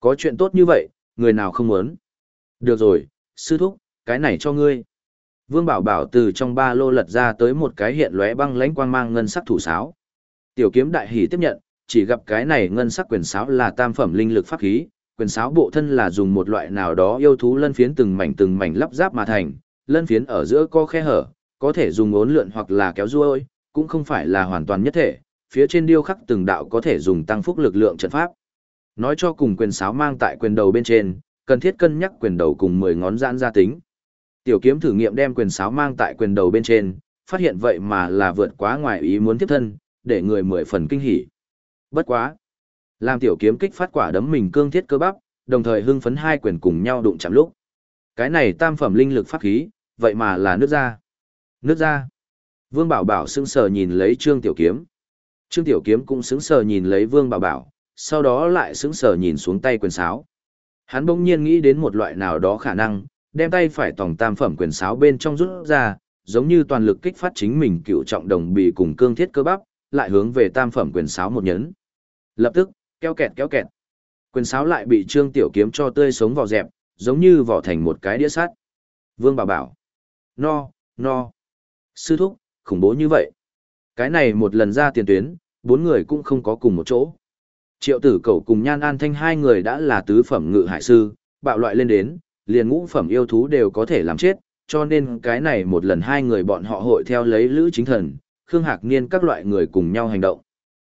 Có chuyện tốt như vậy, người nào không muốn. Được rồi, sư thúc, cái này cho ngươi. Vương Bảo Bảo từ trong ba lô lật ra tới một cái hiện lóe băng lãnh quang mang ngân sắc thủ sáo. Tiểu kiếm đại hỉ tiếp nhận, chỉ gặp cái này ngân sắc quyền sáo là tam phẩm linh lực pháp khí, quyền sáo bộ thân là dùng một loại nào đó yêu thú lân phiến từng mảnh từng mảnh lắp ráp mà thành, lân phiến ở giữa có khe hở, có thể dùng ốn lượn hoặc là kéo ruôi, cũng không phải là hoàn toàn nhất thể, phía trên điêu khắc từng đạo có thể dùng tăng phúc lực lượng trận pháp. Nói cho cùng quyền sáo mang tại quyền đầu bên trên, cần thiết cân nhắc quyền đầu cùng 10 ngón giãn ra tính. Tiểu kiếm thử nghiệm đem quyền sáo mang tại quyền đầu bên trên, phát hiện vậy mà là vượt quá ngoài ý muốn tiếp thân, để người mười phần kinh hỉ. Bất quá. Làm tiểu kiếm kích phát quả đấm mình cương thiết cơ bắp, đồng thời hưng phấn hai quyền cùng nhau đụng chạm lúc. Cái này tam phẩm linh lực pháp khí, vậy mà là nước ra. Nước ra. Vương Bảo Bảo sững sờ nhìn lấy Trương Tiểu Kiếm. Trương Tiểu Kiếm cũng sững sờ nhìn lấy Vương Bảo Bảo, sau đó lại sững sờ nhìn xuống tay quyền sáo. Hắn bỗng nhiên nghĩ đến một loại nào đó khả năng, đem tay phải tổng tam phẩm quyền sáo bên trong rút ra, giống như toàn lực kích phát chính mình cựu trọng đồng bị cùng cương thiết cơ bắp, lại hướng về tam phẩm quyền sáo một nhấn. Lập tức, kéo kẹt kéo kẹt. Quyền sáo lại bị Trương Tiểu Kiếm cho tươi sống vào dẹp, giống như vỏ thành một cái đĩa sắt. Vương Bảo Bảo. No, no. Sư thúc, khủng bố như vậy. Cái này một lần ra tiền tuyến, bốn người cũng không có cùng một chỗ. Triệu tử cầu cùng nhan an thanh hai người đã là tứ phẩm ngự hải sư, bạo loại lên đến, liền ngũ phẩm yêu thú đều có thể làm chết, cho nên cái này một lần hai người bọn họ hội theo lấy lữ chính thần, Khương Hạc Niên các loại người cùng nhau hành động.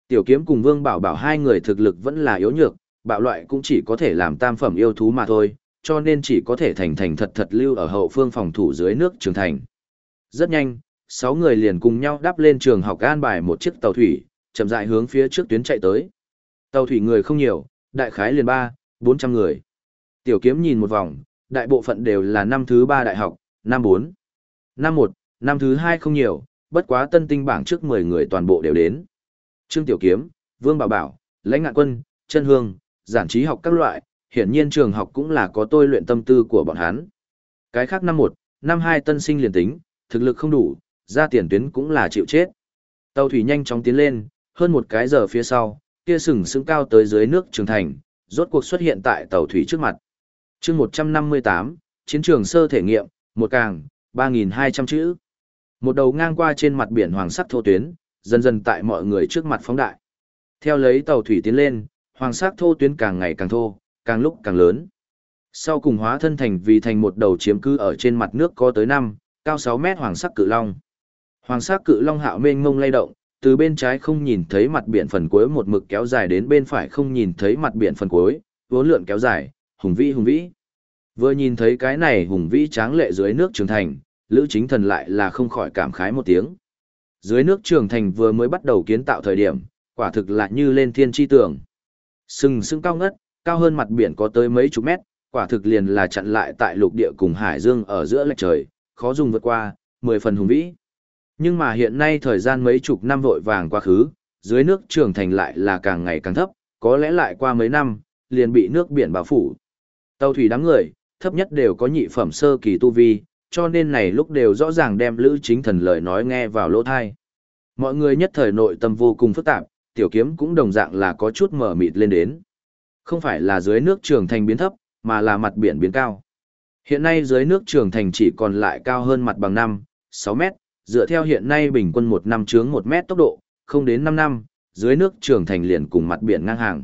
Tiểu kiếm cùng Vương Bảo Bảo hai người thực lực vẫn là yếu nhược, bạo loại cũng chỉ có thể làm tam phẩm yêu thú mà thôi, cho nên chỉ có thể thành thành thật thật lưu ở hậu phương phòng thủ dưới nước trường thành. Rất nhanh, sáu người liền cùng nhau đáp lên trường học an bài một chiếc tàu thủy, chậm rãi hướng phía trước tuyến chạy tới. Tàu thủy người không nhiều, đại khái liền ba, bốn trăm người. Tiểu kiếm nhìn một vòng, đại bộ phận đều là năm thứ ba đại học, năm bốn, năm một, năm thứ hai không nhiều, bất quá tân tinh bảng trước mười người toàn bộ đều đến. Trương Tiểu Kiếm, Vương Bảo Bảo, Lãnh Ngạn Quân, Trân Hương, giản trí học các loại, hiển nhiên trường học cũng là có tôi luyện tâm tư của bọn hắn. Cái khác năm một, năm hai tân sinh liền tính, thực lực không đủ, ra tiền tuyến cũng là chịu chết. Tàu thủy nhanh chóng tiến lên, hơn một cái giờ phía sau, kia sừng sững cao tới dưới nước trường thành, rốt cuộc xuất hiện tại tàu thủy trước mặt. chương 158, chiến trường sơ thể nghiệm, một càng, 3.200 chữ. Một đầu ngang qua trên mặt biển hoàng sắc thô tuyến, dần dần tại mọi người trước mặt phóng đại. Theo lấy tàu thủy tiến lên, hoàng sắc thô tuyến càng ngày càng thô, càng lúc càng lớn. Sau cùng hóa thân thành vì thành một đầu chiếm cư ở trên mặt nước có tới 5, cao 6 mét hoàng sắc cự long. Hoàng sắc cự long hạo mênh mông lay động, từ bên trái không nhìn thấy mặt biển phần cuối một mực kéo dài đến bên phải không nhìn thấy mặt biển phần cuối, vốn lượn kéo dài, hùng vĩ hùng vĩ. Vừa nhìn thấy cái này hùng vĩ tráng lệ dưới nước trường thành, Lữ Chính Thần lại là không khỏi cảm khái một tiếng. Dưới nước trường thành vừa mới bắt đầu kiến tạo thời điểm, quả thực là như lên thiên tri tường. Sừng sững cao ngất, cao hơn mặt biển có tới mấy chục mét, quả thực liền là chặn lại tại lục địa cùng hải dương ở giữa lệch trời, khó dùng vượt qua, mười phần hùng vĩ. Nhưng mà hiện nay thời gian mấy chục năm vội vàng quá khứ, dưới nước trường thành lại là càng ngày càng thấp, có lẽ lại qua mấy năm, liền bị nước biển bao phủ. Tàu thủy đám người, thấp nhất đều có nhị phẩm sơ kỳ tu vi, cho nên này lúc đều rõ ràng đem Lữ Chính Thần lời nói nghe vào lỗ thai. Mọi người nhất thời nội tâm vô cùng phức tạp, tiểu kiếm cũng đồng dạng là có chút mở mịt lên đến. Không phải là dưới nước trường thành biến thấp, mà là mặt biển biến cao. Hiện nay dưới nước trường thành chỉ còn lại cao hơn mặt bằng 5, 6 mét, dựa theo hiện nay bình quân một năm chướng một mét tốc độ, không đến năm năm, dưới nước trường thành liền cùng mặt biển ngang hàng.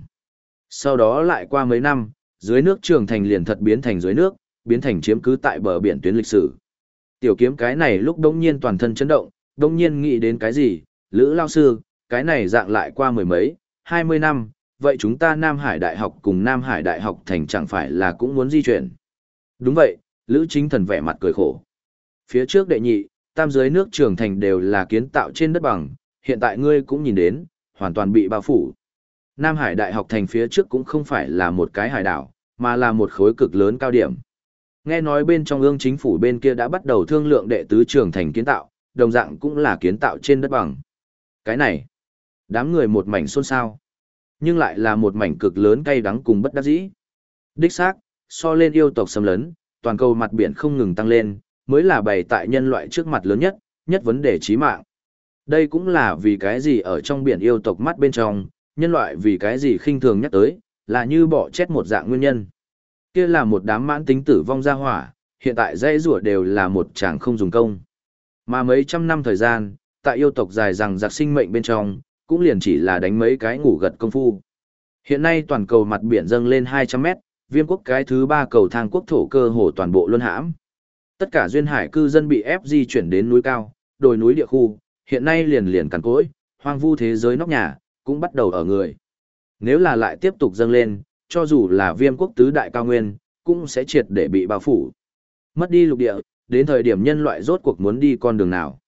Sau đó lại qua mấy năm, dưới nước trường thành liền thật biến thành dưới nước, biến thành chiếm cứ tại bờ biển tuyến lịch sử. Tiểu kiếm cái này lúc đống nhiên toàn thân chấn động, đống nhiên nghĩ đến cái gì, Lữ Lao Sư, cái này dạng lại qua mười mấy, hai mươi năm, vậy chúng ta Nam Hải Đại học cùng Nam Hải Đại học thành chẳng phải là cũng muốn di chuyển. Đúng vậy, Lữ Chính Thần vẻ mặt cười khổ. Phía trước đệ nhị, tam dưới nước trường thành đều là kiến tạo trên đất bằng, hiện tại ngươi cũng nhìn đến, hoàn toàn bị bao phủ. Nam Hải Đại học thành phía trước cũng không phải là một cái hải đảo, mà là một khối cực lớn cao điểm. Nghe nói bên trong ương chính phủ bên kia đã bắt đầu thương lượng đệ tứ trường thành kiến tạo, đồng dạng cũng là kiến tạo trên đất bằng. Cái này, đám người một mảnh xôn xao, nhưng lại là một mảnh cực lớn cay đắng cùng bất đắc dĩ. Đích xác, so lên yêu tộc xâm lấn, toàn cầu mặt biển không ngừng tăng lên, mới là bày tại nhân loại trước mặt lớn nhất, nhất vấn đề chí mạng. Đây cũng là vì cái gì ở trong biển yêu tộc mắt bên trong, nhân loại vì cái gì khinh thường nhắc tới, là như bỏ chết một dạng nguyên nhân. Kia là một đám mãn tính tử vong ra hỏa, hiện tại dãy rủa đều là một chàng không dùng công. Mà mấy trăm năm thời gian, tại yêu tộc dài rằng giặc sinh mệnh bên trong, cũng liền chỉ là đánh mấy cái ngủ gật công phu. Hiện nay toàn cầu mặt biển dâng lên 200 mét, viêm quốc cái thứ ba cầu thang quốc thổ cơ hồ toàn bộ luân hãm. Tất cả duyên hải cư dân bị ép di chuyển đến núi cao, đồi núi địa khu, hiện nay liền liền cằn cỗi, hoang vu thế giới nóc nhà, cũng bắt đầu ở người. Nếu là lại tiếp tục dâng lên, cho dù là viêm quốc tứ đại cao nguyên, cũng sẽ triệt để bị bao phủ. Mất đi lục địa, đến thời điểm nhân loại rốt cuộc muốn đi con đường nào.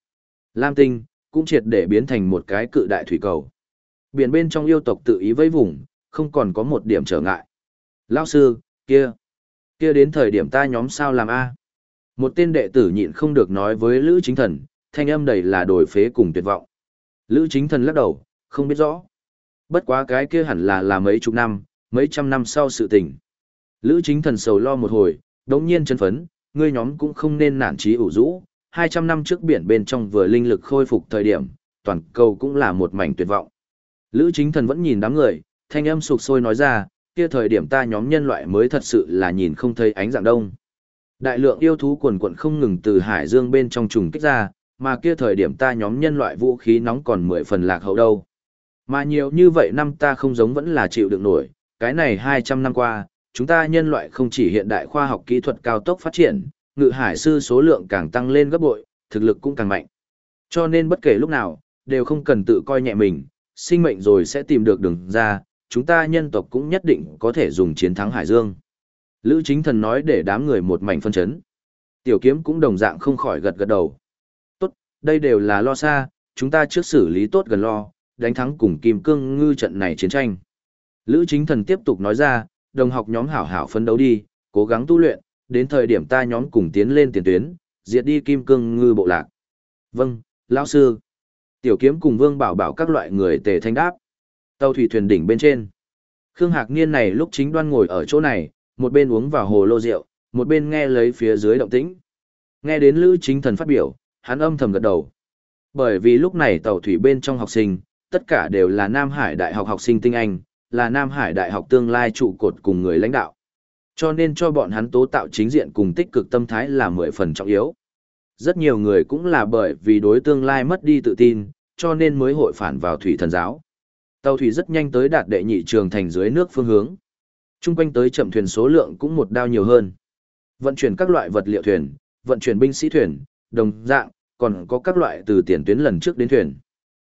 Lam tinh, cũng triệt để biến thành một cái cự đại thủy cầu. Biển bên trong yêu tộc tự ý vây vùng, không còn có một điểm trở ngại. Lao sư, kia, kia đến thời điểm ta nhóm sao làm A. Một tên đệ tử nhịn không được nói với Lữ Chính Thần, thanh âm đầy là đổi phế cùng tuyệt vọng. Lữ Chính Thần lắc đầu, không biết rõ. Bất quá cái kia hẳn là là mấy chục năm, mấy trăm năm sau sự tình. Lữ Chính Thần sầu lo một hồi, đống nhiên chân phấn, ngươi nhóm cũng không nên nản trí ủ rũ. 200 năm trước biển bên trong vừa linh lực khôi phục thời điểm, toàn cầu cũng là một mảnh tuyệt vọng. Lữ Chính Thần vẫn nhìn đám người, thanh âm sục sôi nói ra, kia thời điểm ta nhóm nhân loại mới thật sự là nhìn không thấy ánh dạng đông. Đại lượng yêu thú quần quận không ngừng từ hải dương bên trong trùng kích ra, mà kia thời điểm ta nhóm nhân loại vũ khí nóng còn mười phần lạc hậu đâu. Mà nhiều như vậy năm ta không giống vẫn là chịu đựng nổi, cái này 200 năm qua, chúng ta nhân loại không chỉ hiện đại khoa học kỹ thuật cao tốc phát triển, ngự hải sư số lượng càng tăng lên gấp bội, thực lực cũng càng mạnh. Cho nên bất kể lúc nào, đều không cần tự coi nhẹ mình, sinh mệnh rồi sẽ tìm được đường ra, chúng ta nhân tộc cũng nhất định có thể dùng chiến thắng Hải Dương. Lữ chính thần nói để đám người một mảnh phân chấn. Tiểu kiếm cũng đồng dạng không khỏi gật gật đầu. Tốt, đây đều là lo xa, chúng ta trước xử lý tốt gần lo, đánh thắng cùng kim cương ngư trận này chiến tranh. Lữ chính thần tiếp tục nói ra, đồng học nhóm hảo hảo phấn đấu đi, cố gắng tu luyện, đến thời điểm ta nhóm cùng tiến lên tiền tuyến, diệt đi kim cương ngư bộ lạc. Vâng, lão sư. Tiểu kiếm cùng vương bảo bảo các loại người tề thanh đáp. Tàu thủy thuyền đỉnh bên trên. Khương Hạc Niên này lúc chính đoan ngồi ở chỗ này, một bên uống vào hồ lô rượu, một bên nghe lấy phía dưới động tĩnh. Nghe đến Lữ Chính Thần phát biểu, hắn âm thầm gật đầu. Bởi vì lúc này tàu thủy bên trong học sinh, tất cả đều là Nam Hải Đại học học sinh tinh anh, là Nam Hải Đại học tương lai trụ cột cùng người lãnh đạo. Cho nên cho bọn hắn tố tạo chính diện cùng tích cực tâm thái là mười phần trọng yếu. Rất nhiều người cũng là bởi vì đối tương lai mất đi tự tin, cho nên mới hội phản vào thủy thần giáo. Tàu thủy rất nhanh tới đạt đệ nhị trường thành dưới nước phương hướng. Trung quanh tới chậm thuyền số lượng cũng một đao nhiều hơn. Vận chuyển các loại vật liệu thuyền, vận chuyển binh sĩ thuyền, đồng dạng, còn có các loại từ tiền tuyến lần trước đến thuyền.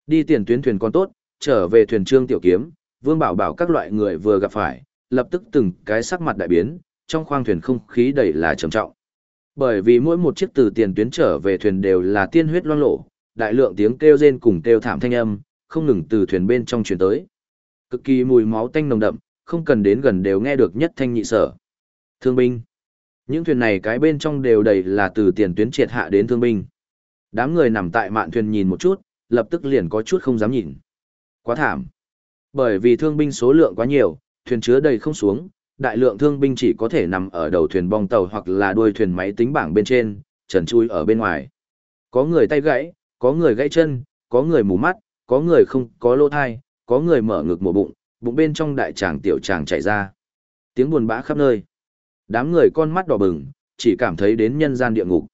Đi tiền tuyến thuyền còn tốt, trở về thuyền trương tiểu kiếm, vương bảo bảo các loại người vừa gặp phải, lập tức từng cái sắc mặt đại biến, trong khoang thuyền không khí đầy là trầm trọng. Bởi vì mỗi một chiếc từ tiền tuyến trở về thuyền đều là tiên huyết loang lổ, đại lượng tiếng kêu rên cùng kêu thảm thanh âm, không ngừng từ thuyền bên trong truyền tới. Cực kỳ mùi máu tanh nồng đậm, không cần đến gần đều nghe được nhất thanh nhị sở. Thương binh. Những thuyền này cái bên trong đều đầy là từ tiền tuyến triệt hạ đến thương binh. Đám người nằm tại mạn thuyền nhìn một chút, lập tức liền có chút không dám nhìn. Quá thảm. Bởi vì thương binh số lượng quá nhiều, thuyền chứa đầy không xuống, đại lượng thương binh chỉ có thể nằm ở đầu thuyền bong tàu hoặc là đuôi thuyền máy tính bảng bên trên, trần chui ở bên ngoài. Có người tay gãy, có người gãy chân, có người mù mắt, có người không có lỗ thai, có người mở ngực mổ bụng, bụng bên trong đại tràng tiểu tràng chảy ra. Tiếng buồn bã khắp nơi. Đám người con mắt đỏ bừng, chỉ cảm thấy đến nhân gian địa ngục.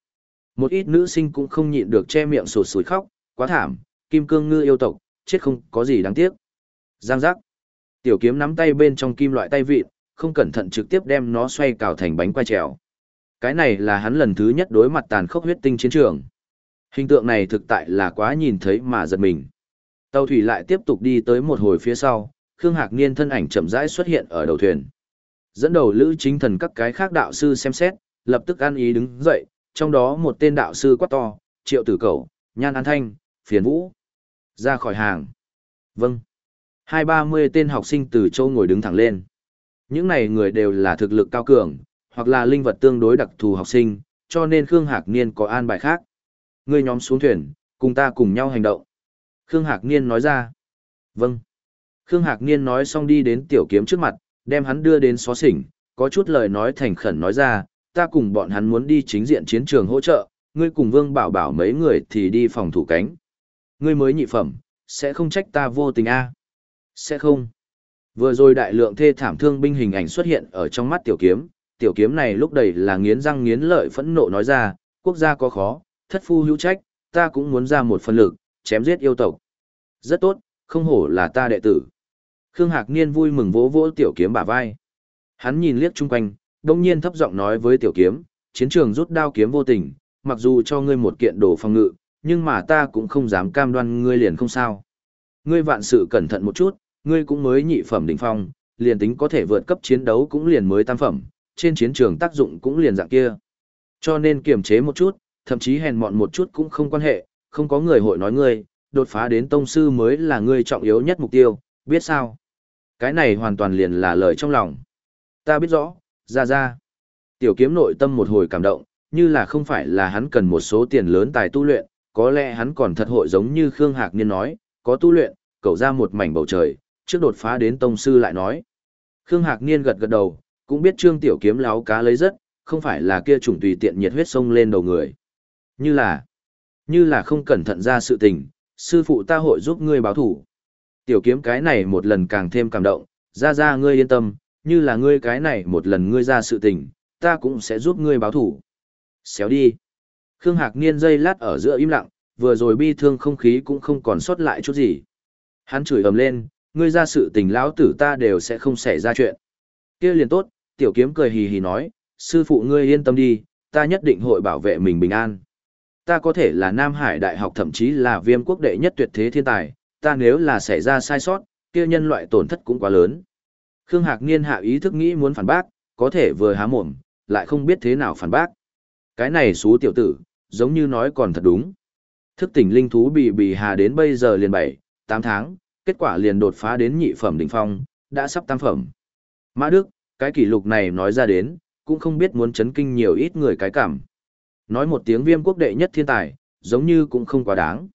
Một ít nữ sinh cũng không nhịn được che miệng sụt sùi khóc, quá thảm, kim cương ngư yêu tộc, chết không có gì đáng tiếc. Giang giác. Tiểu kiếm nắm tay bên trong kim loại tay vịn, không cẩn thận trực tiếp đem nó xoay cào thành bánh quay trèo. Cái này là hắn lần thứ nhất đối mặt tàn khốc huyết tinh chiến trường. Hình tượng này thực tại là quá nhìn thấy mà giật mình. Tàu thủy lại tiếp tục đi tới một hồi phía sau, Khương Hạc Niên thân ảnh chậm rãi xuất hiện ở đầu thuyền. Dẫn đầu Lữ Chính Thần các cái khác đạo sư xem xét, lập tức an ý đứng dậy, trong đó một tên đạo sư quát to, Triệu Tử Cẩu, Nhan An Thanh, Phiền Vũ. Ra khỏi hàng. Vâng. Hai ba mươi tên học sinh từ châu ngồi đứng thẳng lên. Những này người đều là thực lực cao cường, hoặc là linh vật tương đối đặc thù học sinh, cho nên Khương Hạc Niên có an bài khác. Ngươi nhóm xuống thuyền, cùng ta cùng nhau hành động. Khương Hạc Niên nói ra. Vâng. Khương Hạc Niên nói xong đi đến tiểu kiếm trước mặt, đem hắn đưa đến xó xỉnh, có chút lời nói thành khẩn nói ra, ta cùng bọn hắn muốn đi chính diện chiến trường hỗ trợ, ngươi cùng Vương Bảo Bảo mấy người thì đi phòng thủ cánh. Ngươi mới nhị phẩm, sẽ không trách ta vô tình a? Sẽ không. Vừa rồi đại lượng thê thảm thương binh hình ảnh xuất hiện ở trong mắt tiểu kiếm, tiểu kiếm này lúc đầy là nghiến răng nghiến lợi phẫn nộ nói ra, quốc gia có khó, thất phu hữu trách, ta cũng muốn ra một phần lực, chém giết yêu tộc. Rất tốt, không hổ là ta đệ tử. Khương Hạc Niên vui mừng vỗ vỗ tiểu kiếm bả vai. Hắn nhìn liếc chung quanh, đông nhiên thấp giọng nói với tiểu kiếm, chiến trường rút đao kiếm vô tình, mặc dù cho ngươi một kiện đồ phòng ngự, nhưng mà ta cũng không dám cam đoan ngươi liền không sao. Ngươi vạn sự cẩn thận một chút, ngươi cũng mới nhị phẩm đỉnh phong, liền tính có thể vượt cấp chiến đấu cũng liền mới tam phẩm, trên chiến trường tác dụng cũng liền dạng kia. Cho nên kiềm chế một chút, thậm chí hèn mọn một chút cũng không quan hệ, không có người hội nói ngươi, đột phá đến tông sư mới là ngươi trọng yếu nhất mục tiêu, biết sao? Cái này hoàn toàn liền là lời trong lòng. Ta biết rõ, ra ra. Tiểu kiếm nội tâm một hồi cảm động, như là không phải là hắn cần một số tiền lớn tài tu luyện, có lẽ hắn còn thật hội giống như Khương Hạc Niên nói, có tu luyện, cậu ra một mảnh bầu trời, trước đột phá đến tông sư lại nói. Khương Hạc Niên gật gật đầu, cũng biết Trương Tiểu Kiếm láo cá lấy rất, không phải là kia trùng tùy tiện nhiệt huyết sông lên đầu người. Như là, như là không cẩn thận ra sự tình, sư phụ ta hội giúp ngươi báo thủ. Tiểu kiếm cái này một lần càng thêm cảm động, ra ra ngươi yên tâm, như là ngươi cái này một lần ngươi ra sự tình, ta cũng sẽ giúp ngươi báo thủ. Xéo đi. Khương Hạc Niên dây lát ở giữa im lặng, vừa rồi bi thương không khí cũng không còn sót lại chút gì. Hắn chửi ầm lên, ngươi ra sự tình lão tử ta đều sẽ không xảy ra chuyện. kia liền tốt, tiểu kiếm cười hì hì nói, sư phụ ngươi yên tâm đi, ta nhất định hội bảo vệ mình bình an. Ta có thể là Nam Hải Đại học thậm chí là viêm quốc đệ nhất tuyệt thế thiên tài, ta nếu là xảy ra sai sót, kia nhân loại tổn thất cũng quá lớn. Khương Hạc Niên hạ ý thức nghĩ muốn phản bác, có thể vừa há mồm, lại không biết thế nào phản bác. Cái này xú tiểu tử, giống như nói còn thật đúng. Thức tỉnh linh thú bị bị hà đến bây giờ liền 7, 8 tháng, kết quả liền đột phá đến nhị phẩm đỉnh phong, đã sắp tam phẩm. Mã Đức, cái kỷ lục này nói ra đến, cũng không biết muốn chấn kinh nhiều ít người cái cảm. Nói một tiếng viêm quốc đệ nhất thiên tài, giống như cũng không quá đáng.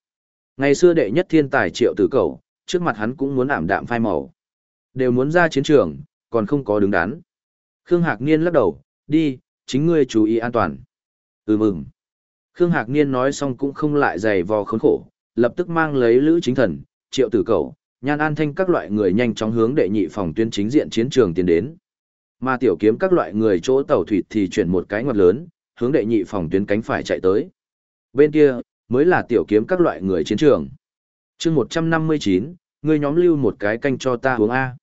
Ngày xưa đệ nhất thiên tài triệu tử cầu, trước mặt hắn cũng muốn ảm đạm phai màu. Đều muốn ra chiến trường, còn không có đứng đắn. Khương Hạc Niên lắc đầu, đi, chính ngươi chú ý an toàn. Ừ mừng. Khương Hạc Niên nói xong cũng không lại dày vò khốn khổ, lập tức mang lấy Lữ Chính Thần, Triệu Tử Cầu, Nhan An Thanh các loại người nhanh chóng hướng đệ nhị phòng tuyên chính diện chiến trường tiến đến. Mà tiểu kiếm các loại người chỗ tàu thủy thì chuyển một cái ngoặt lớn, hướng đệ nhị phòng tuyến cánh phải chạy tới. Bên kia, mới là tiểu kiếm các loại người chiến trường. chương 159, người nhóm lưu một cái canh cho ta uống A.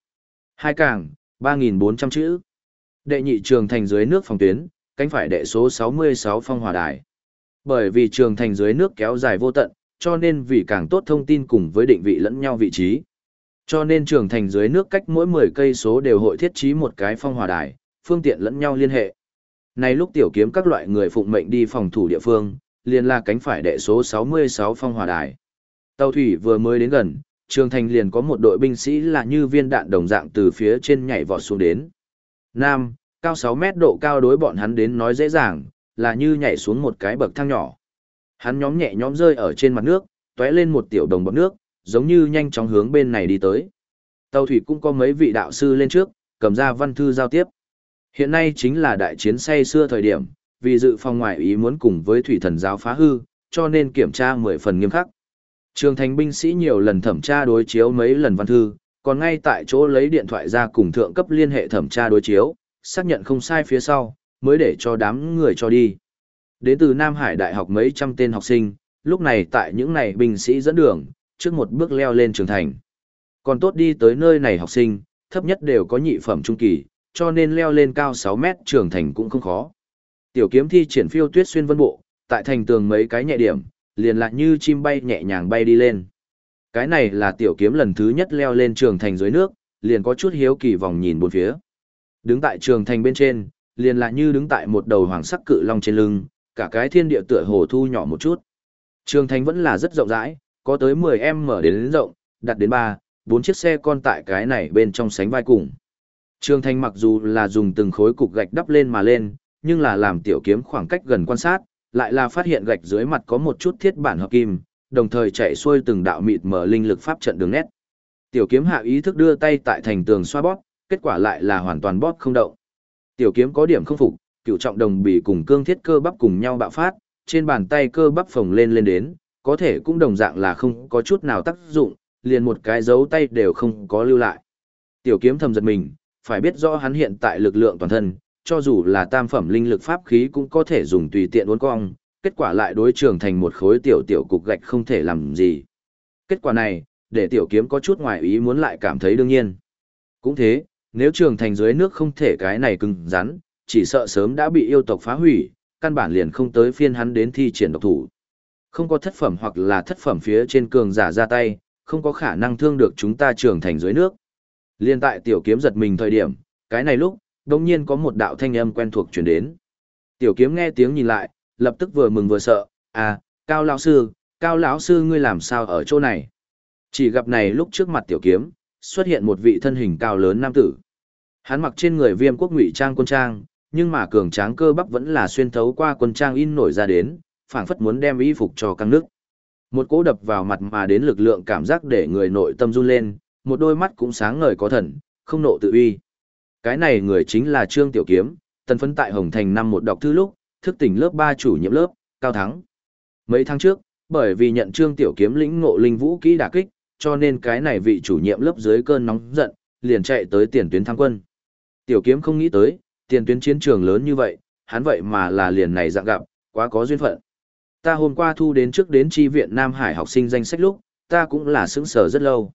Hai càng, 3.400 chữ. Đệ nhị trường thành dưới nước phòng tuyến, cánh phải đệ số 66 phong hòa đài. Bởi vì trường thành dưới nước kéo dài vô tận, cho nên vì càng tốt thông tin cùng với định vị lẫn nhau vị trí. Cho nên trường thành dưới nước cách mỗi 10 cây số đều hội thiết trí một cái phong hòa đài, phương tiện lẫn nhau liên hệ. Này lúc tiểu kiếm các loại người phụng mệnh đi phòng thủ địa phương, liền là cánh phải đệ số 66 phong hòa đài. Tàu thủy vừa mới đến gần, trường thành liền có một đội binh sĩ là như viên đạn đồng dạng từ phía trên nhảy vọt xuống đến. Nam, cao 6 mét độ cao đối bọn hắn đến nói dễ dàng, là như nhảy xuống một cái bậc thang nhỏ. Hắn nhóm nhẹ nhóm rơi ở trên mặt nước, tóe lên một tiểu đồng bọt nước, giống như nhanh chóng hướng bên này đi tới. Tàu thủy cũng có mấy vị đạo sư lên trước, cầm ra văn thư giao tiếp. Hiện nay chính là đại chiến say xưa thời điểm, vì dự phòng ngoại ý muốn cùng với thủy thần giáo phá hư, cho nên kiểm tra 10 phần nghiêm khắc. Trường thành binh sĩ nhiều lần thẩm tra đối chiếu mấy lần văn thư, còn ngay tại chỗ lấy điện thoại ra cùng thượng cấp liên hệ thẩm tra đối chiếu, xác nhận không sai phía sau, mới để cho đám người cho đi. Đến từ Nam Hải Đại học mấy trăm tên học sinh, lúc này tại những này binh sĩ dẫn đường, trước một bước leo lên trường thành. Còn tốt đi tới nơi này học sinh, thấp nhất đều có nhị phẩm trung kỳ, cho nên leo lên cao 6 mét trường thành cũng không khó. Tiểu kiếm thi triển phiêu tuyết xuyên vân bộ, tại thành tường mấy cái nhẹ điểm, liền lại như chim bay nhẹ nhàng bay đi lên. Cái này là tiểu kiếm lần thứ nhất leo lên trường thành dưới nước, liền có chút hiếu kỳ vòng nhìn bốn phía. Đứng tại trường thành bên trên, liền lại như đứng tại một đầu hoàng sắc cự long trên lưng, cả cái thiên địa tựa hồ thu nhỏ một chút. Trường thành vẫn là rất rộng rãi, có tới 10 mở đến, đến rộng, đặt đến 3, 4 chiếc xe con tại cái này bên trong sánh vai cùng. Trường thành mặc dù là dùng từng khối cục gạch đắp lên mà lên, nhưng là làm tiểu kiếm khoảng cách gần quan sát, lại là phát hiện gạch dưới mặt có một chút thiết bản hợp kim, đồng thời chạy xuôi từng đạo mịt mở linh lực pháp trận đường nét. Tiểu kiếm hạ ý thức đưa tay tại thành tường xoa bóp, kết quả lại là hoàn toàn bóp không động. Tiểu kiếm có điểm không phục, cựu trọng đồng bị cùng cương thiết cơ bắp cùng nhau bạo phát, trên bàn tay cơ bắp phồng lên lên đến, có thể cũng đồng dạng là không có chút nào tác dụng, liền một cái dấu tay đều không có lưu lại. Tiểu kiếm thầm giật mình, phải biết rõ hắn hiện tại lực lượng toàn thân, cho dù là tam phẩm linh lực pháp khí cũng có thể dùng tùy tiện uốn cong, kết quả lại đối trường thành một khối tiểu tiểu cục gạch không thể làm gì. Kết quả này, để tiểu kiếm có chút ngoài ý muốn lại cảm thấy đương nhiên. Cũng thế, nếu trường thành dưới nước không thể cái này cứng rắn, chỉ sợ sớm đã bị yêu tộc phá hủy, căn bản liền không tới phiên hắn đến thi triển độc thủ. Không có thất phẩm hoặc là thất phẩm phía trên cường giả ra tay, không có khả năng thương được chúng ta trường thành dưới nước. Liên tại tiểu kiếm giật mình thời điểm, cái này lúc, đồng nhiên có một đạo thanh âm quen thuộc truyền đến. Tiểu kiếm nghe tiếng nhìn lại, lập tức vừa mừng vừa sợ, à, cao lão sư, cao lão sư ngươi làm sao ở chỗ này? Chỉ gặp này lúc trước mặt tiểu kiếm, xuất hiện một vị thân hình cao lớn nam tử. Hắn mặc trên người viêm quốc ngụy trang quân trang, nhưng mà cường tráng cơ bắp vẫn là xuyên thấu qua quân trang in nổi ra đến, phảng phất muốn đem y phục cho căng nước. Một cỗ đập vào mặt mà đến lực lượng cảm giác để người nội tâm run lên, một đôi mắt cũng sáng ngời có thần, không nộ tự uy. Cái này người chính là Trương Tiểu Kiếm, tần phấn tại Hồng Thành năm một đọc thư lúc, thức tỉnh lớp 3 chủ nhiệm lớp, cao thắng. Mấy tháng trước, bởi vì nhận Trương Tiểu Kiếm lĩnh ngộ linh vũ kỹ đả kích, cho nên cái này vị chủ nhiệm lớp dưới cơn nóng giận, liền chạy tới tiền tuyến tham quân. Tiểu Kiếm không nghĩ tới, tiền tuyến chiến trường lớn như vậy, hắn vậy mà là liền này dạng gặp, quá có duyên phận. Ta hôm qua thu đến trước đến tri viện Nam Hải học sinh danh sách lúc, ta cũng là sững sờ rất lâu.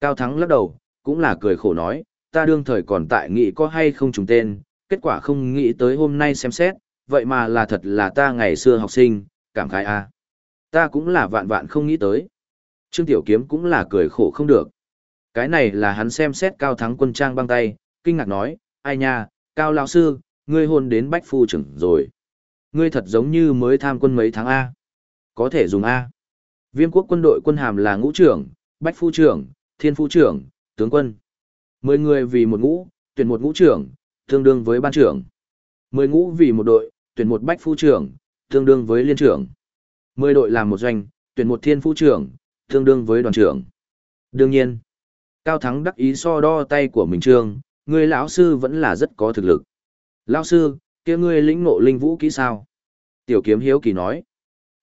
Cao Thắng lắc đầu, cũng là cười khổ nói, ta đương thời còn tại nghĩ có hay không trùng tên, kết quả không nghĩ tới hôm nay xem xét, vậy mà là thật là ta ngày xưa học sinh, cảm khái a. Ta cũng là vạn vạn không nghĩ tới. Trương Tiểu Kiếm cũng là cười khổ không được. Cái này là hắn xem xét Cao Thắng quân trang băng tay, kinh ngạc nói, ai nha, Cao lão sư, ngươi hôn đến bách phu trưởng rồi. Ngươi thật giống như mới tham quân mấy tháng A. Có thể dùng A. Viêm quốc quân đội quân hàm là ngũ trưởng, bách phu trưởng, thiên phu trưởng, tướng quân. Mười người vì một ngũ, tuyển một ngũ trưởng, tương đương với ban trưởng. Mười ngũ vì một đội, tuyển một bách phu trưởng, tương đương với liên trưởng. Mười đội làm một doanh, tuyển một thiên phu trưởng, tương đương với đoàn trưởng. Đương nhiên, Cao Thắng đắc ý so đo tay của mình trương, người lão sư vẫn là rất có thực lực. Lão sư, kia ngươi lĩnh ngộ linh vũ kỹ sao? Tiểu kiếm hiếu kỳ nói.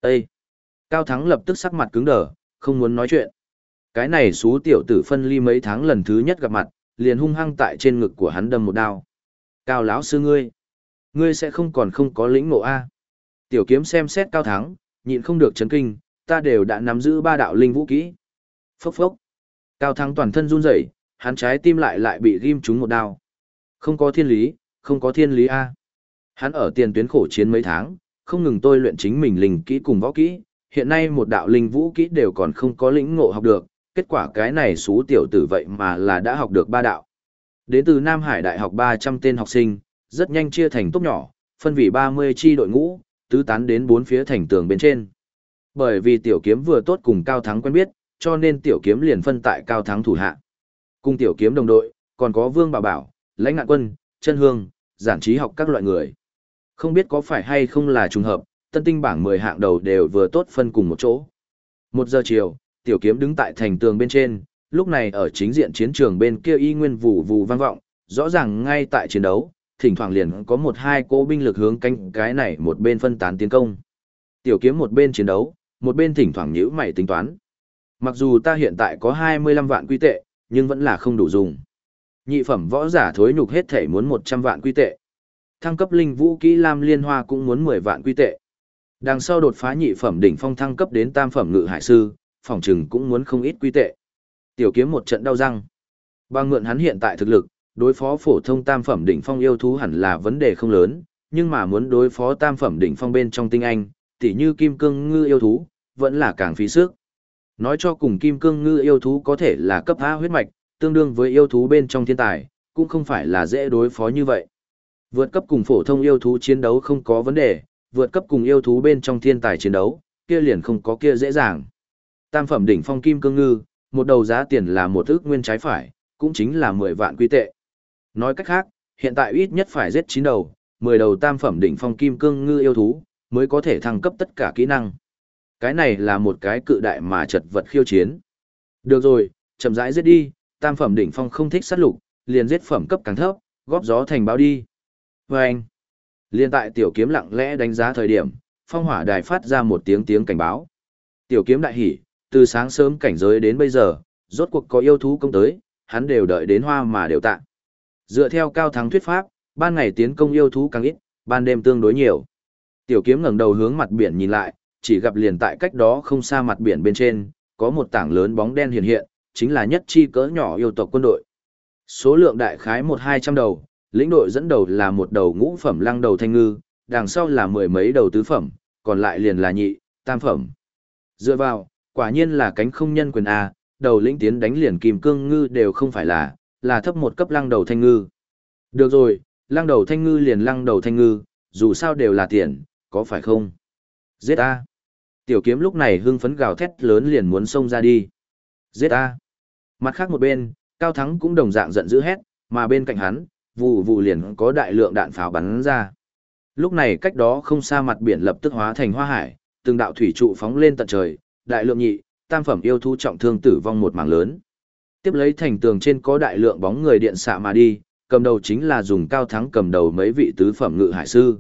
Ê! Cao Thắng lập tức sắc mặt cứng đờ, không muốn nói chuyện. Cái này xú tiểu tử phân ly mấy tháng lần thứ nhất gặp mặt, liền hung hăng tại trên ngực của hắn đâm một đao. Cao lão sư ngươi! Ngươi sẽ không còn không có lĩnh ngộ A. Tiểu kiếm xem xét Cao Thắng, nhịn không được chấn kinh, ta đều đã nắm giữ ba đạo linh vũ kỹ. Phốc phốc! Cao Thắng toàn thân run rẩy, hắn trái tim lại lại bị ghim trúng một đao. Không có thiên lý, không có thiên lý A. Hắn ở tiền tuyến khổ chiến mấy tháng, không ngừng tôi luyện chính mình linh kỹ cùng võ kỹ, hiện nay một đạo linh vũ kỹ đều còn không có lĩnh ngộ học được, kết quả cái này xú tiểu tử vậy mà là đã học được ba đạo. Đến từ Nam Hải Đại học 300 tên học sinh, rất nhanh chia thành tốt nhỏ, phân vì 30 chi đội ngũ, tứ tán đến bốn phía thành tường bên trên. Bởi vì tiểu kiếm vừa tốt cùng Cao Thắng quen biết, cho nên tiểu kiếm liền phân tại Cao Thắng thủ hạ. Cùng tiểu kiếm đồng đội, còn có Vương Bảo Bảo, Lãnh Ngạn Quân, Chân Hương, giản trí học các loại người. Không biết có phải hay không là trùng hợp, tân tinh bảng 10 hạng đầu đều vừa tốt phân cùng một chỗ. Một giờ chiều, tiểu kiếm đứng tại thành tường bên trên, lúc này ở chính diện chiến trường bên kia y nguyên vụ vụ vang vọng, rõ ràng ngay tại chiến đấu, thỉnh thoảng liền có một hai cô binh lực hướng canh cái này một bên phân tán tiến công. Tiểu kiếm một bên chiến đấu, một bên thỉnh thoảng nhíu mày tính toán. Mặc dù ta hiện tại có 25 vạn quy tệ, nhưng vẫn là không đủ dùng. Nhị phẩm võ giả thối nhục hết thể muốn 100 vạn quy tệ. Thăng cấp linh vũ kỹ lam liên hoa cũng muốn 10 vạn quy tệ. Đằng sau đột phá nhị phẩm đỉnh phong thăng cấp đến tam phẩm ngự hải sư, phòng trừng cũng muốn không ít quy tệ. Tiểu kiếm một trận đau răng. Bằng mượn hắn hiện tại thực lực, đối phó phổ thông tam phẩm đỉnh phong yêu thú hẳn là vấn đề không lớn, nhưng mà muốn đối phó tam phẩm đỉnh phong bên trong tinh anh, tỉ như kim cương ngư yêu thú, vẫn là càng phí sức. Nói cho cùng kim cương ngư yêu thú có thể là cấp A huyết mạch, tương đương với yêu thú bên trong thiên tài, cũng không phải là dễ đối phó như vậy. Vượt cấp cùng phổ thông yêu thú chiến đấu không có vấn đề, vượt cấp cùng yêu thú bên trong thiên tài chiến đấu, kia liền không có kia dễ dàng. Tam phẩm đỉnh phong kim cương ngư, một đầu giá tiền là một ước nguyên trái phải, cũng chính là 10 vạn quy tệ. Nói cách khác, hiện tại ít nhất phải giết 9 đầu, 10 đầu tam phẩm đỉnh phong kim cương ngư yêu thú, mới có thể thăng cấp tất cả kỹ năng. Cái này là một cái cự đại mà chật vật khiêu chiến. Được rồi, chậm rãi giết đi, tam phẩm đỉnh phong không thích sát lục, liền giết phẩm cấp càng thấp, góp gió thành báo đi. Và anh, liên tại tiểu kiếm lặng lẽ đánh giá thời điểm, phong hỏa đài phát ra một tiếng tiếng cảnh báo. Tiểu kiếm đại hỉ, từ sáng sớm cảnh giới đến bây giờ, rốt cuộc có yêu thú công tới, hắn đều đợi đến hoa mà đều tạ. Dựa theo cao thắng thuyết pháp, ban ngày tiến công yêu thú càng ít, ban đêm tương đối nhiều. Tiểu kiếm ngẩng đầu hướng mặt biển nhìn lại, chỉ gặp liền tại cách đó không xa mặt biển bên trên, có một tảng lớn bóng đen hiện hiện, chính là nhất chi cỡ nhỏ yêu tộc quân đội. Số lượng đại khái một hai trăm đầu, lĩnh đội dẫn đầu là một đầu ngũ phẩm lăng đầu thanh ngư, đằng sau là mười mấy đầu tứ phẩm, còn lại liền là nhị, tam phẩm. Dựa vào, quả nhiên là cánh không nhân quyền A, đầu lĩnh tiến đánh liền kìm cương ngư đều không phải là, là thấp một cấp lăng đầu thanh ngư. Được rồi, lăng đầu thanh ngư liền lăng đầu thanh ngư, dù sao đều là tiền, có phải không? Giết A. Tiểu kiếm lúc này hưng phấn gào thét lớn liền muốn xông ra đi. Giết A. Mặt khác một bên, Cao Thắng cũng đồng dạng giận dữ hét, mà bên cạnh hắn, vụ vụ liền có đại lượng đạn pháo bắn ra. Lúc này cách đó không xa mặt biển lập tức hóa thành hoa hải, từng đạo thủy trụ phóng lên tận trời, đại lượng nhị, tam phẩm yêu thú trọng thương tử vong một mảng lớn. Tiếp lấy thành tường trên có đại lượng bóng người điện xạ mà đi, cầm đầu chính là dùng cao thắng cầm đầu mấy vị tứ phẩm ngự hải sư.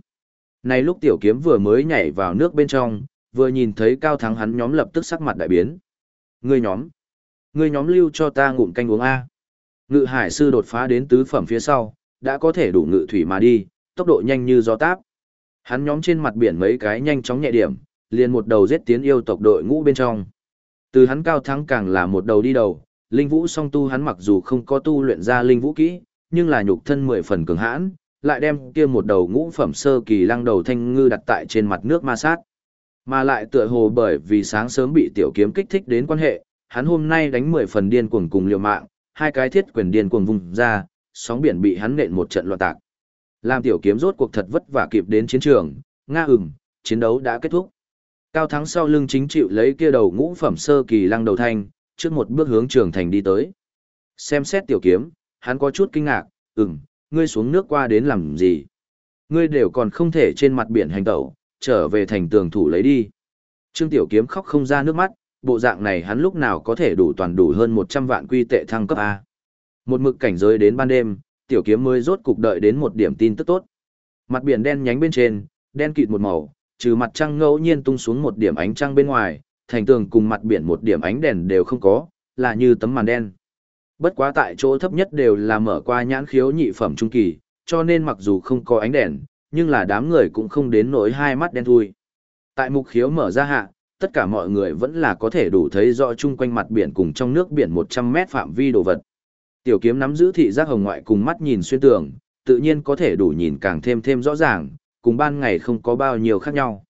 Nay lúc tiểu kiếm vừa mới nhảy vào nước bên trong, vừa nhìn thấy cao thắng hắn nhóm lập tức sắc mặt đại biến. Ngươi nhóm, ngươi nhóm lưu cho ta ngụm canh uống A. Ngự hải sư đột phá đến tứ phẩm phía sau, đã có thể đủ ngự thủy mà đi, tốc độ nhanh như gió táp. Hắn nhóm trên mặt biển mấy cái nhanh chóng nhẹ điểm, liền một đầu giết tiến yêu tộc đội ngũ bên trong. Từ hắn cao thắng càng là một đầu đi đầu, linh vũ song tu hắn mặc dù không có tu luyện ra linh vũ kỹ, nhưng là nhục thân mười phần cường hãn, lại đem kia một đầu ngũ phẩm sơ kỳ lăng đầu thanh ngư đặt tại trên mặt nước ma sát. Mà lại tựa hồ bởi vì sáng sớm bị tiểu kiếm kích thích đến quan hệ, hắn hôm nay đánh mười phần điên cuồng cùng liều mạng, hai cái thiết quyền điên cuồng vùng ra, sóng biển bị hắn nện một trận loạn tạc. Làm tiểu kiếm rốt cuộc thật vất vả kịp đến chiến trường, nga ừm, chiến đấu đã kết thúc. Cao thắng sau lưng chính chịu lấy kia đầu ngũ phẩm sơ kỳ lăng đầu thanh, trước một bước hướng trường thành đi tới. Xem xét tiểu kiếm, hắn có chút kinh ngạc, ừm, ngươi xuống nước qua đến làm gì? Ngươi đều còn không thể trên mặt biển hành tẩu, trở về thành tường thủ lấy đi. Trương Tiểu Kiếm khóc không ra nước mắt, bộ dạng này hắn lúc nào có thể đủ toàn đủ hơn 100 vạn quy tệ thăng cấp A. Một mực cảnh giới đến ban đêm, Tiểu Kiếm mới rốt cục đợi đến một điểm tin tức tốt. Mặt biển đen nhánh bên trên, đen kịt một màu, trừ mặt trăng ngẫu nhiên tung xuống một điểm ánh trăng bên ngoài, thành tường cùng mặt biển một điểm ánh đèn đều không có, là như tấm màn đen. Bất quá tại chỗ thấp nhất đều là mở qua nhãn khiếu nhị phẩm trung kỳ, cho nên mặc dù không có ánh đèn, nhưng là đám người cũng không đến nỗi hai mắt đen thui. Tại mục khiếu mở ra hạ, tất cả mọi người vẫn là có thể đủ thấy rõ chung quanh mặt biển cùng trong nước biển 100 mét phạm vi đồ vật. Tiểu kiếm nắm giữ thị giác hồng ngoại cùng mắt nhìn xuyên tường, tự nhiên có thể đủ nhìn càng thêm thêm rõ ràng, cùng ban ngày không có bao nhiêu khác nhau.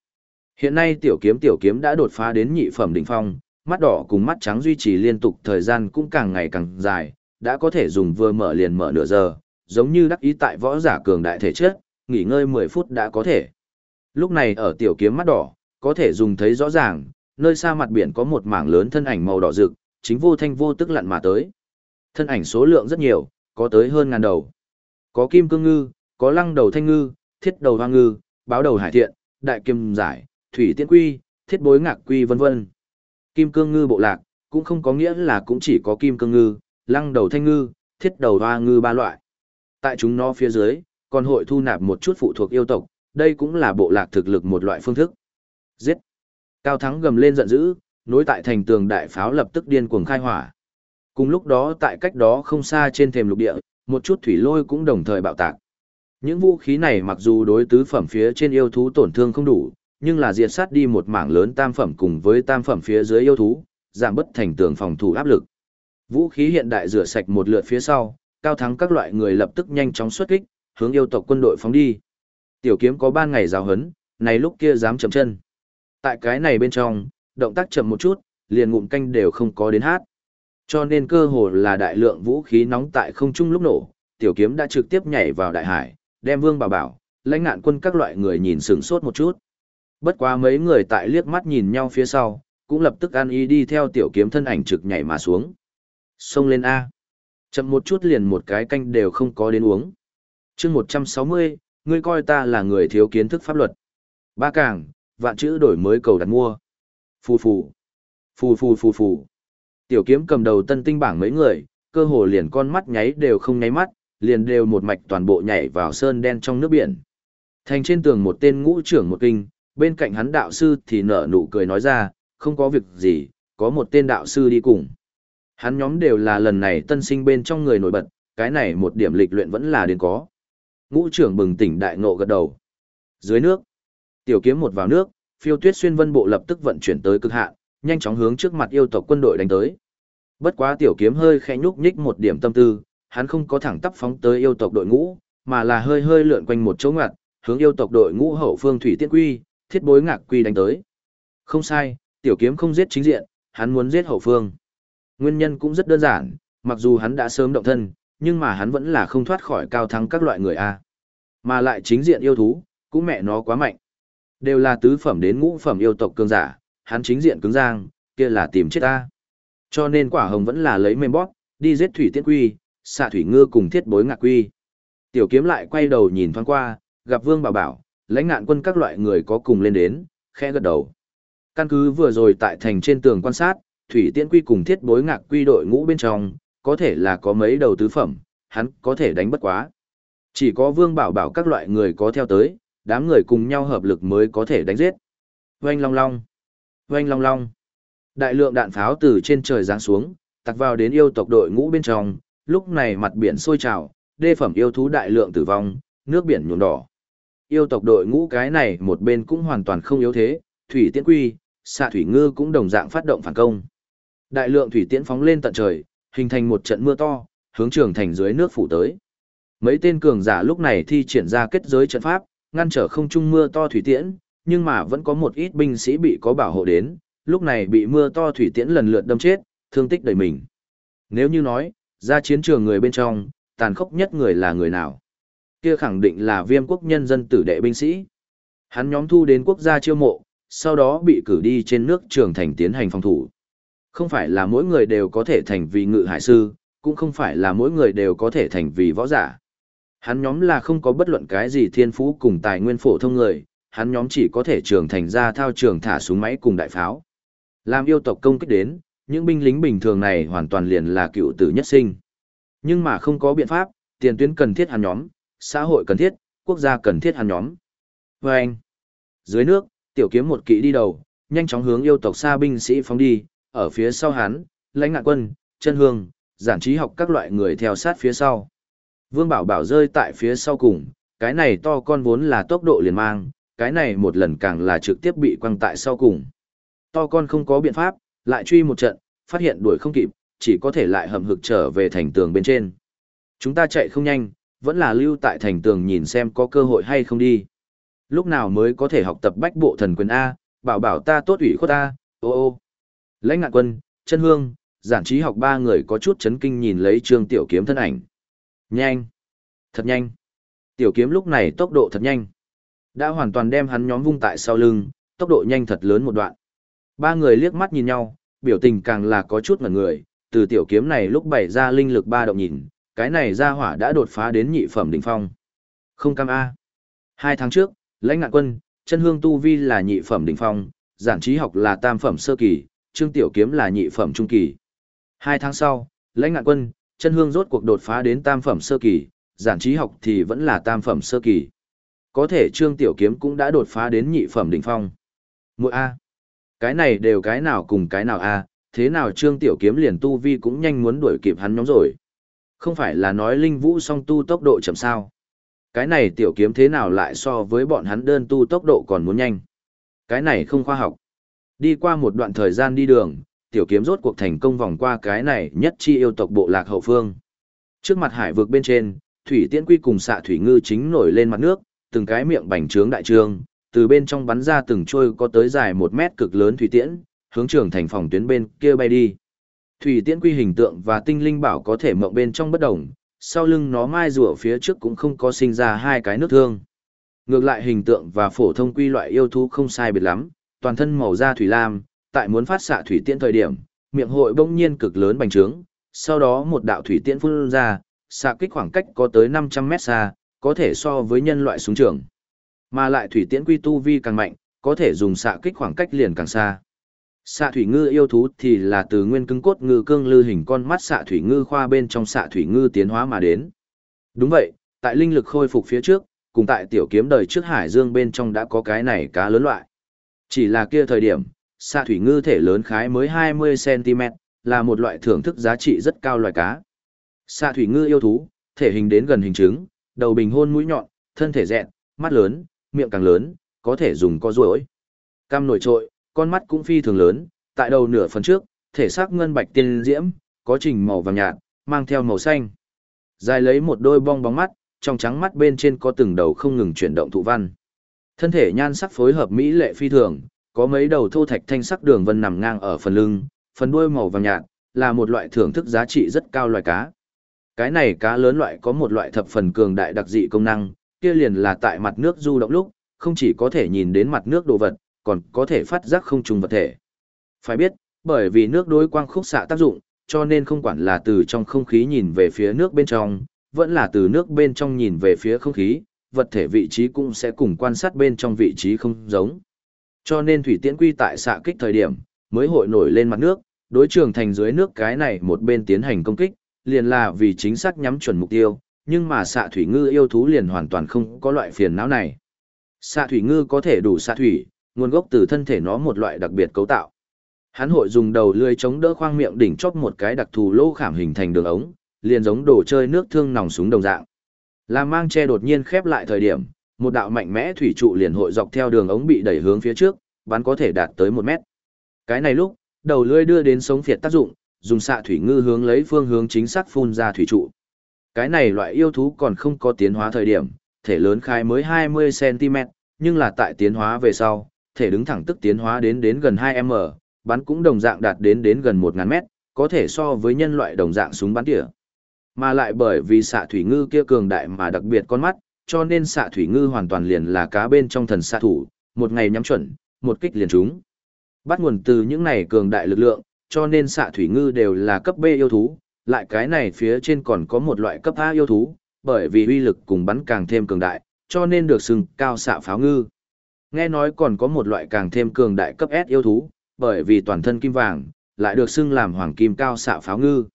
Hiện nay tiểu kiếm tiểu kiếm đã đột phá đến nhị phẩm đỉnh phong, mắt đỏ cùng mắt trắng duy trì liên tục thời gian cũng càng ngày càng dài, đã có thể dùng vừa mở liền mở nửa giờ, giống như đắc ý tại võ giả cường đại thể chất, nghỉ ngơi 10 phút đã có thể. Lúc này ở tiểu kiếm mắt đỏ, có thể dùng thấy rõ ràng, nơi xa mặt biển có một mảng lớn thân ảnh màu đỏ rực, chính vô thanh vô tức lặn mà tới. Thân ảnh số lượng rất nhiều, có tới hơn ngàn đầu. Có kim cương ngư, có lăng đầu thanh ngư, thiết đầu hoa ngư, báo đầu hải thiện, đại kim giải, thủy tiễn quy, thiết bối ngạc quy vân vân. Kim cương ngư bộ lạc, cũng không có nghĩa là cũng chỉ có kim cương ngư, lăng đầu thanh ngư, thiết đầu hoa ngư ba loại. Tại chúng nó phía dưới, còn hội thu nạp một chút phụ thuộc yêu tộc, đây cũng là bộ lạc thực lực một loại phương thức. Giết! Cao Thắng gầm lên giận dữ, nối tại thành tường đại pháo lập tức điên cuồng khai hỏa. Cùng lúc đó tại cách đó không xa trên thềm lục địa, một chút thủy lôi cũng đồng thời bạo tạc. Những vũ khí này mặc dù đối tứ phẩm phía trên yêu thú tổn thương không đủ, nhưng là diệt sát đi một mảng lớn tam phẩm cùng với tam phẩm phía dưới yêu thú, giảm bất thành tường phòng thủ áp lực. Vũ khí hiện đại rửa sạch một lượt phía sau, cao thắng các loại người lập tức nhanh chóng xuất kích, hướng yêu tộc quân đội phóng đi. Tiểu kiếm có ban ngày giáo hấn, này lúc kia dám chậm chân. Tại cái này bên trong, động tác chậm một chút, liền ngụm canh đều không có đến hát. Cho nên cơ hồ là đại lượng vũ khí nóng tại không trung lúc nổ, tiểu kiếm đã trực tiếp nhảy vào đại hải, đem vương bảo bảo, lãnh ngạn quân các loại người nhìn sửng sốt một chút. Bất quá mấy người tại liếc mắt nhìn nhau phía sau, cũng lập tức ăn ý đi theo tiểu kiếm thân ảnh trực nhảy mà xuống. Xông lên A. Chậm một chút liền một cái canh đều không có đến uống. chương 160, ngươi coi ta là người thiếu kiến thức pháp luật. Ba càng, vạn chữ đổi mới cầu đặt mua. Phù phù. Phù phù phù phù. Tiểu kiếm cầm đầu tân tinh bảng mấy người, cơ hồ liền con mắt nháy đều không nháy mắt, liền đều một mạch toàn bộ nhảy vào sơn đen trong nước biển. Thành trên tường một tên ngũ trưởng một kinh, bên cạnh hắn đạo sư thì nở nụ cười nói ra, không có việc gì, có một tên đạo sư đi cùng. Hắn nhóm đều là lần này tân sinh bên trong người nổi bật, cái này một điểm lịch luyện vẫn là đến có. Ngũ trưởng bừng tỉnh đại ngộ gật đầu. Dưới nước, tiểu kiếm một vào nước, phiêu tuyết xuyên vân bộ lập tức vận chuyển tới cực hạn, nhanh chóng hướng trước mặt yêu tộc quân đội đánh tới. Bất quá tiểu kiếm hơi khẽ nhúc nhích một điểm tâm tư, hắn không có thẳng tắp phóng tới yêu tộc đội ngũ, mà là hơi hơi lượn quanh một chỗ ngoặt, hướng yêu tộc đội ngũ hậu phương thủy tiên quy, thiết bối ngạc quy đánh tới. Không sai, tiểu kiếm không giết chính diện, hắn muốn giết hậu phương. Nguyên nhân cũng rất đơn giản, mặc dù hắn đã sớm động thân, nhưng mà hắn vẫn là không thoát khỏi cao thắng các loại người A. Mà lại chính diện yêu thú, cũng mẹ nó quá mạnh. Đều là tứ phẩm đến ngũ phẩm yêu tộc cường giả, hắn chính diện cứng giang, kia là tìm chết ta. Cho nên quả hồng vẫn là lấy mềm bóp, đi giết thủy tiên quy, xạ thủy ngư cùng thiết bối ngạc quy. Tiểu kiếm lại quay đầu nhìn thoáng qua, gặp vương bảo bảo, lãnh ngạn quân các loại người có cùng lên đến, khẽ gật đầu. Căn cứ vừa rồi tại thành trên tường quan sát, thủy tiễn quy cùng thiết bối ngạc quy đội ngũ bên trong, có thể là có mấy đầu tứ phẩm, hắn có thể đánh bất quá. Chỉ có vương bảo bảo các loại người có theo tới, đám người cùng nhau hợp lực mới có thể đánh giết. Oanh long long, oanh long long. Đại lượng đạn pháo từ trên trời giáng xuống, tặc vào đến yêu tộc đội ngũ bên trong, lúc này mặt biển sôi trào, đê phẩm yêu thú đại lượng tử vong, nước biển nhuộm đỏ. Yêu tộc đội ngũ cái này một bên cũng hoàn toàn không yếu thế, thủy tiễn quy, xạ thủy ngư cũng đồng dạng phát động phản công. Đại lượng thủy tiễn phóng lên tận trời, hình thành một trận mưa to, hướng trường thành dưới nước phủ tới. Mấy tên cường giả lúc này thi triển ra kết giới trận pháp, ngăn trở không trung mưa to thủy tiễn, nhưng mà vẫn có một ít binh sĩ bị có bảo hộ đến, lúc này bị mưa to thủy tiễn lần lượt đâm chết, thương tích đầy mình. Nếu như nói, ra chiến trường người bên trong, tàn khốc nhất người là người nào? Kia khẳng định là viêm quốc nhân dân tử đệ binh sĩ. Hắn nhóm thu đến quốc gia chiêu mộ, sau đó bị cử đi trên nước trường thành tiến hành phòng thủ. Không phải là mỗi người đều có thể thành vì ngự hải sư, cũng không phải là mỗi người đều có thể thành vì võ giả. Hắn nhóm là không có bất luận cái gì thiên phú cùng tài nguyên phổ thông người, hắn nhóm chỉ có thể trưởng thành ra thao trường thả súng máy cùng đại pháo. Làm yêu tộc công kích đến, những binh lính bình thường này hoàn toàn liền là cựu tử nhất sinh. Nhưng mà không có biện pháp, tiền tuyến cần thiết hắn nhóm, xã hội cần thiết, quốc gia cần thiết hắn nhóm. Và anh, dưới nước, tiểu kiếm một kỵ đi đầu, nhanh chóng hướng yêu tộc xa binh sĩ phóng đi, ở phía sau hắn, lãnh ngạn quân, chân hương, giản trí học các loại người theo sát phía sau. Vương Bảo Bảo rơi tại phía sau cùng, cái này to con vốn là tốc độ liền mang, cái này một lần càng là trực tiếp bị quăng tại sau cùng. To con không có biện pháp, lại truy một trận, phát hiện đuổi không kịp, chỉ có thể lại hầm hực trở về thành tường bên trên. Chúng ta chạy không nhanh, vẫn là lưu tại thành tường nhìn xem có cơ hội hay không đi. Lúc nào mới có thể học tập bách bộ thần quyền A, bảo bảo ta tốt ủy khuất A, ô ô. Lãnh ngạn quân, chân hương, giản trí học ba người có chút chấn kinh nhìn lấy trương tiểu kiếm thân ảnh. Nhanh! Thật nhanh! Tiểu kiếm lúc này tốc độ thật nhanh. Đã hoàn toàn đem hắn nhóm vung tại sau lưng, tốc độ nhanh thật lớn một đoạn. Ba người liếc mắt nhìn nhau, biểu tình càng là có chút ngẩn người, từ tiểu kiếm này lúc bày ra linh lực ba động nhìn, cái này ra hỏa đã đột phá đến nhị phẩm đỉnh phong. Không cam A. Hai tháng trước, lãnh ngạn quân, chân hương tu vi là nhị phẩm đỉnh phong, giản trí học là tam phẩm sơ kỳ, trương tiểu kiếm là nhị phẩm trung kỳ. Hai tháng sau, lãnh ngạn quân, chân hương rốt cuộc đột phá đến tam phẩm sơ kỳ, giản trí học thì vẫn là tam phẩm sơ kỳ. Có thể trương tiểu kiếm cũng đã đột phá đến nhị phẩm đỉnh phong. Mỗi A. Cái này đều cái nào cùng cái nào A, thế nào trương tiểu kiếm liền tu vi cũng nhanh muốn đuổi kịp hắn nhóm rồi. Không phải là nói linh vũ song tu tốc độ chậm sao. Cái này tiểu kiếm thế nào lại so với bọn hắn đơn tu tốc độ còn muốn nhanh. Cái này không khoa học. Đi qua một đoạn thời gian đi đường, tiểu kiếm rốt cuộc thành công vòng qua cái này nhất chi yêu tộc bộ lạc hậu phương. Trước mặt hải vực bên trên, thủy tiễn quy cùng xạ thủy ngư chính nổi lên mặt nước, từng cái miệng bành trướng đại trương, từ bên trong bắn ra từng trôi có tới dài một mét cực lớn thủy tiễn, hướng trường thành phòng tuyến bên kia bay đi. Thủy tiễn quy hình tượng và tinh linh bảo có thể mộng bên trong bất đồng, sau lưng nó mai rùa phía trước cũng không có sinh ra hai cái nước thương. Ngược lại hình tượng và phổ thông quy loại yêu thú không sai biệt lắm, toàn thân màu da thủy lam, tại muốn phát xạ thủy tiễn thời điểm, miệng hội bỗng nhiên cực lớn bành trướng, sau đó một đạo thủy tiễn phun ra, xạ kích khoảng cách có tới 500 mét xa, có thể so với nhân loại súng trường. Mà lại thủy tiễn quy tu vi càng mạnh, có thể dùng xạ kích khoảng cách liền càng xa. Xạ thủy ngư yêu thú thì là từ nguyên cứng cốt ngư cương lư hình con mắt xạ thủy ngư khoa bên trong xạ thủy ngư tiến hóa mà đến. Đúng vậy, tại linh lực khôi phục phía trước, cùng tại tiểu kiếm đời trước hải dương bên trong đã có cái này cá lớn loại. Chỉ là kia thời điểm, xạ thủy ngư thể lớn khái mới 20cm, là một loại thưởng thức giá trị rất cao loài cá. Xạ thủy ngư yêu thú, thể hình đến gần hình trứng, đầu bình hôn mũi nhọn, thân thể dẹn, mắt lớn, miệng càng lớn, có thể dùng co ruỗi. Cam nổi trội, con mắt cũng phi thường lớn, tại đầu nửa phần trước, thể xác ngân bạch tiên diễm, có trình màu vàng nhạt, mang theo màu xanh. Dài lấy một đôi bong bóng mắt, trong trắng mắt bên trên có từng đầu không ngừng chuyển động thụ văn. Thân thể nhan sắc phối hợp mỹ lệ phi thường, có mấy đầu thô thạch thanh sắc đường vân nằm ngang ở phần lưng, phần đuôi màu vàng nhạt, là một loại thưởng thức giá trị rất cao loài cá. Cái này cá lớn loại có một loại thập phần cường đại đặc dị công năng, kia liền là tại mặt nước du động lúc, không chỉ có thể nhìn đến mặt nước đồ vật, còn có thể phát giác không trùng vật thể. Phải biết, bởi vì nước đối quang khúc xạ tác dụng, cho nên không quản là từ trong không khí nhìn về phía nước bên trong, vẫn là từ nước bên trong nhìn về phía không khí, vật thể vị trí cũng sẽ cùng quan sát bên trong vị trí không giống. Cho nên thủy tiễn quy tại xạ kích thời điểm, mới hội nổi lên mặt nước, đối trường thành dưới nước cái này một bên tiến hành công kích, liền là vì chính xác nhắm chuẩn mục tiêu, nhưng mà xạ thủy ngư yêu thú liền hoàn toàn không có loại phiền não này. Xạ thủy ngư có thể đủ xạ thủy, nguồn gốc từ thân thể nó một loại đặc biệt cấu tạo. Hắn hội dùng đầu lưỡi chống đỡ khoang miệng đỉnh chóp một cái đặc thù lỗ khảm hình thành đường ống, liền giống đồ chơi nước thương nòng súng đồng dạng. Làm mang che đột nhiên khép lại thời điểm, một đạo mạnh mẽ thủy trụ liền hội dọc theo đường ống bị đẩy hướng phía trước, bắn có thể đạt tới một mét. Cái này lúc, đầu lưỡi đưa đến sống phiệt tác dụng, dùng xạ thủy ngư hướng lấy phương hướng chính xác phun ra thủy trụ. Cái này loại yêu thú còn không có tiến hóa thời điểm, thể lớn khai mới 20cm, nhưng là tại tiến hóa về sau, thể đứng thẳng tức tiến hóa đến đến gần 2m, bắn cũng đồng dạng đạt đến đến gần 1000 m, có thể so với nhân loại đồng dạng súng bắn tỉa. Mà lại bởi vì xạ thủy ngư kia cường đại mà đặc biệt con mắt, cho nên xạ thủy ngư hoàn toàn liền là cá bên trong thần xạ thủ, một ngày nhắm chuẩn, một kích liền trúng. Bắt nguồn từ những này cường đại lực lượng, cho nên xạ thủy ngư đều là cấp B yêu thú, lại cái này phía trên còn có một loại cấp A yêu thú, bởi vì uy lực cùng bắn càng thêm cường đại, cho nên được xưng cao xạ pháo ngư. Nghe nói còn có một loại càng thêm cường đại cấp S yêu thú, bởi vì toàn thân kim vàng, lại được xưng làm hoàng kim cao xạ pháo ngư.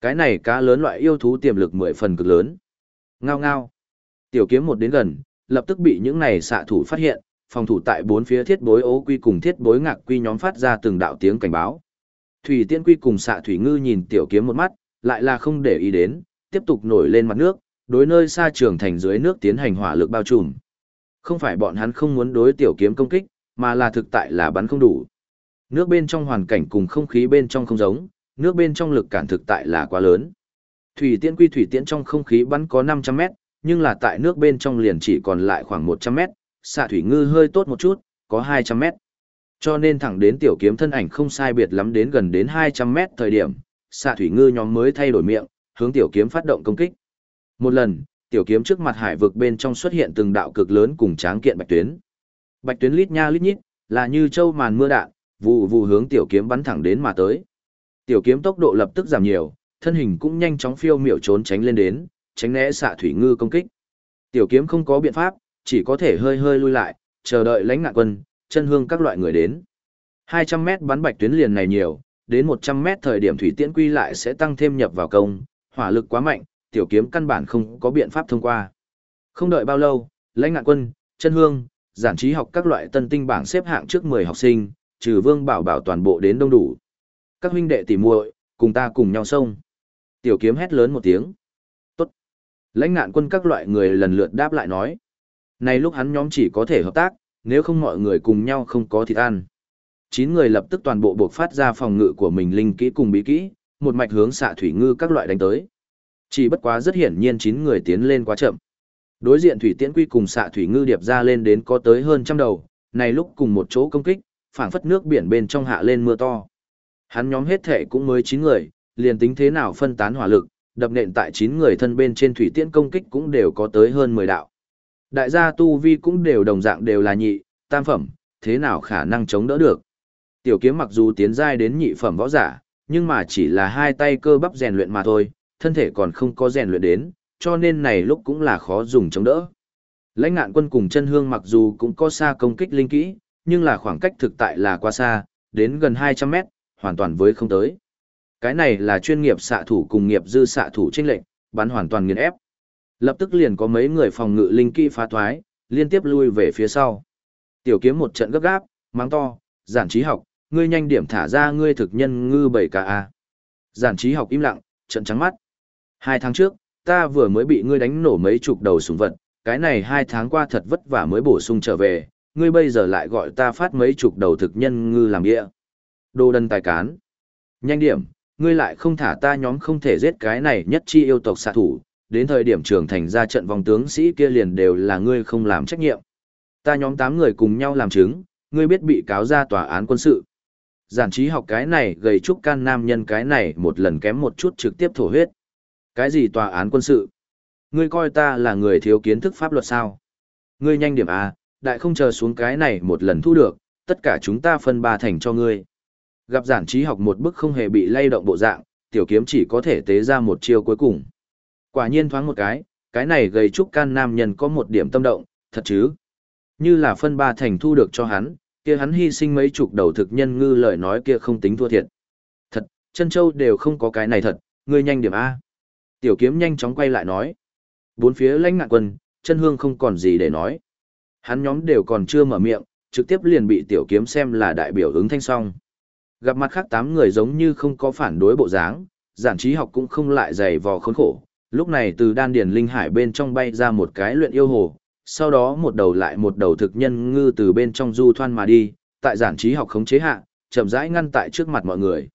Cái này cá lớn loại yêu thú tiềm lực mười phần cực lớn. Ngao ngao. Tiểu kiếm một đến gần, lập tức bị những này xạ thủ phát hiện, phòng thủ tại bốn phía thiết bối ố quy cùng thiết bối ngạc quy nhóm phát ra từng đạo tiếng cảnh báo. Thủy tiên quy cùng xạ thủy ngư nhìn tiểu kiếm một mắt, lại là không để ý đến, tiếp tục nổi lên mặt nước, đối nơi xa trường thành dưới nước tiến hành hỏa lực bao trùm. Không phải bọn hắn không muốn đối tiểu kiếm công kích, mà là thực tại là bắn không đủ. Nước bên trong hoàn cảnh cùng không khí bên trong không giống, nước bên trong lực cản thực tại là quá lớn. Thủy tiễn quy thủy tiễn trong không khí bắn có 500 mét, nhưng là tại nước bên trong liền chỉ còn lại khoảng 100 mét, xạ thủy ngư hơi tốt một chút, có 200 mét. Cho nên thẳng đến tiểu kiếm thân ảnh không sai biệt lắm đến gần đến 200 mét thời điểm, xạ thủy ngư nhóm mới thay đổi miệng, hướng tiểu kiếm phát động công kích. Một lần, tiểu kiếm trước mặt hải vực bên trong xuất hiện từng đạo cực lớn cùng tráng kiện bạch tuyến. Bạch tuyến lít nha lít nhít, là như châu màn mưa đạn, vụ vụ hướng tiểu kiếm bắn thẳng đến mà tới. Tiểu kiếm tốc độ lập tức giảm nhiều, thân hình cũng nhanh chóng phiêu miểu trốn tránh lên đến, tránh né xạ thủy ngư công kích. Tiểu kiếm không có biện pháp, chỉ có thể hơi hơi lui lại, chờ đợi lãnh ngạn quân, chân hương các loại người đến. 200 mét bắn bạch tuyến liền này nhiều, đến 100 mét thời điểm thủy tiễn quy lại sẽ tăng thêm nhập vào công, hỏa lực quá mạnh, tiểu kiếm căn bản không có biện pháp thông qua. Không đợi bao lâu, lãnh ngạn quân, chân hương, giản trí học các loại tân tinh bảng xếp hạng trước 10 học sinh, trừ vương bảo bảo toàn bộ đến đông đủ. Các huynh đệ tỉ muội, cùng ta cùng nhau xông. Tiểu kiếm hét lớn một tiếng. Tốt. Lãnh ngạn quân các loại người lần lượt đáp lại nói. Này lúc hắn nhóm chỉ có thể hợp tác, nếu không mọi người cùng nhau không có thịt ăn. Chín người lập tức toàn bộ buộc phát ra phòng ngự của mình linh kỹ cùng bí kỹ, một mạch hướng xạ thủy ngư các loại đánh tới. Chỉ bất quá rất hiển nhiên chín người tiến lên quá chậm. Đối diện thủy tiễn quy cùng xạ thủy ngư điệp ra lên đến có tới hơn trăm đầu, này lúc cùng một chỗ công kích, phảng phất nước biển bên trong hạ lên mưa to. Hắn nhóm hết thể cũng mới chín người, liền tính thế nào phân tán hỏa lực, đập nện tại chín người thân bên trên thủy tiễn công kích cũng đều có tới hơn 10 đạo. Đại gia tu vi cũng đều đồng dạng đều là nhị, tam phẩm, thế nào khả năng chống đỡ được. Tiểu kiếm mặc dù tiến giai đến nhị phẩm võ giả, nhưng mà chỉ là hai tay cơ bắp rèn luyện mà thôi, thân thể còn không có rèn luyện đến, cho nên này lúc cũng là khó dùng chống đỡ. Lãnh ngạn quân cùng chân hương mặc dù cũng có xa công kích linh kỹ, nhưng là khoảng cách thực tại là quá xa, đến gần 200 mét, hoàn toàn với không tới. Cái này là chuyên nghiệp xạ thủ cùng nghiệp dư xạ thủ chênh lệnh, bắn hoàn toàn nghiền ép. Lập tức liền có mấy người phòng ngự linh kỹ phá thoái, liên tiếp lui về phía sau. Tiểu kiếm một trận gấp gáp, mắng to, giản trí học, ngươi nhanh điểm thả ra ngươi thực nhân ngư bảy ca a. À. Giản trí học im lặng, trận trắng mắt. Hai tháng trước, ta vừa mới bị ngươi đánh nổ mấy chục đầu súng vật, cái này hai tháng qua thật vất vả mới bổ sung trở về, ngươi bây giờ lại gọi ta phát mấy chục đầu thực nhân ngư làm địa. Đồ đần tài cán. Nhanh điểm, ngươi lại không thả ta nhóm không thể giết cái này nhất chi yêu tộc xạ thủ, đến thời điểm trưởng thành ra trận vòng tướng sĩ kia liền đều là ngươi không làm trách nhiệm. Ta nhóm tám người cùng nhau làm chứng, ngươi biết bị cáo ra tòa án quân sự. Giản trí học cái này gầy trúc can nam nhân cái này một lần kém một chút trực tiếp thổ huyết. Cái gì tòa án quân sự? Ngươi coi ta là người thiếu kiến thức pháp luật sao? Ngươi nhanh điểm A, đại không chờ xuống cái này một lần thu được, tất cả chúng ta phân ba thành cho ngươi. Gặp giản trí học một bức không hề bị lay động bộ dạng, tiểu kiếm chỉ có thể tế ra một chiêu cuối cùng. Quả nhiên thoáng một cái, cái này gầy trúc can nam nhân có một điểm tâm động, thật chứ. Như là phân ba thành thu được cho hắn, kia hắn hy sinh mấy chục đầu thực nhân ngư lời nói kia không tính thua thiệt. Thật, chân châu đều không có cái này thật, ngươi nhanh điểm A. Tiểu kiếm nhanh chóng quay lại nói. Bốn phía lãnh ngạn quân, chân hương không còn gì để nói. Hắn nhóm đều còn chưa mở miệng, trực tiếp liền bị tiểu kiếm xem là đại biểu ứng thanh song. Gặp mặt khác tám người giống như không có phản đối bộ dáng, giản trí học cũng không lại dày vò khốn khổ. Lúc này từ đan điền linh hải bên trong bay ra một cái luyện yêu hồ, sau đó một đầu lại một đầu thực nhân ngư từ bên trong du thoan mà đi, tại giản trí học khống chế hạ, chậm rãi ngăn tại trước mặt mọi người.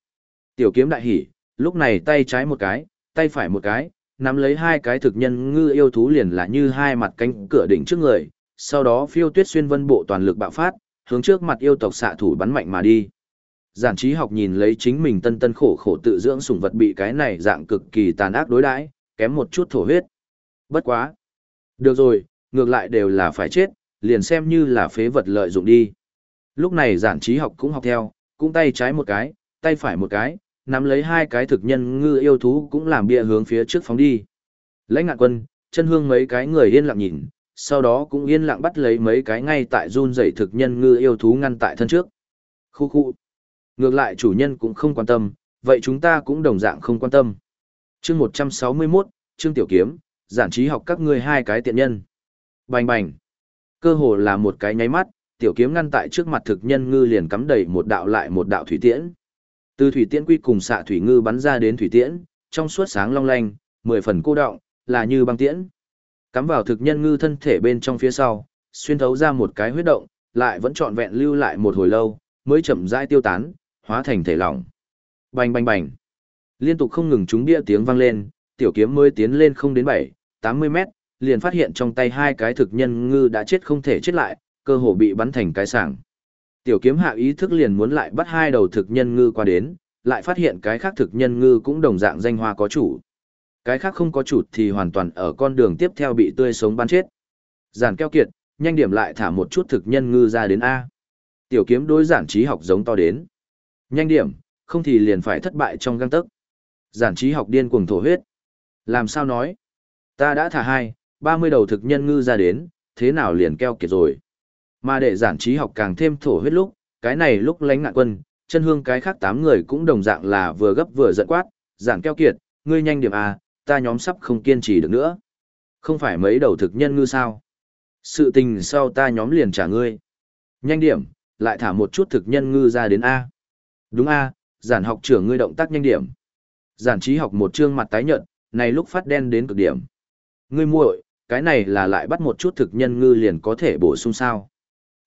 Tiểu kiếm đại hỉ, lúc này tay trái một cái, tay phải một cái, nắm lấy hai cái thực nhân ngư yêu thú liền là như hai mặt cánh cửa đỉnh trước người, sau đó phiêu tuyết xuyên vân bộ toàn lực bạo phát, hướng trước mặt yêu tộc xạ thủ bắn mạnh mà đi. Giản trí học nhìn lấy chính mình tân tân khổ khổ tự dưỡng sủng vật bị cái này dạng cực kỳ tàn ác đối đãi, kém một chút thổ huyết. Bất quá. Được rồi, ngược lại đều là phải chết, liền xem như là phế vật lợi dụng đi. Lúc này giản trí học cũng học theo, cũng tay trái một cái, tay phải một cái, nắm lấy hai cái thực nhân ngư yêu thú cũng làm bia hướng phía trước phóng đi. Lãnh ngạn quân, chân hương mấy cái người yên lặng nhìn, sau đó cũng yên lặng bắt lấy mấy cái ngay tại run dậy thực nhân ngư yêu thú ngăn tại thân trước. Khu khu. Ngược lại chủ nhân cũng không quan tâm, vậy chúng ta cũng đồng dạng không quan tâm. Chương 161, chương tiểu kiếm, giản trí học các ngươi hai cái tiện nhân. Bành bành. Cơ hồ là một cái nháy mắt, tiểu kiếm ngăn tại trước mặt thực nhân ngư liền cắm đầy một đạo lại một đạo thủy tiễn. Từ thủy tiễn quy cùng xạ thủy ngư bắn ra đến thủy tiễn, trong suốt sáng long lanh, mười phần cô động, là như băng tiễn. Cắm vào thực nhân ngư thân thể bên trong phía sau, xuyên thấu ra một cái huyết động, lại vẫn trọn vẹn lưu lại một hồi lâu, mới chậm rãi tiêu tán, hóa thành thể lỏng. Bành bành bành. Liên tục không ngừng trúng bia tiếng vang lên, tiểu kiếm mới tiến lên không đến 7, 80 mét, liền phát hiện trong tay hai cái thực nhân ngư đã chết không thể chết lại, cơ hồ bị bắn thành cái sảng. Tiểu kiếm hạ ý thức liền muốn lại bắt hai đầu thực nhân ngư qua đến, lại phát hiện cái khác thực nhân ngư cũng đồng dạng danh hoa có chủ. Cái khác không có chủ thì hoàn toàn ở con đường tiếp theo bị tươi sống bắn chết. Giản keo kiệt, nhanh điểm lại thả một chút thực nhân ngư ra đến A. Tiểu kiếm đối giản trí học giống to đến. Nhanh điểm, không thì liền phải thất bại trong găng tấc. Giản trí học điên cuồng thổ huyết. Làm sao nói? Ta đã thả hai, ba mươi đầu thực nhân ngư ra đến, thế nào liền keo kiệt rồi. Mà để giản trí học càng thêm thổ huyết lúc, cái này lúc lánh ngạn quân, chân hương cái khác tám người cũng đồng dạng là vừa gấp vừa giận quát, giản keo kiệt, ngươi nhanh điểm a, ta nhóm sắp không kiên trì được nữa. Không phải mấy đầu thực nhân ngư sao? Sự tình sau ta nhóm liền trả ngươi. Nhanh điểm, lại thả một chút thực nhân ngư ra đến A. Đúng A, giản học trưởng ngươi động tác nhanh điểm. Giản trí học một chương mặt tái nhợt, này lúc phát đen đến cực điểm. Ngươi muội, cái này là lại bắt một chút thực nhân ngư liền có thể bổ sung sao.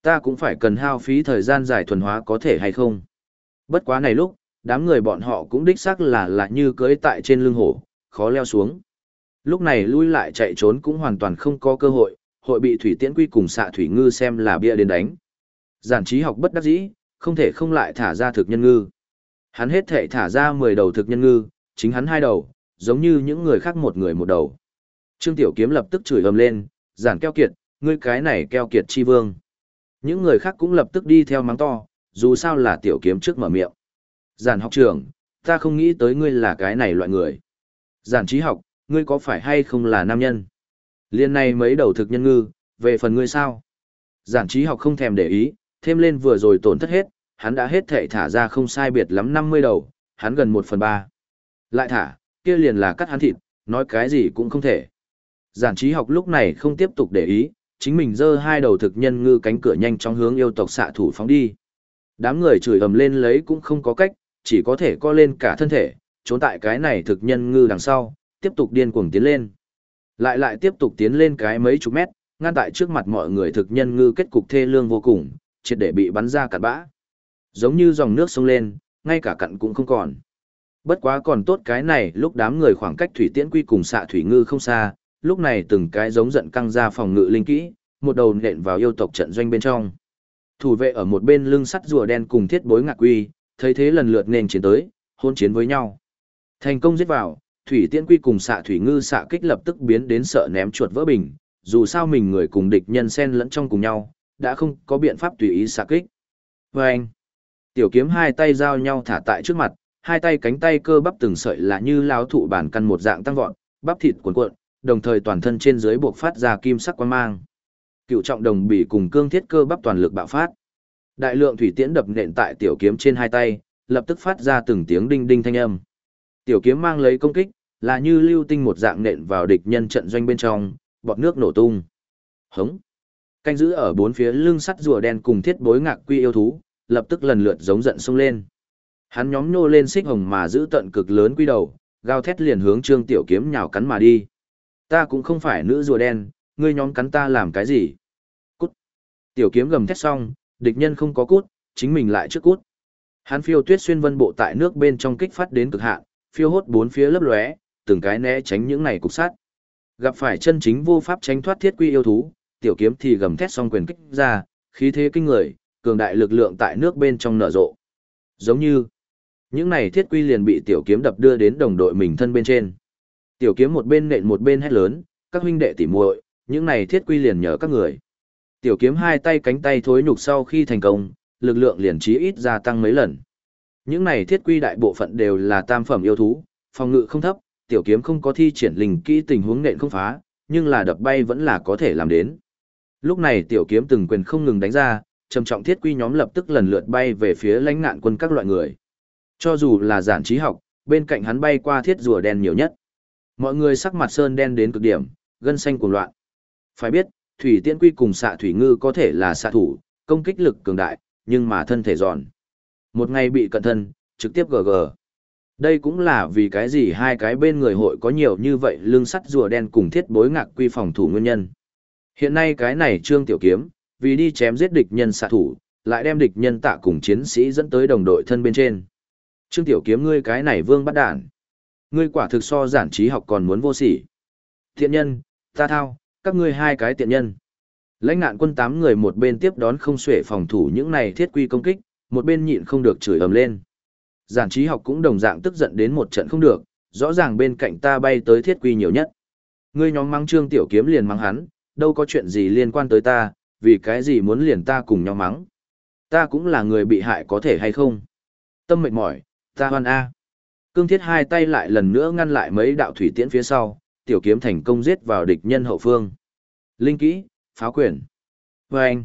Ta cũng phải cần hao phí thời gian giải thuần hóa có thể hay không. Bất quá này lúc, đám người bọn họ cũng đích xác là là như cưới tại trên lưng hổ, khó leo xuống. Lúc này lui lại chạy trốn cũng hoàn toàn không có cơ hội, hội bị thủy tiễn quy cùng xạ thủy ngư xem là bia đến đánh. Giản trí học bất đắc dĩ, không thể không lại thả ra thực nhân ngư. Hắn hết thể thả ra 10 đầu thực nhân ngư, chính hắn hai đầu, giống như những người khác một người một đầu. Trương Tiểu Kiếm lập tức chửi ầm lên, giản keo kiệt, ngươi cái này keo kiệt chi vương. Những người khác cũng lập tức đi theo mắng to, dù sao là Tiểu Kiếm trước mở miệng. Giản học trưởng, ta không nghĩ tới ngươi là cái này loại người. Giản trí học, ngươi có phải hay không là nam nhân? Liên này mấy đầu thực nhân ngư, về phần ngươi sao? Giản trí học không thèm để ý, thêm lên vừa rồi tổn thất hết, hắn đã hết thể thả ra không sai biệt lắm 50 đầu, hắn gần 1 phần 3. Lại thả, kia liền là cắt hắn thịt, nói cái gì cũng không thể. Giản trí học lúc này không tiếp tục để ý, chính mình giơ hai đầu thực nhân ngư cánh cửa nhanh chóng hướng yêu tộc xạ thủ phóng đi. Đám người chửi ầm lên lấy cũng không có cách, chỉ có thể co lên cả thân thể, trốn tại cái này thực nhân ngư đằng sau, tiếp tục điên cuồng tiến lên. Lại lại tiếp tục tiến lên cái mấy chục mét, ngăn tại trước mặt mọi người thực nhân ngư kết cục thê lương vô cùng, triệt để bị bắn ra cặn bã. Giống như dòng nước sông lên, ngay cả cặn cũng không còn. Bất quá còn tốt cái này lúc đám người khoảng cách thủy tiễn quy cùng xạ thủy ngư không xa, lúc này từng cái giống giận căng ra phòng ngự linh kỹ, một đầu nện vào yêu tộc trận doanh bên trong. Thủ vệ ở một bên lưng sắt rùa đen cùng thiết bối ngạc quy, thấy thế lần lượt nên chiến tới, hôn chiến với nhau. Thành công giết vào, thủy tiễn quy cùng xạ thủy ngư xạ kích lập tức biến đến sợ ném chuột vỡ bình, dù sao mình người cùng địch nhân xen lẫn trong cùng nhau, đã không có biện pháp tùy ý xạ kích. Và anh, tiểu kiếm hai tay giao nhau thả tại trước mặt, hai tay cánh tay cơ bắp từng sợi là như lao thụ bản căn một dạng tăng vọt, bắp thịt cuộn cuộn, đồng thời toàn thân trên dưới buộc phát ra kim sắc quang mang. Cựu trọng đồng bỉ cùng cương thiết cơ bắp toàn lực bạo phát. Đại lượng thủy tiễn đập nện tại tiểu kiếm trên hai tay, lập tức phát ra từng tiếng đinh đinh thanh âm. Tiểu kiếm mang lấy công kích, là như lưu tinh một dạng nện vào địch nhân trận doanh bên trong, bọt nước nổ tung. Hống. Canh giữ ở bốn phía lưng sắt rùa đen cùng thiết bối ngạc quy yêu thú, lập tức lần lượt giống giận xông lên. Hắn nhóm nô lên xích hồng mà giữ tận cực lớn quy đầu, gào thét liền hướng Trương Tiểu Kiếm nhào cắn mà đi. Ta cũng không phải nữ rùa đen, ngươi nhóm cắn ta làm cái gì? Cút. Tiểu Kiếm gầm thét xong, địch nhân không có cút, chính mình lại trước cút. Hắn phiêu tuyết xuyên vân bộ tại nước bên trong kích phát đến cực hạn, phiêu hốt bốn phía lấp lóe, từng cái né tránh những này cục sát. Gặp phải chân chính vô pháp tránh thoát thiết quy yêu thú, tiểu kiếm thì gầm thét xong quyền kích ra, khí thế kinh người, cường đại lực lượng tại nước bên trong nở rộ. Giống như, những này thiết quy liền bị tiểu kiếm đập đưa đến đồng đội mình thân bên trên. Tiểu kiếm một bên nện một bên hét lớn, các huynh đệ tỉ muội, những này thiết quy liền nhờ các người. Tiểu kiếm hai tay cánh tay thối nhục sau khi thành công, lực lượng liền chí ít gia tăng mấy lần. Những này thiết quy đại bộ phận đều là tam phẩm yêu thú, phòng ngự không thấp, tiểu kiếm không có thi triển linh kỹ tình huống nện không phá, nhưng là đập bay vẫn là có thể làm đến. Lúc này tiểu kiếm từng quyền không ngừng đánh ra, trầm trọng thiết quy nhóm lập tức lần lượt bay về phía lãnh nạn quân các loại người. Cho dù là giản trí học, bên cạnh hắn bay qua thiết rùa đen nhiều nhất. Mọi người sắc mặt sơn đen đến cực điểm, gân xanh cuồng loạn. Phải biết, thủy tiễn quy cùng xạ thủy ngư có thể là xạ thủ, công kích lực cường đại, nhưng mà thân thể giòn. Một ngày bị cận thân, trực tiếp GG. Đây cũng là vì cái gì hai cái bên người hội có nhiều như vậy lưng sắt rùa đen cùng thiết bối ngạc quy phòng thủ nguyên nhân. Hiện nay cái này trương tiểu kiếm, vì đi chém giết địch nhân xạ thủ, lại đem địch nhân tạ cùng chiến sĩ dẫn tới đồng đội thân bên trên. Trương tiểu kiếm ngươi cái này vương bắt đản. Ngươi quả thực so giản trí học còn muốn vô sỉ. Thiện nhân, ta thao, các ngươi hai cái tiện nhân. Lãnh nạn quân tám người một bên tiếp đón không xuể phòng thủ những này thiết quy công kích, một bên nhịn không được chửi ầm lên. Giản trí học cũng đồng dạng tức giận đến một trận không được, rõ ràng bên cạnh ta bay tới thiết quy nhiều nhất. Ngươi nhóm mắng trương tiểu kiếm liền mắng hắn, đâu có chuyện gì liên quan tới ta, vì cái gì muốn liền ta cùng nhau mắng. Ta cũng là người bị hại có thể hay không? Tâm mệt mỏi, ta hoan A. Cương thiết hai tay lại lần nữa ngăn lại mấy đạo thủy tiễn phía sau, tiểu kiếm thành công giết vào địch nhân hậu phương. Linh kỹ, pháo quyền. Và anh,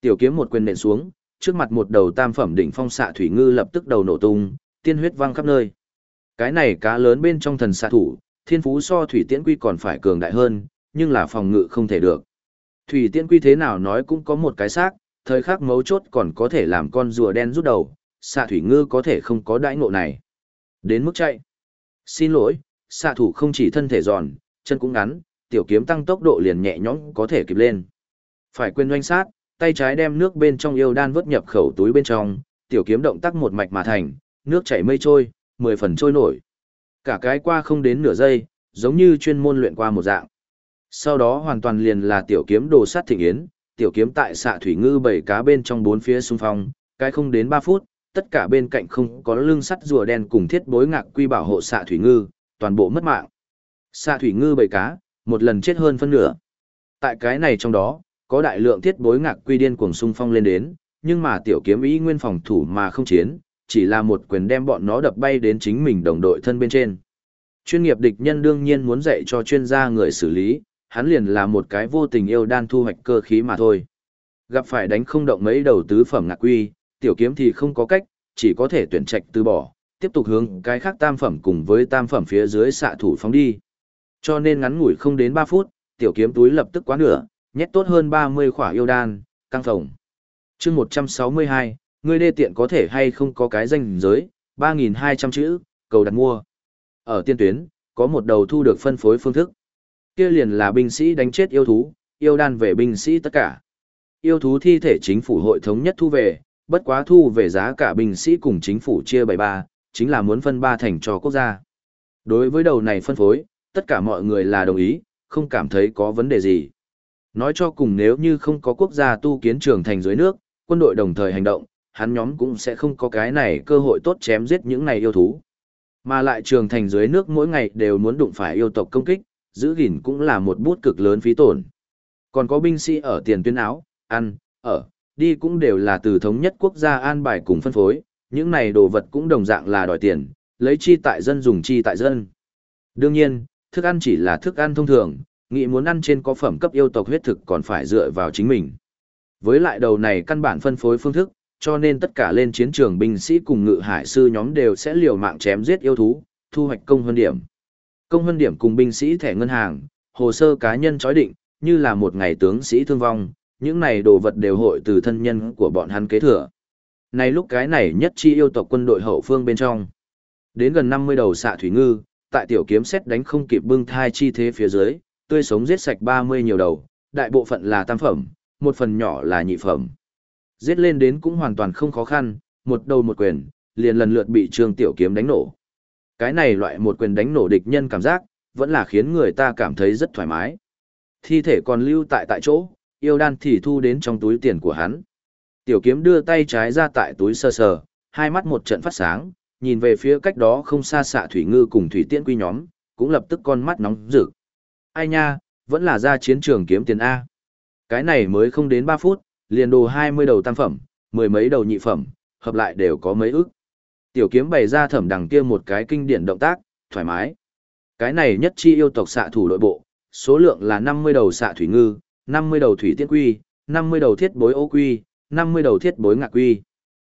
tiểu kiếm một quyền nện xuống, trước mặt một đầu tam phẩm đỉnh phong xạ thủy ngư lập tức đầu nổ tung, tiên huyết văng khắp nơi. Cái này cá lớn bên trong thần xạ thủ, thiên phú so thủy tiễn quy còn phải cường đại hơn, nhưng là phòng ngự không thể được. Thủy tiễn quy thế nào nói cũng có một cái xác, thời khắc mấu chốt còn có thể làm con rùa đen rút đầu, xạ thủy ngư có thể không có đãi ngộ này. Đến mức chạy. Xin lỗi, xạ thủ không chỉ thân thể giòn, chân cũng ngắn, tiểu kiếm tăng tốc độ liền nhẹ nhõm có thể kịp lên. Phải quên doanh sát, tay trái đem nước bên trong yêu đan vớt nhập khẩu túi bên trong, tiểu kiếm động tác một mạch mà thành, nước chảy mây trôi, mười phần trôi nổi. Cả cái qua không đến nửa giây, giống như chuyên môn luyện qua một dạng. Sau đó hoàn toàn liền là tiểu kiếm đồ sát thịnh yến, tiểu kiếm tại xạ thủy ngư bảy cá bên trong bốn phía xung phong, cái không đến 3 phút, tất cả bên cạnh không có lưng sắt rùa đen cùng thiết bối ngạc quy bảo hộ xạ thủy ngư, toàn bộ mất mạng. Xạ thủy ngư bầy cá, một lần chết hơn phân nửa. Tại cái này trong đó, có đại lượng thiết bối ngạc quy điên cuồng xung phong lên đến, nhưng mà tiểu kiếm ý nguyên phòng thủ mà không chiến, chỉ là một quyền đem bọn nó đập bay đến chính mình đồng đội thân bên trên. Chuyên nghiệp địch nhân đương nhiên muốn dạy cho chuyên gia người xử lý, hắn liền là một cái vô tình yêu đan thu hoạch cơ khí mà thôi. Gặp phải đánh không động mấy đầu tứ phẩm ngạc quy, tiểu kiếm thì không có cách, chỉ có thể tuyển trạch từ bỏ, tiếp tục hướng cái khác tam phẩm cùng với tam phẩm phía dưới xạ thủ phóng đi. Cho nên ngắn ngủi không đến 3 phút, tiểu kiếm túi lập tức quá nửa, nhét tốt hơn 30 khỏa yêu đan, căng phồng. chương 162, người đê tiện có thể hay không có cái danh giới, 3.200 chữ, cầu đặt mua. Ở tiên tuyến, có một đầu thu được phân phối phương thức. Kia liền là binh sĩ đánh chết yêu thú, yêu đan về binh sĩ tất cả. Yêu thú thi thể chính phủ hội thống nhất thu về, bất quá thu về giá cả binh sĩ cùng chính phủ chia 73, chính là muốn phân ba thành cho quốc gia. Đối với đầu này phân phối, tất cả mọi người là đồng ý, không cảm thấy có vấn đề gì. Nói cho cùng nếu như không có quốc gia tu kiến trường thành dưới nước, quân đội đồng thời hành động, hắn nhóm cũng sẽ không có cái này cơ hội tốt chém giết những này yêu thú. Mà lại trường thành dưới nước mỗi ngày đều muốn đụng phải yêu tộc công kích, giữ gìn cũng là một bút cực lớn phí tổn. Còn có binh sĩ ở tiền tuyến áo, ăn, ở, đi cũng đều là từ thống nhất quốc gia an bài cùng phân phối, những này đồ vật cũng đồng dạng là đòi tiền, lấy chi tại dân dùng chi tại dân. Đương nhiên, thức ăn chỉ là thức ăn thông thường, nghĩ muốn ăn trên có phẩm cấp yêu tộc huyết thực còn phải dựa vào chính mình. Với lại đầu này căn bản phân phối phương thức, cho nên tất cả lên chiến trường binh sĩ cùng ngự hải sư nhóm đều sẽ liều mạng chém giết yêu thú, thu hoạch công hơn điểm. Công hơn điểm cùng binh sĩ thẻ ngân hàng, hồ sơ cá nhân chói định, như là một ngày tướng sĩ thương vong, những này đồ vật đều hội từ thân nhân của bọn hắn kế thừa. Này lúc cái này nhất chi yêu tộc quân đội hậu phương bên trong. Đến gần 50 đầu xạ thủy ngư, tại tiểu kiếm xét đánh không kịp bưng thai chi thế phía dưới, tươi sống giết sạch 30 nhiều đầu, đại bộ phận là tam phẩm, một phần nhỏ là nhị phẩm. Giết lên đến cũng hoàn toàn không khó khăn, một đầu một quyền, liền lần lượt bị trương tiểu kiếm đánh nổ. Cái này loại một quyền đánh nổ địch nhân cảm giác, vẫn là khiến người ta cảm thấy rất thoải mái. Thi thể còn lưu tại tại chỗ, yêu đan thì thu đến trong túi tiền của hắn. Tiểu kiếm đưa tay trái ra tại túi sơ sờ, hai mắt một trận phát sáng, nhìn về phía cách đó không xa xạ thủy ngư cùng thủy tiễn quy nhóm, cũng lập tức con mắt nóng rực. Ai nha, vẫn là ra chiến trường kiếm tiền A. Cái này mới không đến 3 phút, liền đồ 20 đầu tam phẩm, mười mấy đầu nhị phẩm, hợp lại đều có mấy ức. Tiểu kiếm bày ra thẩm đằng kia một cái kinh điển động tác, thoải mái. Cái này nhất chi yêu tộc xạ thủ đội bộ, số lượng là 50 đầu xạ thủy ngư, 50 đầu thủy tiên quy, 50 đầu thiết bối ô quy, 50 đầu thiết bối ngạc quy.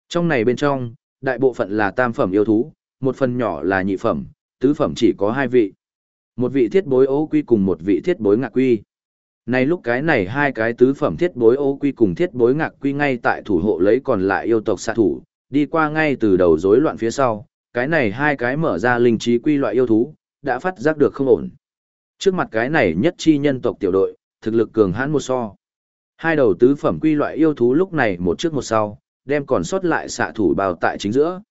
Trong này bên trong, đại bộ phận là tam phẩm yêu thú, một phần nhỏ là nhị phẩm, tứ phẩm chỉ có hai vị. Một vị thiết bối ô quy cùng một vị thiết bối ngạc quy. Này lúc cái này hai cái tứ phẩm thiết bối ô quy cùng thiết bối ngạc quy ngay tại thủ hộ lấy còn lại yêu tộc xạ thủ, đi qua ngay từ đầu rối loạn phía sau, cái này hai cái mở ra linh trí quy loại yêu thú, đã phát giác được không ổn. Trước mặt cái này nhất chi nhân tộc tiểu đội, thực lực cường hãn một so. Hai đầu tứ phẩm quy loại yêu thú lúc này một trước một sau, đem còn sót lại xạ thủ bào tại chính giữa.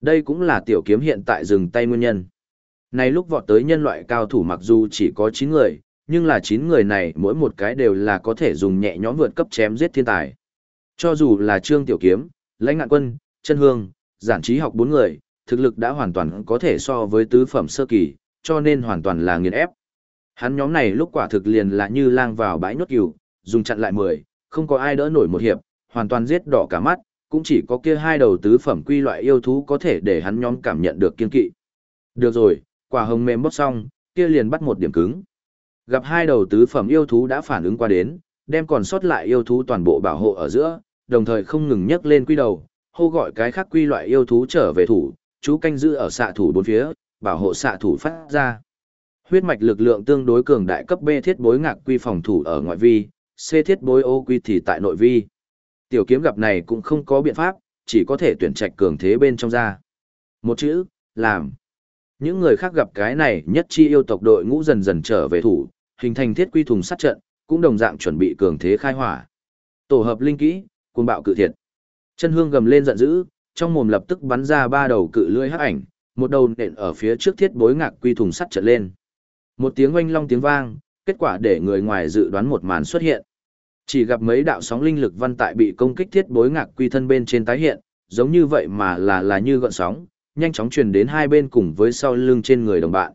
Đây cũng là tiểu kiếm hiện tại dừng tay nguyên nhân. Này lúc vọt tới nhân loại cao thủ mặc dù chỉ có 9 người, nhưng là 9 người này mỗi một cái đều là có thể dùng nhẹ nhõm vượt cấp chém giết thiên tài. Cho dù là Trương Tiểu Kiếm, Lãnh Ngạn Quân, Chân Hương, Giản Trí học 4 người, thực lực đã hoàn toàn có thể so với tứ phẩm sơ kỳ, cho nên hoàn toàn là nghiền ép. Hắn nhóm này lúc quả thực liền là như lang vào bãi nhốt cừu, dùng chặn lại 10, không có ai đỡ nổi một hiệp, hoàn toàn giết đỏ cả mắt, cũng chỉ có kia hai đầu tứ phẩm quy loại yêu thú có thể để hắn nhóm cảm nhận được kiên kỵ. Được rồi, quả hồng mềm bóp xong, kia liền bắt một điểm cứng. Gặp hai đầu tứ phẩm yêu thú đã phản ứng qua đến, đem còn sót lại yêu thú toàn bộ bảo hộ ở giữa, đồng thời không ngừng nhấc lên quy đầu, hô gọi cái khác quy loại yêu thú trở về thủ, chú canh giữ ở xạ thủ bốn phía, bảo hộ xạ thủ phát ra. Huyết mạch lực lượng tương đối cường đại cấp B thiết bối ngạc quy phòng thủ ở ngoại vi, C thiết bối ô quy thì tại nội vi. Tiểu kiếm gặp này cũng không có biện pháp, chỉ có thể tuyển trạch cường thế bên trong ra. Một chữ, làm. Những người khác gặp cái này nhất chi yêu tộc đội ngũ dần dần trở về thủ, hình thành thiết quy thùng sát trận, cũng đồng dạng chuẩn bị cường thế khai hỏa. Tổ hợp linh kỹ, cuồng bạo cự thiệt. Chân hương gầm lên giận dữ, trong mồm lập tức bắn ra ba đầu cự lưỡi hắc ảnh, một đầu nện ở phía trước thiết bối ngạc quy thùng sắt trận lên. Một tiếng oanh long tiếng vang, kết quả để người ngoài dự đoán một màn xuất hiện. Chỉ gặp mấy đạo sóng linh lực văn tại bị công kích thiết bối ngạc quy thân bên trên tái hiện, giống như vậy mà là là như gợn sóng, nhanh chóng truyền đến hai bên cùng với sau lưng trên người đồng bạn.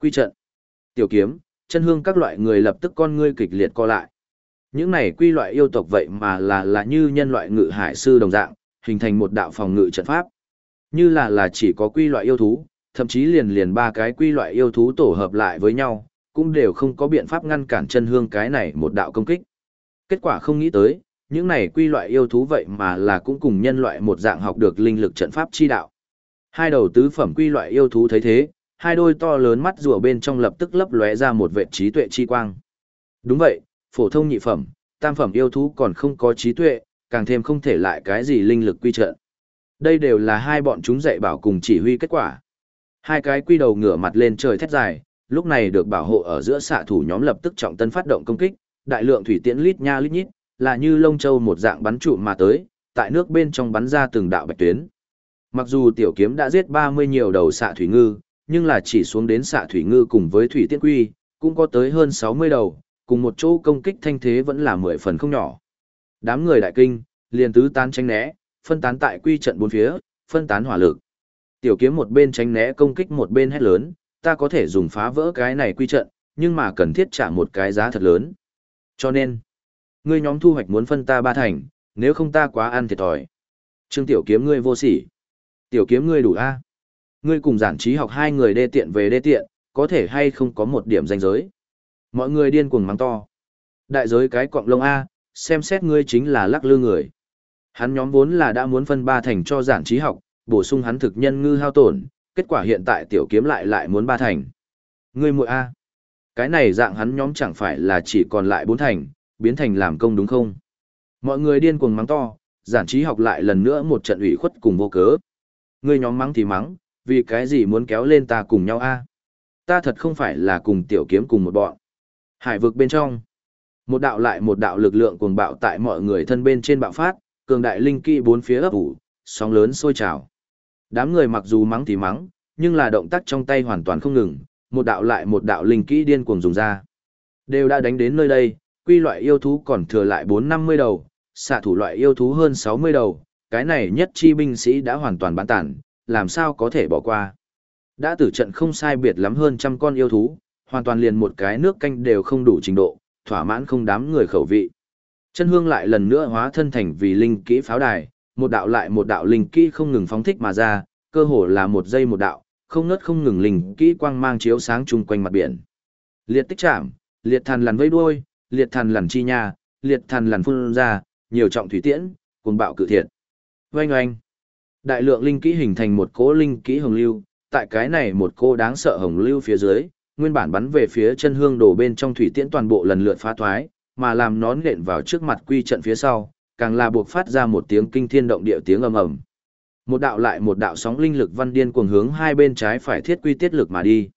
Quy trận, tiểu kiếm, chân hương các loại người lập tức con ngươi kịch liệt co lại. Những này quy loại yêu tộc vậy mà là là như nhân loại ngự hải sư đồng dạng, hình thành một đạo phòng ngự trận pháp. Như là là chỉ có quy loại yêu thú, thậm chí liền liền ba cái quy loại yêu thú tổ hợp lại với nhau, cũng đều không có biện pháp ngăn cản chân hương cái này một đạo công kích. Kết quả không nghĩ tới, những này quy loại yêu thú vậy mà là cũng cùng nhân loại một dạng học được linh lực trận pháp chi đạo. Hai đầu tứ phẩm quy loại yêu thú thấy thế, hai đôi to lớn mắt rùa bên trong lập tức lấp lóe ra một vệ trí tuệ chi quang. Đúng vậy, phổ thông nhị phẩm, tam phẩm yêu thú còn không có trí tuệ, càng thêm không thể lại cái gì linh lực quy trận. Đây đều là hai bọn chúng dạy bảo cùng chỉ huy kết quả. Hai cái quy đầu ngửa mặt lên trời thét dài, lúc này được bảo hộ ở giữa xạ thủ nhóm lập tức trọng tân phát động công kích, đại lượng thủy tiễn lít nha lít nhít, là như lông châu một dạng bắn trụ mà tới, tại nước bên trong bắn ra từng đạo bạch tuyến. Mặc dù tiểu kiếm đã giết 30 nhiều đầu xạ thủy ngư, nhưng là chỉ xuống đến xạ thủy ngư cùng với thủy tiễn quy, cũng có tới hơn 60 đầu, cùng một chỗ công kích thanh thế vẫn là 10 phần không nhỏ. Đám người đại kinh, liền tứ tán tránh né, phân tán tại quy trận bốn phía, phân tán hỏa lực. Tiểu kiếm một bên tránh né công kích một bên hét lớn, ta có thể dùng phá vỡ cái này quy trận, nhưng mà cần thiết trả một cái giá thật lớn. Cho nên, ngươi nhóm thu hoạch muốn phân ta ba thành, nếu không ta quá ăn thiệt thòi. Trương tiểu kiếm ngươi vô sỉ. Tiểu kiếm ngươi đủ a. Ngươi cùng giản trí học hai người đê tiện về đê tiện, có thể hay không có một điểm danh giới. Mọi người điên cuồng mắng to. Đại giới cái cọng lông A, xem xét ngươi chính là lắc lư người. Hắn nhóm vốn là đã muốn phân ba thành cho giản trí học, bổ sung hắn thực nhân ngư hao tổn, kết quả hiện tại tiểu kiếm lại lại muốn ba thành. Ngươi muội A. Cái này dạng hắn nhóm chẳng phải là chỉ còn lại bốn thành, biến thành làm công đúng không? Mọi người điên cuồng mắng to, giản trí học lại lần nữa một trận ủy khuất cùng vô cớ. Ngươi nhóm mắng thì mắng, vì cái gì muốn kéo lên ta cùng nhau a? Ta thật không phải là cùng tiểu kiếm cùng một bọn. Hải vực bên trong, một đạo lại một đạo lực lượng cuồng bạo tại mọi người thân bên trên bạo phát, cường đại linh kỵ bốn phía ấp ủ, sóng lớn sôi trào. Đám người mặc dù mắng thì mắng, nhưng là động tác trong tay hoàn toàn không ngừng, một đạo lại một đạo linh kỹ điên cuồng dùng ra. Đều đã đánh đến nơi đây, quy loại yêu thú còn thừa lại 450 đầu, xạ thủ loại yêu thú hơn 60 đầu, cái này nhất chi binh sĩ đã hoàn toàn bán tản, làm sao có thể bỏ qua. Đã tử trận không sai biệt lắm hơn trăm con yêu thú, hoàn toàn liền một cái nước canh đều không đủ trình độ, thỏa mãn không đám người khẩu vị. Chân hương lại lần nữa hóa thân thành vì linh kỹ pháo đài, một đạo lại một đạo linh kỹ không ngừng phóng thích mà ra, cơ hồ là một giây một đạo, không ngớt không ngừng linh kỹ quang mang chiếu sáng chung quanh mặt biển. Liệt tích chạm, liệt thần lằn vây đuôi, liệt thần lằn chi nha, liệt thần lằn phun ra, nhiều trọng thủy tiễn, cuồng bạo cự thiệt. Oanh oanh. Đại lượng linh kỹ hình thành một cỗ linh kỹ hồng lưu, tại cái này một cô đáng sợ hồng lưu phía dưới, nguyên bản bắn về phía chân hương đổ bên trong thủy tiễn toàn bộ lần lượt phá thoái, mà làm nón nện vào trước mặt quy trận phía sau, càng là buộc phát ra một tiếng kinh thiên động địa tiếng ầm ầm. Một đạo lại một đạo sóng linh lực văn điên cuồng hướng hai bên trái phải thiết quy tiết lực mà đi.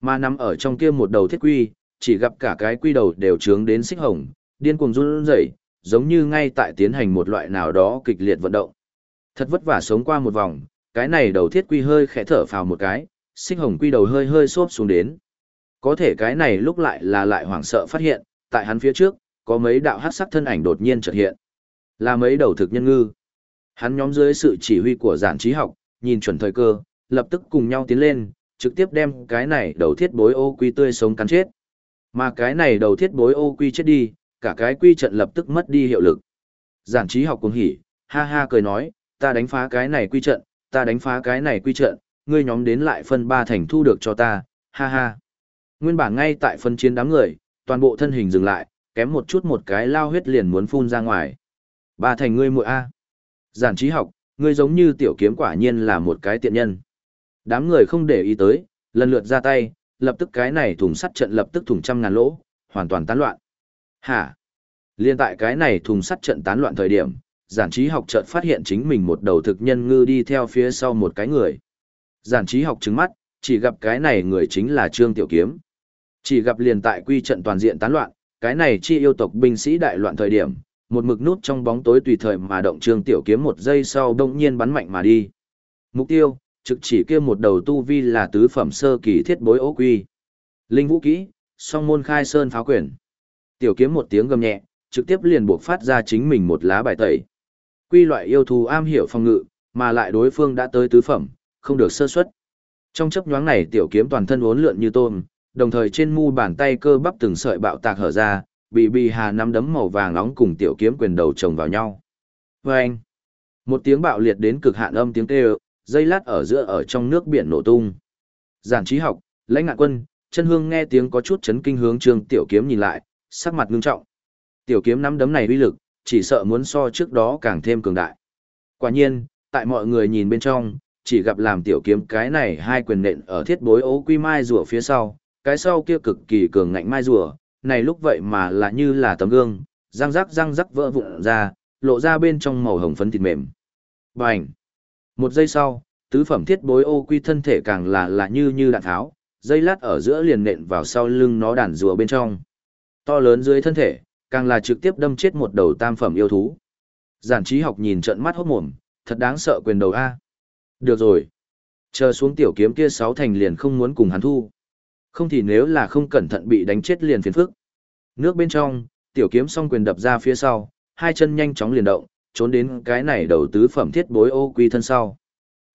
Mà nằm ở trong kia một đầu thiết quy, chỉ gặp cả cái quy đầu đều trướng đến xích hồng, điên cuồng run rẩy, giống như ngay tại tiến hành một loại nào đó kịch liệt vận động. Thật vất vả sống qua một vòng, cái này đầu thiết quy hơi khẽ thở phào một cái, xích hồng quy đầu hơi hơi xốp xuống đến. Có thể cái này lúc lại là lại hoảng sợ phát hiện, tại hắn phía trước, có mấy đạo hắc sắc thân ảnh đột nhiên chợt hiện. Là mấy đầu thực nhân ngư. Hắn nhóm dưới sự chỉ huy của giản trí học, nhìn chuẩn thời cơ, lập tức cùng nhau tiến lên, trực tiếp đem cái này đầu thiết bối ô quy tươi sống cắn chết. Mà cái này đầu thiết bối ô quy chết đi, cả cái quy trận lập tức mất đi hiệu lực. Giản trí học cùng hỉ, ha ha cười nói, ta đánh phá cái này quy trận, ta đánh phá cái này quy trận, ngươi nhóm đến lại phân ba thành thu được cho ta, ha ha. Nguyên bản ngay tại phân chiến đám người, toàn bộ thân hình dừng lại, kém một chút một cái lao huyết liền muốn phun ra ngoài. Ba thành ngươi muội a. Giản trí học, ngươi giống như tiểu kiếm quả nhiên là một cái tiện nhân. Đám người không để ý tới, lần lượt ra tay, lập tức cái này thùng sắt trận lập tức thùng trăm ngàn lỗ, hoàn toàn tán loạn. Hả? Liên tại cái này thùng sắt trận tán loạn thời điểm, giản trí học chợt phát hiện chính mình một đầu thực nhân ngư đi theo phía sau một cái người. Giản trí học trứng mắt, chỉ gặp cái này người chính là Trương Tiểu Kiếm. Chỉ gặp liền tại quy trận toàn diện tán loạn, cái này chi yêu tộc binh sĩ đại loạn thời điểm, một mực nút trong bóng tối tùy thời mà động Trương Tiểu Kiếm một giây sau đông nhiên bắn mạnh mà đi. Mục tiêu, trực chỉ kia một đầu tu vi là tứ phẩm sơ kỳ thiết bối ố quy. Linh vũ kỹ, song môn khai sơn pháo quyển. Tiểu kiếm một tiếng gầm nhẹ, trực tiếp liền buộc phát ra chính mình một lá bài tẩy. Quy loại yêu thù am hiểu phòng ngự, mà lại đối phương đã tới tứ phẩm, không được sơ suất. Trong chấp nhoáng này tiểu kiếm toàn thân uốn lượn như tôm, đồng thời trên mu bàn tay cơ bắp từng sợi bạo tạc hở ra, bị bì hà nắm đấm màu vàng nóng cùng tiểu kiếm quyền đầu chồng vào nhau. Vâng! Một tiếng bạo liệt đến cực hạn âm tiếng kêu, dây lát ở giữa ở trong nước biển nổ tung. Giản trí học, lãnh ngạn quân, chân hương nghe tiếng có chút chấn kinh hướng trương tiểu kiếm nhìn lại, sắc mặt ngưng trọng. Tiểu kiếm nắm đấm này uy lực, chỉ sợ muốn so trước đó càng thêm cường đại. Quả nhiên, tại mọi người nhìn bên trong, chỉ gặp làm tiểu kiếm cái này hai quyền nện ở thiết bối ố quy mai rùa phía sau, cái sau kia cực kỳ cường ngạnh mai rùa, này lúc vậy mà là như là tấm gương, răng rắc răng rắc vỡ vụn ra, lộ ra bên trong màu hồng phấn thịt mềm. Bành! Một giây sau, tứ phẩm thiết bối ô quy thân thể càng là là như như đạn tháo, dây lát ở giữa liền nện vào sau lưng nó đàn rùa bên trong. To lớn dưới thân thể, càng là trực tiếp đâm chết một đầu tam phẩm yêu thú. Giản trí học nhìn trận mắt hốt mồm, thật đáng sợ quyền đầu A. Được rồi. Chờ xuống tiểu kiếm kia sáu thành liền không muốn cùng hắn thu. Không thì nếu là không cẩn thận bị đánh chết liền phiền phức. Nước bên trong, tiểu kiếm song quyền đập ra phía sau, hai chân nhanh chóng liền động, trốn đến cái này đầu tứ phẩm thiết bối ô quy thân sau.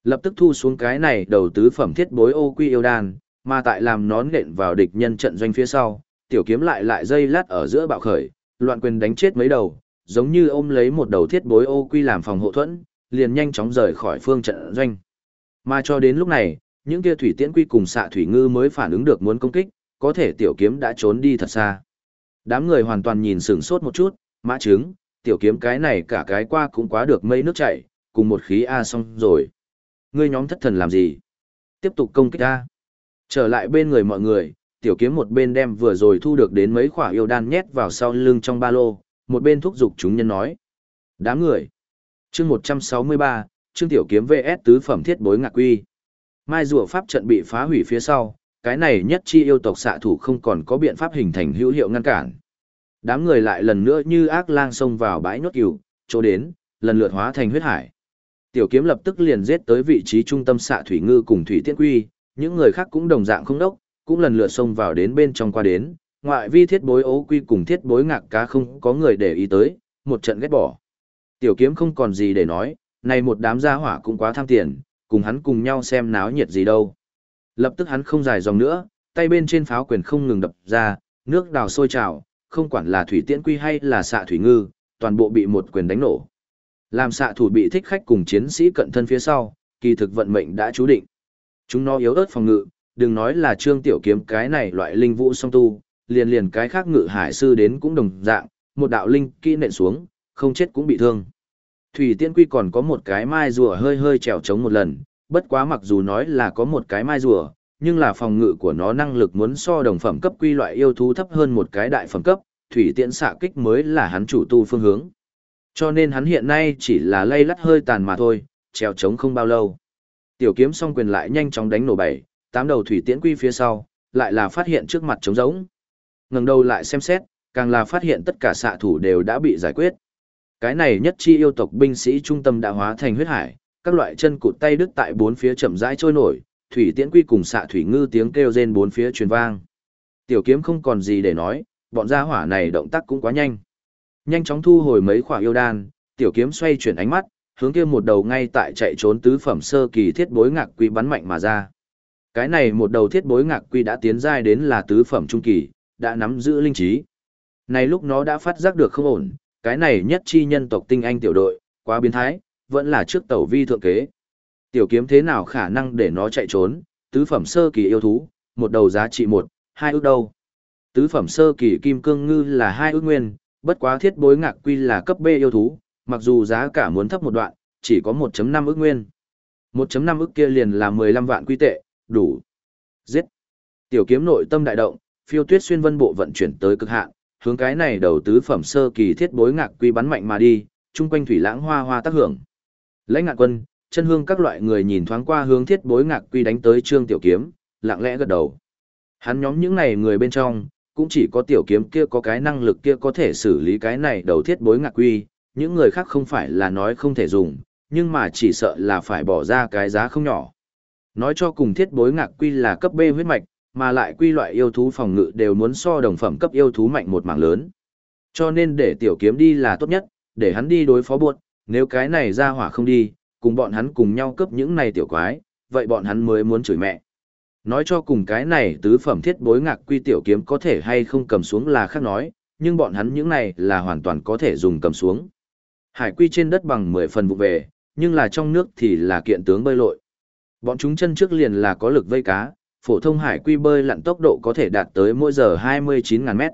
Lập tức thu xuống cái này đầu tứ phẩm thiết bối ô quy yêu đan, mà tại làm nón nện vào địch nhân trận doanh phía sau, tiểu kiếm lại lại dây lát ở giữa bạo khởi, loạn quyền đánh chết mấy đầu, giống như ôm lấy một đầu thiết bối ô quy làm phòng hộ thuẫn, liền nhanh chóng rời khỏi phương trận doanh. Mà cho đến lúc này, những kia thủy tiễn quy cùng xạ thủy ngư mới phản ứng được muốn công kích, có thể tiểu kiếm đã trốn đi thật xa. Đám người hoàn toàn nhìn sửng sốt một chút, mã trứng, tiểu kiếm cái này cả cái qua cũng quá được mây nước chảy, cùng một khí A xong rồi. Ngươi nhóm thất thần làm gì? Tiếp tục công kích A. Trở lại bên người mọi người, tiểu kiếm một bên đem vừa rồi thu được đến mấy khỏa yêu đan nhét vào sau lưng trong ba lô, một bên thúc giục chúng nhân nói. Đám người. chương 163, chương tiểu kiếm VS tứ phẩm thiết bối ngạc quy. Mai rùa pháp trận bị phá hủy phía sau, cái này nhất chi yêu tộc xạ thủ không còn có biện pháp hình thành hữu hiệu ngăn cản. Đám người lại lần nữa như ác lang xông vào bãi nhốt cừu, chỗ đến, lần lượt hóa thành huyết hải. Tiểu kiếm lập tức liền giết tới vị trí trung tâm xạ thủy ngư cùng thủy tiên quy, những người khác cũng đồng dạng không đốc, cũng lần lượt xông vào đến bên trong qua đến, ngoại vi thiết bối ố quy cùng thiết bối ngạc cá không có người để ý tới, một trận ghét bỏ. Tiểu kiếm không còn gì để nói, này một đám gia hỏa cũng quá tham tiền, cùng hắn cùng nhau xem náo nhiệt gì đâu. Lập tức hắn không dài dòng nữa, tay bên trên pháo quyền không ngừng đập ra, nước đào sôi trào, không quản là thủy tiễn quy hay là xạ thủy ngư, toàn bộ bị một quyền đánh nổ. Làm xạ thủ bị thích khách cùng chiến sĩ cận thân phía sau, kỳ thực vận mệnh đã chú định. Chúng nó yếu ớt phòng ngự, đừng nói là trương tiểu kiếm cái này loại linh vũ song tu, liền liền cái khác ngự hải sư đến cũng đồng dạng, một đạo linh kỹ nện xuống, không chết cũng bị thương. Thủy Tiên Quy còn có một cái mai rùa hơi hơi trèo trống một lần, bất quá mặc dù nói là có một cái mai rùa, nhưng là phòng ngự của nó năng lực muốn so đồng phẩm cấp quy loại yêu thú thấp hơn một cái đại phẩm cấp, thủy tiễn xạ kích mới là hắn chủ tu phương hướng. Cho nên hắn hiện nay chỉ là lay lắt hơi tàn mà thôi, trèo trống không bao lâu. Tiểu kiếm song quyền lại nhanh chóng đánh nổ bảy, tám đầu thủy tiễn quy phía sau, lại là phát hiện trước mặt trống rỗng. Ngẩng đầu lại xem xét, càng là phát hiện tất cả xạ thủ đều đã bị giải quyết. Cái này nhất chi yêu tộc binh sĩ trung tâm đã hóa thành huyết hải, các loại chân cụt tay đứt tại bốn phía chậm rãi trôi nổi, thủy tiễn quy cùng xạ thủy ngư tiếng kêu rên bốn phía truyền vang. Tiểu kiếm không còn gì để nói, bọn gia hỏa này động tác cũng quá nhanh. Nhanh chóng thu hồi mấy khỏa yêu đan, tiểu kiếm xoay chuyển ánh mắt, hướng kia một đầu ngay tại chạy trốn tứ phẩm sơ kỳ thiết bối ngạc quy bắn mạnh mà ra. Cái này một đầu thiết bối ngạc quy đã tiến giai đến là tứ phẩm trung kỳ, đã nắm giữ linh trí. Này lúc nó đã phát giác được không ổn, cái này nhất chi nhân tộc tinh anh tiểu đội, quá biến thái, vẫn là trước tàu vi thượng kế. Tiểu kiếm thế nào khả năng để nó chạy trốn, tứ phẩm sơ kỳ yêu thú, một đầu giá trị một, hai ước đâu. Tứ phẩm sơ kỳ kim cương ngư là hai ước nguyên, bất quá thiết bối ngạc quy là cấp B yêu thú, mặc dù giá cả muốn thấp một đoạn, chỉ có 1.5 ước nguyên. 1.5 ước kia liền là 15 vạn quy tệ, đủ. Giết. Tiểu kiếm nội tâm đại động, phiêu tuyết xuyên vân bộ vận chuyển tới cực hạn, hướng cái này đầu tứ phẩm sơ kỳ thiết bối ngạc quy bắn mạnh mà đi, chung quanh thủy lãng hoa hoa tác hưởng. Lãnh ngạc quân, chân hương các loại người nhìn thoáng qua hướng thiết bối ngạc quy đánh tới trương tiểu kiếm, lặng lẽ gật đầu. Hắn nhóm những này người bên trong, cũng chỉ có tiểu kiếm kia có cái năng lực kia có thể xử lý cái này đầu thiết bối ngạc quy, những người khác không phải là nói không thể dùng, nhưng mà chỉ sợ là phải bỏ ra cái giá không nhỏ. Nói cho cùng thiết bối ngạc quy là cấp B huyết mạch, mà lại quy loại yêu thú phòng ngự đều muốn so đồng phẩm cấp yêu thú mạnh một mảng lớn. Cho nên để tiểu kiếm đi là tốt nhất, để hắn đi đối phó buộc, nếu cái này ra hỏa không đi, cùng bọn hắn cùng nhau cướp những này tiểu quái, vậy bọn hắn mới muốn chửi mẹ. Nói cho cùng cái này tứ phẩm thiết bối ngạc quy tiểu kiếm có thể hay không cầm xuống là khác nói, nhưng bọn hắn những này là hoàn toàn có thể dùng cầm xuống. Hải quy trên đất bằng 10 phần vụ về, nhưng là trong nước thì là kiện tướng bơi lội. Bọn chúng chân trước liền là có lực vây cá, phổ thông hải quy bơi lặn tốc độ có thể đạt tới mỗi giờ 29.000 mét.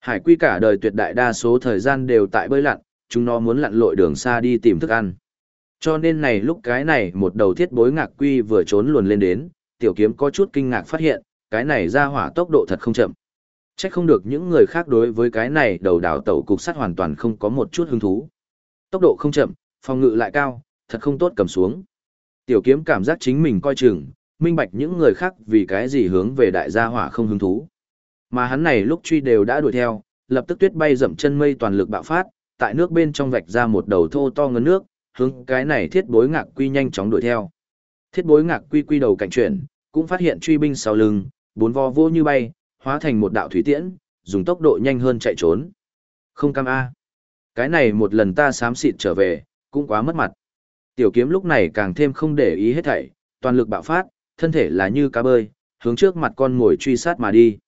Hải quy cả đời tuyệt đại đa số thời gian đều tại bơi lặn, chúng nó muốn lặn lội đường xa đi tìm thức ăn. Cho nên này lúc cái này một đầu thiết bối ngạc quy vừa trốn luồn lên đến, tiểu kiếm có chút kinh ngạc phát hiện, cái này ra hỏa tốc độ thật không chậm. Chắc không được những người khác đối với cái này đầu đảo tẩu cục sắt hoàn toàn không có một chút hứng thú. Tốc độ không chậm, phòng ngự lại cao, thật không tốt cầm xuống. Tiểu kiếm cảm giác chính mình coi chừng, minh bạch những người khác vì cái gì hướng về đại gia hỏa không hứng thú. Mà hắn này lúc truy đều đã đuổi theo, lập tức tuyết bay dậm chân mây toàn lực bạo phát, tại nước bên trong vạch ra một đầu thô to ngấn nước, hướng cái này thiết bối ngạc quy nhanh chóng đuổi theo. Thiết bối ngạc quy quy đầu cạnh chuyển, cũng phát hiện truy binh sau lưng, bốn vo vô như bay, hóa thành một đạo thủy tiễn, dùng tốc độ nhanh hơn chạy trốn. Không cam A. Cái này một lần ta xám xịt trở về, cũng quá mất mặt. Tiểu kiếm lúc này càng thêm không để ý hết thảy, toàn lực bạo phát, thân thể là như cá bơi, hướng trước mặt con ngồi truy sát mà đi.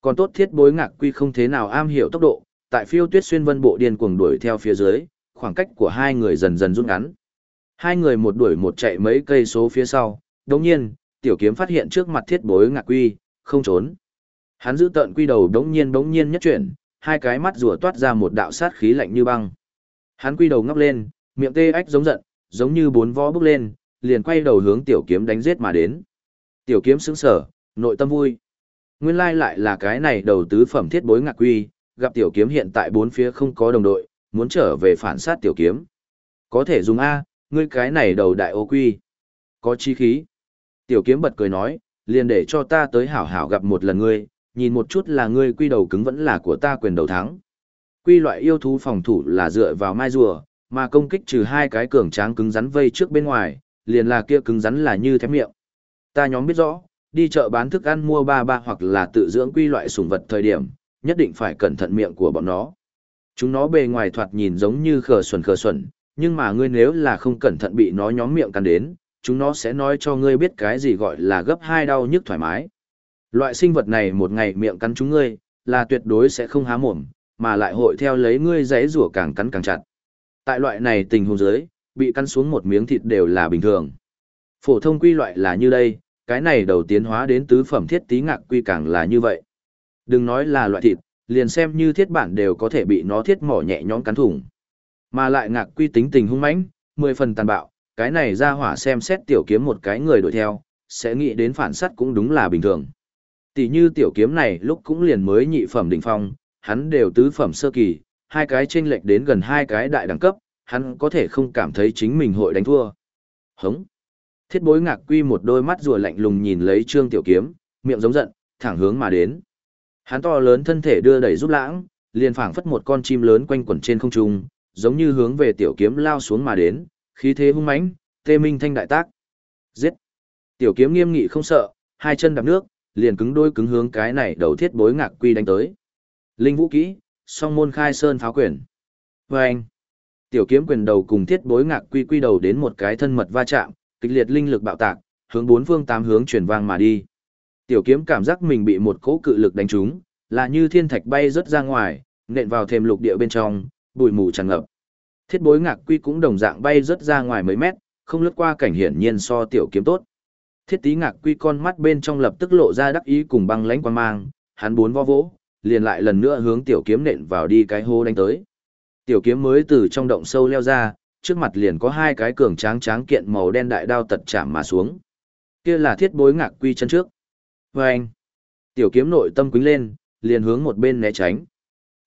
Còn tốt thiết bối ngạc quy không thế nào am hiểu tốc độ, tại phiêu tuyết xuyên vân bộ điên cuồng đuổi theo phía dưới, khoảng cách của hai người dần dần rút ngắn. Hai người một đuổi một chạy mấy cây số phía sau, đồng nhiên, tiểu kiếm phát hiện trước mặt thiết bối ngạc quy, không trốn. Hắn giữ tận quy đầu đống nhiên đống nhiên nhất chuyển, hai cái mắt rùa toát ra một đạo sát khí lạnh như băng. Hắn quy đầu ngóc lên, miệng tê ách giống giận, giống như bốn vó bước lên, liền quay đầu hướng tiểu kiếm đánh giết mà đến. Tiểu kiếm sững sở, nội tâm vui. Nguyên lai lại là cái này đầu tứ phẩm thiết bối ngạc quy, gặp tiểu kiếm hiện tại bốn phía không có đồng đội, muốn trở về phản sát tiểu kiếm. Có thể dùng A, ngươi cái này đầu đại ô quy. Có chi khí. Tiểu kiếm bật cười nói, liền để cho ta tới hảo hảo gặp một lần ngươi, nhìn một chút là ngươi quy đầu cứng vẫn là của ta quyền đầu thắng. Quy loại yêu thú phòng thủ là dựa vào mai rùa, mà công kích trừ hai cái cường tráng cứng rắn vây trước bên ngoài, liền là kia cứng rắn là như thép miệng. Ta nhóm biết rõ, đi chợ bán thức ăn mua ba ba hoặc là tự dưỡng quy loại sủng vật thời điểm, nhất định phải cẩn thận miệng của bọn nó. Chúng nó bề ngoài thoạt nhìn giống như khờ xuẩn khờ xuẩn, nhưng mà ngươi nếu là không cẩn thận bị nó nhóm miệng cắn đến, chúng nó sẽ nói cho ngươi biết cái gì gọi là gấp hai đau nhức thoải mái. Loại sinh vật này một ngày miệng cắn chúng ngươi, là tuyệt đối sẽ không há mồm, mà lại hội theo lấy ngươi giấy rủa càng cắn càng chặt. Tại loại này tình huống dưới, bị cắn xuống một miếng thịt đều là bình thường. Phổ thông quy loại là như đây, cái này đầu tiến hóa đến tứ phẩm thiết tí ngạc quy càng là như vậy. Đừng nói là loại thịt, liền xem như thiết bản đều có thể bị nó thiết mỏ nhẹ nhõm cắn thủng. Mà lại ngạc quy tính tình hung mãnh, mười phần tàn bạo, cái này ra hỏa xem xét tiểu kiếm một cái người đuổi theo, sẽ nghĩ đến phản sát cũng đúng là bình thường. Tỷ như tiểu kiếm này lúc cũng liền mới nhị phẩm đỉnh phong, hắn đều tứ phẩm sơ kỳ, hai cái chênh lệch đến gần hai cái đại đẳng cấp, hắn có thể không cảm thấy chính mình hội đánh thua. Hống. Thiết bối ngạc quy một đôi mắt rùa lạnh lùng nhìn lấy trương tiểu kiếm, miệng giống giận, thẳng hướng mà đến. Hắn to lớn thân thể đưa đẩy giúp lãng, liền phảng phất một con chim lớn quanh quẩn trên không trung, giống như hướng về tiểu kiếm lao xuống mà đến, khí thế hung mãnh, tê minh thanh đại tác. Giết! Tiểu kiếm nghiêm nghị không sợ, hai chân đạp nước, liền cứng đôi cứng hướng cái này đầu thiết bối ngạc quy đánh tới. Linh vũ kỹ, song môn khai sơn pháo quyền. Vâng anh, tiểu kiếm quyền đầu cùng thiết bối ngạc quy quy đầu đến một cái thân mật va chạm, kịch liệt linh lực bạo tạc, hướng bốn phương tám hướng truyền vang mà đi. Tiểu kiếm cảm giác mình bị một cỗ cự lực đánh trúng, là như thiên thạch bay rất ra ngoài, nện vào thềm lục địa bên trong, bụi mù tràn ngập. Thiết bối ngạc quy cũng đồng dạng bay rất ra ngoài mấy mét, không lướt qua cảnh hiển nhiên so tiểu kiếm tốt. Thiết tí ngạc quy con mắt bên trong lập tức lộ ra đắc ý cùng băng lãnh quan mang, hắn bốn vo vỗ, liền lại lần nữa hướng tiểu kiếm nện vào đi cái hô đánh tới. Tiểu kiếm mới từ trong động sâu leo ra, trước mặt liền có hai cái cường tráng tráng kiện màu đen đại đao tật chạm mà xuống. Kia là thiết bối ngạc quy chân trước. Và anh, tiểu kiếm nội tâm quính lên, liền hướng một bên né tránh.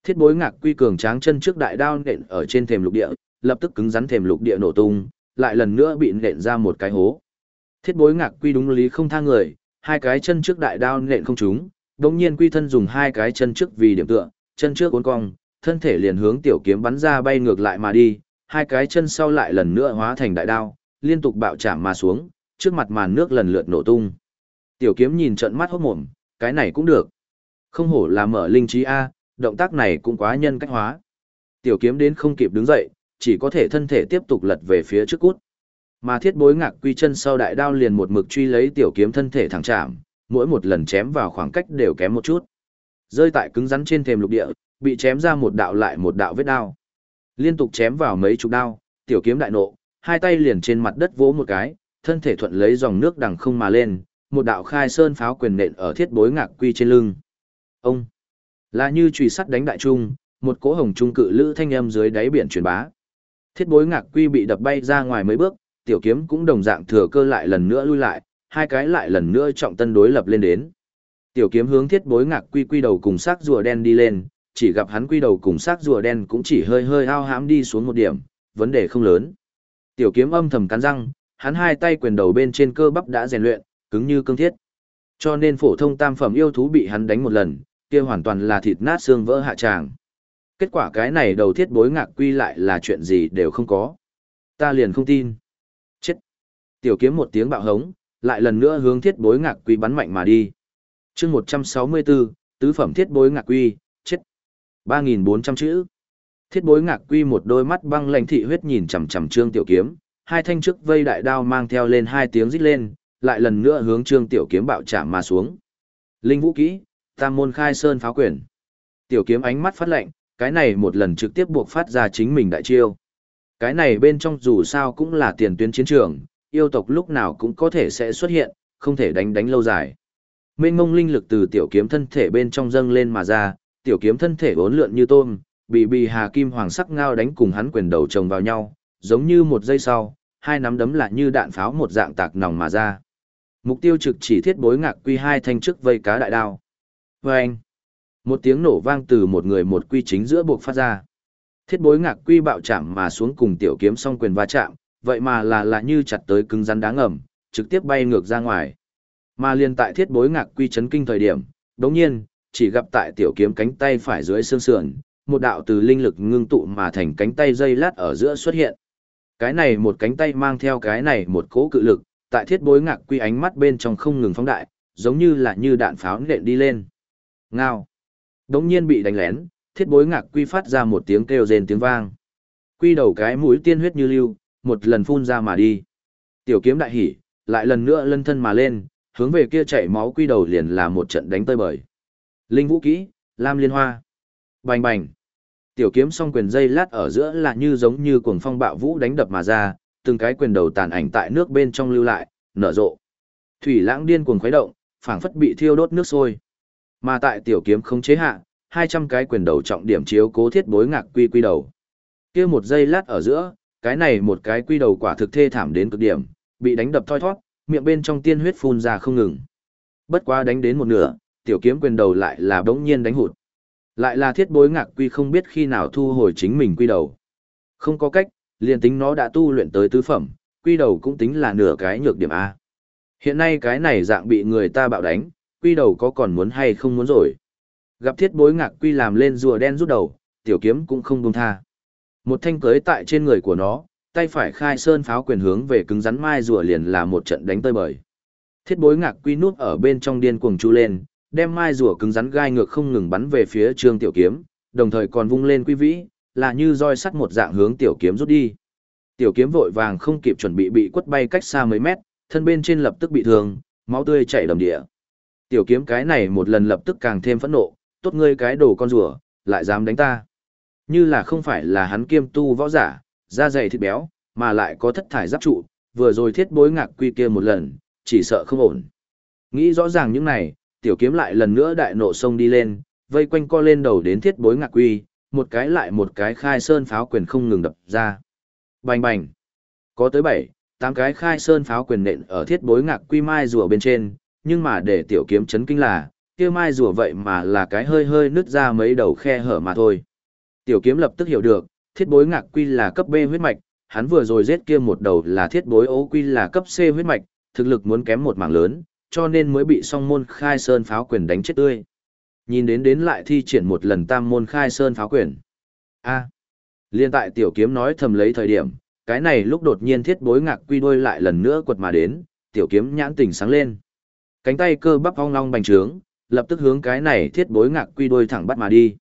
Thiết bối ngạc quy cường tráng chân trước đại đao nện ở trên thềm lục địa, lập tức cứng rắn thềm lục địa nổ tung, lại lần nữa bị nện ra một cái hố. Thiết bối ngạc quy đúng lý không tha người, hai cái chân trước đại đao nện không trúng, đồng nhiên quy thân dùng hai cái chân trước vì điểm tựa, chân trước cuốn cong, thân thể liền hướng tiểu kiếm bắn ra bay ngược lại mà đi, hai cái chân sau lại lần nữa hóa thành đại đao, liên tục bạo chạm mà xuống, trước mặt màn nước lần lượt nổ tung. Tiểu kiếm nhìn trận mắt hốt mồm, cái này cũng được. Không hổ là mở linh trí A, động tác này cũng quá nhân cách hóa. Tiểu kiếm đến không kịp đứng dậy, chỉ có thể thân thể tiếp tục lật về phía trước cút. Mà thiết bối ngạc quy chân sau đại đao liền một mực truy lấy tiểu kiếm thân thể thẳng chạm, mỗi một lần chém vào khoảng cách đều kém một chút. Rơi tại cứng rắn trên thềm lục địa, bị chém ra một đạo lại một đạo vết đao. Liên tục chém vào mấy chục đao, tiểu kiếm đại nộ, hai tay liền trên mặt đất vỗ một cái, thân thể thuận lấy dòng nước đằng không mà lên, một đạo khai sơn pháo quyền nện ở thiết bối ngạc quy trên lưng. Ông, là như chùy sắt đánh đại trung, một cỗ hồng trung cự lữ thanh âm dưới đáy biển truyền bá. Thiết bối ngạc quy bị đập bay ra ngoài mấy bước, tiểu kiếm cũng đồng dạng thừa cơ lại lần nữa lui lại, hai cái lại lần nữa trọng tân đối lập lên đến. Tiểu kiếm hướng thiết bối ngạc quy quy đầu cùng xác rùa đen đi lên, chỉ gặp hắn quy đầu cùng xác rùa đen cũng chỉ hơi hơi ao hãm đi xuống một điểm, vấn đề không lớn. Tiểu kiếm âm thầm cắn răng, hắn hai tay quyền đầu bên trên cơ bắp đã rèn luyện, cứng như cương thiết. Cho nên phổ thông tam phẩm yêu thú bị hắn đánh một lần, kia hoàn toàn là thịt nát xương vỡ hạ tràng. Kết quả cái này đầu thiết bối ngạc quy lại là chuyện gì đều không có. Ta liền không tin. Chết. Tiểu kiếm một tiếng bạo hống, lại lần nữa hướng thiết bối ngạc quy bắn mạnh mà đi. chương 164, tứ phẩm thiết bối ngạc quy. 3.400 chữ. Thiết bối ngạc quy một đôi mắt băng lãnh thị huyết nhìn chằm chằm trương tiểu kiếm, hai thanh trước vây đại đao mang theo lên hai tiếng rít lên, lại lần nữa hướng trương tiểu kiếm bạo chạm mà xuống. Linh vũ kỹ, tam môn khai sơn pháo quyền. Tiểu kiếm ánh mắt phát lạnh, cái này một lần trực tiếp buộc phát ra chính mình đại chiêu. Cái này bên trong dù sao cũng là tiền tuyến chiến trường, yêu tộc lúc nào cũng có thể sẽ xuất hiện, không thể đánh đánh lâu dài. Mênh mông linh lực từ tiểu kiếm thân thể bên trong dâng lên mà ra, tiểu kiếm thân thể uốn lượn như tôm, bị bì hà kim hoàng sắc ngao đánh cùng hắn quyền đầu chồng vào nhau, giống như một giây sau, hai nắm đấm lại như đạn pháo một dạng tạc nòng mà ra. Mục tiêu trực chỉ thiết bối ngạc quy hai thanh trước vây cá đại đao. Vâng! Một tiếng nổ vang từ một người một quy chính giữa buộc phát ra. Thiết bối ngạc quy bạo chạm mà xuống cùng tiểu kiếm song quyền va chạm, vậy mà là là như chặt tới cứng rắn đáng ngầm, trực tiếp bay ngược ra ngoài. Mà liên tại thiết bối ngạc quy chấn kinh thời điểm, đống nhiên, chỉ gặp tại tiểu kiếm cánh tay phải dưới xương sườn, một đạo từ linh lực ngưng tụ mà thành cánh tay dây lát ở giữa xuất hiện. Cái này một cánh tay mang theo cái này một cỗ cự lực, tại thiết bối ngạc quy ánh mắt bên trong không ngừng phóng đại, giống như là như đạn pháo nện đi lên. Ngao. Đống nhiên bị đánh lén, thiết bối ngạc quy phát ra một tiếng kêu rền tiếng vang. Quy đầu cái mũi tiên huyết như lưu, một lần phun ra mà đi. Tiểu kiếm đại hỉ, lại lần nữa lân thân mà lên, hướng về kia chảy máu quy đầu liền là một trận đánh tơi bời. Linh vũ kỹ, Lam Liên Hoa. Bành bành. Tiểu kiếm song quyền dây lát ở giữa là như giống như cuồng phong bạo vũ đánh đập mà ra, từng cái quyền đầu tàn ảnh tại nước bên trong lưu lại, nở rộ. Thủy lãng điên cuồng khuấy động, phảng phất bị thiêu đốt nước sôi. Mà tại tiểu kiếm không chế hạ, 200 cái quyền đầu trọng điểm chiếu cố thiết bối ngạc quy quy đầu. Kia một giây lát ở giữa, cái này một cái quy đầu quả thực thê thảm đến cực điểm, bị đánh đập thoi thoát, miệng bên trong tiên huyết phun ra không ngừng. Bất quá đánh đến một nửa, tiểu kiếm quyền đầu lại là bỗng nhiên đánh hụt. Lại là thiết bối ngạc quy không biết khi nào thu hồi chính mình quy đầu. Không có cách, liền tính nó đã tu luyện tới tứ phẩm, quy đầu cũng tính là nửa cái nhược điểm A. Hiện nay cái này dạng bị người ta bạo đánh, quy đầu có còn muốn hay không muốn rồi. Gặp thiết bối ngạc quy làm lên rùa đen rút đầu, tiểu kiếm cũng không buông tha. Một thanh cưới tại trên người của nó, tay phải khai sơn pháo quyền hướng về cứng rắn mai rùa liền là một trận đánh tơi bời. Thiết bối ngạc quy nút ở bên trong điên cuồng chu lên, đem mai rùa cứng rắn gai ngược không ngừng bắn về phía trương tiểu kiếm, đồng thời còn vung lên quý vĩ, là như roi sắt một dạng hướng tiểu kiếm rút đi. Tiểu kiếm vội vàng không kịp chuẩn bị bị quất bay cách xa mấy mét, thân bên trên lập tức bị thương, máu tươi chảy đầm địa. Tiểu kiếm cái này một lần lập tức càng thêm phẫn nộ, tốt ngươi cái đồ con rùa, lại dám đánh ta. Như là không phải là hắn kiêm tu võ giả, da dày thịt béo, mà lại có thất thải giáp trụ, vừa rồi thiết bối ngạc quy kia một lần, chỉ sợ không ổn. Nghĩ rõ ràng những này, tiểu kiếm lại lần nữa đại nộ sông đi lên, vây quanh co lên đầu đến thiết bối ngạc quy, một cái lại một cái khai sơn pháo quyền không ngừng đập ra. Bành bành. Có tới bảy, tám cái khai sơn pháo quyền nện ở thiết bối ngạc quy mai rùa bên trên, nhưng mà để tiểu kiếm chấn kinh là, kia mai rùa vậy mà là cái hơi hơi nứt ra mấy đầu khe hở mà thôi. Tiểu kiếm lập tức hiểu được, thiết bối ngạc quy là cấp B huyết mạch, hắn vừa rồi giết kia một đầu là thiết bối ố quy là cấp C huyết mạch, thực lực muốn kém một mảng lớn, cho nên mới bị song môn khai sơn pháo quyền đánh chết tươi. Nhìn đến đến lại thi triển một lần tam môn khai sơn pháo quyền. A. liên tại tiểu kiếm nói thầm lấy thời điểm, cái này lúc đột nhiên thiết bối ngạc quy đôi lại lần nữa quật mà đến, tiểu kiếm nhãn tỉnh sáng lên. Cánh tay cơ bắp ong long bành trướng, lập tức hướng cái này thiết bối ngạc quy đôi thẳng bắt mà đi.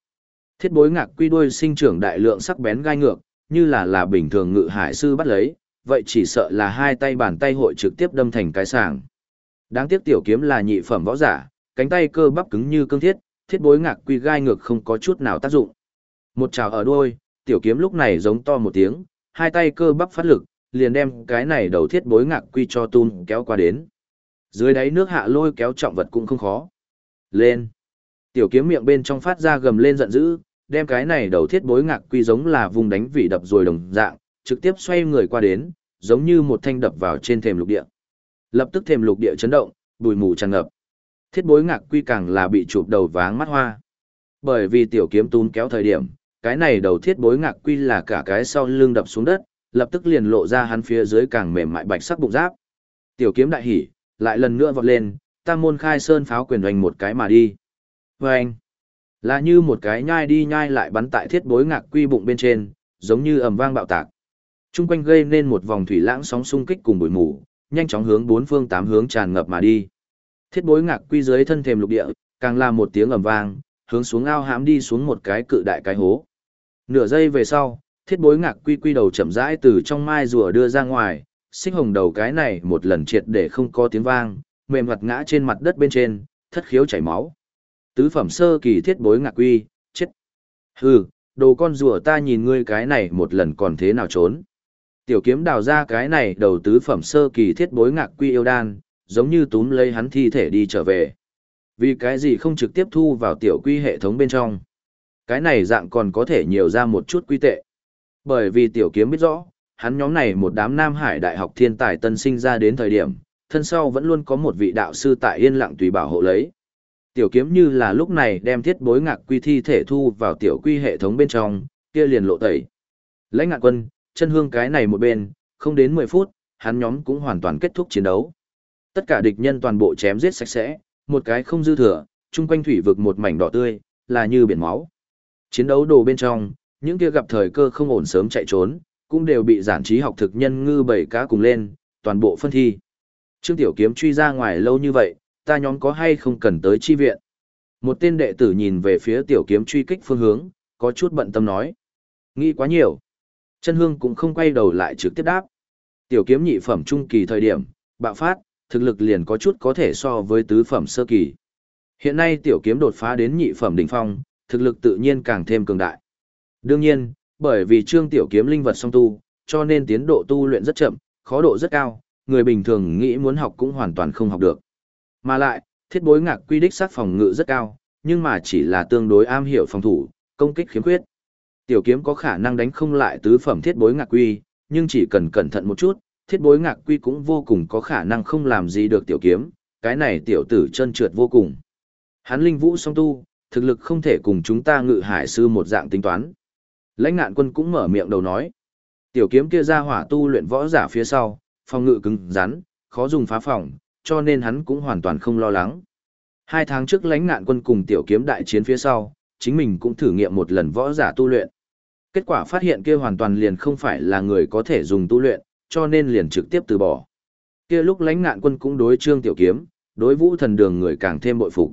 Thiết bối ngạc quy đôi sinh trưởng đại lượng sắc bén gai ngược, như là là bình thường ngự hải sư bắt lấy, vậy chỉ sợ là hai tay bàn tay hội trực tiếp đâm thành cái sàng. Đáng tiếc tiểu kiếm là nhị phẩm võ giả, cánh tay cơ bắp cứng như cương thiết, thiết bối ngạc quy gai ngược không có chút nào tác dụng. Một trào ở đuôi, tiểu kiếm lúc này giống to một tiếng, hai tay cơ bắp phát lực, liền đem cái này đầu thiết bối ngạc quy cho tung kéo qua đến. Dưới đáy nước hạ lôi kéo trọng vật cũng không khó. Lên. Tiểu kiếm miệng bên trong phát ra gầm lên giận dữ, đem cái này đầu thiết bối ngạc quy giống là vùng đánh vị đập rồi đồng dạng, trực tiếp xoay người qua đến, giống như một thanh đập vào trên thềm lục địa. Lập tức thêm lục địa chấn động, bùi mù tràn ngập. Thiết bối ngạc quy càng là bị chụp đầu váng mắt hoa. Bởi vì tiểu kiếm tún kéo thời điểm, cái này đầu thiết bối ngạc quy là cả cái sau lưng đập xuống đất, lập tức liền lộ ra hắn phía dưới càng mềm mại bạch sắc bụng giáp. Tiểu kiếm đại hỉ, lại lần nữa vọt lên, tam môn khai sơn pháo quyền hoành một cái mà đi. Vâng! Là như một cái nhai đi nhai lại bắn tại thiết bối ngạc quy bụng bên trên, giống như ầm vang bạo tạc. Trung quanh gây nên một vòng thủy lãng sóng xung kích cùng bụi mù, nhanh chóng hướng bốn phương tám hướng tràn ngập mà đi. Thiết bối ngạc quy dưới thân thềm lục địa, càng là một tiếng ầm vang, hướng xuống ao hãm đi xuống một cái cự đại cái hố. Nửa giây về sau, thiết bối ngạc quy quy đầu chậm rãi từ trong mai rùa đưa ra ngoài, xích hồng đầu cái này một lần triệt để không có tiếng vang, mềm mặt ngã trên mặt đất bên trên, thất khiếu chảy máu. Tứ phẩm sơ kỳ thiết bối ngạc quy, chết. Hừ, đồ con rùa ta nhìn ngươi cái này một lần còn thế nào trốn. Tiểu kiếm đào ra cái này đầu tứ phẩm sơ kỳ thiết bối ngạc quy yêu đan, giống như túm lấy hắn thi thể đi trở về. Vì cái gì không trực tiếp thu vào tiểu quy hệ thống bên trong. Cái này dạng còn có thể nhiều ra một chút quy tệ. Bởi vì tiểu kiếm biết rõ, hắn nhóm này một đám Nam Hải Đại học thiên tài tân sinh ra đến thời điểm, thân sau vẫn luôn có một vị đạo sư tại yên lặng tùy bảo hộ lấy. Tiểu kiếm như là lúc này đem thiết bối ngạc quy thi thể thu vào tiểu quy hệ thống bên trong, kia liền lộ tẩy. Lãnh ngạc quân, chân hương cái này một bên, không đến 10 phút, hắn nhóm cũng hoàn toàn kết thúc chiến đấu. Tất cả địch nhân toàn bộ chém giết sạch sẽ, một cái không dư thừa, chung quanh thủy vực một mảnh đỏ tươi, là như biển máu. Chiến đấu đồ bên trong, những kia gặp thời cơ không ổn sớm chạy trốn, cũng đều bị giản trí học thực nhân ngư bảy cá cùng lên, toàn bộ phân thi. Trương Tiểu Kiếm truy ra ngoài lâu như vậy, ta nhóm có hay không cần tới chi viện. Một tên đệ tử nhìn về phía Tiểu Kiếm truy kích phương hướng, có chút bận tâm nói. Nghĩ quá nhiều. Chân hương cũng không quay đầu lại trực tiếp đáp. Tiểu kiếm nhị phẩm trung kỳ thời điểm, bạo phát, thực lực liền có chút có thể so với tứ phẩm sơ kỳ. Hiện nay tiểu kiếm đột phá đến nhị phẩm đỉnh phong, thực lực tự nhiên càng thêm cường đại. Đương nhiên, bởi vì trương tiểu kiếm linh vật song tu, cho nên tiến độ tu luyện rất chậm, khó độ rất cao, người bình thường nghĩ muốn học cũng hoàn toàn không học được. Mà lại, thiết bối ngạc quy đích sát phòng ngự rất cao, nhưng mà chỉ là tương đối am hiểu phòng thủ, công kích khiếm khuyết. Tiểu kiếm có khả năng đánh không lại tứ phẩm thiết bối ngạc quy, nhưng chỉ cần cẩn thận một chút, thiết bối ngạc quy cũng vô cùng có khả năng không làm gì được tiểu kiếm, cái này tiểu tử chân trượt vô cùng. Hắn linh vũ song tu, thực lực không thể cùng chúng ta ngự hải sư một dạng tính toán. Lãnh ngạn quân cũng mở miệng đầu nói. Tiểu kiếm kia ra hỏa tu luyện võ giả phía sau, phòng ngự cứng rắn, khó dùng phá phòng, cho nên hắn cũng hoàn toàn không lo lắng. Hai tháng trước lãnh ngạn quân cùng tiểu kiếm đại chiến phía sau, chính mình cũng thử nghiệm một lần võ giả tu luyện. Kết quả phát hiện kia hoàn toàn liền không phải là người có thể dùng tu luyện, cho nên liền trực tiếp từ bỏ. Kia lúc lãnh ngạn quân cũng đối trương tiểu kiếm, đối vũ thần đường người càng thêm bội phục.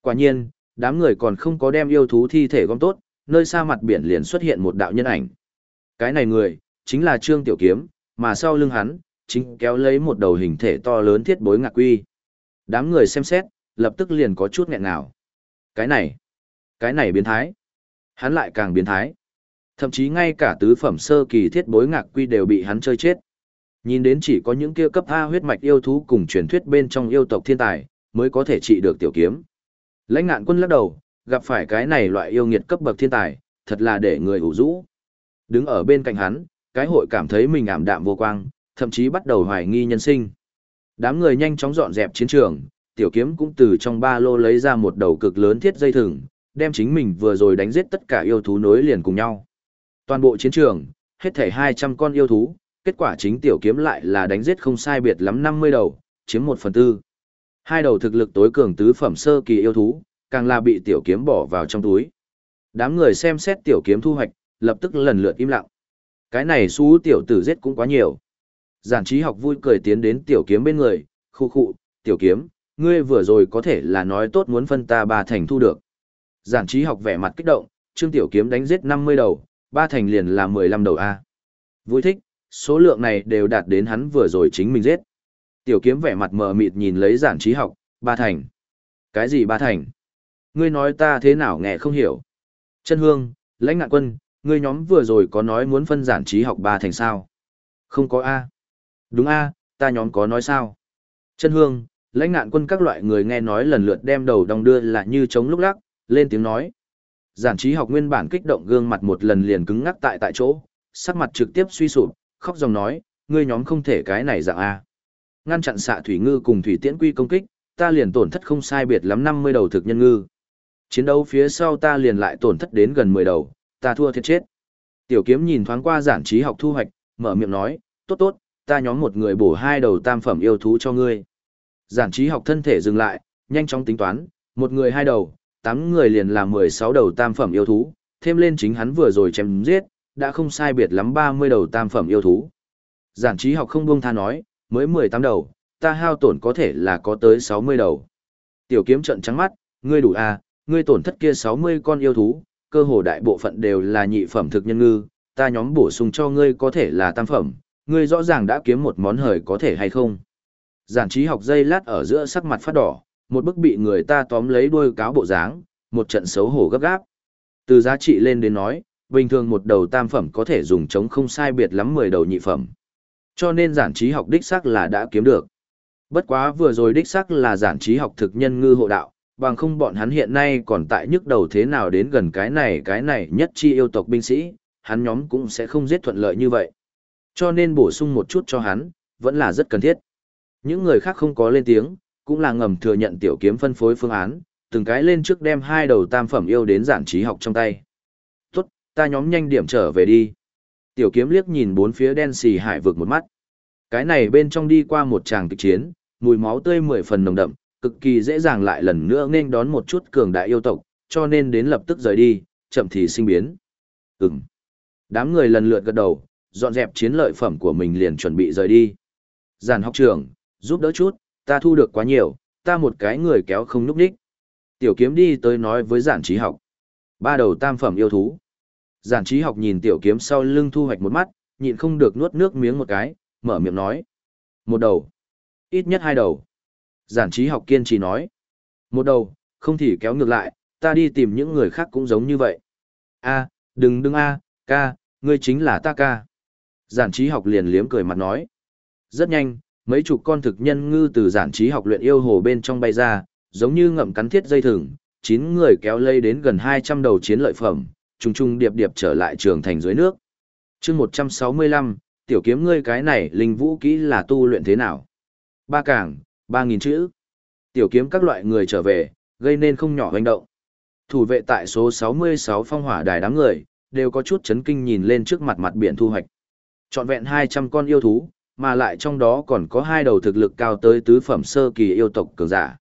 Quả nhiên, đám người còn không có đem yêu thú thi thể gom tốt, nơi xa mặt biển liền xuất hiện một đạo nhân ảnh. Cái này người, chính là trương tiểu kiếm, mà sau lưng hắn, chính kéo lấy một đầu hình thể to lớn thiết bối ngạc quy. Đám người xem xét, lập tức liền có chút nghẹn ngào. Cái này, cái này biến thái. Hắn lại càng biến thái. Thậm chí ngay cả tứ phẩm sơ kỳ thiết bối ngạc quy đều bị hắn chơi chết. Nhìn đến chỉ có những kia cấp A huyết mạch yêu thú cùng truyền thuyết bên trong yêu tộc thiên tài, mới có thể trị được tiểu kiếm. Lãnh ngạn quân lắc đầu, gặp phải cái này loại yêu nghiệt cấp bậc thiên tài, thật là để người ủ rũ. Đứng ở bên cạnh hắn, cái hội cảm thấy mình ảm đạm vô quang, thậm chí bắt đầu hoài nghi nhân sinh. Đám người nhanh chóng dọn dẹp chiến trường, tiểu kiếm cũng từ trong ba lô lấy ra một đầu cực lớn thiết dây thừng, đem chính mình vừa rồi đánh giết tất cả yêu thú nối liền cùng nhau. Toàn bộ chiến trường, hết thảy 200 con yêu thú, kết quả chính tiểu kiếm lại là đánh giết không sai biệt lắm 50 đầu, chiếm 1 phần tư. Hai đầu thực lực tối cường tứ phẩm sơ kỳ yêu thú, càng là bị tiểu kiếm bỏ vào trong túi. Đám người xem xét tiểu kiếm thu hoạch, lập tức lần lượt im lặng. Cái này xú tiểu tử giết cũng quá nhiều. Giản trí học vui cười tiến đến tiểu kiếm bên người, khu khu, tiểu kiếm, ngươi vừa rồi có thể là nói tốt muốn phân ta ba thành thu được. Giản trí học vẻ mặt kích động, trương tiểu kiếm đánh giết 50 đầu, ba thành liền là 15 đầu A. Vui thích, số lượng này đều đạt đến hắn vừa rồi chính mình giết. Tiểu kiếm vẻ mặt mờ mịt nhìn lấy giản trí học, ba thành. Cái gì ba thành? Ngươi nói ta thế nào nghe không hiểu. Chân hương, lãnh ngạn quân, ngươi nhóm vừa rồi có nói muốn phân giản trí học ba thành sao? Không có A. Đúng A, ta nhóm có nói sao? Chân hương, lãnh ngạn quân các loại người nghe nói lần lượt đem đầu đong đưa là như chống lúc lắc, lên tiếng nói. Giản trí học nguyên bản kích động gương mặt một lần liền cứng ngắc tại tại chỗ, sắc mặt trực tiếp suy sụp, khóc dòng nói, ngươi nhóm không thể cái này dạng A. Ngăn chặn xạ thủy ngư cùng thủy tiễn quy công kích, ta liền tổn thất không sai biệt lắm 50 đầu thực nhân ngư. Chiến đấu phía sau ta liền lại tổn thất đến gần 10 đầu, ta thua thiệt chết. Tiểu kiếm nhìn thoáng qua giản trí học thu hoạch, mở miệng nói, tốt tốt, ta nhóm một người bổ hai đầu tam phẩm yêu thú cho ngươi. Giản trí học thân thể dừng lại, nhanh chóng tính toán, một người hai đầu, tám người liền là mười sáu đầu tam phẩm yêu thú, thêm lên chính hắn vừa rồi chém giết, đã không sai biệt lắm ba mươi đầu tam phẩm yêu thú. Giản trí học không buông tha nói, mới mười tám đầu, ta hao tổn có thể là có tới sáu mươi đầu. Tiểu kiếm trận trắng mắt, ngươi đủ à, ngươi tổn thất kia sáu mươi con yêu thú, cơ hồ đại bộ phận đều là nhị phẩm thực nhân ngư, ta nhóm bổ sung cho ngươi có thể là tam phẩm, ngươi rõ ràng đã kiếm một món hời có thể hay không. Giản trí học dây lát ở giữa sắc mặt phát đỏ, một bức bị người ta tóm lấy đuôi cáo bộ dáng, một trận xấu hổ gấp gáp. Từ giá trị lên đến nói, bình thường một đầu tam phẩm có thể dùng chống không sai biệt lắm 10 đầu nhị phẩm. Cho nên giản trí học đích sắc là đã kiếm được. Bất quá vừa rồi đích sắc là giản trí học thực nhân ngư hộ đạo, bằng không bọn hắn hiện nay còn tại nhức đầu thế nào đến gần cái này cái này nhất chi yêu tộc binh sĩ, hắn nhóm cũng sẽ không giết thuận lợi như vậy. Cho nên bổ sung một chút cho hắn, vẫn là rất cần thiết. Những người khác không có lên tiếng, cũng là ngầm thừa nhận tiểu kiếm phân phối phương án, từng cái lên trước đem hai đầu tam phẩm yêu đến giản trí học trong tay. Tốt, ta nhóm nhanh điểm trở về đi. Tiểu kiếm liếc nhìn bốn phía đen xì hải vực một mắt. Cái này bên trong đi qua một tràng kịch chiến, mùi máu tươi mười phần nồng đậm, cực kỳ dễ dàng lại lần nữa nên đón một chút cường đại yêu tộc, cho nên đến lập tức rời đi, chậm thì sinh biến. Ừm. Đám người lần lượt gật đầu, dọn dẹp chiến lợi phẩm của mình liền chuẩn bị rời đi. Giản học trưởng, giúp đỡ chút, ta thu được quá nhiều, ta một cái người kéo không núp đích. Tiểu kiếm đi tới nói với giản trí học. Ba đầu tam phẩm yêu thú. Giản trí học nhìn tiểu kiếm sau lưng thu hoạch một mắt, nhịn không được nuốt nước miếng một cái, mở miệng nói. Một đầu. Ít nhất hai đầu. Giản trí học kiên trì nói. Một đầu, không thì kéo ngược lại, ta đi tìm những người khác cũng giống như vậy. a đừng đừng a ca, ngươi chính là ta ca. Giản trí học liền liếm cười mặt nói. Rất nhanh, mấy chục con thực nhân ngư từ giản trí học luyện yêu hồ bên trong bay ra, giống như ngậm cắn thiết dây thừng, chín người kéo lây đến gần 200 đầu chiến lợi phẩm, trùng trùng điệp điệp trở lại trường thành dưới nước. chương 165, tiểu kiếm ngươi cái này linh vũ kỹ là tu luyện thế nào? Ba cảng, 3.000 chữ. Tiểu kiếm các loại người trở về, gây nên không nhỏ hoành động. Thủ vệ tại số 66 phong hỏa đài đám người, đều có chút chấn kinh nhìn lên trước mặt mặt biển thu hoạch. Chọn vẹn 200 con yêu thú, mà lại trong đó còn có hai đầu thực lực cao tới tứ phẩm sơ kỳ yêu tộc cường giả.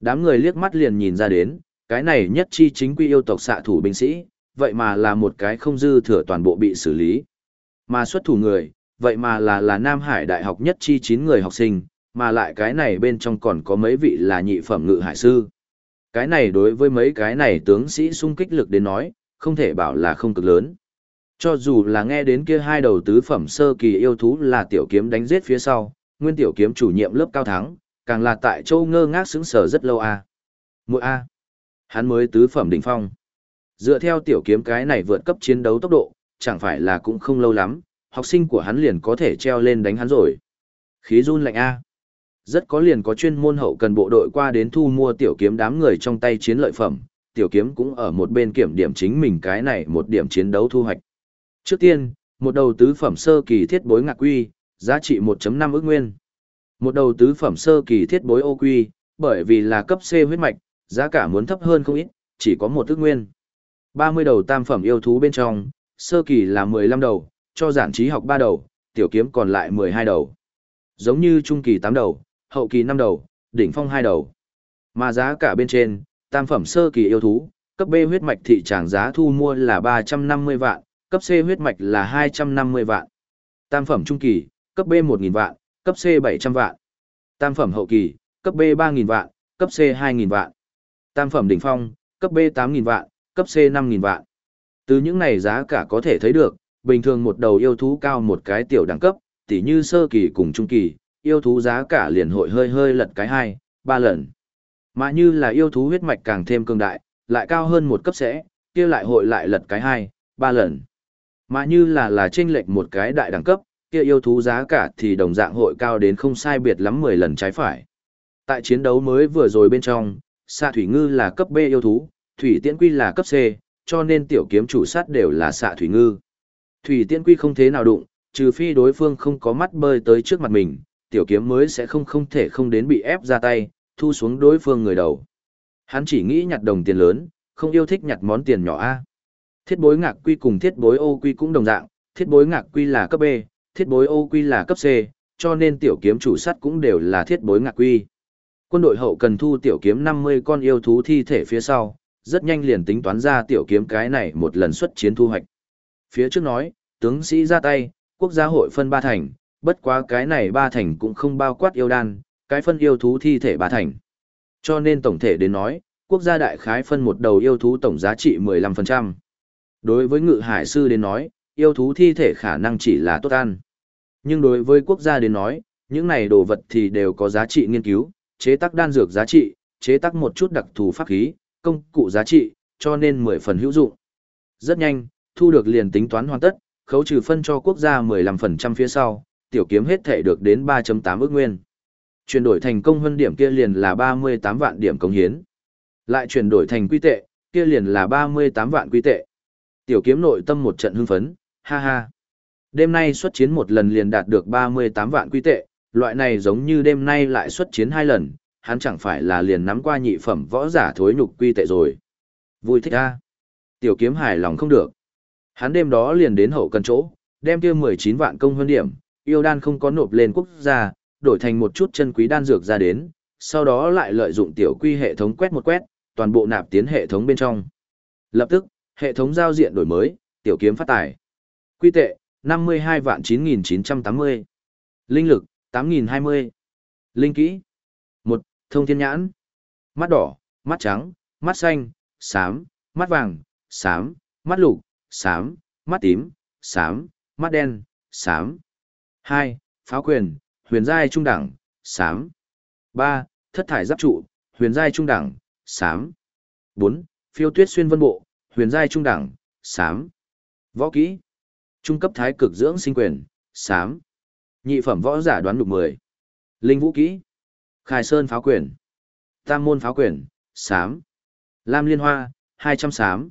Đám người liếc mắt liền nhìn ra đến, cái này nhất chi chính quy yêu tộc xạ thủ binh sĩ, vậy mà là một cái không dư thừa toàn bộ bị xử lý. Mà xuất thủ người, vậy mà là là Nam Hải Đại học nhất chi 9 người học sinh, mà lại cái này bên trong còn có mấy vị là nhị phẩm ngự hải sư. Cái này đối với mấy cái này tướng sĩ sung kích lực đến nói, không thể bảo là không cực lớn. Cho dù là nghe đến kia hai đầu tứ phẩm sơ kỳ yêu thú là tiểu kiếm đánh giết phía sau, nguyên tiểu kiếm chủ nhiệm lớp cao thắng, càng là tại châu ngơ ngác sững sờ rất lâu a. À. Mỗi a, hắn mới tứ phẩm đỉnh phong. Dựa theo tiểu kiếm cái này vượt cấp chiến đấu tốc độ, chẳng phải là cũng không lâu lắm, học sinh của hắn liền có thể treo lên đánh hắn rồi. Khí run lạnh a. Rất có liền có chuyên môn hậu cần bộ đội qua đến thu mua tiểu kiếm đám người trong tay chiến lợi phẩm, tiểu kiếm cũng ở một bên kiểm điểm chính mình cái này một điểm chiến đấu thu hoạch. Trước tiên, một đầu tứ phẩm sơ kỳ thiết bối ngạc quy, giá trị 1.5 ức nguyên. Một đầu tứ phẩm sơ kỳ thiết bối ô quy, bởi vì là cấp C huyết mạch, giá cả muốn thấp hơn không ít, chỉ có một ức nguyên. 30 đầu tam phẩm yêu thú bên trong, sơ kỳ là 15 đầu, cho giản trí học 3 đầu, tiểu kiếm còn lại 12 đầu. Giống như trung kỳ 8 đầu, hậu kỳ 5 đầu, đỉnh phong 2 đầu. Mà giá cả bên trên, tam phẩm sơ kỳ yêu thú, cấp B huyết mạch thị tràng giá thu mua là 350 vạn, cấp C huyết mạch là 250 vạn. Tam phẩm trung kỳ, cấp B 1000 vạn, cấp C 700 vạn. Tam phẩm hậu kỳ, cấp B 3000 vạn, cấp C 2000 vạn. Tam phẩm đỉnh phong, cấp B 8000 vạn, cấp C 5000 vạn. Từ những này giá cả có thể thấy được, bình thường một đầu yêu thú cao một cái tiểu đẳng cấp, tỉ như sơ kỳ cùng trung kỳ, yêu thú giá cả liền hội hơi hơi lật cái hai, ba lần. Mà như là yêu thú huyết mạch càng thêm cường đại, lại cao hơn một cấp sẽ, kia lại hội lại lật cái hai, ba lần. Mà như là là chênh lệch một cái đại đẳng cấp, kia yêu thú giá cả thì đồng dạng hội cao đến không sai biệt lắm 10 lần trái phải. Tại chiến đấu mới vừa rồi bên trong, xạ thủy ngư là cấp B yêu thú, thủy tiễn quy là cấp C, cho nên tiểu kiếm chủ sát đều là xạ thủy ngư. Thủy tiễn quy không thế nào đụng, trừ phi đối phương không có mắt bơi tới trước mặt mình, tiểu kiếm mới sẽ không không thể không đến bị ép ra tay, thu xuống đối phương người đầu. Hắn chỉ nghĩ nhặt đồng tiền lớn, không yêu thích nhặt món tiền nhỏ A. Thiết bối ngạc quy cùng thiết bối ô quy cũng đồng dạng, thiết bối ngạc quy là cấp B, thiết bối ô quy là cấp C, cho nên tiểu kiếm chủ sắt cũng đều là thiết bối ngạc quy. Quân đội hậu cần thu tiểu kiếm 50 con yêu thú thi thể phía sau, rất nhanh liền tính toán ra tiểu kiếm cái này một lần xuất chiến thu hoạch. Phía trước nói, tướng sĩ ra tay, quốc gia hội phân ba thành, bất quá cái này ba thành cũng không bao quát yêu đan, cái phân yêu thú thi thể ba thành. Cho nên tổng thể đến nói, quốc gia đại khái phân một đầu yêu thú tổng giá trị 15%. Đối với ngự hải sư đến nói, yêu thú thi thể khả năng chỉ là tốt ăn. Nhưng đối với quốc gia đến nói, những này đồ vật thì đều có giá trị nghiên cứu, chế tác đan dược giá trị, chế tác một chút đặc thù pháp khí, công cụ giá trị, cho nên 10 phần hữu dụng. Rất nhanh, thu được liền tính toán hoàn tất, khấu trừ phân cho quốc gia 15% phía sau, tiểu kiếm hết thể được đến 3.8 ước nguyên. Chuyển đổi thành công hơn điểm kia liền là 38 vạn điểm cống hiến. Lại chuyển đổi thành quy tệ, kia liền là 38 vạn quy tệ. Tiểu kiếm nội tâm một trận hưng phấn, ha ha. Đêm nay xuất chiến một lần liền đạt được 38 vạn quy tệ, loại này giống như đêm nay lại xuất chiến hai lần, hắn chẳng phải là liền nắm qua nhị phẩm võ giả thối nhục quy tệ rồi. Vui thích a. Tiểu kiếm hài lòng không được. Hắn đêm đó liền đến hậu cần chỗ, đem kia 19 vạn công hơn điểm, yêu đan không có nộp lên quốc gia, đổi thành một chút chân quý đan dược ra đến, sau đó lại lợi dụng tiểu quy hệ thống quét một quét, toàn bộ nạp tiến hệ thống bên trong. Lập tức, hệ thống giao diện đổi mới, tiểu kiếm phát tài. Quy tệ, 52 vạn 9980. Linh lực, 8020. Linh kỹ. 1. Thông thiên nhãn. Mắt đỏ, mắt trắng, mắt xanh, xám, mắt vàng, xám, mắt lục, xám, mắt tím, xám, mắt đen, xám. 2. Pháo quyền, huyền giai trung đẳng, xám. 3. Thất thải giáp trụ, huyền giai trung đẳng, xám. 4. Phiêu tuyết xuyên vân bộ, huyền giai trung đẳng, sám, Võ kỹ. Trung cấp thái cực dưỡng sinh quyền, sám, Nhị phẩm võ giả đoán đục 10. Linh vũ kỹ. Khai sơn pháo quyền. Tam môn pháo quyền, sám, Lam liên hoa, 200 sám,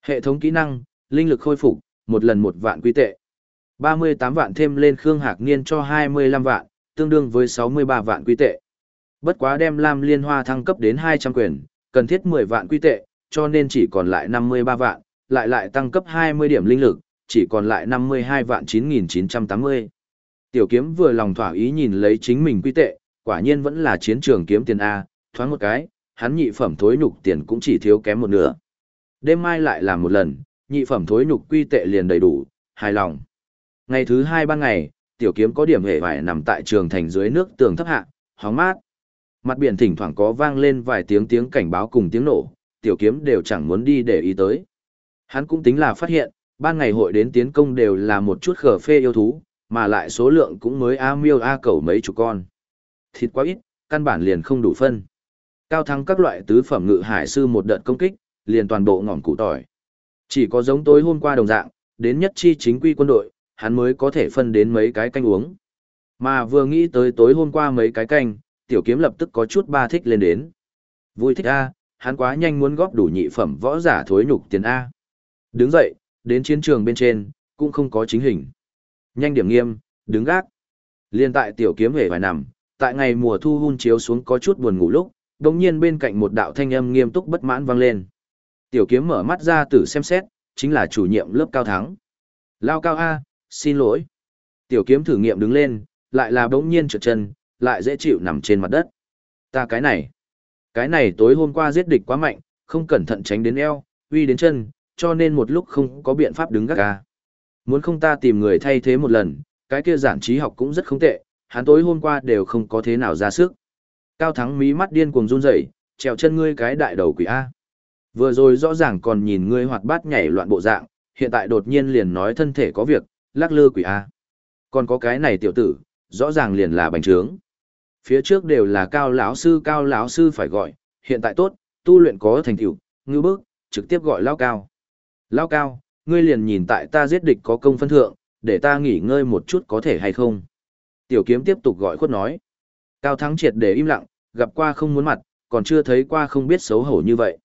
Hệ thống kỹ năng, linh lực khôi phục, một lần một vạn quy tệ. 38 vạn thêm lên Khương Hạc Niên cho 25 vạn, tương đương với 63 vạn quy tệ. Bất quá đem Lam Liên Hoa thăng cấp đến 200 quyền, cần thiết 10 vạn quy tệ, cho nên chỉ còn lại 53 vạn, lại lại tăng cấp 20 điểm linh lực, chỉ còn lại 52 vạn 9980. Tiểu kiếm vừa lòng thỏa ý nhìn lấy chính mình quy tệ, quả nhiên vẫn là chiến trường kiếm tiền A, thoáng một cái, hắn nhị phẩm thối nhục tiền cũng chỉ thiếu kém một nửa. Đêm mai lại làm một lần, nhị phẩm thối nhục quy tệ liền đầy đủ, hài lòng. Ngày thứ hai ban ngày, tiểu kiếm có điểm hệ vải nằm tại trường thành dưới nước tường thấp hạ, hóng mát. Mặt biển thỉnh thoảng có vang lên vài tiếng tiếng cảnh báo cùng tiếng nổ, tiểu kiếm đều chẳng muốn đi để ý tới. Hắn cũng tính là phát hiện, ban ngày hội đến tiến công đều là một chút khờ phê yêu thú, mà lại số lượng cũng mới a miêu a cầu mấy chục con. Thịt quá ít, căn bản liền không đủ phân. Cao thắng các loại tứ phẩm ngự hải sư một đợt công kích, liền toàn bộ ngọn củ tỏi. Chỉ có giống tối hôm qua đồng dạng, đến nhất chi chính quy quân đội, hắn mới có thể phân đến mấy cái canh uống. Mà vừa nghĩ tới tối hôm qua mấy cái canh, tiểu kiếm lập tức có chút ba thích lên đến. Vui thích A, hắn quá nhanh muốn góp đủ nhị phẩm võ giả thối nhục tiền A. Đứng dậy, đến chiến trường bên trên, cũng không có chính hình. Nhanh điểm nghiêm, đứng gác. Liên tại tiểu kiếm hề phải nằm, tại ngày mùa thu hun chiếu xuống có chút buồn ngủ lúc, đồng nhiên bên cạnh một đạo thanh âm nghiêm túc bất mãn vang lên. Tiểu kiếm mở mắt ra tử xem xét, chính là chủ nhiệm lớp cao thắng. Lao cao A, xin lỗi. Tiểu kiếm thử nghiệm đứng lên, lại là bỗng nhiên trượt chân, lại dễ chịu nằm trên mặt đất. Ta cái này, cái này tối hôm qua giết địch quá mạnh, không cẩn thận tránh đến eo, uy đến chân, cho nên một lúc không có biện pháp đứng gác ca. Muốn không ta tìm người thay thế một lần, cái kia giản trí học cũng rất không tệ, hắn tối hôm qua đều không có thế nào ra sức. Cao thắng mí mắt điên cuồng run rẩy, trèo chân ngươi cái đại đầu quỷ A. Vừa rồi rõ ràng còn nhìn ngươi hoạt bát nhảy loạn bộ dạng, hiện tại đột nhiên liền nói thân thể có việc, lắc lư quỷ A. Còn có cái này tiểu tử, rõ ràng liền là bành trướng. Phía trước đều là cao lão sư cao lão sư phải gọi, hiện tại tốt, tu luyện có thành tựu, ngư bước, trực tiếp gọi lao cao. Lao cao, ngươi liền nhìn tại ta giết địch có công phân thượng, để ta nghỉ ngơi một chút có thể hay không. Tiểu kiếm tiếp tục gọi khuất nói. Cao thắng triệt để im lặng, gặp qua không muốn mặt, còn chưa thấy qua không biết xấu hổ như vậy.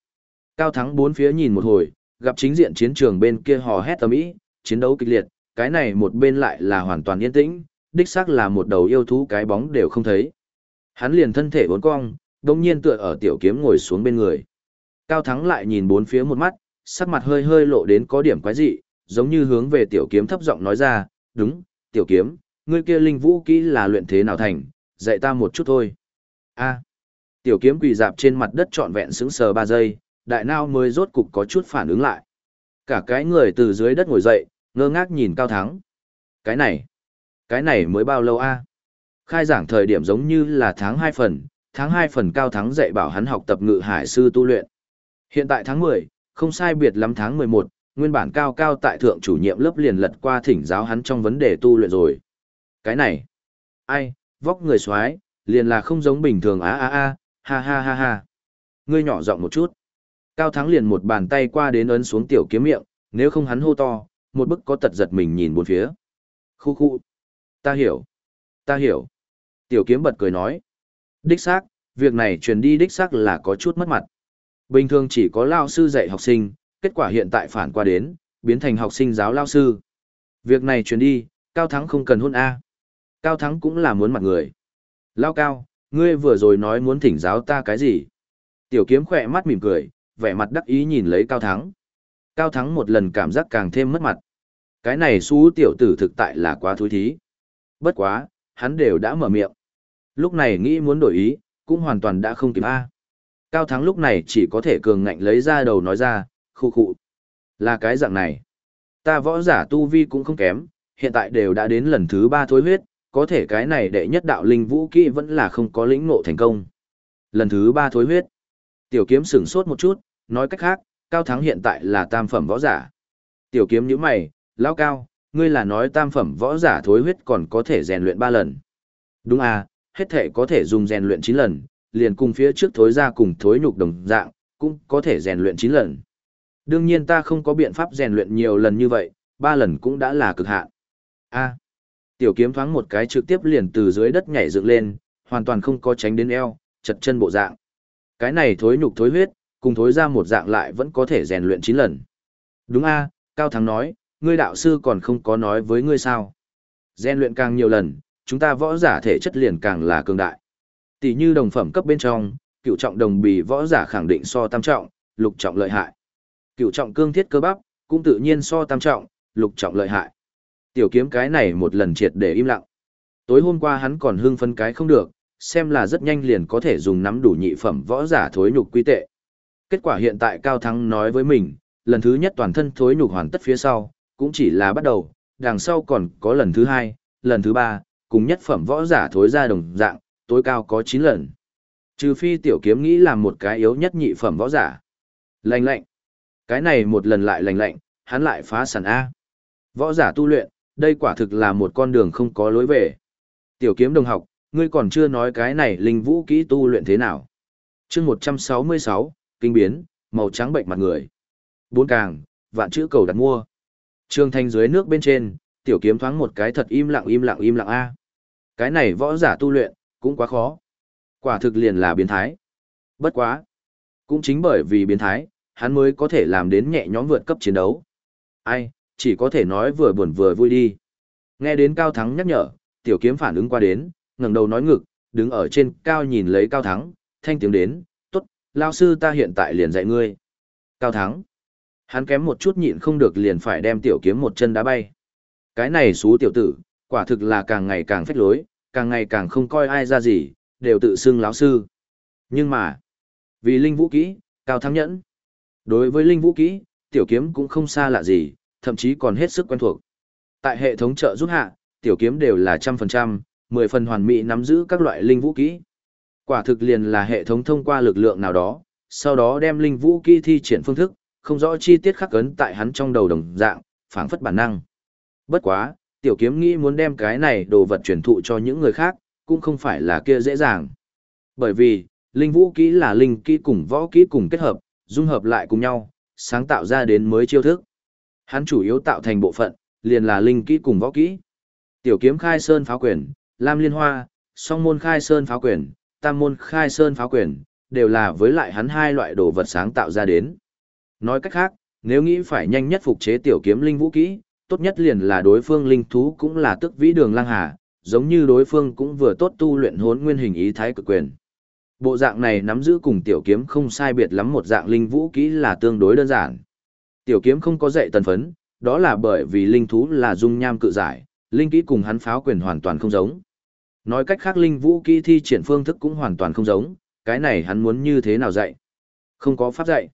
Cao thắng bốn phía nhìn một hồi, gặp chính diện chiến trường bên kia hò hét tầm ý, chiến đấu kịch liệt, cái này một bên lại là hoàn toàn yên tĩnh, đích xác là một đầu yêu thú cái bóng đều không thấy. Hắn liền thân thể bốn cong, đồng nhiên tựa ở tiểu kiếm ngồi xuống bên người. Cao Thắng lại nhìn bốn phía một mắt, sắc mặt hơi hơi lộ đến có điểm quái dị, giống như hướng về tiểu kiếm thấp giọng nói ra, đúng, tiểu kiếm, ngươi kia linh vũ kỹ là luyện thế nào thành, dạy ta một chút thôi. A. Tiểu kiếm quỳ dạp trên mặt đất trọn vẹn sững sờ ba giây, đại nao mới rốt cục có chút phản ứng lại. Cả cái người từ dưới đất ngồi dậy, ngơ ngác nhìn Cao Thắng. Cái này, cái này mới bao lâu a? Khai giảng thời điểm giống như là tháng 2 phần, tháng 2 phần Cao Thắng dạy bảo hắn học tập ngự hải sư tu luyện. Hiện tại tháng 10, không sai biệt lắm tháng 11, nguyên bản cao cao tại thượng chủ nhiệm lớp liền lật qua thỉnh giáo hắn trong vấn đề tu luyện rồi. Cái này, ai, vóc người xoái, liền là không giống bình thường á á á, ha ha ha ha. Ngươi nhỏ giọng một chút. Cao Thắng liền một bàn tay qua đến ấn xuống tiểu kiếm miệng, nếu không hắn hô to, một bức có tật giật mình nhìn bốn phía. Khu khu. Ta hiểu. Ta hiểu. Tiểu kiếm bật cười nói. Đích xác, việc này truyền đi đích xác là có chút mất mặt. Bình thường chỉ có lao sư dạy học sinh, kết quả hiện tại phản qua đến, biến thành học sinh giáo lao sư. Việc này truyền đi, Cao Thắng không cần hôn A. Cao Thắng cũng là muốn mặt người. Lao Cao, ngươi vừa rồi nói muốn thỉnh giáo ta cái gì? Tiểu kiếm khỏe mắt mỉm cười, vẻ mặt đắc ý nhìn lấy Cao Thắng. Cao Thắng một lần cảm giác càng thêm mất mặt. Cái này xú tiểu tử thực tại là quá thúi thí. Bất quá, hắn đều đã mở miệng. Lúc này nghĩ muốn đổi ý, cũng hoàn toàn đã không kịp A. Cao Thắng lúc này chỉ có thể cường ngạnh lấy ra đầu nói ra, khu khụ. Là cái dạng này. Ta võ giả tu vi cũng không kém, hiện tại đều đã đến lần thứ ba thối huyết, có thể cái này đệ nhất đạo linh vũ kỹ vẫn là không có lĩnh ngộ thành công. Lần thứ ba thối huyết. Tiểu kiếm sửng sốt một chút, nói cách khác, Cao Thắng hiện tại là tam phẩm võ giả. Tiểu kiếm nhíu mày, lao cao, ngươi là nói tam phẩm võ giả thối huyết còn có thể rèn luyện ba lần. Đúng à, hết thể có thể dùng rèn luyện chín lần, liền cùng phía trước thối ra cùng thối nhục đồng dạng, cũng có thể rèn luyện chín lần. Đương nhiên ta không có biện pháp rèn luyện nhiều lần như vậy, ba lần cũng đã là cực hạn. A. tiểu kiếm thoáng một cái trực tiếp liền từ dưới đất nhảy dựng lên, hoàn toàn không có tránh đến eo, chật chân bộ dạng. Cái này thối nhục thối huyết, cùng thối ra một dạng lại vẫn có thể rèn luyện 9 lần. Đúng a, Cao Thắng nói, ngươi đạo sư còn không có nói với ngươi sao. Rèn luyện càng nhiều lần, chúng ta võ giả thể chất liền càng là cường đại. Tỷ như đồng phẩm cấp bên trong, cựu trọng đồng bì võ giả khẳng định so tam trọng, lục trọng lợi hại. Cựu trọng cương thiết cơ bắp, cũng tự nhiên so tam trọng, lục trọng lợi hại. Tiểu kiếm cái này một lần triệt để im lặng. Tối hôm qua hắn còn hưng phấn cái không được, xem là rất nhanh liền có thể dùng nắm đủ nhị phẩm võ giả thối nhục quy tệ. Kết quả hiện tại Cao Thắng nói với mình, lần thứ nhất toàn thân thối nhục hoàn tất phía sau, cũng chỉ là bắt đầu, đằng sau còn có lần thứ hai, lần thứ ba, cùng nhất phẩm võ giả thối ra đồng dạng, tối cao có 9 lần. Trừ phi tiểu kiếm nghĩ là một cái yếu nhất nhị phẩm võ giả. Lành lạnh. Cái này một lần lại lành lạnh, hắn lại phá sản A. Võ giả tu luyện, đây quả thực là một con đường không có lối về. Tiểu kiếm đồng học, ngươi còn chưa nói cái này linh vũ kỹ tu luyện thế nào. chương 166, kinh biến, màu trắng bệnh mặt người. Bốn càng, vạn chữ cầu đặt mua. Trương thanh dưới nước bên trên, tiểu kiếm thoáng một cái thật im lặng im lặng im lặng a. Cái này võ giả tu luyện, cũng quá khó. Quả thực liền là biến thái. Bất quá. Cũng chính bởi vì biến thái, hắn mới có thể làm đến nhẹ nhõm vượt cấp chiến đấu. Ai, chỉ có thể nói vừa buồn vừa vui đi. Nghe đến Cao Thắng nhắc nhở, tiểu kiếm phản ứng qua đến, ngẩng đầu nói ngực, đứng ở trên cao nhìn lấy Cao Thắng, thanh tiếng đến, tốt, lao sư ta hiện tại liền dạy ngươi. Cao Thắng. Hắn kém một chút nhịn không được liền phải đem tiểu kiếm một chân đá bay. Cái này xú tiểu tử, quả thực là càng ngày càng phách lối, càng ngày càng không coi ai ra gì, đều tự xưng lão sư. Nhưng mà, vì linh vũ kỹ, Cao Thắng nhẫn. Đối với linh vũ kỹ, tiểu kiếm cũng không xa lạ gì, thậm chí còn hết sức quen thuộc. Tại hệ thống trợ giúp hạ, tiểu kiếm đều là trăm phần trăm, mười phần hoàn mỹ nắm giữ các loại linh vũ kỹ. Quả thực liền là hệ thống thông qua lực lượng nào đó, sau đó đem linh vũ kỹ thi triển phương thức, không rõ chi tiết khắc ấn tại hắn trong đầu đồng dạng, phảng phất bản năng. Bất quá, tiểu kiếm nghĩ muốn đem cái này đồ vật truyền thụ cho những người khác, cũng không phải là kia dễ dàng. Bởi vì, linh vũ kỹ là linh kỹ cùng võ kỹ cùng kết hợp, dung hợp lại cùng nhau, sáng tạo ra đến mới chiêu thức. Hắn chủ yếu tạo thành bộ phận, liền là linh kỹ cùng võ kỹ. Tiểu kiếm khai sơn pháo quyền, lam liên hoa, song môn khai sơn pháo quyền, tam môn khai sơn pháo quyền, đều là với lại hắn hai loại đồ vật sáng tạo ra đến. Nói cách khác, nếu nghĩ phải nhanh nhất phục chế tiểu kiếm linh vũ kỹ, tốt nhất liền là đối phương linh thú cũng là tức vĩ đường lang hà, giống như đối phương cũng vừa tốt tu luyện hốn nguyên hình ý thái cực quyền. Bộ dạng này nắm giữ cùng tiểu kiếm không sai biệt lắm một dạng linh vũ kỹ là tương đối đơn giản. Tiểu kiếm không có dạy tần phấn, đó là bởi vì linh thú là dung nham cự giải, linh kỹ cùng hắn pháo quyền hoàn toàn không giống. Nói cách khác linh vũ kỹ thi triển phương thức cũng hoàn toàn không giống, cái này hắn muốn như thế nào dạy? Không có pháp dạy.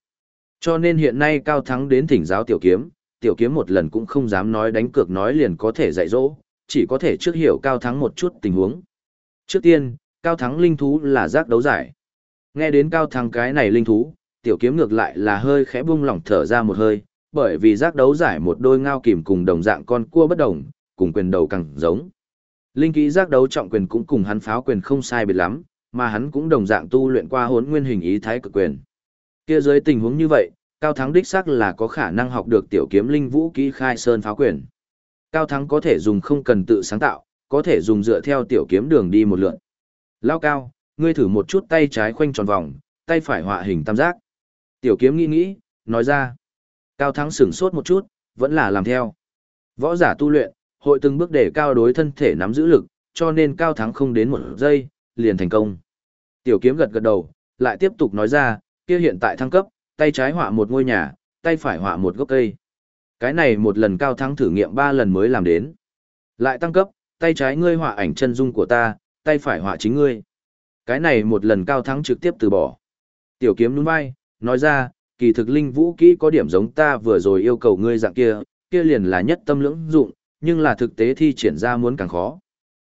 Cho nên hiện nay Cao Thắng đến thỉnh giáo tiểu kiếm, tiểu kiếm một lần cũng không dám nói đánh cược nói liền có thể dạy dỗ, chỉ có thể trước hiểu Cao Thắng một chút tình huống. Trước tiên, Cao Thắng linh thú là giác đấu giải. Nghe đến Cao Thắng cái này linh thú, tiểu kiếm ngược lại là hơi khẽ buông lỏng thở ra một hơi, bởi vì giác đấu giải một đôi ngao kìm cùng đồng dạng con cua bất đồng, cùng quyền đầu càng giống. Linh kỹ giác đấu trọng quyền cũng cùng hắn pháo quyền không sai biệt lắm, mà hắn cũng đồng dạng tu luyện qua hốn nguyên hình ý thái cực quyền. Kia dưới tình huống như vậy, Cao Thắng đích xác là có khả năng học được tiểu kiếm linh vũ kỹ khai sơn pháo quyền. Cao Thắng có thể dùng không cần tự sáng tạo, có thể dùng dựa theo tiểu kiếm đường đi một lượn. Lao cao, ngươi thử một chút tay trái khoanh tròn vòng, tay phải họa hình tam giác. Tiểu kiếm nghĩ nghĩ, nói ra. Cao Thắng sửng sốt một chút, vẫn là làm theo. Võ giả tu luyện, hội từng bước để cao đối thân thể nắm giữ lực, cho nên Cao Thắng không đến một giây, liền thành công. Tiểu kiếm gật gật đầu, lại tiếp tục nói ra, kia hiện tại thăng cấp, tay trái họa một ngôi nhà, tay phải họa một gốc cây. Cái này một lần Cao Thắng thử nghiệm ba lần mới làm đến. Lại tăng cấp, tay trái ngươi họa ảnh chân dung của ta, tay phải họa chính ngươi. Cái này một lần Cao Thắng trực tiếp từ bỏ. Tiểu kiếm đúng vai, nói ra, kỳ thực linh vũ kỹ có điểm giống ta vừa rồi yêu cầu ngươi dạng kia, kia liền là nhất tâm lưỡng dụng, nhưng là thực tế thi triển ra muốn càng khó.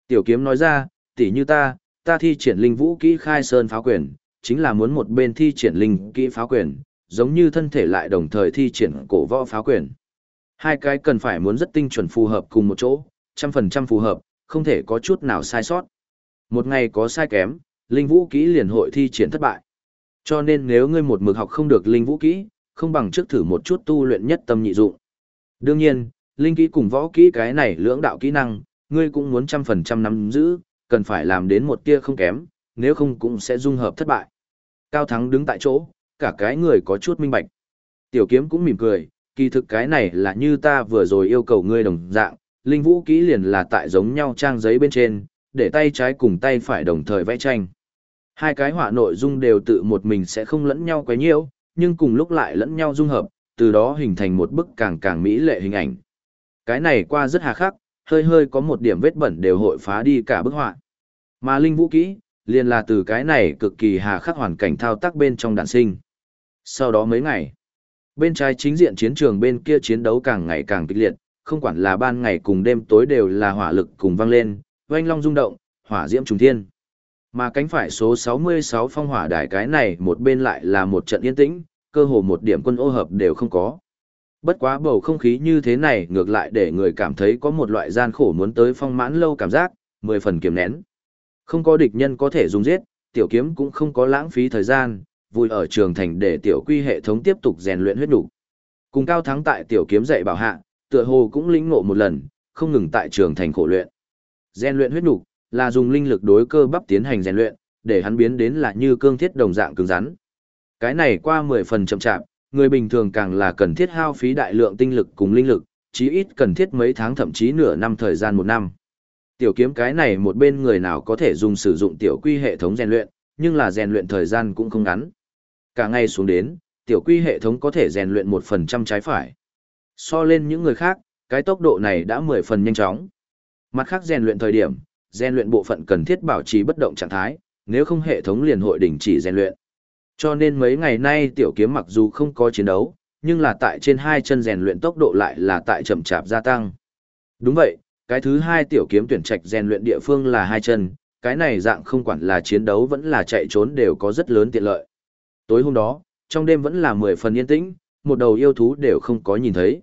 Tiểu kiếm nói ra, tỉ như ta, ta thi triển linh vũ kỹ khai sơn phá quyền, chính là muốn một bên thi triển linh kỹ phá quyền, giống như thân thể lại đồng thời thi triển cổ võ pháo quyền. Hai cái cần phải muốn rất tinh chuẩn phù hợp cùng một chỗ, trăm phần trăm phù hợp, không thể có chút nào sai sót. Một ngày có sai kém, linh vũ kỹ liền hội thi triển thất bại. Cho nên nếu ngươi một mực học không được linh vũ kỹ, không bằng trước thử một chút tu luyện nhất tâm nhị dụng. Đương nhiên, linh kỹ cùng võ kỹ cái này lưỡng đạo kỹ năng, ngươi cũng muốn trăm phần trăm nắm giữ, cần phải làm đến một tia không kém, nếu không cũng sẽ dung hợp thất bại. Cao Thắng đứng tại chỗ, cả cái người có chút minh bạch. Tiểu kiếm cũng mỉm cười, kỳ thực cái này là như ta vừa rồi yêu cầu ngươi đồng dạng, linh vũ kỹ liền là tại giống nhau trang giấy bên trên, để tay trái cùng tay phải đồng thời vẽ tranh. Hai cái họa nội dung đều tự một mình sẽ không lẫn nhau quấy nhiễu, nhưng cùng lúc lại lẫn nhau dung hợp, từ đó hình thành một bức càng càng mỹ lệ hình ảnh. Cái này qua rất hà khắc, hơi hơi có một điểm vết bẩn đều hội phá đi cả bức họa. Mà linh vũ kỹ, liền là từ cái này cực kỳ hà khắc hoàn cảnh thao tác bên trong đàn sinh. Sau đó mấy ngày, bên trái chính diện chiến trường bên kia chiến đấu càng ngày càng kịch liệt, không quản là ban ngày cùng đêm tối đều là hỏa lực cùng vang lên, oanh long rung động, hỏa diễm trùng thiên. Mà cánh phải số 66 phong hỏa đài cái này một bên lại là một trận yên tĩnh, cơ hồ một điểm quân ô hợp đều không có. Bất quá bầu không khí như thế này ngược lại để người cảm thấy có một loại gian khổ muốn tới phong mãn lâu cảm giác, mười phần kiềm nén. Không có địch nhân có thể dùng giết, tiểu kiếm cũng không có lãng phí thời gian, vui ở trường thành để tiểu quy hệ thống tiếp tục rèn luyện huyết đủ. Cùng cao thắng tại tiểu kiếm dạy bảo hạ, tựa hồ cũng lĩnh ngộ một lần, không ngừng tại trường thành khổ luyện. Rèn luyện huyết đủ là dùng linh lực đối cơ bắp tiến hành rèn luyện, để hắn biến đến là như cương thiết đồng dạng cứng rắn. Cái này qua 10 phần chậm chạp, người bình thường càng là cần thiết hao phí đại lượng tinh lực cùng linh lực, chí ít cần thiết mấy tháng thậm chí nửa năm thời gian một năm. Tiểu kiếm cái này một bên người nào có thể dùng sử dụng tiểu quy hệ thống rèn luyện, nhưng là rèn luyện thời gian cũng không ngắn. Cả ngày xuống đến, tiểu quy hệ thống có thể rèn luyện một phần trăm trái phải. So lên những người khác, cái tốc độ này đã 10 phần nhanh chóng. Mặt khác rèn luyện thời điểm, rèn luyện bộ phận cần thiết bảo trì bất động trạng thái, nếu không hệ thống liền hội đình chỉ rèn luyện. Cho nên mấy ngày nay tiểu kiếm mặc dù không có chiến đấu, nhưng là tại trên hai chân rèn luyện tốc độ lại là tại chậm chạp gia tăng. Đúng vậy, cái thứ hai tiểu kiếm tuyển trạch rèn luyện địa phương là hai chân, cái này dạng không quản là chiến đấu vẫn là chạy trốn đều có rất lớn tiện lợi. Tối hôm đó, trong đêm vẫn là mười phần yên tĩnh, một đầu yêu thú đều không có nhìn thấy.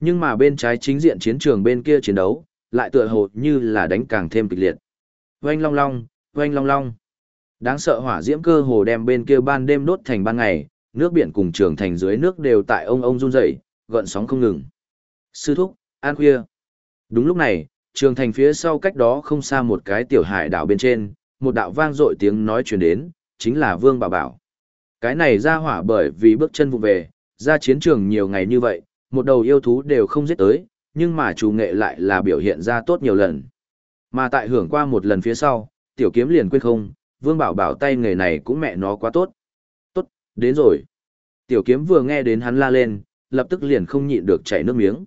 Nhưng mà bên trái chính diện chiến trường bên kia chiến đấu, lại tựa hồ như là đánh càng thêm kịch liệt. Oanh long long, oanh long long. Đáng sợ hỏa diễm cơ hồ đem bên kia ban đêm đốt thành ban ngày, nước biển cùng trường thành dưới nước đều tại ông ông run rẩy, gợn sóng không ngừng. Sư thúc, an khuya. Đúng lúc này, trường thành phía sau cách đó không xa một cái tiểu hải đảo bên trên, một đạo vang dội tiếng nói truyền đến, chính là Vương Bảo Bảo. Cái này ra hỏa bởi vì bước chân vụ về, ra chiến trường nhiều ngày như vậy, một đầu yêu thú đều không giết tới, nhưng mà chủ nghệ lại là biểu hiện ra tốt nhiều lần. Mà tại hưởng qua một lần phía sau, tiểu kiếm liền quên không, Vương Bảo Bảo tay nghề này cũng mẹ nó quá tốt. Tốt, đến rồi. Tiểu kiếm vừa nghe đến hắn la lên, lập tức liền không nhịn được chảy nước miếng.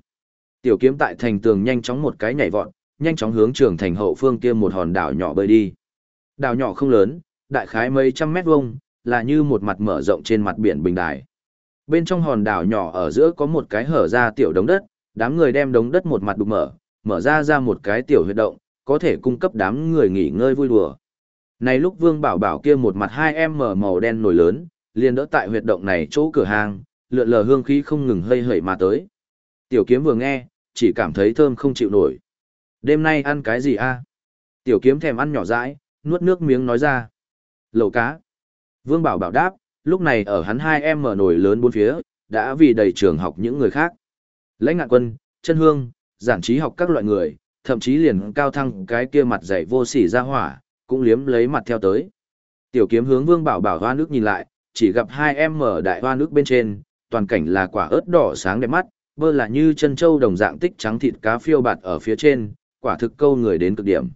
Tiểu kiếm tại thành tường nhanh chóng một cái nhảy vọt, nhanh chóng hướng trường thành hậu phương kia một hòn đảo nhỏ bơi đi. Đảo nhỏ không lớn, đại khái mấy trăm mét vuông, là như một mặt mở rộng trên mặt biển bình đài. Bên trong hòn đảo nhỏ ở giữa có một cái hở ra tiểu đống đất, đám người đem đống đất một mặt đục mở, mở ra ra một cái tiểu huyệt động, có thể cung cấp đám người nghỉ ngơi vui đùa. Này lúc Vương Bảo Bảo kia một mặt hai em mở màu đen nổi lớn, liền đỡ tại huyệt động này chỗ cửa hàng, lượn lờ hương khí không ngừng hơi hẩy mà tới. Tiểu kiếm vừa nghe, chỉ cảm thấy thơm không chịu nổi. Đêm nay ăn cái gì a? Tiểu kiếm thèm ăn nhỏ dãi, nuốt nước miếng nói ra. Lẩu cá. Vương Bảo Bảo đáp, lúc này ở hắn hai em mở nổi lớn bốn phía, đã vì đầy trường học những người khác. Lãnh ngạn quân, chân hương, giản trí học các loại người, thậm chí liền cao thăng cái kia mặt dày vô sỉ ra hỏa, cũng liếm lấy mặt theo tới. Tiểu kiếm hướng Vương Bảo Bảo hoa nước nhìn lại, chỉ gặp hai em mở đại hoa nước bên trên, toàn cảnh là quả ớt đỏ sáng đẹp mắt, bơ là như chân trâu đồng dạng tích trắng thịt cá phiêu bạt ở phía trên, quả thực câu người đến cực điểm.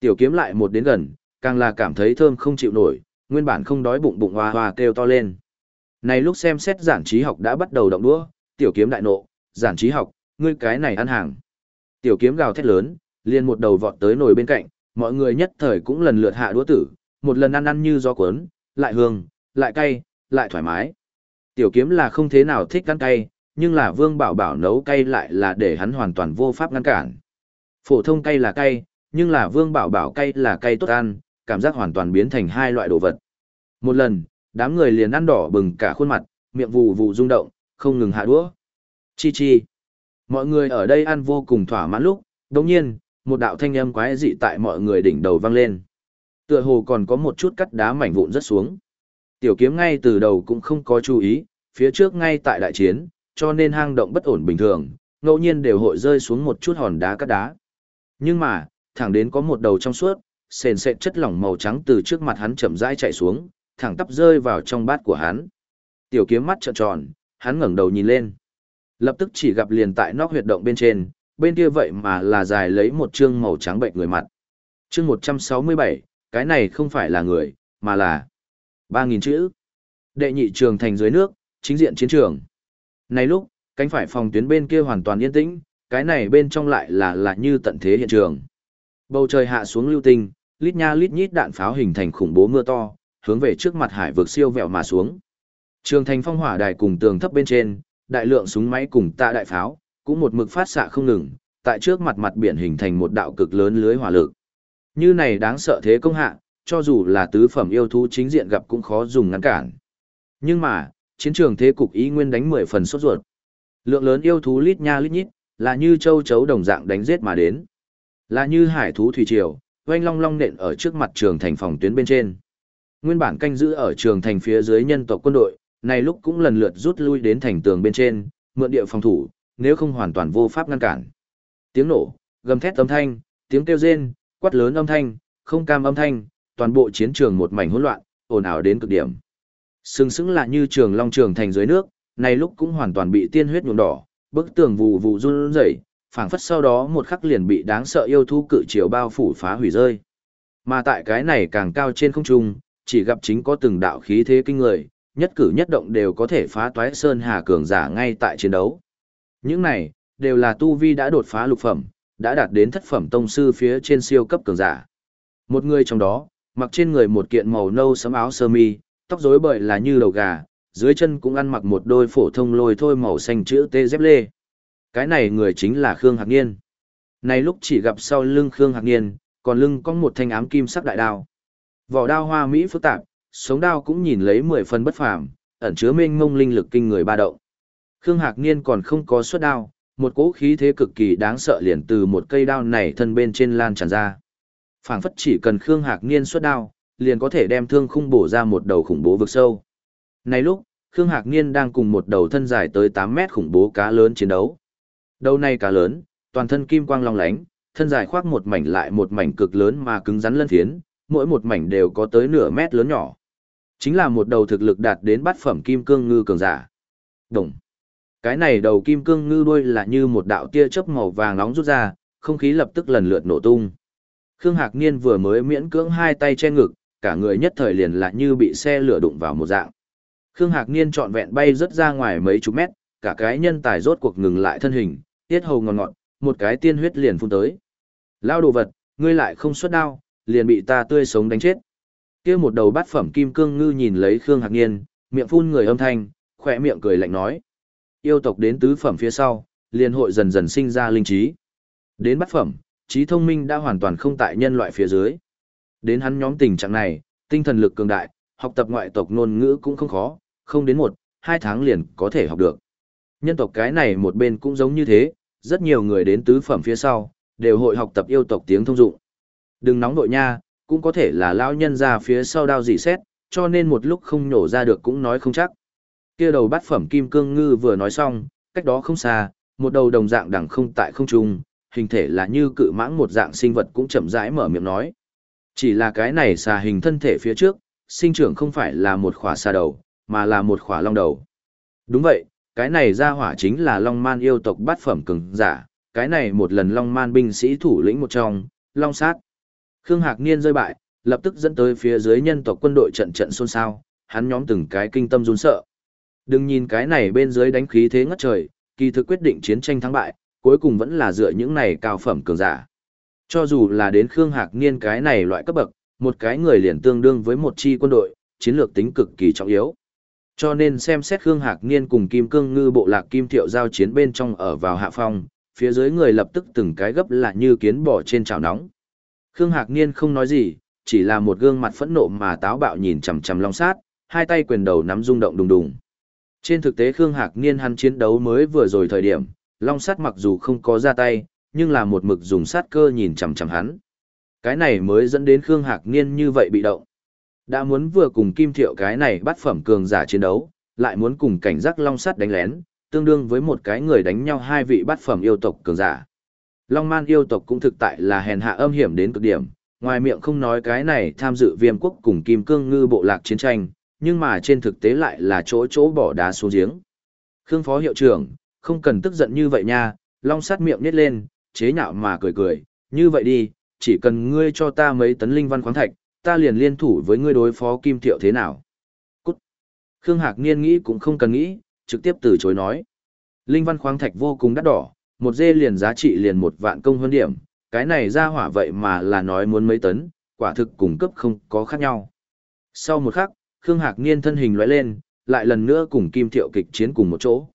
Tiểu kiếm lại một đến gần, càng là cảm thấy thơm không chịu nổi, nguyên bản không đói bụng bụng hoa hoa kêu to lên. Này lúc xem xét giản trí học đã bắt đầu động đũa, tiểu kiếm đại nộ, giản trí học, ngươi cái này ăn hàng. Tiểu kiếm gào thét lớn, liền một đầu vọt tới nồi bên cạnh, mọi người nhất thời cũng lần lượt hạ đũa tử, một lần ăn ăn như gió cuốn, lại hương, lại cay, lại thoải mái. Tiểu kiếm là không thế nào thích ăn cay, nhưng là Vương Bảo Bảo nấu cay lại là để hắn hoàn toàn vô pháp ngăn cản. Phổ thông cay là cay, nhưng là Vương Bảo Bảo cay là cay tốt ăn, cảm giác hoàn toàn biến thành hai loại đồ vật. Một lần, đám người liền ăn đỏ bừng cả khuôn mặt, miệng vù vù rung động, không ngừng hạ đũa. Chi chi. Mọi người ở đây ăn vô cùng thỏa mãn lúc, đồng nhiên, một đạo thanh âm quái dị tại mọi người đỉnh đầu vang lên. Tựa hồ còn có một chút cắt đá mảnh vụn rất xuống. Tiểu kiếm ngay từ đầu cũng không có chú ý, phía trước ngay tại đại chiến, cho nên hang động bất ổn bình thường, ngẫu nhiên đều hội rơi xuống một chút hòn đá cắt đá. Nhưng mà, thẳng đến có một đầu trong suốt, sền sệt chất lỏng màu trắng từ trước mặt hắn chậm rãi chạy xuống, thẳng tắp rơi vào trong bát của hắn. Tiểu kiếm mắt trợn tròn, hắn ngẩng đầu nhìn lên. Lập tức chỉ gặp liền tại nóc huyệt động bên trên, bên kia vậy mà là dài lấy một chương màu trắng bệnh người mặt. Chương 167, cái này không phải là người, mà là 3.000 chữ. Đệ nhị trường thành dưới nước, chính diện chiến trường. Này lúc, cánh phải phòng tuyến bên kia hoàn toàn yên tĩnh, cái này bên trong lại là là như tận thế hiện trường. Bầu trời hạ xuống lưu tinh, lít nha lít nhít đạn pháo hình thành khủng bố mưa to, hướng về trước mặt hải vực siêu vẹo mà xuống. Trường thành phong hỏa đài cùng tường thấp bên trên, đại lượng súng máy cùng tạ đại pháo, cũng một mực phát xạ không ngừng, tại trước mặt mặt biển hình thành một đạo cực lớn lưới hỏa lực. Như này đáng sợ thế công hạ, cho dù là tứ phẩm yêu thú chính diện gặp cũng khó dùng ngăn cản. Nhưng mà, chiến trường thế cục ý nguyên đánh 10 phần sốt ruột. Lượng lớn yêu thú lít nha lít nhít, là như châu chấu đồng dạng đánh giết mà đến. Là như hải thú thủy triều, oanh long long nện ở trước mặt trường thành phòng tuyến bên trên. Nguyên bản canh giữ ở trường thành phía dưới nhân tộc quân đội, này lúc cũng lần lượt rút lui đến thành tường bên trên, mượn địa phòng thủ, nếu không hoàn toàn vô pháp ngăn cản. Tiếng nổ, gầm thét âm thanh, tiếng kêu rên, quát lớn âm thanh, không cam âm thanh, toàn bộ chiến trường một mảnh hỗn loạn, ồn ào đến cực điểm. Sừng sững là như trường long trường thành dưới nước, này lúc cũng hoàn toàn bị tiên huyết nhuộm đỏ, bức tường vù vù run rẩy, phảng phất sau đó một khắc liền bị đáng sợ yêu thú cự chiều bao phủ phá hủy rơi. Mà tại cái này càng cao trên không trung, chỉ gặp chính có từng đạo khí thế kinh người, nhất cử nhất động đều có thể phá toái sơn hà cường giả ngay tại chiến đấu. Những này, đều là tu vi đã đột phá lục phẩm, đã đạt đến thất phẩm tông sư phía trên siêu cấp cường giả. Một người trong đó, mặc trên người một kiện màu nâu sẫm áo sơ mi, tóc rối bời là như đầu gà, dưới chân cũng ăn mặc một đôi phổ thông lôi thôi màu xanh chữ T dép lê. Cái này người chính là Khương Hạc Niên. Này lúc chỉ gặp sau lưng Khương Hạc Niên, còn lưng có một thanh ám kim sắc đại đao. Vỏ đao hoa mỹ phức tạp, sống đao cũng nhìn lấy mười phần bất phàm, ẩn chứa mênh mông linh lực kinh người ba động. Khương Hạc Niên còn không có xuất đao, một cỗ khí thế cực kỳ đáng sợ liền từ một cây đao này thân bên trên lan tràn ra. Phảng phất chỉ cần Khương Hạc Niên xuất đao, liền có thể đem thương khung bổ ra một đầu khủng bố vực sâu. Này lúc, Khương Hạc Niên đang cùng một đầu thân dài tới 8 mét khủng bố cá lớn chiến đấu. Đầu này cá lớn, toàn thân kim quang long lánh, thân dài khoác một mảnh lại một mảnh cực lớn mà cứng rắn lân thiến, mỗi một mảnh đều có tới nửa mét lớn nhỏ. Chính là một đầu thực lực đạt đến bát phẩm kim cương ngư cường giả. Đồng. Cái này đầu kim cương ngư đuôi là như một đạo tia chớp màu vàng nóng rút ra, không khí lập tức lần lượt nổ tung. Khương Hạc Niên vừa mới miễn cưỡng hai tay che ngực, cả người nhất thời liền là như bị xe lửa đụng vào một dạng. Khương Hạc Niên trọn vẹn bay rất ra ngoài mấy chục mét, cả cái nhân tài rốt cuộc ngừng lại thân hình, tiết hầu ngọt ngọt, một cái tiên huyết liền phun tới. Lao đồ vật, ngươi lại không xuất đao, liền bị ta tươi sống đánh chết. kia một đầu bát phẩm kim cương ngư nhìn lấy Khương Hạc Niên, miệng phun người âm thanh, khỏe miệng cười lạnh nói. Yêu tộc đến tứ phẩm phía sau, liền hội dần dần sinh ra linh trí. Đến bát phẩm, trí thông minh đã hoàn toàn không tại nhân loại phía dưới. Đến hắn nhóm tình trạng này, tinh thần lực cường đại, học tập ngoại tộc ngôn ngữ cũng không khó, không đến một, hai tháng liền có thể học được. Nhân tộc cái này một bên cũng giống như thế, rất nhiều người đến tứ phẩm phía sau, đều hội học tập yêu tộc tiếng thông dụng. Đừng nóng nội nha, cũng có thể là lão nhân ra phía sau đao dị xét, cho nên một lúc không nhổ ra được cũng nói không chắc. Kia đầu bát phẩm kim cương ngư vừa nói xong, cách đó không xa, một đầu đồng dạng đẳng không tại không trung, hình thể là như cự mãng một dạng sinh vật cũng chậm rãi mở miệng nói. Chỉ là cái này xà hình thân thể phía trước, sinh trưởng không phải là một khỏa xà đầu, mà là một khỏa long đầu. Đúng vậy, cái này ra hỏa chính là long man yêu tộc bát phẩm cường giả, cái này một lần long man binh sĩ thủ lĩnh một trong, long sát. Khương Hạc Niên rơi bại, lập tức dẫn tới phía dưới nhân tộc quân đội trận trận xôn xao, hắn nhóm từng cái kinh tâm run sợ. Đừng nhìn cái này bên dưới đánh khí thế ngất trời, kỳ thực quyết định chiến tranh thắng bại, cuối cùng vẫn là dựa những này cao phẩm cường giả. Cho dù là đến Khương Hạc Niên cái này loại cấp bậc, một cái người liền tương đương với một chi quân đội, chiến lược tính cực kỳ trọng yếu. Cho nên xem xét Khương Hạc Niên cùng Kim Cương Ngư bộ lạc Kim Thiệu giao chiến bên trong ở vào hạ phong, phía dưới người lập tức từng cái gấp lại như kiến bò trên chảo nóng. Khương Hạc Niên không nói gì, chỉ là một gương mặt phẫn nộ mà táo bạo nhìn chằm chằm Long Sát, hai tay quyền đầu nắm rung động đùng đùng. Trên thực tế Khương Hạc Niên hắn chiến đấu mới vừa rồi thời điểm, Long Sát mặc dù không có ra tay, nhưng là một mực dùng sát cơ nhìn chằm chằm hắn. Cái này mới dẫn đến Khương Hạc Niên như vậy bị động. Đã muốn vừa cùng Kim Thiệu cái này bắt phẩm cường giả chiến đấu, lại muốn cùng cảnh giác Long Sát đánh lén, tương đương với một cái người đánh nhau hai vị bắt phẩm yêu tộc cường giả. Long man yêu tộc cũng thực tại là hèn hạ âm hiểm đến cực điểm, ngoài miệng không nói cái này tham dự viêm quốc cùng kim cương ngư bộ lạc chiến tranh, nhưng mà trên thực tế lại là chỗ chỗ bỏ đá xuống giếng. Khương phó hiệu trưởng, không cần tức giận như vậy nha, long sát miệng nít lên, chế nhạo mà cười cười, như vậy đi, chỉ cần ngươi cho ta mấy tấn linh văn khoáng thạch, ta liền liên thủ với ngươi đối phó kim thiệu thế nào. Cút. Khương Hạc Niên nghĩ cũng không cần nghĩ, trực tiếp từ chối nói. Linh văn khoáng thạch vô cùng đắt đỏ, một dê liền giá trị liền một vạn công hơn điểm, cái này ra hỏa vậy mà là nói muốn mấy tấn, quả thực cùng cấp không có khác nhau. Sau một khắc, Khương Hạc Niên thân hình lóe lên, lại lần nữa cùng Kim Thiệu kịch chiến cùng một chỗ.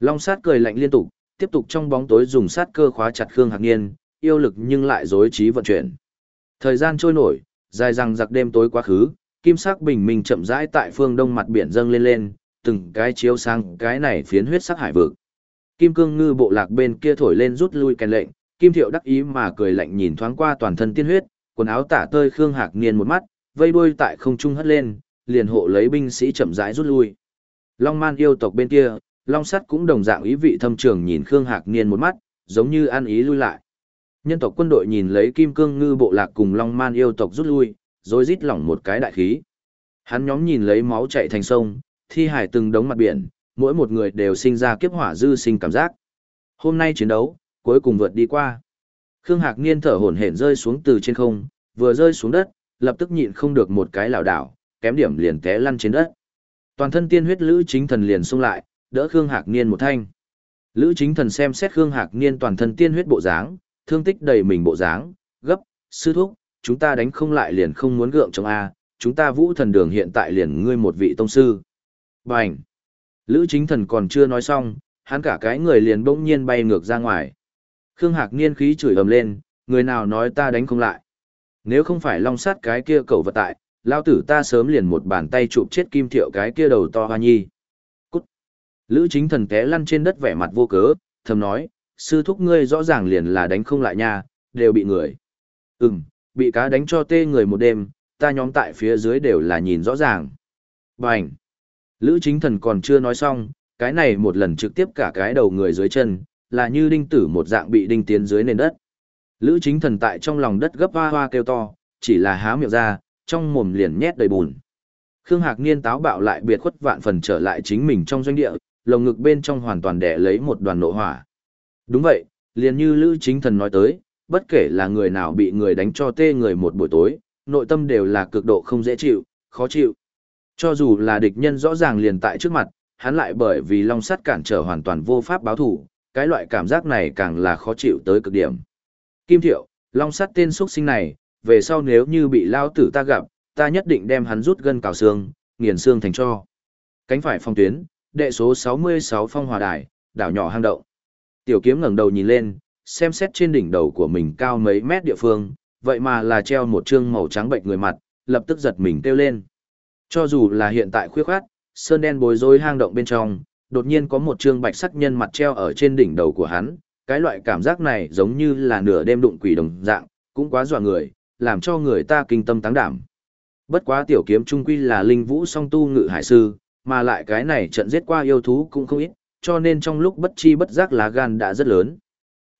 Long sát cười lạnh liên tục, tiếp tục trong bóng tối dùng sát cơ khóa chặt Khương Hạc Niên, yêu lực nhưng lại dối trí vận chuyển. Thời gian trôi nổi, dài răng giặc đêm tối quá khứ, kim sắc bình minh chậm rãi tại phương đông mặt biển dâng lên lên, từng cái chiếu sang cái này phiến huyết sắc hải vực. Kim cương ngư bộ lạc bên kia thổi lên rút lui kèn lệnh, kim thiệu đắc ý mà cười lạnh nhìn thoáng qua toàn thân tiên huyết, quần áo tả tơi khương hạc niên một mắt, vây đuôi tại không trung hất lên, liền hộ lấy binh sĩ chậm rãi rút lui. Long man yêu tộc bên kia, long sắt cũng đồng dạng ý vị thâm trường nhìn khương hạc niên một mắt, giống như ăn ý lui lại. Nhân tộc quân đội nhìn lấy kim cương ngư bộ lạc cùng long man yêu tộc rút lui, rồi rít lỏng một cái đại khí. Hắn nhóm nhìn lấy máu chạy thành sông, thi hải từng đống mặt biển, mỗi một người đều sinh ra kiếp hỏa dư sinh cảm giác. Hôm nay chiến đấu, cuối cùng vượt đi qua. Khương Hạc Niên thở hổn hển rơi xuống từ trên không, vừa rơi xuống đất, lập tức nhịn không được một cái lảo đảo, kém điểm liền té lăn trên đất. Toàn thân tiên huyết Lữ Chính Thần liền xông lại, đỡ Khương Hạc Niên một thanh. Lữ Chính Thần xem xét Khương Hạc Niên toàn thân tiên huyết bộ dáng, thương tích đầy mình bộ dáng, gấp, sư thúc, chúng ta đánh không lại liền không muốn gượng trong a, chúng ta Vũ Thần Đường hiện tại liền ngươi một vị tông sư. Bành! Lữ chính thần còn chưa nói xong, hắn cả cái người liền bỗng nhiên bay ngược ra ngoài. Khương Hạc Niên khí chửi ầm lên, người nào nói ta đánh không lại. Nếu không phải long sát cái kia cầu vật tại, lao tử ta sớm liền một bàn tay chụp chết kim thiệu cái kia đầu to hoa nhi. Cút! Lữ chính thần té lăn trên đất vẻ mặt vô cớ, thầm nói, sư thúc ngươi rõ ràng liền là đánh không lại nha, đều bị người. Ừm, bị cá đánh cho tê người một đêm, ta nhóm tại phía dưới đều là nhìn rõ ràng. Bành! Lữ chính thần còn chưa nói xong, cái này một lần trực tiếp cả cái đầu người dưới chân, là như đinh tử một dạng bị đinh tiến dưới nền đất. Lữ chính thần tại trong lòng đất gấp hoa hoa kêu to, chỉ là há miệng ra, trong mồm liền nhét đầy bùn. Khương Hạc Niên táo bạo lại biệt khuất vạn phần trở lại chính mình trong doanh địa, lồng ngực bên trong hoàn toàn đẻ lấy một đoàn nộ hỏa. Đúng vậy, liền như Lữ Chính Thần nói tới, bất kể là người nào bị người đánh cho tê người một buổi tối, nội tâm đều là cực độ không dễ chịu, khó chịu. Cho dù là địch nhân rõ ràng liền tại trước mặt, hắn lại bởi vì long sắt cản trở hoàn toàn vô pháp báo thủ, cái loại cảm giác này càng là khó chịu tới cực điểm. Kim Thiệu, Long sắt tên xuất sinh này, về sau nếu như bị lao tử ta gặp, ta nhất định đem hắn rút gân cào xương, nghiền xương thành cho. Cánh phải phong tuyến, đệ số 66 phong hòa đài, đảo nhỏ hang động. Tiểu kiếm ngẩng đầu nhìn lên, xem xét trên đỉnh đầu của mình cao mấy mét địa phương, vậy mà là treo một trương màu trắng bệnh người mặt, lập tức giật mình kêu lên. Cho dù là hiện tại khuyết khát, sơn đen bối rối hang động bên trong, đột nhiên có một trương bạch sắc nhân mặt treo ở trên đỉnh đầu của hắn, cái loại cảm giác này giống như là nửa đêm đụng quỷ đồng dạng, cũng quá dọa người, làm cho người ta kinh tâm táng đảm. Bất quá tiểu kiếm trung quy là linh vũ song tu ngự hải sư, mà lại cái này trận giết qua yêu thú cũng không ít, cho nên trong lúc bất chi bất giác lá gan đã rất lớn.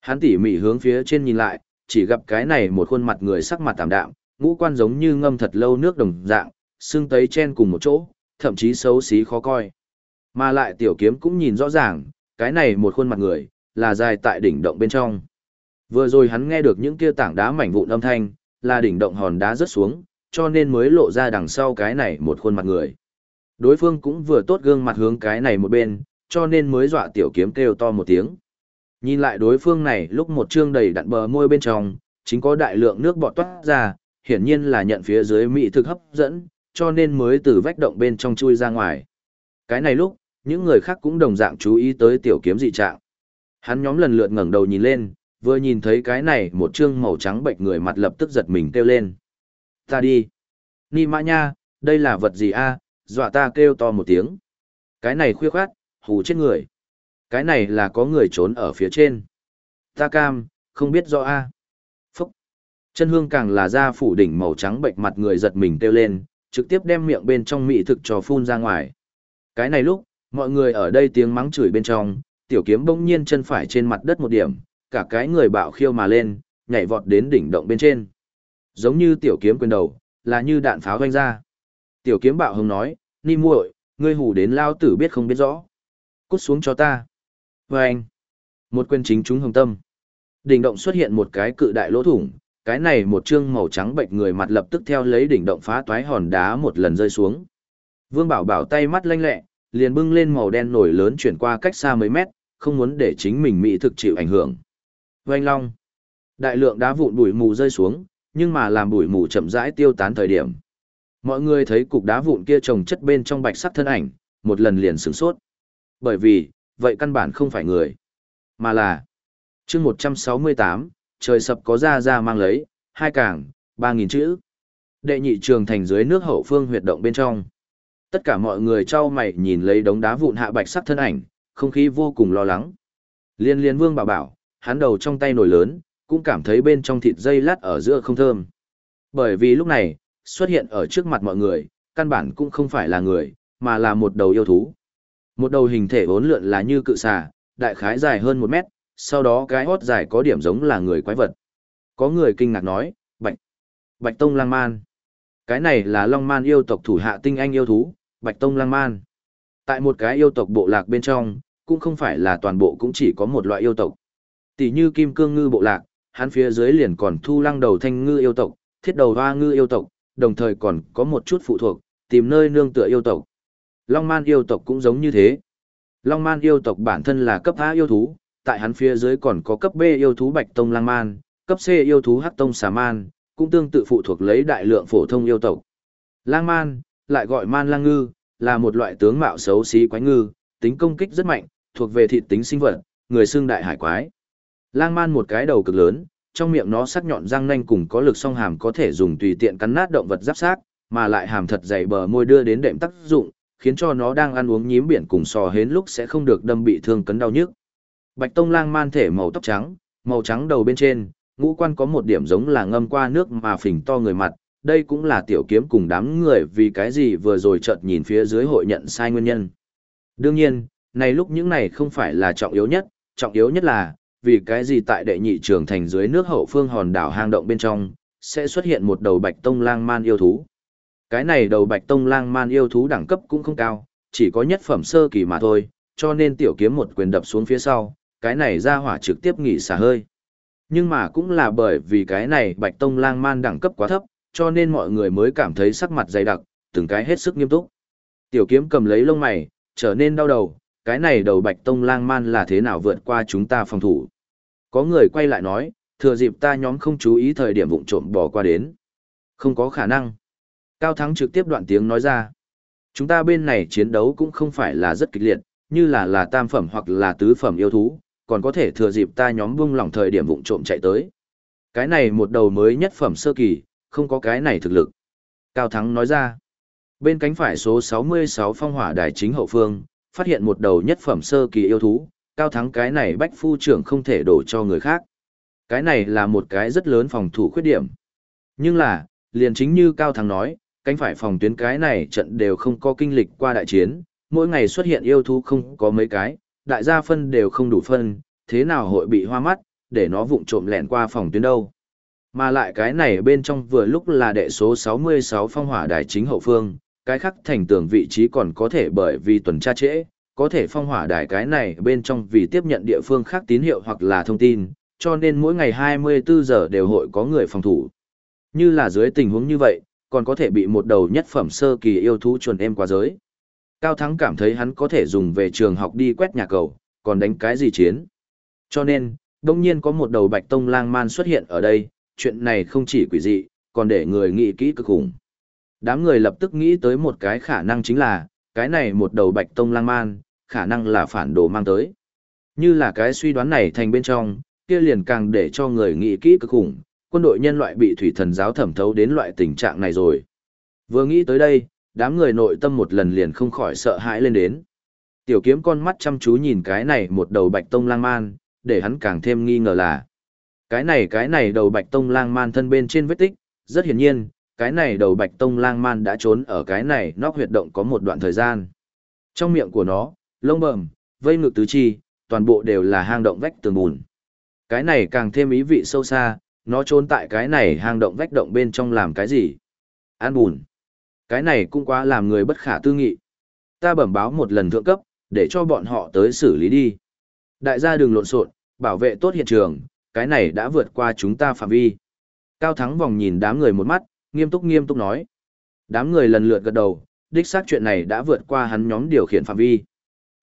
Hắn tỉ mỉ hướng phía trên nhìn lại, chỉ gặp cái này một khuôn mặt người sắc mặt tạm đạm, ngũ quan giống như ngâm thật lâu nước đồng dạng, xương tấy chen cùng một chỗ, thậm chí xấu xí khó coi. Mà lại tiểu kiếm cũng nhìn rõ ràng, cái này một khuôn mặt người, là dài tại đỉnh động bên trong. Vừa rồi hắn nghe được những kia tảng đá mảnh vụn âm thanh, là đỉnh động hòn đá rớt xuống, cho nên mới lộ ra đằng sau cái này một khuôn mặt người. Đối phương cũng vừa tốt gương mặt hướng cái này một bên, cho nên mới dọa tiểu kiếm kêu to một tiếng. Nhìn lại đối phương này lúc một trương đầy đặn bờ môi bên trong, chính có đại lượng nước bọt toát ra, hiển nhiên là nhận phía dưới mỹ thực hấp dẫn, cho nên mới từ vách động bên trong chui ra ngoài. Cái này lúc, những người khác cũng đồng dạng chú ý tới tiểu kiếm dị trạng. Hắn nhóm lần lượt ngẩng đầu nhìn lên, vừa nhìn thấy cái này một trương màu trắng bệnh người mặt lập tức giật mình kêu lên. Ta đi. Ni mã nha, đây là vật gì a? dọa ta kêu to một tiếng. Cái này khuya khoát, hù chết người. Cái này là có người trốn ở phía trên. Ta cam, không biết rõ a. Phúc. Chân hương càng là da phủ đỉnh màu trắng bệnh mặt người giật mình kêu lên, trực tiếp đem miệng bên trong mị thực cho phun ra ngoài. Cái này lúc, mọi người ở đây tiếng mắng chửi bên trong, tiểu kiếm bỗng nhiên chân phải trên mặt đất một điểm, cả cái người bạo khiêu mà lên, nhảy vọt đến đỉnh động bên trên. Giống như tiểu kiếm quyền đầu, là như đạn pháo vanh ra. Tiểu kiếm bạo hùng nói, ni muội, ngươi hù đến lao tử biết không biết rõ. Cút xuống cho ta. Và anh. Một quyền chính trúng hồng tâm. Đỉnh động xuất hiện một cái cự đại lỗ thủng, cái này một trương màu trắng bệnh người mặt lập tức theo lấy đỉnh động phá toái hòn đá một lần rơi xuống. Vương Bảo Bảo tay mắt lanh lẹ, liền bưng lên màu đen nổi lớn chuyển qua cách xa mấy mét, không muốn để chính mình mỹ thực chịu ảnh hưởng. Vành long. Đại lượng đá vụn bụi mù rơi xuống, nhưng mà làm bụi mù chậm rãi tiêu tán thời điểm. Mọi người thấy cục đá vụn kia trồng chất bên trong bạch sắc thân ảnh, một lần liền sửng sốt. Bởi vì, vậy căn bản không phải người, mà là chương 168, trời sập có ra ra mang lấy, hai cảng, ba nghìn chữ. Đệ nhị trường thành dưới nước hậu phương huyệt động bên trong. Tất cả mọi người trao mày nhìn lấy đống đá vụn hạ bạch sắc thân ảnh, không khí vô cùng lo lắng. Liên liên vương bảo bảo, hắn đầu trong tay nổi lớn, cũng cảm thấy bên trong thịt dây lát ở giữa không thơm. Bởi vì lúc này, xuất hiện ở trước mặt mọi người, căn bản cũng không phải là người, mà là một đầu yêu thú. Một đầu hình thể bốn lượn là như cự xà, đại khái dài hơn một mét, sau đó cái hót dài có điểm giống là người quái vật. Có người kinh ngạc nói, Bạch, Bạch Tông Lang Man. Cái này là Long Man yêu tộc thủ hạ tinh anh yêu thú, Bạch Tông Lang Man. Tại một cái yêu tộc bộ lạc bên trong, cũng không phải là toàn bộ cũng chỉ có một loại yêu tộc. Tỷ như Kim Cương Ngư bộ lạc, hắn phía dưới liền còn thu lăng đầu thanh ngư yêu tộc, thiết đầu hoa ngư yêu tộc, đồng thời còn có một chút phụ thuộc, tìm nơi nương tựa yêu tộc. Long man yêu tộc cũng giống như thế. Long man yêu tộc bản thân là cấp A yêu thú, tại hắn phía dưới còn có cấp B yêu thú Bạch Tông Lang Man, cấp C yêu thú Hắc Tông Xà Man, cũng tương tự phụ thuộc lấy đại lượng phổ thông yêu tộc. Lang Man, lại gọi Man Lang Ngư, là một loại tướng mạo xấu xí quái ngư, tính công kích rất mạnh, thuộc về thịt tính sinh vật, người xương đại hải quái. Lang Man một cái đầu cực lớn, trong miệng nó sắc nhọn răng nanh cùng có lực song hàm có thể dùng tùy tiện cắn nát động vật giáp xác, mà lại hàm thật dày bờ môi đưa đến đệm tác dụng, khiến cho nó đang ăn uống nhím biển cùng sò hến lúc sẽ không được đâm bị thương cấn đau nhức. Bạch Tông Lang man thể màu tóc trắng, màu trắng đầu bên trên, ngũ quan có một điểm giống là ngâm qua nước mà phình to người mặt, đây cũng là tiểu kiếm cùng đám người vì cái gì vừa rồi chợt nhìn phía dưới hội nhận sai nguyên nhân. Đương nhiên, này lúc những này không phải là trọng yếu nhất, trọng yếu nhất là, vì cái gì tại đệ nhị trường thành dưới nước hậu phương hòn đảo hang động bên trong, sẽ xuất hiện một đầu bạch tông lang man yêu thú. Cái này đầu bạch tông lang man yêu thú đẳng cấp cũng không cao, chỉ có nhất phẩm sơ kỳ mà thôi, cho nên tiểu kiếm một quyền đập xuống phía sau, cái này ra hỏa trực tiếp nghỉ xả hơi. Nhưng mà cũng là bởi vì cái này bạch tông lang man đẳng cấp quá thấp, cho nên mọi người mới cảm thấy sắc mặt dày đặc, từng cái hết sức nghiêm túc. Tiểu kiếm cầm lấy lông mày, trở nên đau đầu, cái này đầu bạch tông lang man là thế nào vượt qua chúng ta phòng thủ. Có người quay lại nói, thừa dịp ta nhóm không chú ý thời điểm vụng trộm bỏ qua đến. Không có khả năng. Cao Thắng trực tiếp đoạn tiếng nói ra. Chúng ta bên này chiến đấu cũng không phải là rất kịch liệt, như là là tam phẩm hoặc là tứ phẩm yêu thú, còn có thể thừa dịp ta nhóm buông lỏng thời điểm vụng trộm chạy tới. Cái này một đầu mới nhất phẩm sơ kỳ, không có cái này thực lực. Cao Thắng nói ra. Bên cánh phải số 66 phong hỏa đài chính hậu phương, phát hiện một đầu nhất phẩm sơ kỳ yêu thú, Cao Thắng cái này bách phu trưởng không thể đổ cho người khác. Cái này là một cái rất lớn phòng thủ khuyết điểm. Nhưng là, liền chính như Cao Thắng nói, cánh phải phòng tuyến cái này trận đều không có kinh lịch qua đại chiến, mỗi ngày xuất hiện yêu thú không có mấy cái, đại gia phân đều không đủ phân, thế nào hội bị hoa mắt, để nó vụng trộm lẹn qua phòng tuyến đâu. Mà lại cái này bên trong vừa lúc là đệ số 66 phong hỏa đài chính hậu phương, cái khác thành tường vị trí còn có thể bởi vì tuần tra trễ, có thể phong hỏa đài cái này bên trong vì tiếp nhận địa phương khác tín hiệu hoặc là thông tin, cho nên mỗi ngày 24 giờ đều hội có người phòng thủ. Như là dưới tình huống như vậy, còn có thể bị một đầu nhất phẩm sơ kỳ yêu thú chuẩn em qua giới. Cao Thắng cảm thấy hắn có thể dùng về trường học đi quét nhà cầu, còn đánh cái gì chiến. Cho nên, đông nhiên có một đầu bạch tông lang man xuất hiện ở đây, chuyện này không chỉ quỷ dị, còn để người nghĩ kỹ cực khủng. Đám người lập tức nghĩ tới một cái khả năng chính là, cái này một đầu bạch tông lang man, khả năng là phản đồ mang tới. Như là cái suy đoán này thành bên trong, kia liền càng để cho người nghĩ kỹ cực khủng, quân đội nhân loại bị thủy thần giáo thẩm thấu đến loại tình trạng này rồi. Vừa nghĩ tới đây, đám người nội tâm một lần liền không khỏi sợ hãi lên đến. Tiểu kiếm con mắt chăm chú nhìn cái này một đầu bạch tông lang man, để hắn càng thêm nghi ngờ là. Cái này cái này đầu bạch tông lang man thân bên trên vết tích, rất hiển nhiên, cái này đầu bạch tông lang man đã trốn ở cái này nóc huyệt động có một đoạn thời gian. Trong miệng của nó, lông bầm, vây ngực tứ chi, toàn bộ đều là hang động vách tường bùn. Cái này càng thêm ý vị sâu xa, nó trốn tại cái này hang động vách động bên trong làm cái gì? an bùn. Cái này cũng quá làm người bất khả tư nghị. Ta bẩm báo một lần thượng cấp, để cho bọn họ tới xử lý đi. Đại gia đừng lộn xộn, bảo vệ tốt hiện trường, cái này đã vượt qua chúng ta phạm vi. Cao Thắng vòng nhìn đám người một mắt, nghiêm túc nghiêm túc nói. Đám người lần lượt gật đầu, đích xác chuyện này đã vượt qua hắn nhóm điều khiển phạm vi.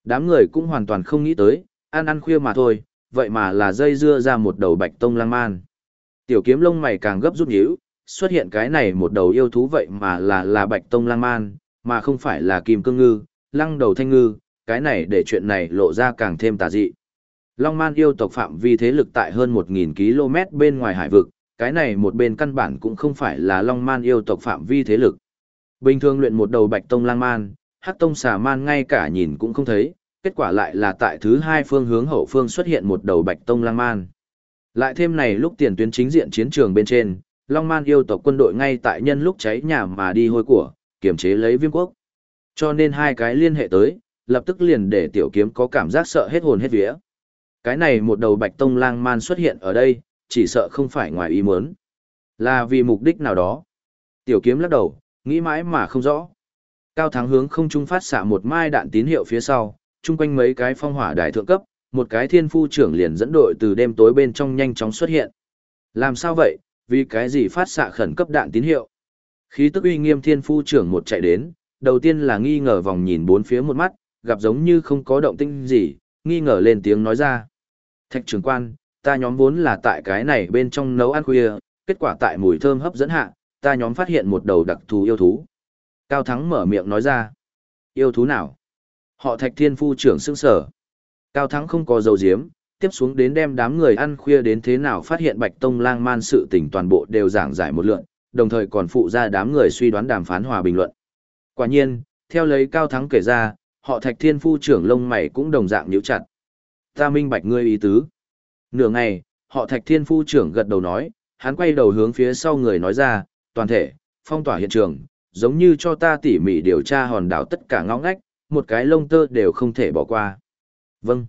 Đám người cũng hoàn toàn không nghĩ tới, ăn ăn khuya mà thôi, vậy mà là dây dưa ra một đầu bạch tông lang man. Tiểu kiếm lông mày càng gấp rút nhíu, xuất hiện cái này một đầu yêu thú vậy mà là là bạch tông lang man, mà không phải là kim cương ngư, lăng đầu thanh ngư, cái này để chuyện này lộ ra càng thêm tà dị. Long man yêu tộc phạm vi thế lực tại hơn 1.000 km bên ngoài hải vực, cái này một bên căn bản cũng không phải là long man yêu tộc phạm vi thế lực. Bình thường luyện một đầu bạch tông lang man, hắc tông xà man ngay cả nhìn cũng không thấy, kết quả lại là tại thứ hai phương hướng hậu phương xuất hiện một đầu bạch tông lang man. Lại thêm này lúc tiền tuyến chính diện chiến trường bên trên, Long Man yêu tộc quân đội ngay tại nhân lúc cháy nhà mà đi hôi của, kiểm chế lấy viêm quốc. Cho nên hai cái liên hệ tới, lập tức liền để tiểu kiếm có cảm giác sợ hết hồn hết vía. Cái này một đầu bạch tông lang man xuất hiện ở đây, chỉ sợ không phải ngoài ý muốn. Là vì mục đích nào đó. Tiểu kiếm lắc đầu, nghĩ mãi mà không rõ. Cao thắng hướng không trung phát xạ một mai đạn tín hiệu phía sau, chung quanh mấy cái phong hỏa đài thượng cấp, một cái thiên phu trưởng liền dẫn đội từ đêm tối bên trong nhanh chóng xuất hiện. Làm sao vậy, vì cái gì phát xạ khẩn cấp đạn tín hiệu? Khí tức uy nghiêm thiên phu trưởng một chạy đến, đầu tiên là nghi ngờ vòng nhìn bốn phía một mắt, gặp giống như không có động tĩnh gì, nghi ngờ lên tiếng nói ra. Thạch trưởng quan, ta nhóm vốn là tại cái này bên trong nấu ăn khuya, kết quả tại mùi thơm hấp dẫn hạ, ta nhóm phát hiện một đầu đặc thù yêu thú. Cao Thắng mở miệng nói ra. Yêu thú nào? Họ thạch thiên phu trưởng sững sở. Cao Thắng không có dầu diếm, tiếp xuống đến đem đám người ăn khuya đến thế nào phát hiện Bạch Tông lang man sự tình toàn bộ đều giảng giải một lượn, đồng thời còn phụ ra đám người suy đoán đàm phán hòa bình luận. Quả nhiên, theo lấy Cao Thắng kể ra, họ Thạch Thiên Phu trưởng lông mày cũng đồng dạng nhíu chặt. Ta minh bạch ngươi ý tứ. Nửa ngày, họ Thạch Thiên Phu trưởng gật đầu nói, hắn quay đầu hướng phía sau người nói ra, toàn thể, phong tỏa hiện trường, giống như cho ta tỉ mỉ điều tra hòn đảo tất cả ngõ ngách, một cái lông tơ đều không thể bỏ qua. Vâng.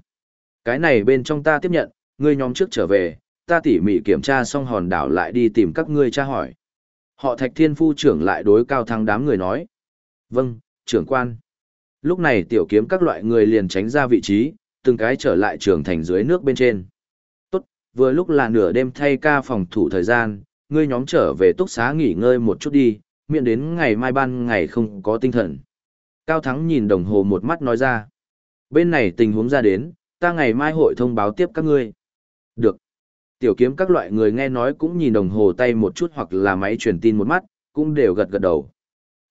Cái này bên trong ta tiếp nhận, ngươi nhóm trước trở về, ta tỉ mỉ kiểm tra xong hòn đảo lại đi tìm các ngươi tra hỏi. Họ thạch thiên phu trưởng lại đối cao thắng đám người nói. Vâng, trưởng quan. Lúc này tiểu kiếm các loại người liền tránh ra vị trí, từng cái trở lại trường thành dưới nước bên trên. Tốt, vừa lúc là nửa đêm thay ca phòng thủ thời gian, ngươi nhóm trở về túc xá nghỉ ngơi một chút đi, miệng đến ngày mai ban ngày không có tinh thần. Cao Thắng nhìn đồng hồ một mắt nói ra. Bên này tình huống ra đến, ta ngày mai hội thông báo tiếp các ngươi. Được. Tiểu kiếm các loại người nghe nói cũng nhìn đồng hồ tay một chút hoặc là máy truyền tin một mắt, cũng đều gật gật đầu.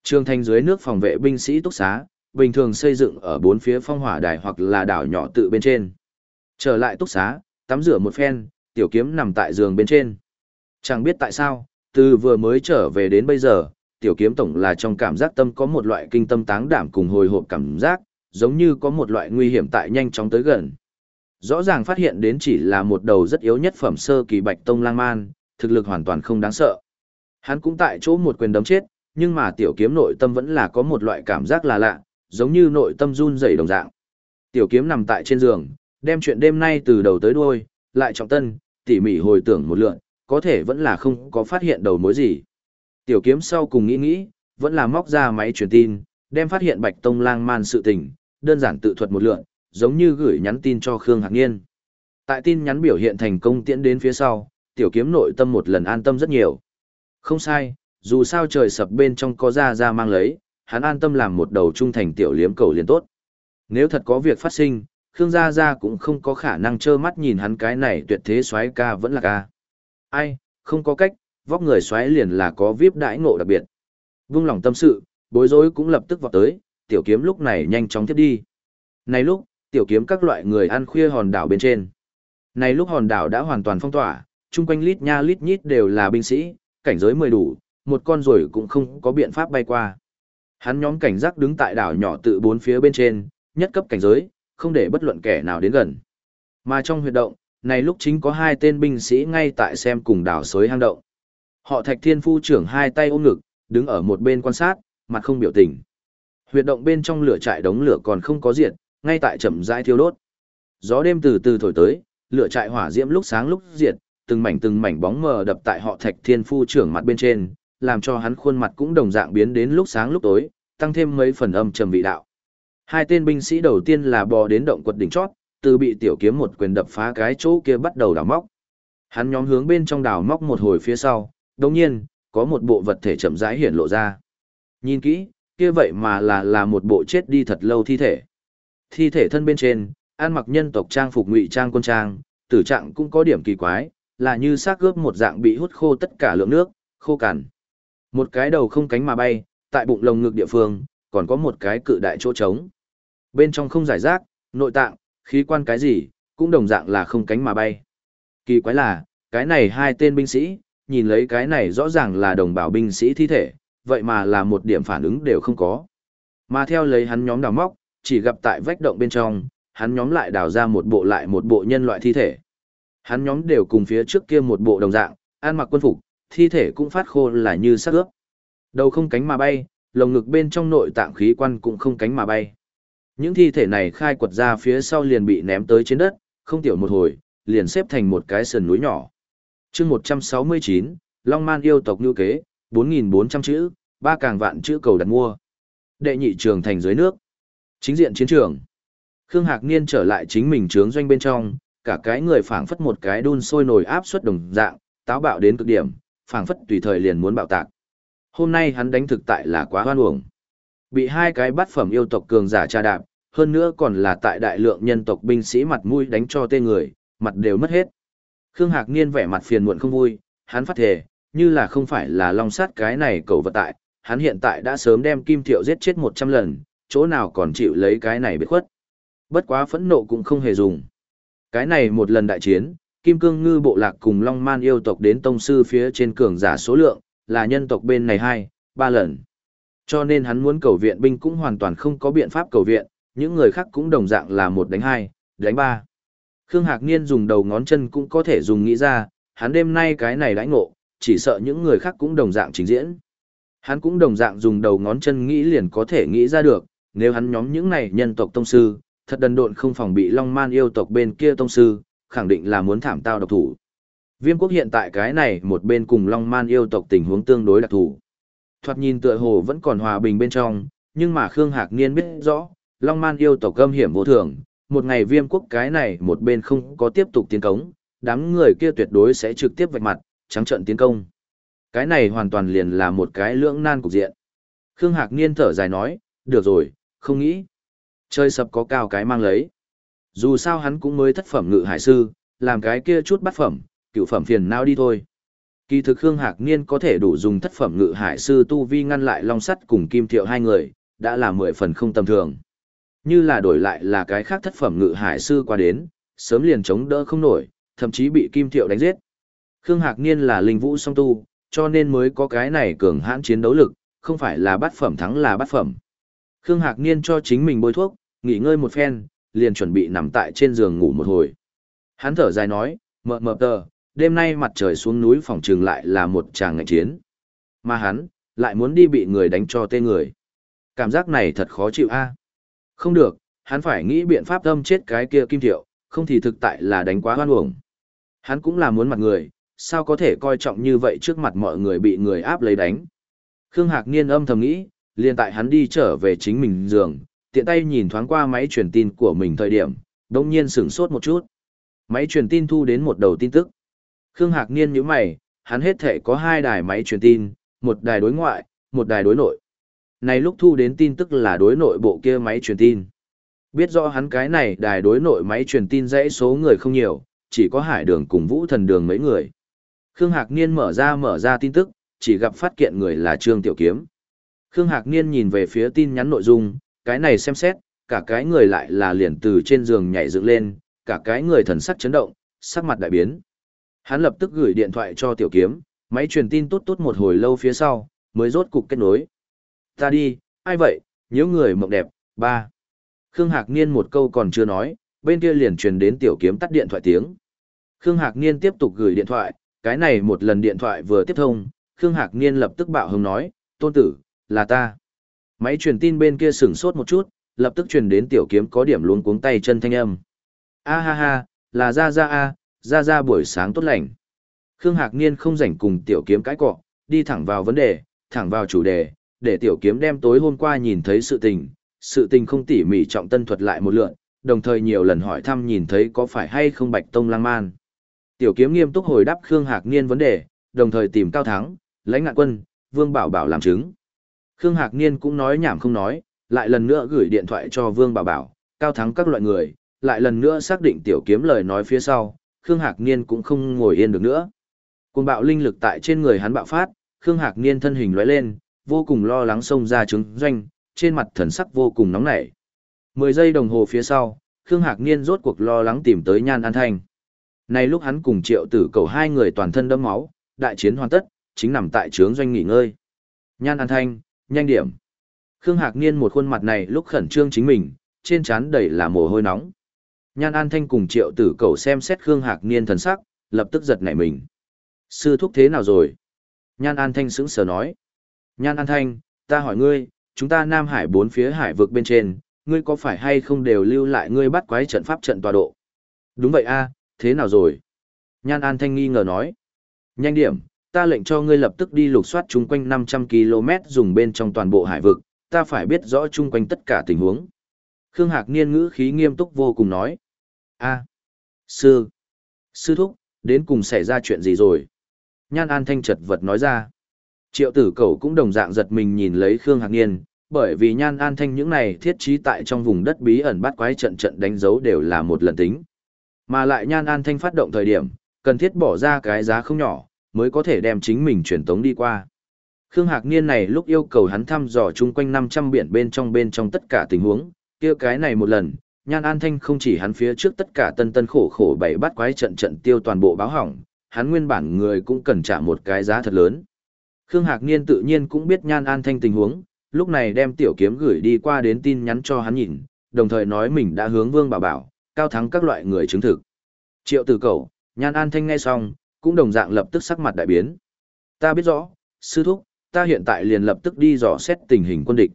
Trường thành dưới nước phòng vệ binh sĩ túc xá, bình thường xây dựng ở bốn phía phong hỏa đài hoặc là đảo nhỏ tự bên trên. Trở lại túc xá, tắm rửa một phen, tiểu kiếm nằm tại giường bên trên. Chẳng biết tại sao, từ vừa mới trở về đến bây giờ, tiểu kiếm tổng là trong cảm giác tâm có một loại kinh tâm táng đảm cùng hồi hộp cảm giác, giống như có một loại nguy hiểm tại nhanh chóng tới gần. Rõ ràng phát hiện đến chỉ là một đầu rất yếu nhất phẩm sơ kỳ bạch tông lang man, thực lực hoàn toàn không đáng sợ. Hắn cũng tại chỗ một quyền đấm chết, nhưng mà tiểu kiếm nội tâm vẫn là có một loại cảm giác là lạ, giống như nội tâm run rẩy đồng dạng. Tiểu kiếm nằm tại trên giường, đem chuyện đêm nay từ đầu tới đuôi, lại trọng tân, tỉ mỉ hồi tưởng một lượt, có thể vẫn là không có phát hiện đầu mối gì. Tiểu kiếm sau cùng nghĩ nghĩ, vẫn là móc ra máy truyền tin, đem phát hiện Bạch Tông lang man sự tình, đơn giản tự thuật một lượn, giống như gửi nhắn tin cho Khương Hạc Niên. Tại tin nhắn biểu hiện thành công tiễn đến phía sau, tiểu kiếm nội tâm một lần an tâm rất nhiều. Không sai, dù sao trời sập bên trong có ra ra mang lấy, hắn an tâm làm một đầu trung thành tiểu liếm cầu liền tốt. Nếu thật có việc phát sinh, Khương Gia Gia cũng không có khả năng trơ mắt nhìn hắn cái này tuyệt thế xoáy ca vẫn là ca. Ai, không có cách, vóc người xoáy liền là có vip đãi ngộ đặc biệt. Vung lòng tâm sự, bối rối cũng lập tức vọt tới, tiểu kiếm lúc này nhanh chóng tiếp đi. Này lúc, tiểu kiếm các loại người ăn khuya hòn đảo bên trên. Này lúc hòn đảo đã hoàn toàn phong tỏa, chung quanh lít nha lít nhít đều là binh sĩ, cảnh giới mười đủ, một con rồi cũng không có biện pháp bay qua. Hắn nhóm cảnh giác đứng tại đảo nhỏ tự bốn phía bên trên, nhất cấp cảnh giới, không để bất luận kẻ nào đến gần. Mà trong huyệt động, này lúc chính có hai tên binh sĩ ngay tại xem cùng đảo sới hang động. Họ Thạch Thiên Phu trưởng hai tay ôm ngực, đứng ở một bên quan sát, mặt không biểu tình. Huyệt động bên trong lửa trại đống lửa còn không có diệt, ngay tại chậm rãi thiêu đốt. Gió đêm từ từ thổi tới, lửa trại hỏa diễm lúc sáng lúc diệt, từng mảnh từng mảnh bóng mờ đập tại họ Thạch Thiên Phu trưởng mặt bên trên, làm cho hắn khuôn mặt cũng đồng dạng biến đến lúc sáng lúc tối, tăng thêm mấy phần âm trầm vị đạo. Hai tên binh sĩ đầu tiên là bò đến động quật đỉnh chót, từ bị tiểu kiếm một quyền đập phá cái chỗ kia bắt đầu đào móc. Hắn nhóm hướng bên trong đào móc một hồi phía sau, đồng nhiên, có một bộ vật thể chậm rãi hiện lộ ra. Nhìn kỹ, kia vậy mà là là một bộ chết đi thật lâu thi thể. Thi thể thân bên trên, ăn mặc nhân tộc trang phục ngụy trang quân trang, tử trạng cũng có điểm kỳ quái, là như xác gớp một dạng bị hút khô tất cả lượng nước, khô cằn. Một cái đầu không cánh mà bay, tại bụng lồng ngực địa phương, còn có một cái cự đại chỗ trống. Bên trong không giải rác, nội tạng, khí quan cái gì, cũng đồng dạng là không cánh mà bay. Kỳ quái là, cái này hai tên binh sĩ, nhìn lấy cái này rõ ràng là đồng bào binh sĩ thi thể, vậy mà là một điểm phản ứng đều không có. Mà theo lấy hắn nhóm đào móc, chỉ gặp tại vách động bên trong, hắn nhóm lại đào ra một bộ lại một bộ nhân loại thi thể. Hắn nhóm đều cùng phía trước kia một bộ đồng dạng, ăn mặc quân phục, thi thể cũng phát khô là như sắc ướp. Đầu không cánh mà bay, lồng ngực bên trong nội tạng khí quan cũng không cánh mà bay. Những thi thể này khai quật ra phía sau liền bị ném tới trên đất, không tiểu một hồi, liền xếp thành một cái sườn núi nhỏ. chương 169, Long Man yêu tộc như kế, 4.400 chữ, ba càng vạn chữ cầu đặt mua. Đệ nhị trường thành dưới nước. Chính diện chiến trường. Khương Hạc Niên trở lại chính mình trướng doanh bên trong, cả cái người phảng phất một cái đun sôi nồi áp suất đồng dạng, táo bạo đến cực điểm, phảng phất tùy thời liền muốn bạo tạc. Hôm nay hắn đánh thực tại là quá hoan uổng. Bị hai cái bắt phẩm yêu tộc cường giả tra đạp, hơn nữa còn là tại đại lượng nhân tộc binh sĩ mặt mũi đánh cho tên người, mặt đều mất hết. Khương Hạc Niên vẻ mặt phiền muộn không vui, hắn phát thề, như là không phải là long sát cái này cầu vật tại, hắn hiện tại đã sớm đem Kim Thiệu giết chết 100 lần, chỗ nào còn chịu lấy cái này biệt khuất. Bất quá phẫn nộ cũng không hề dùng. Cái này một lần đại chiến, Kim Cương Ngư bộ lạc cùng Long Man yêu tộc đến tông sư phía trên cường giả số lượng, là nhân tộc bên này hai, ba lần. Cho nên hắn muốn cầu viện binh cũng hoàn toàn không có biện pháp cầu viện, những người khác cũng đồng dạng là một đánh hai, đánh ba. Khương Hạc Niên dùng đầu ngón chân cũng có thể dùng nghĩ ra, hắn đêm nay cái này đãi ngộ, chỉ sợ những người khác cũng đồng dạng trình diễn. Hắn cũng đồng dạng dùng đầu ngón chân nghĩ liền có thể nghĩ ra được, nếu hắn nhóm những này nhân tộc tông sư, thật đần độn không phòng bị Long Man yêu tộc bên kia tông sư, khẳng định là muốn thảm tao độc thủ. Viêm quốc hiện tại cái này một bên cùng Long Man yêu tộc tình huống tương đối đặc thù. Thoạt nhìn tựa hồ vẫn còn hòa bình bên trong, nhưng mà Khương Hạc Niên biết rõ, Long Man yêu tộc âm hiểm vô thường, một ngày viêm quốc cái này một bên không có tiếp tục tiến cống, đám người kia tuyệt đối sẽ trực tiếp vạch mặt, trắng trận tiến công. Cái này hoàn toàn liền là một cái lưỡng nan cục diện. Khương Hạc Niên thở dài nói, được rồi, không nghĩ. Chơi sập có cao cái mang lấy. Dù sao hắn cũng mới thất phẩm ngự hải sư, làm cái kia chút bắt phẩm, cựu phẩm phiền não đi thôi. Kỳ thực Khương Hạc Niên có thể đủ dùng thất phẩm ngự hải sư tu vi ngăn lại Long Sắt cùng Kim Thiệu hai người, đã là mười phần không tầm thường. Như là đổi lại là cái khác thất phẩm ngự hải sư qua đến, sớm liền chống đỡ không nổi, thậm chí bị Kim Thiệu đánh giết. Khương Hạc Niên là linh vũ song tu, cho nên mới có cái này cường hãn chiến đấu lực, không phải là bát phẩm thắng là bát phẩm. Khương Hạc Niên cho chính mình bôi thuốc, nghỉ ngơi một phen, liền chuẩn bị nằm tại trên giường ngủ một hồi. Hắn thở dài nói, mờ mờ tờ, đêm nay mặt trời xuống núi phòng trường lại là một tràng ngạnh chiến. Mà hắn, lại muốn đi bị người đánh cho tê người. Cảm giác này thật khó chịu a. Không được, hắn phải nghĩ biện pháp âm chết cái kia kim thiệu, không thì thực tại là đánh quá hoan uổng. Hắn cũng là muốn mặt người, sao có thể coi trọng như vậy trước mặt mọi người bị người áp lấy đánh. Khương Hạc Niên âm thầm nghĩ, liền tại hắn đi trở về chính mình giường, tiện tay nhìn thoáng qua máy truyền tin của mình thời điểm, đồng nhiên sửng sốt một chút. Máy truyền tin thu đến một đầu tin tức. Khương Hạc Niên nhíu mày, hắn hết thể có hai đài máy truyền tin, một đài đối ngoại, một đài đối nội. Này lúc thu đến tin tức là đối nội bộ kia máy truyền tin. Biết rõ hắn cái này đài đối nội máy truyền tin dãy số người không nhiều, chỉ có hải đường cùng vũ thần đường mấy người. Khương Hạc Niên mở ra mở ra tin tức, chỉ gặp phát kiện người là Trương Tiểu Kiếm. Khương Hạc Niên nhìn về phía tin nhắn nội dung, cái này xem xét, cả cái người lại là liền từ trên giường nhảy dựng lên, cả cái người thần sắc chấn động, sắc mặt đại biến. Hắn lập tức gửi điện thoại cho Tiểu Kiếm, máy truyền tin tốt tốt một hồi lâu phía sau, mới rốt cục kết nối. Ta đi, ai vậy, nhớ người mộng đẹp, ba. Khương Hạc Niên một câu còn chưa nói, bên kia liền truyền đến Tiểu Kiếm tắt điện thoại tiếng. Khương Hạc Niên tiếp tục gửi điện thoại, cái này một lần điện thoại vừa tiếp thông, Khương Hạc Niên lập tức bạo hứng nói, tôn tử, là ta. Máy truyền tin bên kia sửng sốt một chút, lập tức truyền đến tiểu kiếm có điểm luống cuống tay chân thanh âm. A ha ha, là ra ra a, ra ra buổi sáng tốt lành. Khương Hạc Niên không rảnh cùng tiểu kiếm cãi cọ, đi thẳng vào vấn đề, thẳng vào chủ đề, để tiểu kiếm đem tối hôm qua nhìn thấy sự tình, sự tình không tỉ mỉ trọng tân thuật lại một lượt, đồng thời nhiều lần hỏi thăm nhìn thấy có phải hay không Bạch Tông lang man. Tiểu kiếm nghiêm túc hồi đáp Khương Hạc Niên vấn đề, đồng thời tìm Cao Thắng, lãnh ngạn quân, Vương Bảo Bảo làm chứng. Khương Hạc Niên cũng nói nhảm không nói, lại lần nữa gửi điện thoại cho Vương Bảo Bảo, Cao Thắng các loại người, lại lần nữa xác định tiểu kiếm lời nói phía sau, Khương Hạc Niên cũng không ngồi yên được nữa. Cùng bạo linh lực tại trên người hắn bạo phát, Khương Hạc Niên thân hình lóe lên, vô cùng lo lắng xông ra trứng doanh, trên mặt thần sắc vô cùng nóng nảy. Mười giây đồng hồ phía sau, Khương Hạc Niên rốt cuộc lo lắng tìm tới Nhan An Thanh nay lúc hắn cùng triệu tử cầu hai người toàn thân đẫm máu, đại chiến hoàn tất, chính nằm tại trướng doanh nghỉ ngơi. Nhan An Thanh, nhanh điểm. Khương Hạc Niên một khuôn mặt này lúc khẩn trương chính mình, trên trán đầy là mồ hôi nóng. Nhan An Thanh cùng triệu tử cầu xem xét Khương Hạc Niên thần sắc, lập tức giật nảy mình. Sư thúc thế nào rồi? Nhan An Thanh sững sờ nói. Nhan An Thanh, ta hỏi ngươi, chúng ta Nam Hải bốn phía hải vực bên trên, ngươi có phải hay không đều lưu lại ngươi bắt quái trận pháp trận tọa độ? Đúng vậy a, thế nào rồi? Nhan An Thanh nghi ngờ nói. Nhanh điểm, ta lệnh cho ngươi lập tức đi lục soát chung quanh 500 km dùng bên trong toàn bộ hải vực, ta phải biết rõ chung quanh tất cả tình huống. Khương Hạc Niên ngữ khí nghiêm túc vô cùng nói. a sư, sư thúc, đến cùng xảy ra chuyện gì rồi? Nhan An Thanh chật vật nói ra. Triệu tử cầu cũng đồng dạng giật mình nhìn lấy Khương Hạc Niên, bởi vì Nhan An Thanh những này thiết trí tại trong vùng đất bí ẩn bắt quái trận trận đánh dấu đều là một lần tính. Mà lại Nhan An Thanh phát động thời điểm, cần thiết bỏ ra cái giá không nhỏ, mới có thể đem chính mình truyền tống đi qua. Khương Hạc Niên này lúc yêu cầu hắn thăm dò chung quanh 500 biển bên trong bên trong tất cả tình huống, kia cái này một lần, Nhan An Thanh không chỉ hắn phía trước tất cả tân tân khổ khổ bảy bắt quái trận trận tiêu toàn bộ báo hỏng, hắn nguyên bản người cũng cần trả một cái giá thật lớn. Khương Hạc Niên tự nhiên cũng biết Nhan An Thanh tình huống, lúc này đem tiểu kiếm gửi đi qua đến tin nhắn cho hắn nhìn, đồng thời nói mình đã hướng Vương Bảo Bảo, cao thắng các loại người chứng thực. Triệu tử cầu, Nhan An Thanh nghe xong, cũng đồng dạng lập tức sắc mặt đại biến. Ta biết rõ, sư thúc, ta hiện tại liền lập tức đi dò xét tình hình quân địch.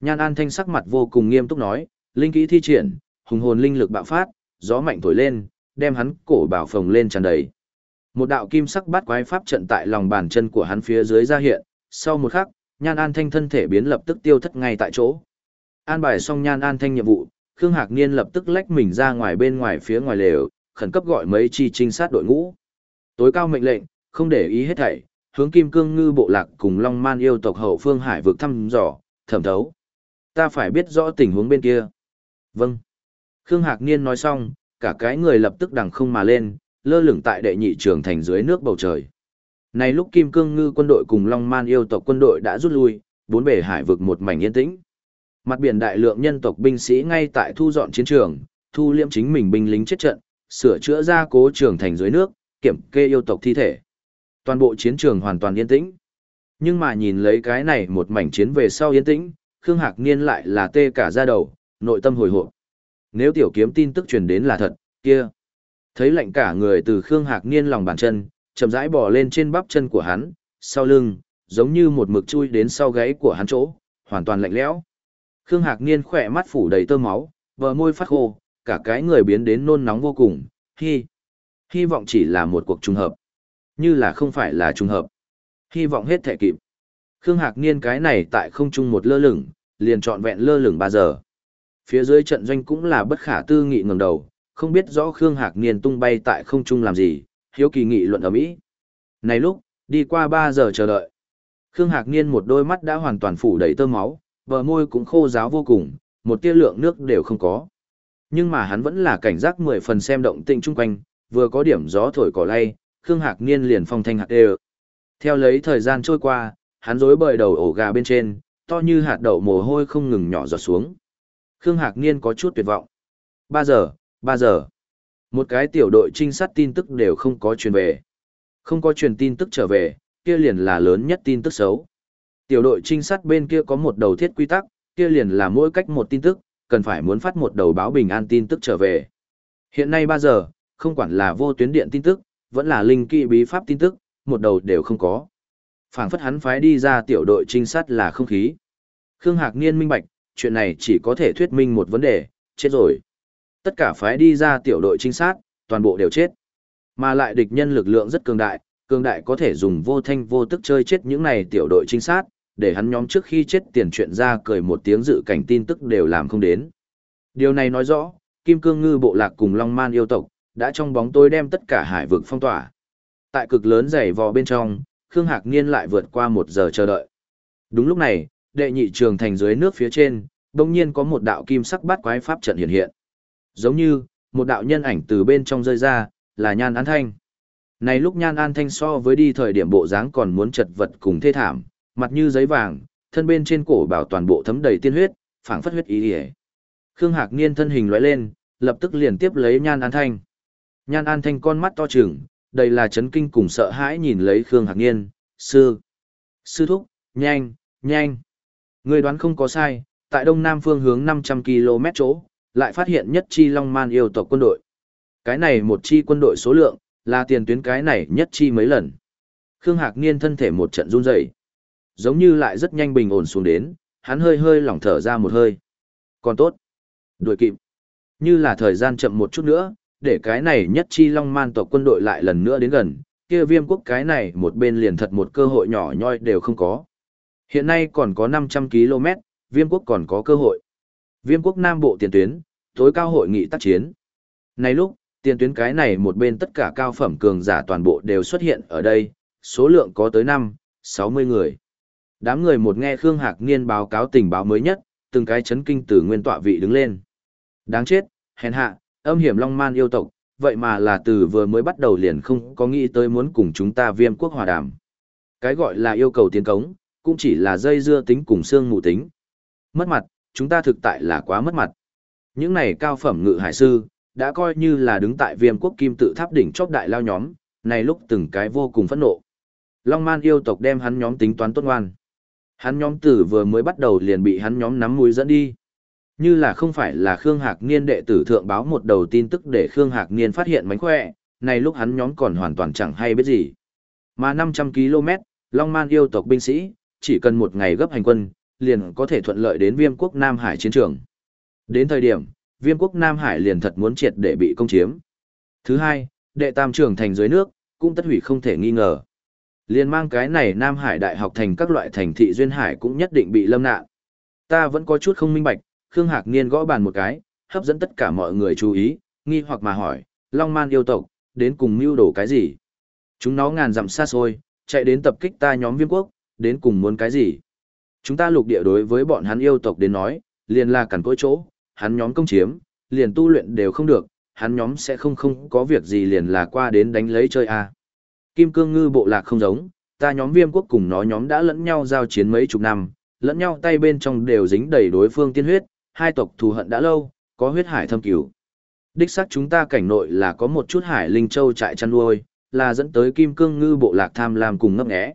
Nhan An Thanh sắc mặt vô cùng nghiêm túc nói, linh kỹ thi triển, hùng hồn linh lực bạo phát, gió mạnh thổi lên, đem hắn cổ bảo phồng lên tràn đầy. Một đạo kim sắc bát quái pháp trận tại lòng bàn chân của hắn phía dưới ra hiện, sau một khắc, Nhan An Thanh thân thể biến lập tức tiêu thất ngay tại chỗ. An bài xong Nhan An Thanh nhiệm vụ, Khương Hạc Niên lập tức lách mình ra ngoài bên ngoài phía ngoài lều, khẩn cấp gọi mấy chi trinh sát đội ngũ. Tối cao mệnh lệnh, không để ý hết thảy, hướng Kim Cương Ngư bộ lạc cùng Long Man yêu tộc hậu phương hải vực thăm dò, thẩm thấu. Ta phải biết rõ tình huống bên kia. Vâng. Khương Hạc Niên nói xong, cả cái người lập tức đằng không mà lên, lơ lửng tại đệ nhị trường thành dưới nước bầu trời. Này lúc Kim Cương Ngư quân đội cùng Long Man yêu tộc quân đội đã rút lui, bốn bề hải vực một mảnh yên tĩnh. Mặt biển đại lượng nhân tộc binh sĩ ngay tại thu dọn chiến trường, thu liễm chính mình binh lính chết trận, sửa chữa ra cố trường thành dưới nước, kiểm kê yêu tộc thi thể. Toàn bộ chiến trường hoàn toàn yên tĩnh. Nhưng mà nhìn lấy cái này một mảnh chiến về sau yên tĩnh, Khương Hạc Niên lại là tê cả da đầu, nội tâm hồi hộp. Nếu tiểu kiếm tin tức truyền đến là thật, kia. Thấy lạnh cả người từ Khương Hạc Niên lòng bàn chân, chậm rãi bò lên trên bắp chân của hắn, sau lưng, giống như một mực chui đến sau gáy của hắn chỗ, hoàn toàn lạnh lẽo. Khương Hạc Niên khỏe mắt phủ đầy tơ máu, vợ môi phát khô, cả cái người biến đến nôn nóng vô cùng, hy. Hy vọng chỉ là một cuộc trùng hợp. Như là không phải là trùng hợp. Hy vọng hết thể kịp. Khương Hạc Niên cái này tại không trung một lơ lửng, liền trọn vẹn lơ lửng 3 giờ. Phía dưới trận doanh cũng là bất khả tư nghị ngẩng đầu, không biết rõ Khương Hạc Niên tung bay tại không trung làm gì, hiếu kỳ nghị luận ở mỹ. Này lúc, đi qua 3 giờ chờ đợi. Khương Hạc Niên một đôi mắt đã hoàn toàn phủ đầy tơ máu, bờ môi cũng khô ráo vô cùng, một tia lượng nước đều không có. Nhưng mà hắn vẫn là cảnh giác mười phần xem động tĩnh chung quanh, vừa có điểm gió thổi cỏ lay, Khương Hạc Niên liền phong thanh hạt đều. Theo lấy thời gian trôi qua, hắn rối bời đầu ổ gà bên trên, to như hạt đậu mồ hôi không ngừng nhỏ giọt xuống. Khương Hạc Niên có chút tuyệt vọng. ba giờ, ba giờ. Một cái tiểu đội trinh sát tin tức đều không có truyền về. Không có truyền tin tức trở về, kia liền là lớn nhất tin tức xấu. Tiểu đội trinh sát bên kia có một đầu thiết quy tắc, kia liền là mỗi cách một tin tức, cần phải muốn phát một đầu báo bình an tin tức trở về. Hiện nay 3 giờ, không quản là vô tuyến điện tin tức, vẫn là linh kỵ bí pháp tin tức, một đầu đều không có. Phảng phất hắn phái đi ra tiểu đội trinh sát là không khí. Khương Hạc Niên minh bạch, chuyện này chỉ có thể thuyết minh một vấn đề, chết rồi. Tất cả phái đi ra tiểu đội trinh sát, toàn bộ đều chết. Mà lại địch nhân lực lượng rất cường đại, cường đại có thể dùng vô thanh vô tức chơi chết những này tiểu đội trinh sát, để hắn nhóm trước khi chết tiền chuyện ra cười một tiếng dự cảnh tin tức đều làm không đến. Điều này nói rõ, Kim Cương Ngư bộ lạc cùng Long Man yêu tộc, đã trong bóng tối đem tất cả hải vực phong tỏa. Tại cực lớn dày vò bên trong, Khương Hạc Niên lại vượt qua một giờ chờ đợi. Đúng lúc này, đệ nhị trường thành dưới nước phía trên, đồng nhiên có một đạo kim sắc bát quái pháp trận hiện hiện. Giống như, một đạo nhân ảnh từ bên trong rơi ra, là Nhan An Thanh. Này lúc Nhan An Thanh so với đi thời điểm bộ dáng còn muốn chật vật cùng thê thảm, mặt như giấy vàng, thân bên trên cổ bảo toàn bộ thấm đầy tiên huyết, phảng phất huyết ý ý. Khương Hạc Niên thân hình lóe lên, lập tức liền tiếp lấy Nhan An Thanh. Nhan An Thanh con mắt to trừng, đây là chấn kinh cùng sợ hãi nhìn lấy Khương Hạc Niên, sư. Sư thúc, nhanh, nhanh. Người đoán không có sai, tại đông nam phương hướng 500 km chỗ, lại phát hiện nhất chi Long Man yêu tộc quân đội. Cái này một chi quân đội số lượng, là tiền tuyến cái này nhất chi mấy lần. Khương Hạc Niên thân thể một trận run rẩy, giống như lại rất nhanh bình ổn xuống đến, hắn hơi hơi lỏng thở ra một hơi. Còn tốt, đuổi kịp. Như là thời gian chậm một chút nữa, để cái này nhất chi Long Man tộc quân đội lại lần nữa đến gần, kia viêm quốc cái này một bên liền thật một cơ hội nhỏ nhoi đều không có. Hiện nay còn có 500 km, viêm quốc còn có cơ hội. Viêm quốc Nam Bộ tiền tuyến, tối cao hội nghị tác chiến. Này lúc, tiền tuyến cái này một bên tất cả cao phẩm cường giả toàn bộ đều xuất hiện ở đây, số lượng có tới 5, 60 người. Đám người một nghe Khương Hạc Niên báo cáo tình báo mới nhất, từng cái chấn kinh từ nguyên tọa vị đứng lên. Đáng chết, hèn hạ, âm hiểm long man yêu tộc, vậy mà là từ vừa mới bắt đầu liền không có nghĩ tới muốn cùng chúng ta viêm quốc hòa đàm. Cái gọi là yêu cầu tiến cống, cũng chỉ là dây dưa tính cùng xương mù tính. Mất mặt, chúng ta thực tại là quá mất mặt. Những này cao phẩm ngự hải sư, đã coi như là đứng tại viêm quốc kim tự tháp đỉnh chóp đại lao nhóm, này lúc từng cái vô cùng phẫn nộ. Long man yêu tộc đem hắn nhóm tính toán tốt ngoan. Hắn nhóm tử vừa mới bắt đầu liền bị hắn nhóm nắm mũi dẫn đi. Như là không phải là Khương Hạc Niên đệ tử thượng báo một đầu tin tức để Khương Hạc Niên phát hiện mánh khỏe, này lúc hắn nhóm còn hoàn toàn chẳng hay biết gì. Mà 500 km, Long Man yêu tộc binh sĩ, chỉ cần một ngày gấp hành quân, liền có thể thuận lợi đến viêm quốc Nam Hải chiến trường. Đến thời điểm, viêm quốc Nam Hải liền thật muốn triệt để bị công chiếm. Thứ hai, đệ tam trưởng thành dưới nước, cũng tất hủy không thể nghi ngờ. Liên mang cái này Nam Hải đại học thành các loại thành thị duyên hải cũng nhất định bị lâm nạn. Ta vẫn có chút không minh bạch, Khương Hạc Niên gõ bàn một cái, hấp dẫn tất cả mọi người chú ý, nghi hoặc mà hỏi, Long Man yêu tộc, đến cùng mưu đồ cái gì? Chúng nó ngàn dặm xa xôi, chạy đến tập kích ta nhóm viêm quốc, đến cùng muốn cái gì? Chúng ta lục địa đối với bọn hắn yêu tộc đến nói, liền là cản cỗi chỗ, hắn nhóm công chiếm, liền tu luyện đều không được, hắn nhóm sẽ không không có việc gì liền là qua đến đánh lấy chơi a. Kim cương ngư bộ lạc không giống, ta nhóm viêm quốc cùng nó nhóm đã lẫn nhau giao chiến mấy chục năm, lẫn nhau tay bên trong đều dính đầy đối phương tiên huyết, hai tộc thù hận đã lâu, có huyết hải thâm cứu. Đích xác chúng ta cảnh nội là có một chút hải linh châu trại chăn nuôi, là dẫn tới kim cương ngư bộ lạc tham lam cùng ngấp nghé.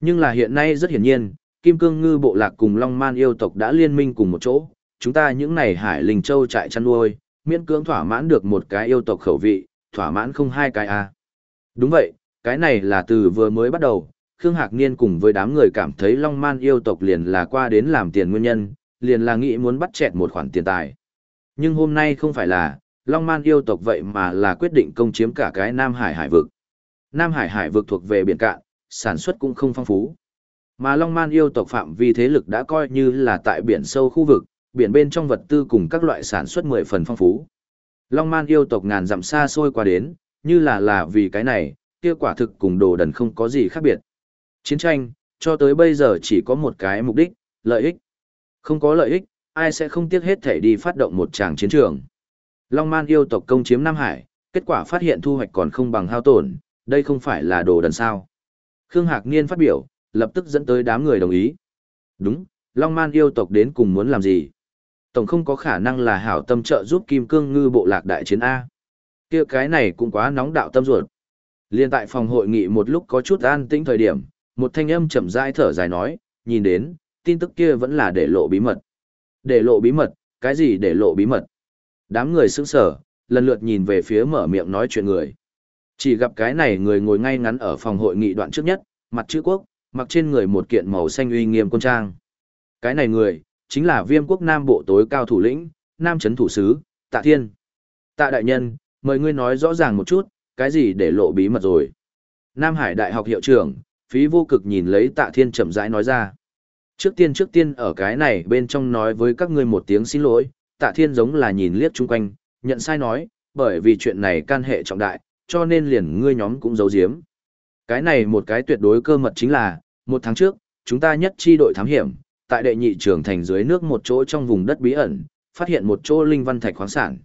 Nhưng là hiện nay rất hiển nhiên, kim cương ngư bộ lạc cùng long man yêu tộc đã liên minh cùng một chỗ, chúng ta những này hải linh châu trại chăn nuôi, miễn cưỡng thỏa mãn được một cái yêu tộc khẩu vị, thỏa mãn không hai cái a. À. Đúng vậy, cái này là từ vừa mới bắt đầu, Khương Hạc Niên cùng với đám người cảm thấy Long Man yêu tộc liền là qua đến làm tiền nguyên nhân, liền là nghĩ muốn bắt chẹt một khoản tiền tài. Nhưng hôm nay không phải là, Long Man yêu tộc vậy mà là quyết định công chiếm cả cái Nam Hải hải vực. Nam Hải hải vực thuộc về biển cạn, sản xuất cũng không phong phú. Mà Long Man yêu tộc phạm vi thế lực đã coi như là tại biển sâu khu vực, biển bên trong vật tư cùng các loại sản xuất mười phần phong phú. Long Man yêu tộc ngàn dặm xa xôi qua đến, như là là vì cái này, kia quả thực cùng đồ đần không có gì khác biệt. Chiến tranh, cho tới bây giờ chỉ có một cái mục đích, lợi ích. Không có lợi ích, ai sẽ không tiếc hết thể đi phát động một tràng chiến trường. Long Man yêu tộc công chiếm Nam Hải, kết quả phát hiện thu hoạch còn không bằng hao tổn, đây không phải là đồ đần sao. Khương Hạc Niên phát biểu, lập tức dẫn tới đám người đồng ý. Đúng, Long Man yêu tộc đến cùng muốn làm gì? Tổng không có khả năng là hảo tâm trợ giúp Kim Cương Ngư bộ lạc đại chiến A. kia cái này cũng quá nóng đạo tâm ruột. Liên tại phòng hội nghị một lúc có chút an tĩnh thời điểm, một thanh âm chậm rãi thở dài nói, nhìn đến, tin tức kia vẫn là để lộ bí mật. Để lộ bí mật, cái gì để lộ bí mật? Đám người sững sờ, lần lượt nhìn về phía mở miệng nói chuyện người. Chỉ gặp cái này người ngồi ngay ngắn ở phòng hội nghị đoạn trước nhất, mặt chữ quốc, mặc trên người một kiện màu xanh uy nghiêm quân trang. Cái này người, chính là viêm quốc Nam Bộ tối cao thủ lĩnh, Nam Trấn Thủ Sứ, Tạ Thiên. Tạ Đại Nhân, mời ngươi nói rõ ràng một chút, cái gì để lộ bí mật rồi. Nam Hải Đại học hiệu trưởng, phí vô cực nhìn lấy Tạ Thiên chậm rãi nói ra. Trước tiên trước tiên ở cái này bên trong nói với các ngươi một tiếng xin lỗi, Tạ Thiên giống là nhìn liếc chung quanh, nhận sai nói, bởi vì chuyện này can hệ trọng đại, cho nên liền ngươi nhóm cũng giấu giếm. Cái này một cái tuyệt đối cơ mật chính là, một tháng trước, chúng ta nhất chi đội thám hiểm, tại đệ nhị trường thành dưới nước một chỗ trong vùng đất bí ẩn, phát hiện một chỗ linh văn thạch khoáng sản.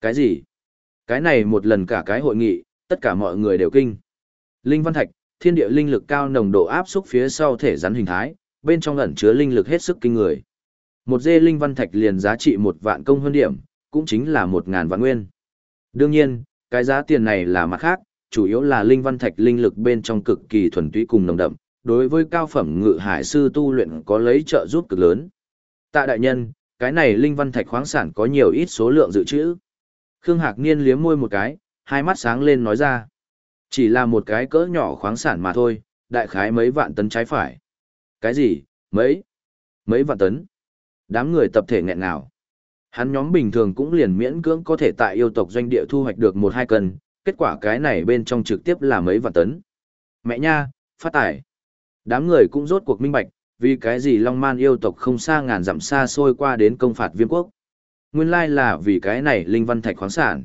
Cái gì? Cái này một lần cả cái hội nghị, tất cả mọi người đều kinh. Linh văn thạch, thiên địa linh lực cao nồng độ áp xúc phía sau thể rắn hình thái, bên trong ẩn chứa linh lực hết sức kinh người. Một dê linh văn thạch liền giá trị một vạn công hơn điểm, cũng chính là một ngàn vạn nguyên. Đương nhiên, cái giá tiền này là mặt khác, chủ yếu là linh văn thạch linh lực bên trong cực kỳ thuần túy cùng nồng đậm, đối với cao phẩm ngự hải sư tu luyện có lấy trợ giúp cực lớn. Tạ đại nhân, cái này linh văn thạch khoáng sản có nhiều ít số lượng dự trữ. Khương Hạc Niên liếm môi một cái, hai mắt sáng lên nói ra. Chỉ là một cái cỡ nhỏ khoáng sản mà thôi, đại khái mấy vạn tấn trái phải. Cái gì, mấy? Mấy vạn tấn? Đám người tập thể nghẹn ngào. Hắn nhóm bình thường cũng liền miễn cưỡng có thể tại yêu tộc doanh địa thu hoạch được một hai cân, kết quả cái này bên trong trực tiếp là mấy vạn tấn. Mẹ nha, phát tải. Đám người cũng rốt cuộc minh bạch, vì cái gì Long Man yêu tộc không xa ngàn dặm xa xôi qua đến công phạt viêm quốc. Nguyên lai là vì cái này linh văn thạch khoáng sản.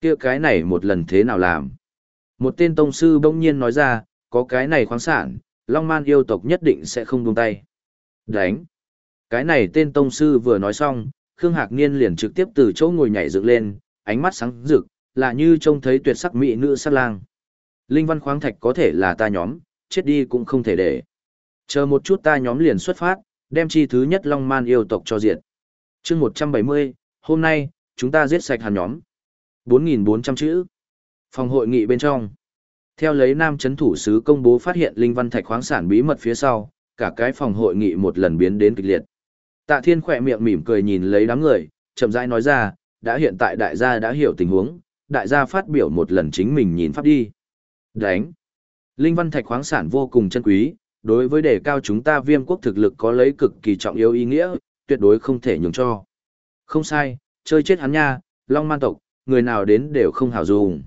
kia cái này một lần thế nào làm? Một tên tông sư bỗng nhiên nói ra, có cái này khoáng sản, Long Man yêu tộc nhất định sẽ không buông tay. Đánh! Cái này tên tông sư vừa nói xong, Khương Hạc Niên liền trực tiếp từ chỗ ngồi nhảy dựng lên, ánh mắt sáng rực, là như trông thấy tuyệt sắc mỹ nữ sát lang. Linh văn khoáng thạch có thể là ta nhóm, chết đi cũng không thể để. Chờ một chút ta nhóm liền xuất phát, đem chi thứ nhất Long Man yêu tộc cho diệt chương 170, hôm nay, chúng ta giết sạch hàn nhóm. 4.400 chữ. Phòng hội nghị bên trong. Theo lấy nam chấn thủ sứ công bố phát hiện linh văn thạch khoáng sản bí mật phía sau, cả cái phòng hội nghị một lần biến đến kịch liệt. Tạ Thiên khỏe miệng mỉm cười nhìn lấy đám người, chậm rãi nói ra, đã hiện tại đại gia đã hiểu tình huống, đại gia phát biểu một lần chính mình nhìn pháp đi. Đánh. Linh văn thạch khoáng sản vô cùng chân quý, đối với đề cao chúng ta viêm quốc thực lực có lấy cực kỳ trọng yếu ý nghĩa, tuyệt đối không thể nhường cho. Không sai, chơi chết hắn nha, long man tộc, người nào đến đều không hảo dùng.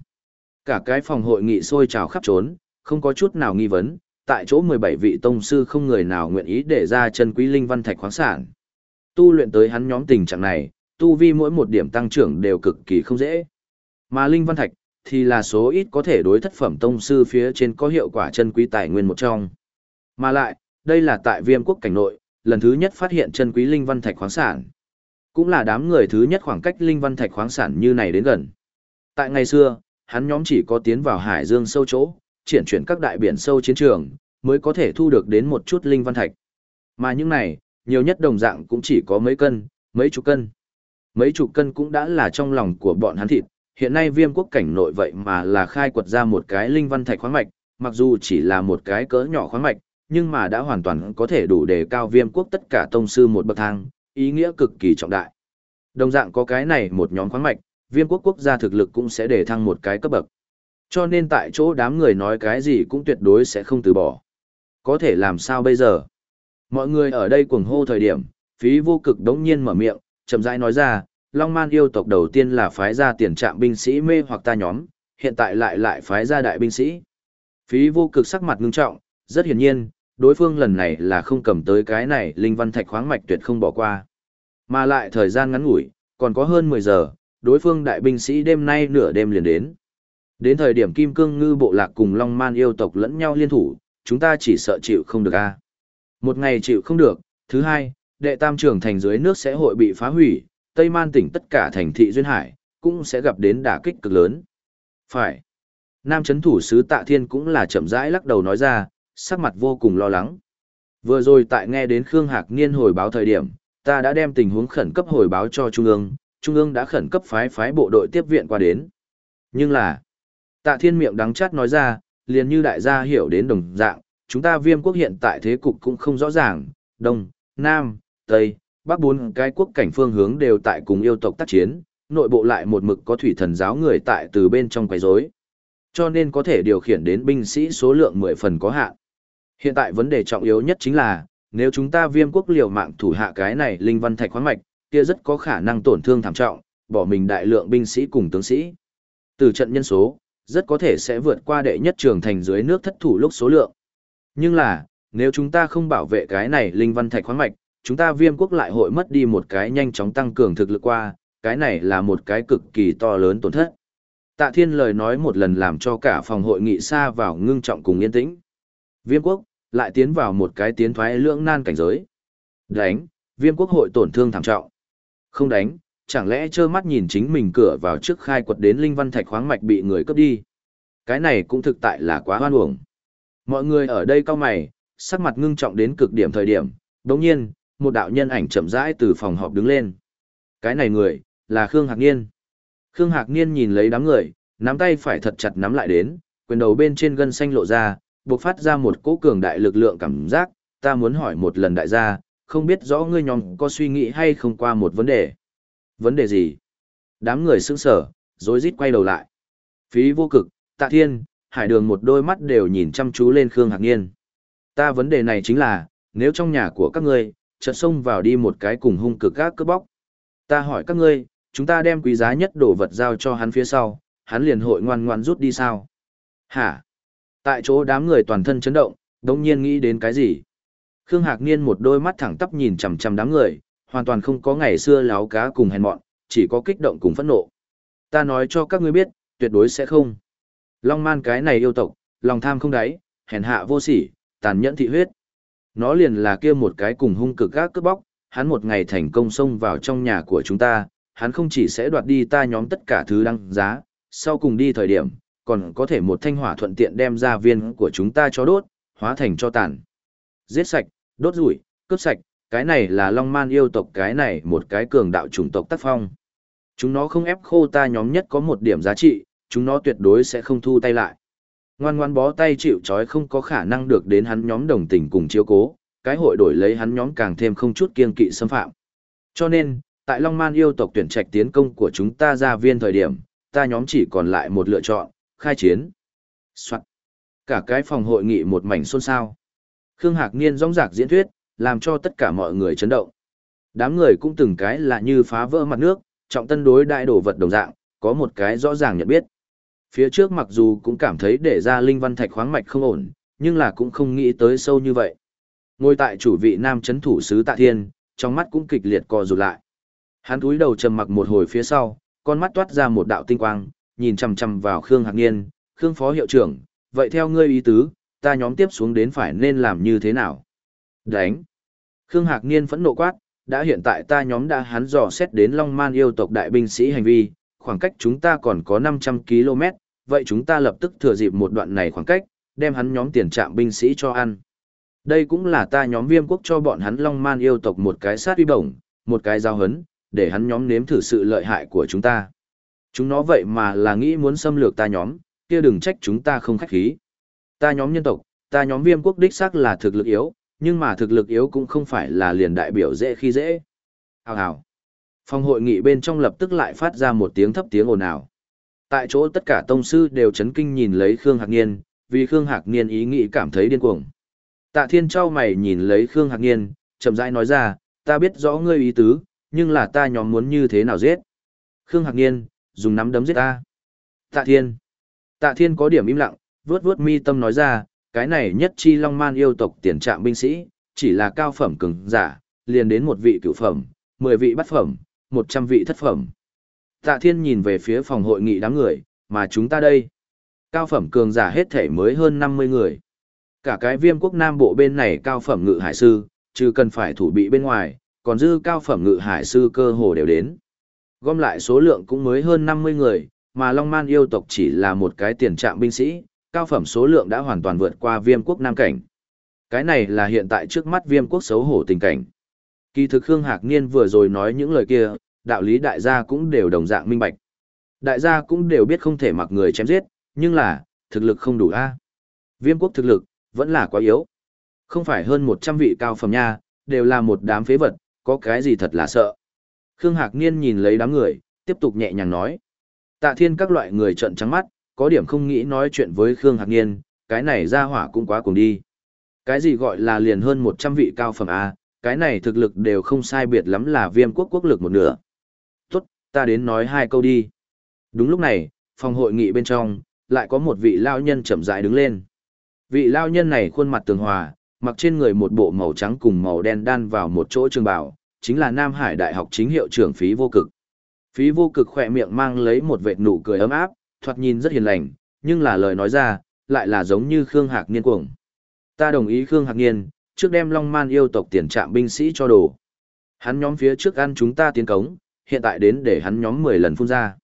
Cả cái phòng hội nghị sôi trào khắp trốn, không có chút nào nghi vấn, tại chỗ 17 vị tông sư không người nào nguyện ý để ra chân quý linh văn thạch khoáng sản. Tu luyện tới hắn nhóm tình trạng này, tu vi mỗi một điểm tăng trưởng đều cực kỳ không dễ. Mà linh văn thạch thì là số ít có thể đối thất phẩm tông sư phía trên có hiệu quả chân quý tài nguyên một trong. Mà lại, đây là tại Viêm quốc cảnh nội, lần thứ nhất phát hiện chân quý linh văn thạch khoáng sản. Cũng là đám người thứ nhất khoảng cách linh văn thạch khoáng sản như này đến gần. Tại ngày xưa, hắn nhóm chỉ có tiến vào hải dương sâu chỗ, triển chuyển các đại biển sâu chiến trường, mới có thể thu được đến một chút linh văn thạch. Mà những này, nhiều nhất đồng dạng cũng chỉ có mấy cân, mấy chục cân. Mấy chục cân cũng đã là trong lòng của bọn hắn thịt, hiện nay viêm quốc cảnh nội vậy mà là khai quật ra một cái linh văn thạch khoáng mạch, mặc dù chỉ là một cái cỡ nhỏ khoáng mạch, nhưng mà đã hoàn toàn có thể đủ để cao viêm quốc tất cả tông sư một bậc thang, ý nghĩa cực kỳ trọng đại. Đồng dạng có cái này một nhóm khoáng mạch, viêm quốc quốc gia thực lực cũng sẽ để thăng một cái cấp bậc. Cho nên tại chỗ đám người nói cái gì cũng tuyệt đối sẽ không từ bỏ. Có thể làm sao bây giờ? Mọi người ở đây cuồng hô thời điểm, phí vô cực đống nhiên mở miệng, chậm rãi nói ra, Long Man yêu tộc đầu tiên là phái ra tiền trạm binh sĩ mê hoặc ta nhóm, hiện tại lại lại phái ra đại binh sĩ. Phí vô cực sắc mặt ngưng trọng, rất hiển nhiên, đối phương lần này là không cầm tới cái này linh văn thạch khoáng mạch tuyệt không bỏ qua. Mà lại thời gian ngắn ngủi, còn có hơn 10 giờ, đối phương đại binh sĩ đêm nay nửa đêm liền đến. Đến thời điểm Kim Cương Ngư bộ lạc cùng Long Man yêu tộc lẫn nhau liên thủ, chúng ta chỉ sợ chịu không được a. Một ngày chịu không được, thứ hai, đệ tam trưởng thành dưới nước sẽ hội bị phá hủy, Tây Man tỉnh tất cả thành thị duyên hải, cũng sẽ gặp đến đả kích cực lớn. Phải. Nam chấn thủ sứ Tạ Thiên cũng là chậm rãi lắc đầu nói ra, sắc mặt vô cùng lo lắng. Vừa rồi tại nghe đến Khương Hạc Niên hồi báo thời điểm, ta đã đem tình huống khẩn cấp hồi báo cho Trung ương, Trung ương đã khẩn cấp phái phái bộ đội tiếp viện qua đến. Nhưng là, Tạ Thiên miệng đắng chát nói ra, liền như đại gia hiểu đến đồng dạng, chúng ta viêm quốc hiện tại thế cục cũng không rõ ràng, Đông, Nam, Tây, Bắc bốn cái quốc cảnh phương hướng đều tại cùng yêu tộc tác chiến, nội bộ lại một mực có thủy thần giáo người tại từ bên trong quấy rối. Cho nên có thể điều khiển đến binh sĩ số lượng 10 phần có hạn. Hiện tại vấn đề trọng yếu nhất chính là, nếu chúng ta viêm quốc liều mạng thủ hạ cái này linh văn thạch khoáng mạch, kia rất có khả năng tổn thương thảm trọng, bỏ mình đại lượng binh sĩ cùng tướng sĩ. Từ trận nhân số, rất có thể sẽ vượt qua đệ nhất trường thành dưới nước thất thủ lúc số lượng. Nhưng là, nếu chúng ta không bảo vệ cái này linh văn thạch khoáng mạch, chúng ta viêm quốc lại hội mất đi một cái nhanh chóng tăng cường thực lực qua, cái này là một cái cực kỳ to lớn tổn thất. Tạ Thiên lời nói một lần làm cho cả phòng hội nghị xa vào ngưng trọng cùng yên tĩnh. Viêm quốc, lại tiến vào một cái tiến thoái lưỡng nan cảnh giới. Đánh, viêm quốc hội tổn thương thảm trọng. Không đánh, chẳng lẽ trơ mắt nhìn chính mình cửa vào trước khai quật đến linh văn thạch khoáng mạch bị người cướp đi. Cái này cũng thực tại là quá hoan uổng. Mọi người ở đây cao mày, sắc mặt ngưng trọng đến cực điểm thời điểm, đồng nhiên, một đạo nhân ảnh chậm rãi từ phòng họp đứng lên. Cái này người, là Khương Hạc Niên. Khương Hạc Niên nhìn lấy đám người, nắm tay phải thật chặt nắm lại đến, quyền đầu bên trên gân xanh lộ ra, bộc phát ra một cỗ cường đại lực lượng cảm giác, ta muốn hỏi một lần đại gia, không biết rõ ngươi nhóm có suy nghĩ hay không qua một vấn đề. Vấn đề gì? Đám người sững sở, rối rít quay đầu lại. Phí vô cực, tạ thiên, hải đường một đôi mắt đều nhìn chăm chú lên Khương Hạc Niên. Ta vấn đề này chính là, nếu trong nhà của các ngươi, chợt xông vào đi một cái cùng hung cực gác cướp bóc. Ta hỏi các ngươi, chúng ta đem quý giá nhất đồ vật giao cho hắn phía sau, hắn liền hội ngoan ngoan rút đi sao? Hả? Tại chỗ đám người toàn thân chấn động, đống nhiên nghĩ đến cái gì? Khương Hạc Niên một đôi mắt thẳng tắp nhìn chằm chằm đám người, hoàn toàn không có ngày xưa láo cá cùng hèn mọn, chỉ có kích động cùng phẫn nộ. Ta nói cho các ngươi biết, tuyệt đối sẽ không. Long man cái này yêu tộc, lòng tham không đáy, hèn hạ vô sỉ, tàn nhẫn thị huyết. Nó liền là kia một cái cùng hung cực gác cướp bóc, hắn một ngày thành công xông vào trong nhà của chúng ta, hắn không chỉ sẽ đoạt đi ta nhóm tất cả thứ đăng giá, sau cùng đi thời điểm, còn có thể một thanh hỏa thuận tiện đem ra viên của chúng ta cho đốt, hóa thành cho tàn. Giết sạch, đốt rủi, cướp sạch, cái này là long man yêu tộc cái này một cái cường đạo chủng tộc tác phong. Chúng nó không ép khô ta nhóm nhất có một điểm giá trị, chúng nó tuyệt đối sẽ không thu tay lại. Ngoan ngoan bó tay chịu trói không có khả năng được đến hắn nhóm đồng tình cùng chiếu cố, cái hội đổi lấy hắn nhóm càng thêm không chút kiên kỵ xâm phạm. Cho nên, tại Long Man yêu tộc tuyển trạch tiến công của chúng ta ra viên thời điểm, ta nhóm chỉ còn lại một lựa chọn, khai chiến. Soạn. Cả cái phòng hội nghị một mảnh xôn xao. Khương Hạc Niên rong rạc diễn thuyết, làm cho tất cả mọi người chấn động. Đám người cũng từng cái là như phá vỡ mặt nước, trọng tân đối đại đổ vật đồng dạng, có một cái rõ ràng nhận biết. Phía trước mặc dù cũng cảm thấy để ra linh văn thạch khoáng mạch không ổn, nhưng là cũng không nghĩ tới sâu như vậy. Ngồi tại chủ vị nam chấn thủ sứ Tạ Thiên, trong mắt cũng kịch liệt co rụt lại. Hắn cúi đầu trầm mặc một hồi phía sau, con mắt toát ra một đạo tinh quang, nhìn chằm chằm vào Khương Hạc Niên, "Khương phó hiệu trưởng, vậy theo ngươi ý tứ, ta nhóm tiếp xuống đến phải nên làm như thế nào?" "Đánh." Khương Hạc Niên phẫn nộ quát, "Đã hiện tại ta nhóm đã hắn dò xét đến Long Man yêu tộc đại binh sĩ hành vi, khoảng cách chúng ta còn có 500 km, vậy chúng ta lập tức thừa dịp một đoạn này khoảng cách, đem hắn nhóm tiền trạm binh sĩ cho ăn. Đây cũng là ta nhóm viêm quốc cho bọn hắn Long Man yêu tộc một cái sát uy bổng, một cái giao hấn, để hắn nhóm nếm thử sự lợi hại của chúng ta. Chúng nó vậy mà là nghĩ muốn xâm lược ta nhóm, kia đừng trách chúng ta không khách khí. Ta nhóm nhân tộc, ta nhóm viêm quốc đích xác là thực lực yếu, nhưng mà thực lực yếu cũng không phải là liền đại biểu dễ khi dễ. Hào hào. Phòng hội nghị bên trong lập tức lại phát ra một tiếng thấp tiếng ồn ào. Tại chỗ tất cả tông sư đều chấn kinh nhìn lấy Khương Hạc Niên, vì Khương Hạc Niên ý nghĩ cảm thấy điên cuồng. Tạ Thiên trao mày nhìn lấy Khương Hạc Niên, chậm rãi nói ra, ta biết rõ ngươi ý tứ, nhưng là ta nhóm muốn như thế nào giết. Khương Hạc Niên, dùng nắm đấm giết ta. Tạ Thiên. Tạ Thiên có điểm im lặng, vướt vướt mi tâm nói ra, cái này nhất chi long man yêu tộc tiền trạm binh sĩ, chỉ là cao phẩm cường giả, liền đến một vị cửu phẩm, mười vị bát phẩm, một trăm vị thất phẩm. Tạ Thiên nhìn về phía phòng hội nghị đám người, mà chúng ta đây. Cao phẩm cường giả hết thể mới hơn năm mươi người. Cả cái viêm quốc nam bộ bên này cao phẩm ngự hải sư, chứ cần phải thủ bị bên ngoài, còn dư cao phẩm ngự hải sư cơ hồ đều đến. Gom lại số lượng cũng mới hơn năm mươi người, mà Long Man yêu tộc chỉ là một cái tiền trạm binh sĩ, cao phẩm số lượng đã hoàn toàn vượt qua viêm quốc nam cảnh. Cái này là hiện tại trước mắt viêm quốc xấu hổ tình cảnh. Kỳ thực Khương Hạc Niên vừa rồi nói những lời kia, đạo lý đại gia cũng đều đồng dạng minh bạch. Đại gia cũng đều biết không thể mặc người chém giết, nhưng là, thực lực không đủ a. Viêm quốc thực lực, vẫn là quá yếu. Không phải hơn 100 vị cao phẩm nha, đều là một đám phế vật, có cái gì thật là sợ. Khương Hạc Niên nhìn lấy đám người, tiếp tục nhẹ nhàng nói. Tạ thiên các loại người trợn trắng mắt, có điểm không nghĩ nói chuyện với Khương Hạc Niên, cái này ra hỏa cũng quá cùng đi. Cái gì gọi là liền hơn 100 vị cao phẩm A, cái này thực lực đều không sai biệt lắm là viêm quốc quốc lực một nửa. Tốt, ta đến nói hai câu đi. Đúng lúc này, phòng hội nghị bên trong, lại có một vị lao nhân chậm rãi đứng lên. Vị lao nhân này khuôn mặt tường hòa, mặc trên người một bộ màu trắng cùng màu đen đan vào một chỗ trường bảo, chính là Nam Hải Đại học chính hiệu trưởng phí vô cực. Phí vô cực khỏe miệng mang lấy một vệt nụ cười ấm áp, thoạt nhìn rất hiền lành, nhưng là lời nói ra, lại là giống như Khương Hạc Niên cuồng. Ta đồng ý Khương Hạc Niên, trước đem Long Man yêu tộc tiền trạm binh sĩ cho đồ. Hắn nhóm phía trước ăn chúng ta tiến cống, hiện tại đến để hắn nhóm 10 lần phun ra.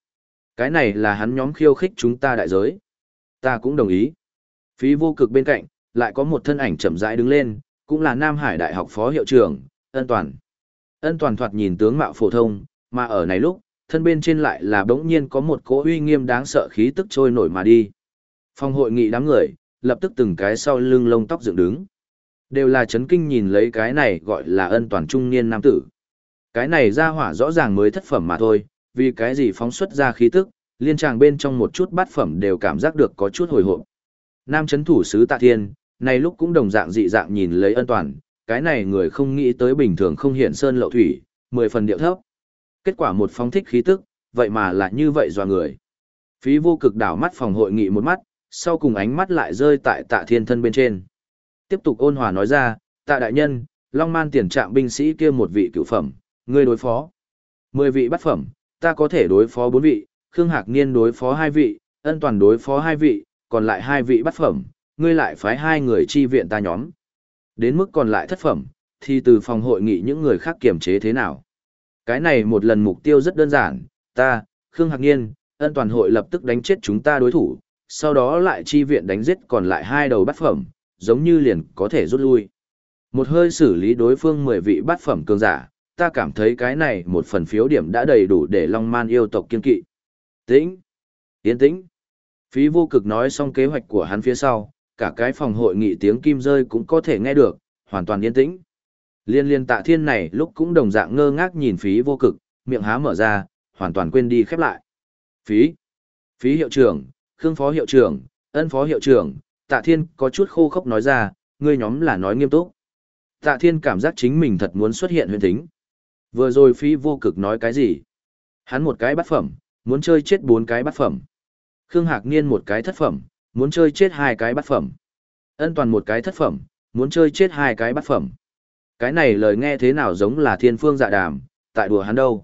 Cái này là hắn nhóm khiêu khích chúng ta đại giới. Ta cũng đồng ý. Phí vô cực bên cạnh, lại có một thân ảnh chậm rãi đứng lên, cũng là Nam Hải Đại học phó hiệu trưởng, Ân Toàn. Ân Toàn thoạt nhìn tướng mạo phổ thông, mà ở này lúc, thân bên trên lại là bỗng nhiên có một cỗ uy nghiêm đáng sợ khí tức trôi nổi mà đi. Phòng hội nghị đám người, lập tức từng cái sau lưng lông tóc dựng đứng. Đều là chấn kinh nhìn lấy cái này gọi là ân toàn trung niên nam tử. Cái này ra hỏa rõ ràng mới thất phẩm mà thôi, vì cái gì phóng xuất ra khí tức, liên tràng bên trong một chút bát phẩm đều cảm giác được có chút hồi hộp. Nam chấn thủ sứ tạ thiên, này lúc cũng đồng dạng dị dạng nhìn lấy ân toàn, cái này người không nghĩ tới bình thường không hiện sơn lậu thủy, mười phần điệu thấp. Kết quả một phóng thích khí tức, vậy mà lại như vậy dò người. Phí vô cực đảo mắt phòng hội nghị một mắt, sau cùng ánh mắt lại rơi tại tạ thiên thân bên trên. Tiếp tục ôn hòa nói ra, tạ đại nhân, long man tiền trạm binh sĩ kia một vị cựu phẩm, ngươi đối phó. Mười vị bắt phẩm, ta có thể đối phó bốn vị, Khương Hạc Niên đối phó hai vị, ân toàn đối phó hai vị, còn lại hai vị bắt phẩm, ngươi lại phái hai người chi viện ta nhóm. Đến mức còn lại thất phẩm, thì từ phòng hội nghị những người khác kiểm chế thế nào. Cái này một lần mục tiêu rất đơn giản, ta, Khương Hạc Niên, ân toàn hội lập tức đánh chết chúng ta đối thủ, sau đó lại chi viện đánh giết còn lại hai đầu bắt phẩm, giống như liền có thể rút lui. Một hơi xử lý đối phương 10 vị bắt phẩm cường giả, ta cảm thấy cái này một phần phiếu điểm đã đầy đủ để Long Man yêu tộc kiên kỵ. Tĩnh! Yên tĩnh! Phí vô cực nói xong kế hoạch của hắn phía sau, cả cái phòng hội nghị tiếng kim rơi cũng có thể nghe được, hoàn toàn yên tĩnh. Liên liên tạ thiên này lúc cũng đồng dạng ngơ ngác nhìn phí vô cực, miệng há mở ra, hoàn toàn quên đi khép lại. Phí! Phí hiệu trưởng, Khương phó hiệu trưởng, ân phó hiệu trưởng, tạ thiên có chút khô khốc nói ra, ngươi nhóm là nói nghiêm túc. Tạ thiên cảm giác chính mình thật muốn xuất hiện huyền thính. Vừa rồi phí vô cực nói cái gì? Hắn một cái bắt phẩm, muốn chơi chết bốn cái bắt phẩm. Khương Hạc Niên một cái thất phẩm, muốn chơi chết hai cái bát phẩm. Ân toàn một cái thất phẩm, muốn chơi chết hai cái bát phẩm. Cái này lời nghe thế nào giống là thiên phương dạ đàm, tại đùa hắn đâu.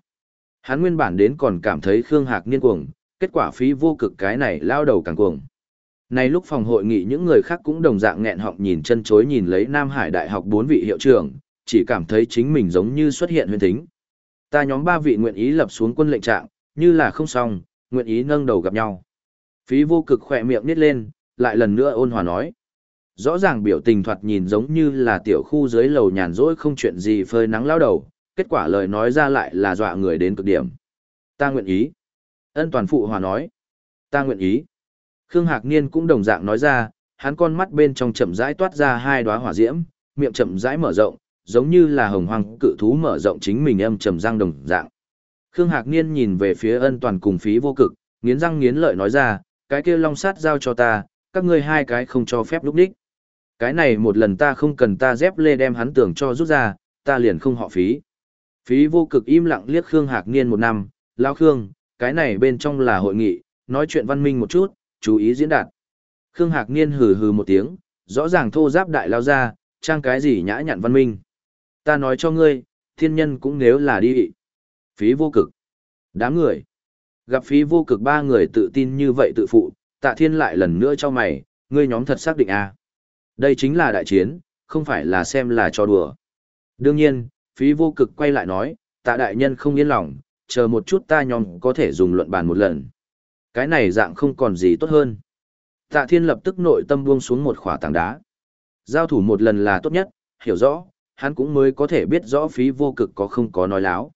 Hắn nguyên bản đến còn cảm thấy Khương Hạc Niên cuồng, kết quả phí vô cực cái này lao đầu càng cuồng. Này lúc phòng hội nghị những người khác cũng đồng dạng nghẹn họng nhìn chân chối nhìn lấy Nam Hải Đại học bốn vị hiệu trưởng, chỉ cảm thấy chính mình giống như xuất hiện huyền thính. Ta nhóm ba vị nguyện ý lập xuống quân lệnh trạng, như là không xong, nguyện ý nâng đầu gặp nhau. Phí vô cực khỏe miệng nít lên, lại lần nữa ôn hòa nói. Rõ ràng biểu tình thoạt nhìn giống như là tiểu khu dưới lầu nhàn rỗi không chuyện gì phơi nắng lao đầu, kết quả lời nói ra lại là dọa người đến cực điểm. Ta nguyện ý. Ân toàn phụ hòa nói. Ta nguyện ý. Khương Hạc Niên cũng đồng dạng nói ra, hắn con mắt bên trong chậm rãi toát ra hai đóa hỏa diễm, miệng chậm rãi mở rộng, giống như là hồng hoang cự thú mở rộng chính mình âm trầm răng đồng dạng. Khương Hạc Niên nhìn về phía ân toàn cùng phí vô cực, nghiến răng nghiến lợi nói ra, cái kia long sát giao cho ta, các ngươi hai cái không cho phép lúc đích. Cái này một lần ta không cần ta dép lê đem hắn tưởng cho rút ra, ta liền không họ phí. Phí vô cực im lặng liếc Khương Hạc Niên một năm, lao Khương, cái này bên trong là hội nghị, nói chuyện văn minh một chút, chú ý diễn đạt. Khương Hạc Niên hừ hừ một tiếng, rõ ràng thô giáp đại lao ra, trang cái gì nhã nhặn văn minh. Ta nói cho ngươi, thiên nhân cũng nếu là đi. Phí vô cực. Đám người. Gặp phí vô cực ba người tự tin như vậy tự phụ, tạ thiên lại lần nữa cho mày, ngươi nhóm thật xác định à. Đây chính là đại chiến, không phải là xem là cho đùa. Đương nhiên, phí vô cực quay lại nói, tạ đại nhân không yên lòng, chờ một chút ta nhóm có thể dùng luận bàn một lần. Cái này dạng không còn gì tốt hơn. Tạ thiên lập tức nội tâm buông xuống một khỏa tảng đá. Giao thủ một lần là tốt nhất, hiểu rõ, hắn cũng mới có thể biết rõ phí vô cực có không có nói láo.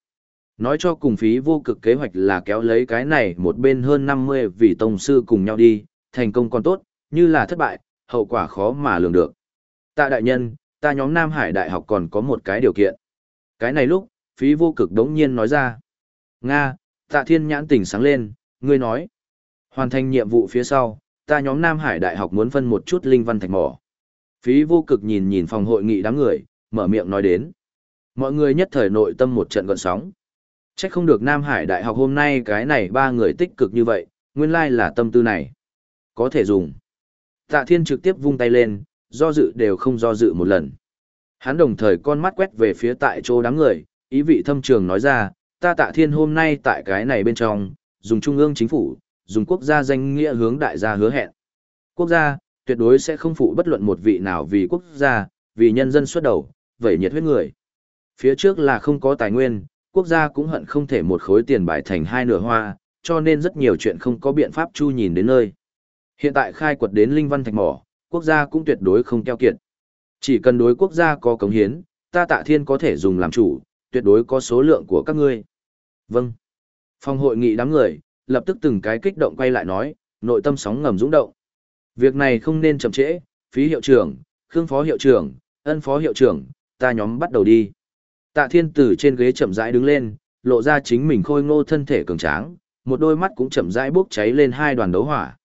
Nói cho cùng phí vô cực kế hoạch là kéo lấy cái này một bên hơn 50 vị tông sư cùng nhau đi, thành công còn tốt, như là thất bại, hậu quả khó mà lường được. Tạ đại nhân, ta nhóm Nam Hải Đại học còn có một cái điều kiện. Cái này lúc, phí vô cực đống nhiên nói ra. Nga, tạ thiên nhãn tỉnh sáng lên, ngươi nói. Hoàn thành nhiệm vụ phía sau, ta nhóm Nam Hải Đại học muốn phân một chút linh văn thạch mỏ. Phí vô cực nhìn nhìn phòng hội nghị đám người, mở miệng nói đến. Mọi người nhất thời nội tâm một trận gọn sóng. Chắc không được Nam Hải Đại học hôm nay cái này ba người tích cực như vậy, nguyên lai là tâm tư này. Có thể dùng. Tạ Thiên trực tiếp vung tay lên, do dự đều không do dự một lần. Hắn đồng thời con mắt quét về phía tại chỗ đám người, ý vị thâm trường nói ra, ta Tạ Thiên hôm nay tại cái này bên trong, dùng trung ương chính phủ, dùng quốc gia danh nghĩa hướng đại gia hứa hẹn. Quốc gia, tuyệt đối sẽ không phụ bất luận một vị nào vì quốc gia, vì nhân dân xuất đầu, vậy nhiệt huyết người. Phía trước là không có tài nguyên, quốc gia cũng hận không thể một khối tiền bài thành hai nửa hoa, cho nên rất nhiều chuyện không có biện pháp chu nhìn đến nơi. Hiện tại khai quật đến linh văn thạch mỏ, quốc gia cũng tuyệt đối không keo kiệt. Chỉ cần đối quốc gia có cống hiến, ta tạ thiên có thể dùng làm chủ, tuyệt đối có số lượng của các ngươi. Vâng. Phòng hội nghị đám người, lập tức từng cái kích động quay lại nói, nội tâm sóng ngầm dũng động. Việc này không nên chậm trễ, phí hiệu trưởng, khương phó hiệu trưởng, ân phó hiệu trưởng, ta nhóm bắt đầu đi. Tạ thiên tử trên ghế chậm rãi đứng lên, lộ ra chính mình khôi ngô thân thể cường tráng, một đôi mắt cũng chậm rãi bốc cháy lên hai đoàn đấu hỏa.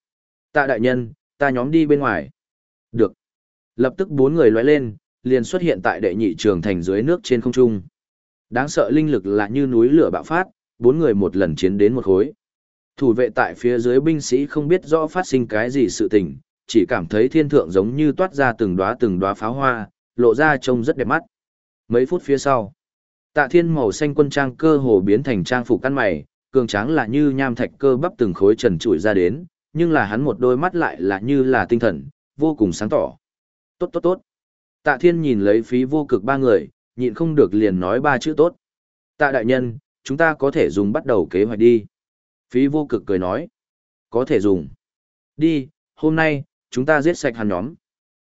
Tạ đại nhân, ta nhóm đi bên ngoài. Được. Lập tức bốn người lóe lên, liền xuất hiện tại đệ nhị trường thành dưới nước trên không trung. Đáng sợ linh lực là như núi lửa bạo phát, bốn người một lần chiến đến một khối. Thủ vệ tại phía dưới binh sĩ không biết rõ phát sinh cái gì sự tình, chỉ cảm thấy thiên thượng giống như toát ra từng đóa từng đóa pháo hoa, lộ ra trông rất đẹp mắt. Mấy phút phía sau, tạ thiên màu xanh quân trang cơ hồ biến thành trang phục căn mày, cường tráng là như nham thạch cơ bắp từng khối trần trụi ra đến, nhưng là hắn một đôi mắt lại là như là tinh thần, vô cùng sáng tỏ. Tốt tốt tốt. Tạ thiên nhìn lấy phí vô cực ba người, nhịn không được liền nói ba chữ tốt. Tạ đại nhân, chúng ta có thể dùng bắt đầu kế hoạch đi. Phí vô cực cười nói. Có thể dùng. Đi, hôm nay, chúng ta giết sạch hắn nhóm.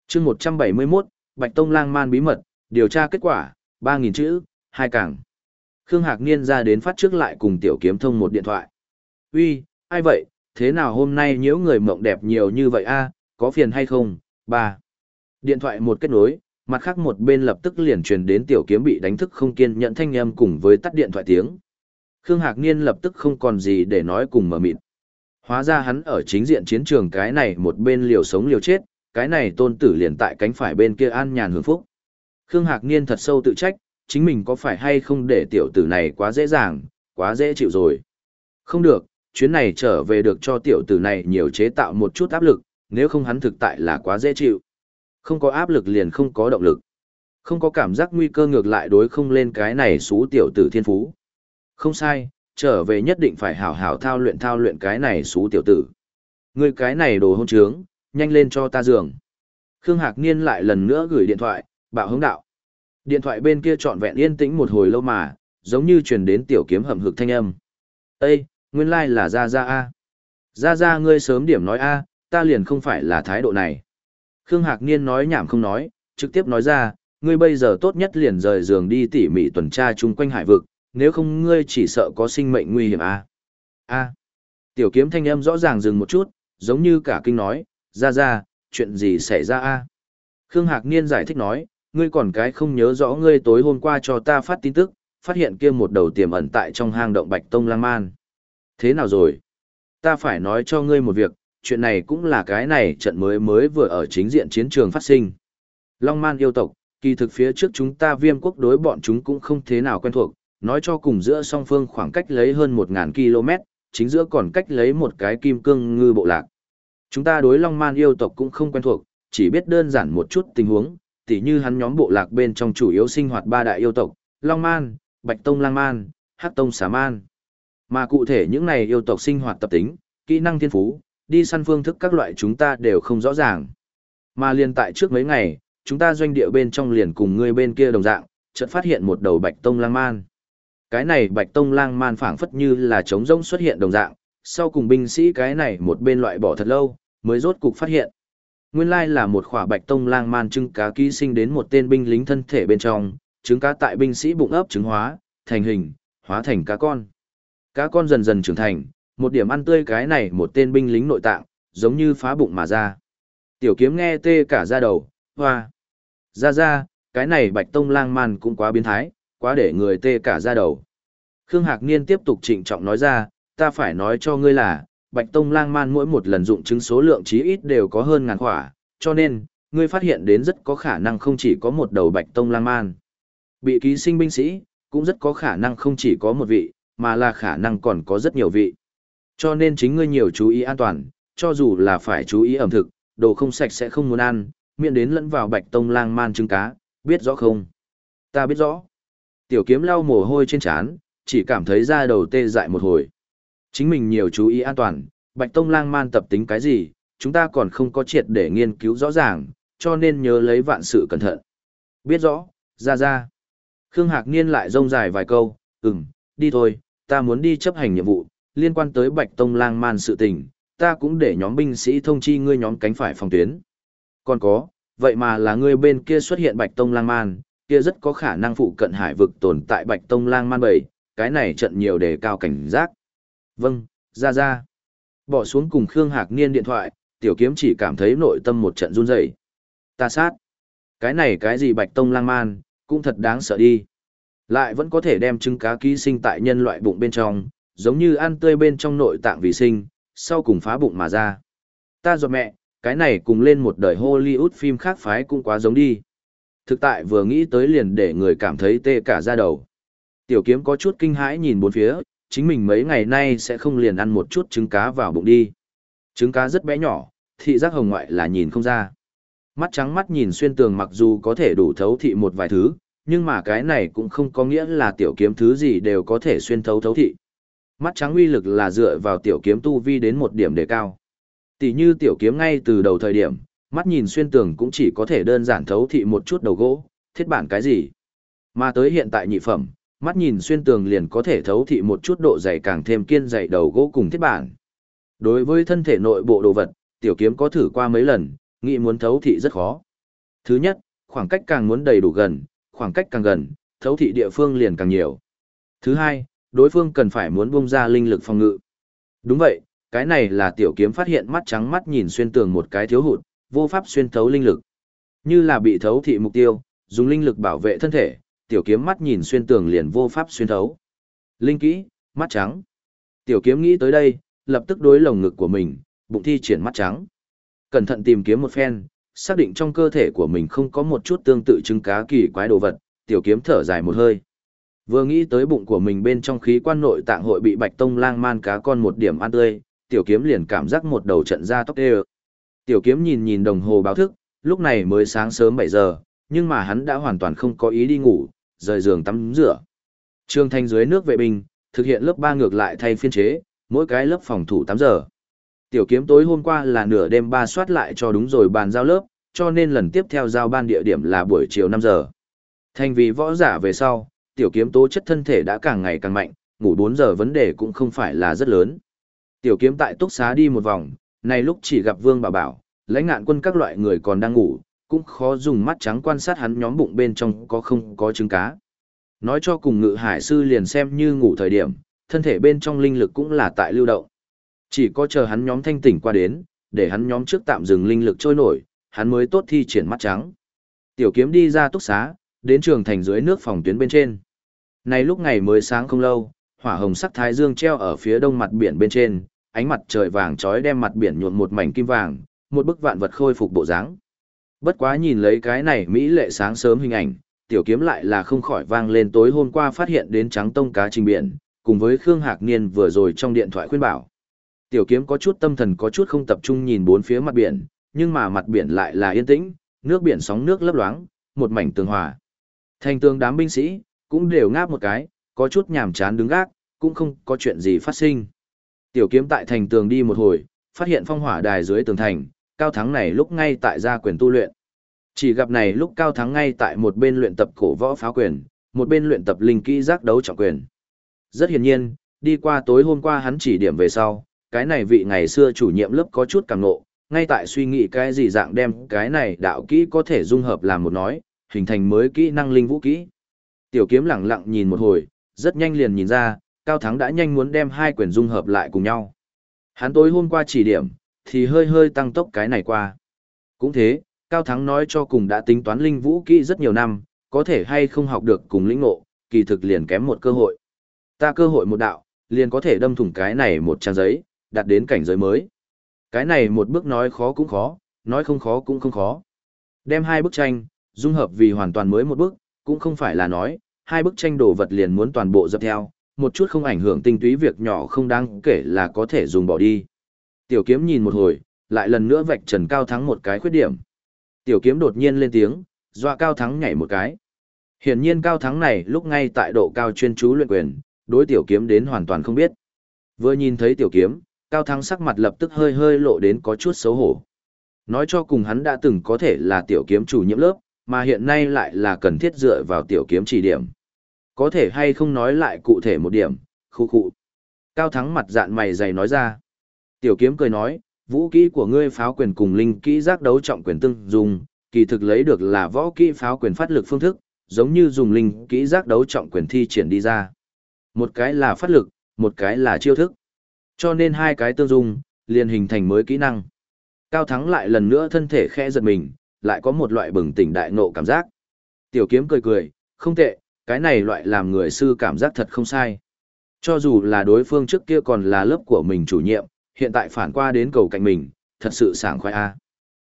chương 171, Bạch Tông lang man bí mật, điều tra kết quả, 3.000 chữ, hai càng. Khương Hạc Niên ra đến phát trước lại cùng Tiểu Kiếm Thông một điện thoại. Uy, ai vậy, thế nào hôm nay nhiễu người mộng đẹp nhiều như vậy a có phiền hay không? Ba. Điện thoại một kết nối, mặt khác một bên lập tức liền truyền đến Tiểu Kiếm bị đánh thức không kiên nhận thanh âm cùng với tắt điện thoại tiếng. Khương Hạc Niên lập tức không còn gì để nói cùng mở mịt. Hóa ra hắn ở chính diện chiến trường cái này một bên liều sống liều chết, cái này tôn tử liền tại cánh phải bên kia an nhàn hưởng phúc. Khương Hạc Niên thật sâu tự trách, chính mình có phải hay không để tiểu tử này quá dễ dàng, quá dễ chịu rồi. Không được, chuyến này trở về được cho tiểu tử này nhiều chế tạo một chút áp lực, nếu không hắn thực tại là quá dễ chịu. Không có áp lực liền không có động lực. Không có cảm giác nguy cơ ngược lại đối không lên cái này xú tiểu tử thiên phú. Không sai, trở về nhất định phải hảo hảo thao luyện thao luyện cái này xú tiểu tử. Ngươi cái này đồ hôn trướng, nhanh lên cho ta giường. Khương Hạc Niên lại lần nữa gửi điện thoại, bạo hướng đạo. Điện thoại bên kia trọn vẹn yên tĩnh một hồi lâu mà, giống như truyền đến tiểu kiếm hầm hực thanh âm. Ê, Nguyên lai là gia gia a. Gia gia, ngươi sớm điểm nói a, ta liền không phải là thái độ này. Khương Hạc Niên nói nhảm không nói, trực tiếp nói ra, ngươi bây giờ tốt nhất liền rời giường đi tỉ mỉ tuần tra chung quanh hải vực, nếu không ngươi chỉ sợ có sinh mệnh nguy hiểm a. A. Tiểu kiếm thanh âm rõ ràng dừng một chút, giống như cả kinh nói, Gia gia, chuyện gì xảy ra a? Khương Hạc Niên giải thích nói, ngươi còn cái không nhớ rõ ngươi tối hôm qua cho ta phát tin tức, phát hiện kia một đầu tiềm ẩn tại trong hang động Bạch Tông Lang Man. Thế nào rồi? Ta phải nói cho ngươi một việc, chuyện này cũng là cái này trận mới mới vừa ở chính diện chiến trường phát sinh. Long Man yêu tộc, kỳ thực phía trước chúng ta viêm quốc đối bọn chúng cũng không thế nào quen thuộc, nói cho cùng giữa song phương khoảng cách lấy hơn 1.000 km, chính giữa còn cách lấy một cái kim cương ngư bộ lạc. Chúng ta đối Long Man yêu tộc cũng không quen thuộc, chỉ biết đơn giản một chút tình huống, tỉ như hắn nhóm bộ lạc bên trong chủ yếu sinh hoạt ba đại yêu tộc, Long Man, Bạch Tông Lang Man, Hắc Tông Xà Man. Mà cụ thể những này yêu tộc sinh hoạt tập tính, kỹ năng thiên phú, đi săn phương thức các loại chúng ta đều không rõ ràng. Mà liền tại trước mấy ngày, chúng ta doanh địa bên trong liền cùng người bên kia đồng dạng, chợt phát hiện một đầu Bạch Tông Lang Man. Cái này Bạch Tông Lang Man phảng phất như là trống rỗng xuất hiện đồng dạng, sau cùng binh sĩ cái này một bên loại bỏ thật lâu, mới rốt cục phát hiện. Nguyên lai là một khỏa Bạch Tông Lang Man trứng cá ký sinh đến một tên binh lính thân thể bên trong, trứng cá tại binh sĩ bụng ấp trứng hóa, thành hình, hóa thành cá con. Cá con dần dần trưởng thành, một điểm ăn tươi cái này một tên binh lính nội tạng, giống như phá bụng mà ra. Tiểu kiếm nghe tê cả da đầu, hoa. Ra ra, cái này Bạch Tông Lang Man cũng quá biến thái, quá để người tê cả da đầu. Khương Hạc Niên tiếp tục trịnh trọng nói ra, ta phải nói cho ngươi là, Bạch Tông lang man mỗi một lần dụng chứng số lượng chí ít đều có hơn ngàn khỏa, cho nên, ngươi phát hiện đến rất có khả năng không chỉ có một đầu Bạch Tông lang man. Bị ký sinh binh sĩ, cũng rất có khả năng không chỉ có một vị, mà là khả năng còn có rất nhiều vị. Cho nên chính ngươi nhiều chú ý an toàn, cho dù là phải chú ý ẩm thực, đồ không sạch sẽ không muốn ăn, miệng đến lẫn vào Bạch Tông lang man trứng cá, biết rõ không? Ta biết rõ. Tiểu kiếm lau mồ hôi trên trán, chỉ cảm thấy da đầu tê dại một hồi. Chính mình nhiều chú ý an toàn, Bạch Tông lang man tập tính cái gì, chúng ta còn không có triệt để nghiên cứu rõ ràng, cho nên nhớ lấy vạn sự cẩn thận. Biết rõ, ra ra. Khương Hạc Niên lại rông dài vài câu, ừm, đi thôi, ta muốn đi chấp hành nhiệm vụ, liên quan tới Bạch Tông lang man sự tình, ta cũng để nhóm binh sĩ thông chi ngươi nhóm cánh phải phòng tuyến. Còn có, vậy mà là ngươi bên kia xuất hiện Bạch Tông lang man, kia rất có khả năng phụ cận hải vực tồn tại Bạch Tông lang man bảy, cái này trận nhiều đề cao cảnh giác. Vâng, ra ra. Bỏ xuống cùng Khương Hạc Niên điện thoại, tiểu kiếm chỉ cảm thấy nội tâm một trận run rẩy. Ta sát. Cái này cái gì bạch tông lang man, cũng thật đáng sợ đi. Lại vẫn có thể đem trứng cá ký sinh tại nhân loại bụng bên trong, giống như ăn tươi bên trong nội tạng vì sinh, sau cùng phá bụng mà ra. Ta giọt mẹ, cái này cùng lên một đời Hollywood phim khác phái cũng quá giống đi. Thực tại vừa nghĩ tới liền để người cảm thấy tê cả da đầu. Tiểu kiếm có chút kinh hãi nhìn bốn phía, chính mình mấy ngày nay sẽ không liền ăn một chút trứng cá vào bụng đi. Trứng cá rất bé nhỏ, thị giác hồng ngoại là nhìn không ra. Mắt trắng mắt nhìn xuyên tường mặc dù có thể đủ thấu thị một vài thứ, nhưng mà cái này cũng không có nghĩa là tiểu kiếm thứ gì đều có thể xuyên thấu thấu thị. Mắt trắng uy lực là dựa vào tiểu kiếm tu vi đến một điểm đề cao. Tỷ như tiểu kiếm ngay từ đầu thời điểm, mắt nhìn xuyên tường cũng chỉ có thể đơn giản thấu thị một chút đầu gỗ, thiết bản cái gì. Mà tới hiện tại nhị phẩm, mắt nhìn xuyên tường liền có thể thấu thị một chút độ dày càng thêm kiên dày đầu gỗ cùng thiết bản. Đối với thân thể nội bộ đồ vật, tiểu kiếm có thử qua mấy lần, nghĩ muốn thấu thị rất khó. Thứ nhất, khoảng cách càng muốn đầy đủ gần, khoảng cách càng gần, thấu thị địa phương liền càng nhiều. Thứ hai, đối phương cần phải muốn bung ra linh lực phòng ngự. Đúng vậy, cái này là tiểu kiếm phát hiện mắt trắng mắt nhìn xuyên tường một cái thiếu hụt, vô pháp xuyên thấu linh lực. Như là bị thấu thị mục tiêu, dùng linh lực bảo vệ thân thể, tiểu kiếm mắt nhìn xuyên tường liền vô pháp xuyên thấu. Linh kỹ, mắt trắng. Tiểu kiếm nghĩ tới đây, lập tức đối lồng ngực của mình, bụng thi triển mắt trắng. Cẩn thận tìm kiếm một phen, xác định trong cơ thể của mình không có một chút tương tự chứng cá kỳ quái đồ vật, tiểu kiếm thở dài một hơi. Vừa nghĩ tới bụng của mình bên trong khí quan nội tạng hội bị bạch tông lang man cá con một điểm ăn tươi, tiểu kiếm liền cảm giác một đầu trận ra tóc đê Tiểu kiếm nhìn nhìn đồng hồ báo thức, lúc này mới sáng sớm 7 giờ, nhưng mà hắn đã hoàn toàn không có ý đi ngủ, rời giường tắm rửa. Trương Thanh dưới nước vệ binh, thực hiện lớp 3 ngược lại thay phiên chế, mỗi cái lớp phòng thủ 8 giờ. Tiểu kiếm tối hôm qua là nửa đêm ba soát lại cho đúng rồi bàn giao lớp, cho nên lần tiếp theo giao ban địa điểm là buổi chiều 5 giờ. Thành vì võ giả về sau, tiểu kiếm tố chất thân thể đã càng ngày càng mạnh, ngủ 4 giờ vấn đề cũng không phải là rất lớn. Tiểu kiếm tại túc xá đi một vòng, này lúc chỉ gặp Vương Bảo Bảo, lãnh ngạn quân các loại người còn đang ngủ, cũng khó dùng mắt trắng quan sát hắn nhóm bụng bên trong có không có trứng cá. Nói cho cùng ngự hải sư liền xem như ngủ thời điểm, thân thể bên trong linh lực cũng là tại lưu động. Chỉ có chờ hắn nhóm thanh tỉnh qua đến, để hắn nhóm trước tạm dừng linh lực trôi nổi, hắn mới tốt thi triển mắt trắng. Tiểu kiếm đi ra túc xá, đến trường thành dưới nước phòng tuyến bên trên. Này lúc ngày mới sáng không lâu, hỏa hồng sắc thái dương treo ở phía đông mặt biển bên trên, ánh mặt trời vàng chói đem mặt biển nhuộm một mảnh kim vàng, một bức vạn vật khôi phục bộ dáng. Bất quá nhìn lấy cái này mỹ lệ sáng sớm hình ảnh, tiểu kiếm lại là không khỏi vang lên tối hôm qua phát hiện đến trắng tông cá trình biển, cùng với Khương Hạc Niên vừa rồi trong điện thoại khuyên bảo. Tiểu kiếm có chút tâm thần có chút không tập trung nhìn bốn phía mặt biển, nhưng mà mặt biển lại là yên tĩnh, nước biển sóng nước lấp loáng, một mảnh tường hòa. Thành tường đám binh sĩ, cũng đều ngáp một cái, có chút nhàm chán đứng gác, cũng không có chuyện gì phát sinh. Tiểu kiếm tại thành tường đi một hồi, phát hiện phong hỏa đài dưới tường thành, cao thắng này lúc ngay tại gia quyền tu luyện. Chỉ gặp này lúc cao thắng ngay tại một bên luyện tập cổ võ pháo quyền, một bên luyện tập linh kỹ giác đấu trọng quyền. Rất hiển nhiên, đi qua tối hôm qua hắn chỉ điểm về sau, cái này vị ngày xưa chủ nhiệm lớp có chút càng nộ, ngay tại suy nghĩ cái gì dạng đem cái này đạo kỹ có thể dung hợp làm một nói, hình thành mới kỹ năng linh vũ kỹ. Tiểu kiếm lẳng lặng nhìn một hồi, rất nhanh liền nhìn ra, Cao Thắng đã nhanh muốn đem hai quyền dung hợp lại cùng nhau. Hắn tối hôm qua chỉ điểm, thì hơi hơi tăng tốc cái này qua. Cũng thế, Cao Thắng nói cho cùng đã tính toán linh vũ kỹ rất nhiều năm, có thể hay không học được cùng lĩnh ngộ, kỳ thực liền kém một cơ hội. Ta cơ hội một đạo, liền có thể đâm thủng cái này một trang giấy, đạt đến cảnh giới mới. Cái này một bước nói khó cũng khó, nói không khó cũng không khó. Đem hai bức tranh, dung hợp vì hoàn toàn mới một bước, cũng không phải là nói, hai bức tranh đồ vật liền muốn toàn bộ dập theo, một chút không ảnh hưởng tinh túy việc nhỏ không đáng kể là có thể dùng bỏ đi. Tiểu kiếm nhìn một hồi, lại lần nữa vạch trần cao thắng một cái khuyết điểm. Tiểu kiếm đột nhiên lên tiếng, dọa cao thắng nhảy một cái. Hiển nhiên cao thắng này lúc ngay tại độ cao chuyên chú luyện quyền, đối tiểu kiếm đến hoàn toàn không biết. Vừa nhìn thấy tiểu kiếm, cao thắng sắc mặt lập tức hơi hơi lộ đến có chút xấu hổ. Nói cho cùng hắn đã từng có thể là tiểu kiếm chủ nhiệm lớp, mà hiện nay lại là cần thiết dựa vào tiểu kiếm chỉ điểm. Có thể hay không nói lại cụ thể một điểm, khu khu. Cao thắng mặt dạn mày dày nói ra. Tiểu kiếm cười nói, vũ kỹ của ngươi pháo quyền cùng linh kỹ giác đấu trọng quyền tương dùng, kỳ thực lấy được là võ kỹ pháo quyền phát lực phương thức, giống như dùng linh kỹ giác đấu trọng quyền thi triển đi ra. Một cái là phát lực, một cái là chiêu thức. Cho nên hai cái tương dung, liền hình thành mới kỹ năng. Cao Thắng lại lần nữa thân thể khẽ giật mình, lại có một loại bừng tỉnh đại nộ cảm giác. Tiểu kiếm cười cười, không tệ, cái này loại làm người sư cảm giác thật không sai. Cho dù là đối phương trước kia còn là lớp của mình chủ nhiệm, hiện tại phản qua đến cầu cạnh mình, thật sự sảng khoái a.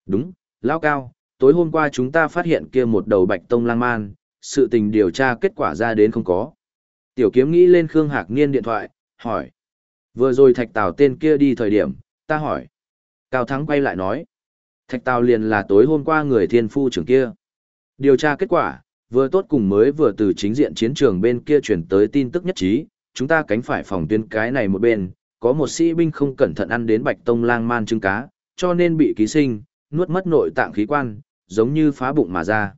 Đúng, lão cao, tối hôm qua chúng ta phát hiện kia một đầu bạch tông lang man, sự tình điều tra kết quả ra đến không có. Tiểu kiếm nghĩ lên Khương Hạc Niên điện thoại, hỏi. Vừa rồi thạch tào tên kia đi thời điểm, ta hỏi. Cao Thắng quay lại nói. Thạch tào liền là tối hôm qua người thiên phu trưởng kia. Điều tra kết quả, vừa tốt cùng mới vừa từ chính diện chiến trường bên kia chuyển tới tin tức nhất trí, chúng ta cánh phải phòng tuyến cái này một bên, có một sĩ binh không cẩn thận ăn đến bạch tông lang man trứng cá, cho nên bị ký sinh, nuốt mất nội tạng khí quan, giống như phá bụng mà ra.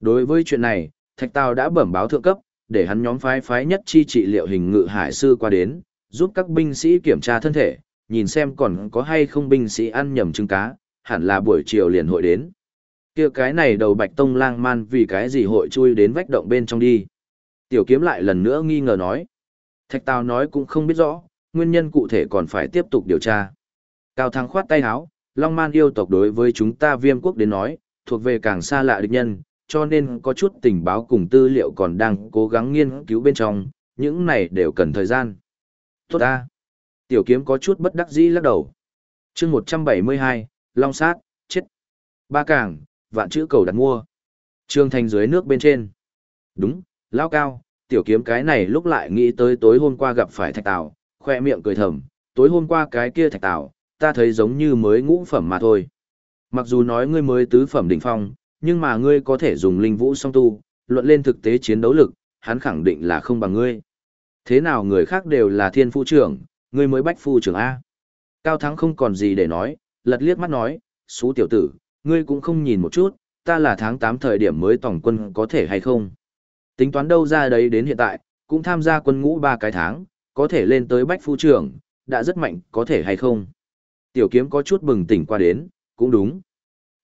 Đối với chuyện này, Thạch Tào đã bẩm báo thượng cấp, để hắn nhóm phái phái nhất chi trị liệu hình ngự hải sư qua đến, giúp các binh sĩ kiểm tra thân thể, nhìn xem còn có hay không binh sĩ ăn nhầm trứng cá, hẳn là buổi chiều liền hội đến. kia cái này đầu bạch tông lang man vì cái gì hội chui đến vách động bên trong đi. Tiểu kiếm lại lần nữa nghi ngờ nói. Thạch Tào nói cũng không biết rõ, nguyên nhân cụ thể còn phải tiếp tục điều tra. Cao Thắng khoát tay áo, Long Man yêu tộc đối với chúng ta viêm quốc đến nói, thuộc về càng xa lạ địch nhân, cho nên có chút tình báo cùng tư liệu còn đang cố gắng nghiên cứu bên trong, những này đều cần thời gian. Tốt ta. Tiểu kiếm có chút bất đắc dĩ lắc đầu. chương 172, Long Sát, chết. Ba càng, vạn chữ cầu đặt mua. Trương thành dưới nước bên trên. Đúng, lao cao, tiểu kiếm cái này lúc lại nghĩ tới tối hôm qua gặp phải thạch tảo, khoe miệng cười thầm, tối hôm qua cái kia thạch tảo, ta thấy giống như mới ngũ phẩm mà thôi. Mặc dù nói ngươi mới tứ phẩm đỉnh phong, nhưng mà ngươi có thể dùng linh vũ song tu, luận lên thực tế chiến đấu lực, hắn khẳng định là không bằng ngươi. Thế nào người khác đều là thiên phu trưởng, ngươi mới bách phu trưởng A. Cao Thắng không còn gì để nói, lật liếc mắt nói, xú tiểu tử, ngươi cũng không nhìn một chút, ta là tháng 8 thời điểm mới tổng quân có thể hay không. Tính toán đâu ra đấy đến hiện tại, cũng tham gia quân ngũ ba cái tháng, có thể lên tới bách phu trưởng, đã rất mạnh, có thể hay không? Tiểu kiếm có chút bừng tỉnh qua đến, cũng đúng.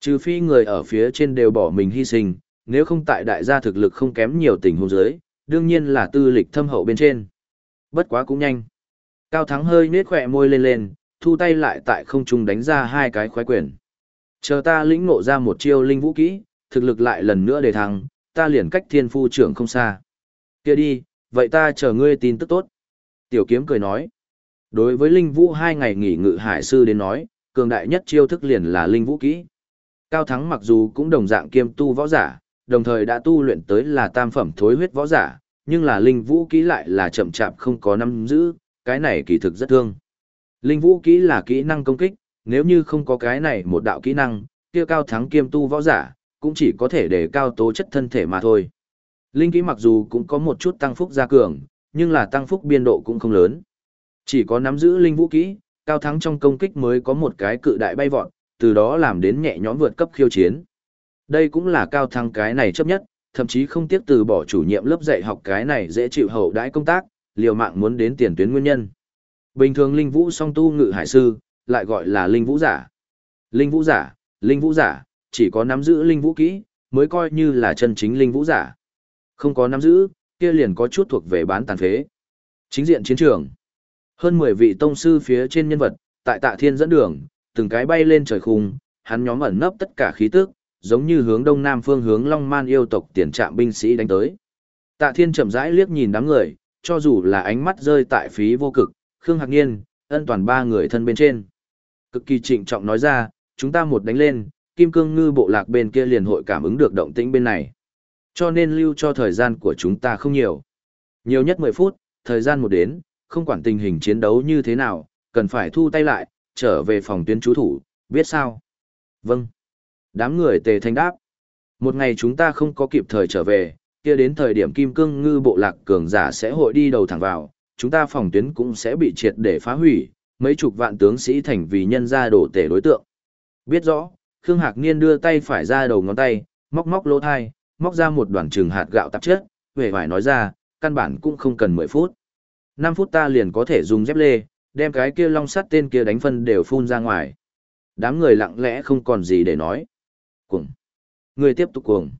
Trừ phi người ở phía trên đều bỏ mình hy sinh, nếu không tại đại gia thực lực không kém nhiều tình huống dưới, đương nhiên là tư lịch thâm hậu bên trên. Bất quá cũng nhanh. Cao Thắng hơi nết khỏe môi lên lên, thu tay lại tại không trung đánh ra hai cái khoái quyền. Chờ ta lĩnh ngộ ra một chiêu linh vũ kỹ, thực lực lại lần nữa để thắng, ta liền cách thiên phu trưởng không xa. Kia đi, vậy ta chờ ngươi tin tức tốt. Tiểu kiếm cười nói. Đối với linh vũ hai ngày nghỉ ngự hải sư đến nói, cường đại nhất chiêu thức liền là linh vũ kỹ. Cao Thắng mặc dù cũng đồng dạng kiêm tu võ giả, đồng thời đã tu luyện tới là tam phẩm thối huyết võ giả, nhưng là linh vũ kỹ lại là chậm chạp không có nắm giữ, cái này kỳ thực rất thương. Linh vũ kỹ là kỹ năng công kích, nếu như không có cái này một đạo kỹ năng, kia cao thắng kiêm tu võ giả, cũng chỉ có thể để cao tố chất thân thể mà thôi. Linh kỹ mặc dù cũng có một chút tăng phúc gia cường, nhưng là tăng phúc biên độ cũng không lớn. Chỉ có nắm giữ linh vũ kỹ, cao thắng trong công kích mới có một cái cự đại bay vọt, từ đó làm đến nhẹ nhõm vượt cấp khiêu chiến. Đây cũng là cao thắng cái này chấp nhất, thậm chí không tiếc từ bỏ chủ nhiệm lớp dạy học cái này dễ chịu hậu đãi công tác, liều mạng muốn đến tiền tuyến nguyên nhân. Bình thường linh vũ song tu ngự hải sư, lại gọi là linh vũ giả. Linh vũ giả, linh vũ giả, chỉ có nắm giữ linh vũ kỹ, mới coi như là chân chính linh vũ giả. Không có nắm giữ, kia liền có chút thuộc về bán tàn phế. Chính diện chiến trường. Hơn 10 vị tông sư phía trên nhân vật, tại tạ thiên dẫn đường, từng cái bay lên trời khung, hắn nhóm ẩn nấp tất cả khí tức, giống như hướng đông nam phương hướng Long Man yêu tộc tiền trạm binh sĩ đánh tới. Tạ Thiên chậm rãi liếc nhìn đám người, cho dù là ánh mắt rơi tại phí vô cực, Khương Hạc Niên, ân toàn ba người thân bên trên. Cực kỳ trịnh trọng nói ra, chúng ta một đánh lên, Kim Cương Ngư bộ lạc bên kia liền hội cảm ứng được động tĩnh bên này. Cho nên lưu cho thời gian của chúng ta không nhiều. Nhiều nhất 10 phút, thời gian một đến, không quản tình hình chiến đấu như thế nào, cần phải thu tay lại, trở về phòng tuyến chú thủ, biết sao? Vâng. Đám người tề thanh đáp. Một ngày chúng ta không có kịp thời trở về, kia đến thời điểm kim cương ngư bộ lạc cường giả sẽ hội đi đầu thẳng vào, chúng ta phòng tuyến cũng sẽ bị triệt để phá hủy, mấy chục vạn tướng sĩ thành vì nhân gia đổ tể đối tượng. Biết rõ, Khương Hạc Niên đưa tay phải ra đầu ngón tay, móc móc lỗ thai, móc ra một đoàn trừng hạt gạo tạp chất, về vải nói ra, căn bản cũng không cần 10 phút. 5 phút ta liền có thể dùng dép lê, đem cái kia long sắt tên kia đánh phân đều phun ra ngoài. Đám người lặng lẽ không còn gì để nói. Cuồng. Ngươi tiếp tục cuồng.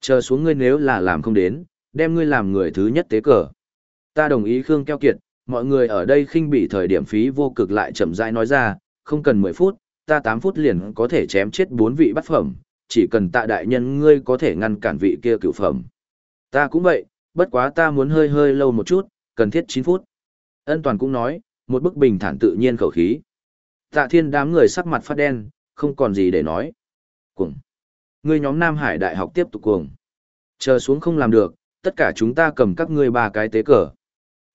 Chờ xuống ngươi nếu là làm không đến, đem ngươi làm người thứ nhất tế cờ. Ta đồng ý Khương Keo Kiệt, mọi người ở đây khinh bị thời điểm phí vô cực lại chậm rãi nói ra, không cần 10 phút, ta 8 phút liền có thể chém chết 4 vị bắt phẩm, chỉ cần tạ đại nhân ngươi có thể ngăn cản vị kia cựu phẩm. Ta cũng vậy, bất quá ta muốn hơi hơi lâu một chút, cần thiết 9 phút. Ân Toàn cũng nói, một bức bình thản tự nhiên khẩu khí. Tạ thiên đám người sắc mặt phát đen, không còn gì để nói. Cuồng. Ngươi nhóm Nam Hải Đại học tiếp tục cuồng. Chờ xuống không làm được, tất cả chúng ta cầm các ngươi ba cái tế cờ.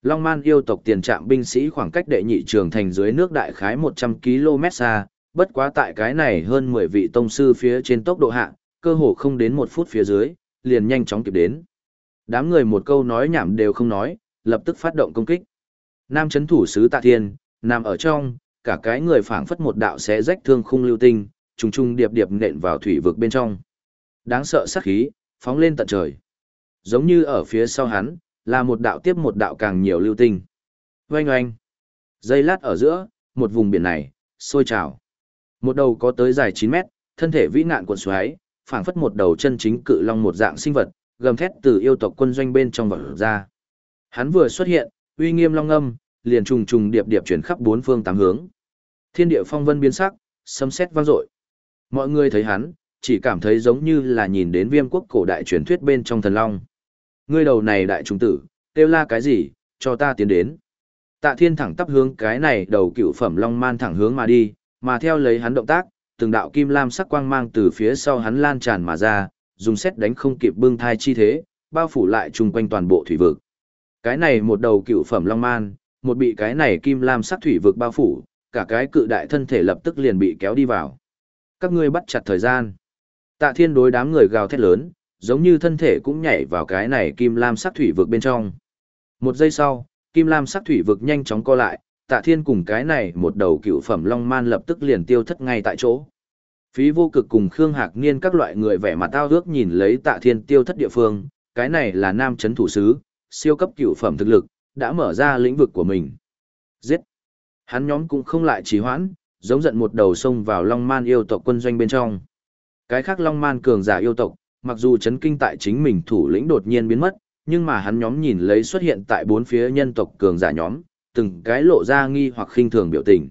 Long Man yêu tộc tiền trạm binh sĩ khoảng cách đệ nhị trường thành dưới nước đại khái 100 km xa, bất quá tại cái này hơn 10 vị tông sư phía trên tốc độ hạ, cơ hồ không đến một phút phía dưới, liền nhanh chóng kịp đến. Đám người một câu nói nhảm đều không nói, lập tức phát động công kích. Nam chấn thủ sứ Tạ Thiên, nằm ở trong, cả cái người phảng phất một đạo xé rách thương khung lưu tinh, trùng trùng điệp điệp nện vào thủy vực bên trong. Đáng sợ sát khí, phóng lên tận trời. Giống như ở phía sau hắn, là một đạo tiếp một đạo càng nhiều lưu tinh. Oanh oanh. Dây lát ở giữa, một vùng biển này, sôi trào. Một đầu có tới dài 9 mét, thân thể vĩ nạn cuộn xoáy, phảng phất một đầu chân chính cự long một dạng sinh vật, gầm thét từ yêu tộc quân doanh bên trong vọt ra. Hắn vừa xuất hiện, uy nghiêm long âm, liền trùng trùng điệp điệp chuyển khắp bốn phương tám hướng. Thiên địa phong vân biến sắc, sấm sét vang dội. Mọi người thấy hắn, chỉ cảm thấy giống như là nhìn đến viêm quốc cổ đại truyền thuyết bên trong thần long. Ngươi đầu này đại trung tử, kêu la cái gì, cho ta tiến đến. Tạ thiên thẳng tắp hướng cái này đầu cựu phẩm long man thẳng hướng mà đi, mà theo lấy hắn động tác, từng đạo kim lam sắc quang mang từ phía sau hắn lan tràn mà ra, dùng xét đánh không kịp bưng thai chi thế, bao phủ lại chung quanh toàn bộ thủy vực. Cái này một đầu cựu phẩm long man, một bị cái này kim lam sắc thủy vực bao phủ, cả cái cự đại thân thể lập tức liền bị kéo đi vào. Các ngươi bắt chặt thời gian. Tạ thiên đối đám người gào thét lớn, giống như thân thể cũng nhảy vào cái này kim lam sắc thủy vực bên trong. Một giây sau, kim lam sắc thủy vực nhanh chóng co lại, tạ thiên cùng cái này một đầu cựu phẩm long man lập tức liền tiêu thất ngay tại chỗ. Phí vô cực cùng Khương Hạc Niên các loại người vẻ mặt tao ước nhìn lấy tạ thiên tiêu thất địa phương, cái này là nam chấn thủ sứ, siêu cấp cửu phẩm thực lực, đã mở ra lĩnh vực của mình. Giết! Hắn nhóm cũng không lại trì hoãn, giống giận một đầu sông vào Long Man yêu tộc quân doanh bên trong. Cái khác Long Man cường giả yêu tộc, mặc dù chấn kinh tại chính mình thủ lĩnh đột nhiên biến mất, nhưng mà hắn nhóm nhìn lấy xuất hiện tại bốn phía nhân tộc cường giả nhóm, từng cái lộ ra nghi hoặc khinh thường biểu tình.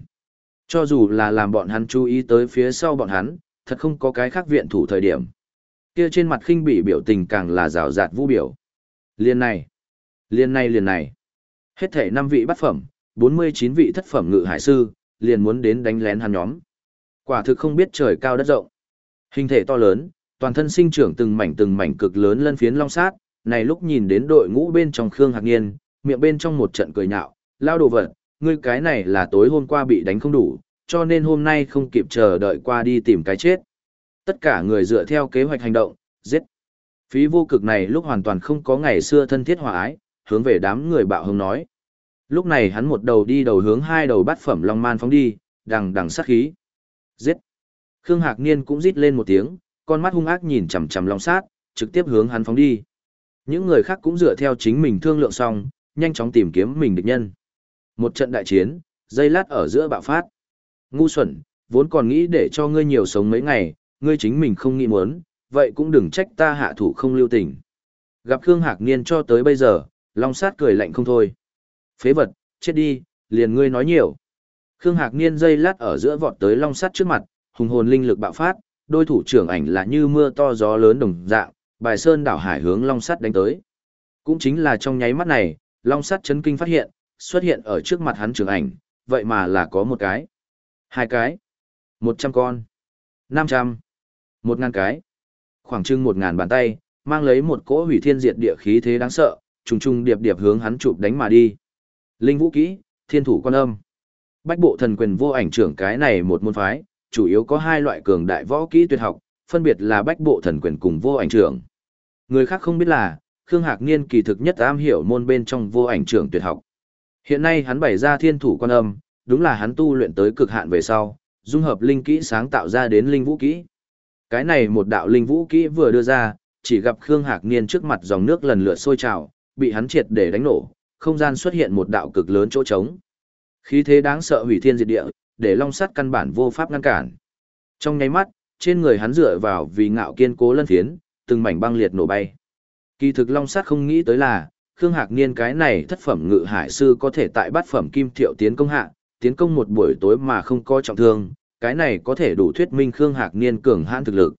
Cho dù là làm bọn hắn chú ý tới phía sau bọn hắn, thật không có cái khác viện thủ thời điểm. Kia trên mặt khinh bị biểu tình càng là rào rạt vũ biểu. Liên này, liên này liền này. Hết thể 5 vị bắt phẩm, 49 vị thất phẩm ngự hải sư, liền muốn đến đánh lén hắn nhóm. Quả thực không biết trời cao đất rộng. Hình thể to lớn, toàn thân sinh trưởng từng mảnh từng mảnh cực lớn lân phiến long sát, này lúc nhìn đến đội ngũ bên trong Khương Hạc Niên, miệng bên trong một trận cười nhạo, lao đồ vật, ngươi cái này là tối hôm qua bị đánh không đủ, cho nên hôm nay không kịp chờ đợi qua đi tìm cái chết. Tất cả người dựa theo kế hoạch hành động, giết. Phí vô cực này lúc hoàn toàn không có ngày xưa thân thiết hòa ái, hướng về đám người bạo hùng nói. Lúc này hắn một đầu đi đầu hướng hai đầu bát phẩm long man phóng đi, đằng đằng sát khí. Giết. Khương Hạc Niên cũng rít lên một tiếng, con mắt hung ác nhìn chằm chằm long sát, trực tiếp hướng hắn phóng đi. Những người khác cũng dựa theo chính mình thương lượng xong, nhanh chóng tìm kiếm mình địch nhân. Một trận đại chiến, dây lát ở giữa bạo phát. Ngu xuẩn, vốn còn nghĩ để cho ngươi nhiều sống mấy ngày, ngươi chính mình không nghĩ muốn, vậy cũng đừng trách ta hạ thủ không lưu tình. Gặp Khương Hạc Niên cho tới bây giờ, Long Sát cười lạnh không thôi. Phế vật, chết đi, liền ngươi nói nhiều. Khương Hạc Niên dây lát ở giữa vọt tới Long Sát trước mặt, hùng hồn linh lực bạo phát, đôi thủ trưởng ảnh là như mưa to gió lớn đồng dạng, bài sơn đảo hải hướng Long Sát đánh tới. Cũng chính là trong nháy mắt này, Long Sát chấn kinh phát hiện, xuất hiện ở trước mặt hắn trưởng ảnh, vậy mà là có một cái, hai cái, một trăm con, năm trăm, một ngàn cái, khoảng chừng một ngàn bàn tay, mang lấy một cỗ hủy thiên diệt địa khí thế đáng sợ, trùng trùng điệp điệp hướng hắn chụp đánh mà đi. Linh vũ kỹ, thiên thủ quan âm. Bách bộ thần quyền vô ảnh trưởng cái này một môn phái, chủ yếu có hai loại cường đại võ kỹ tuyệt học, phân biệt là bách bộ thần quyền cùng vô ảnh trưởng. Người khác không biết là, Khương Hạc Niên kỳ thực nhất am hiểu môn bên trong vô ảnh trưởng tuyệt học. Hiện nay hắn bày ra thiên thủ quan âm, đúng là hắn tu luyện tới cực hạn về sau, dung hợp linh kỹ sáng tạo ra đến linh vũ kỹ. Cái này một đạo linh vũ kỹ vừa đưa ra, chỉ gặp Khương Hạc Niên trước mặt dòng nước lần lượt sôi trào, bị hắn triệt để đánh nổ, không gian xuất hiện một đạo cực lớn chỗ trống. Khí thế đáng sợ hủy thiên diệt địa, để long sắt căn bản vô pháp ngăn cản. Trong nháy mắt, trên người hắn dựa vào vì ngạo kiên cố lân thiến từng mảnh băng liệt nổ bay. Kỳ thực long sắt không nghĩ tới là, Khương Hạc Niên cái này thất phẩm ngự hải sư có thể tại bát phẩm kim thiệu tiến công hạ, tiến công một buổi tối mà không có trọng thương, cái này có thể đủ thuyết minh Khương Hạc Niên cường hãn thực lực.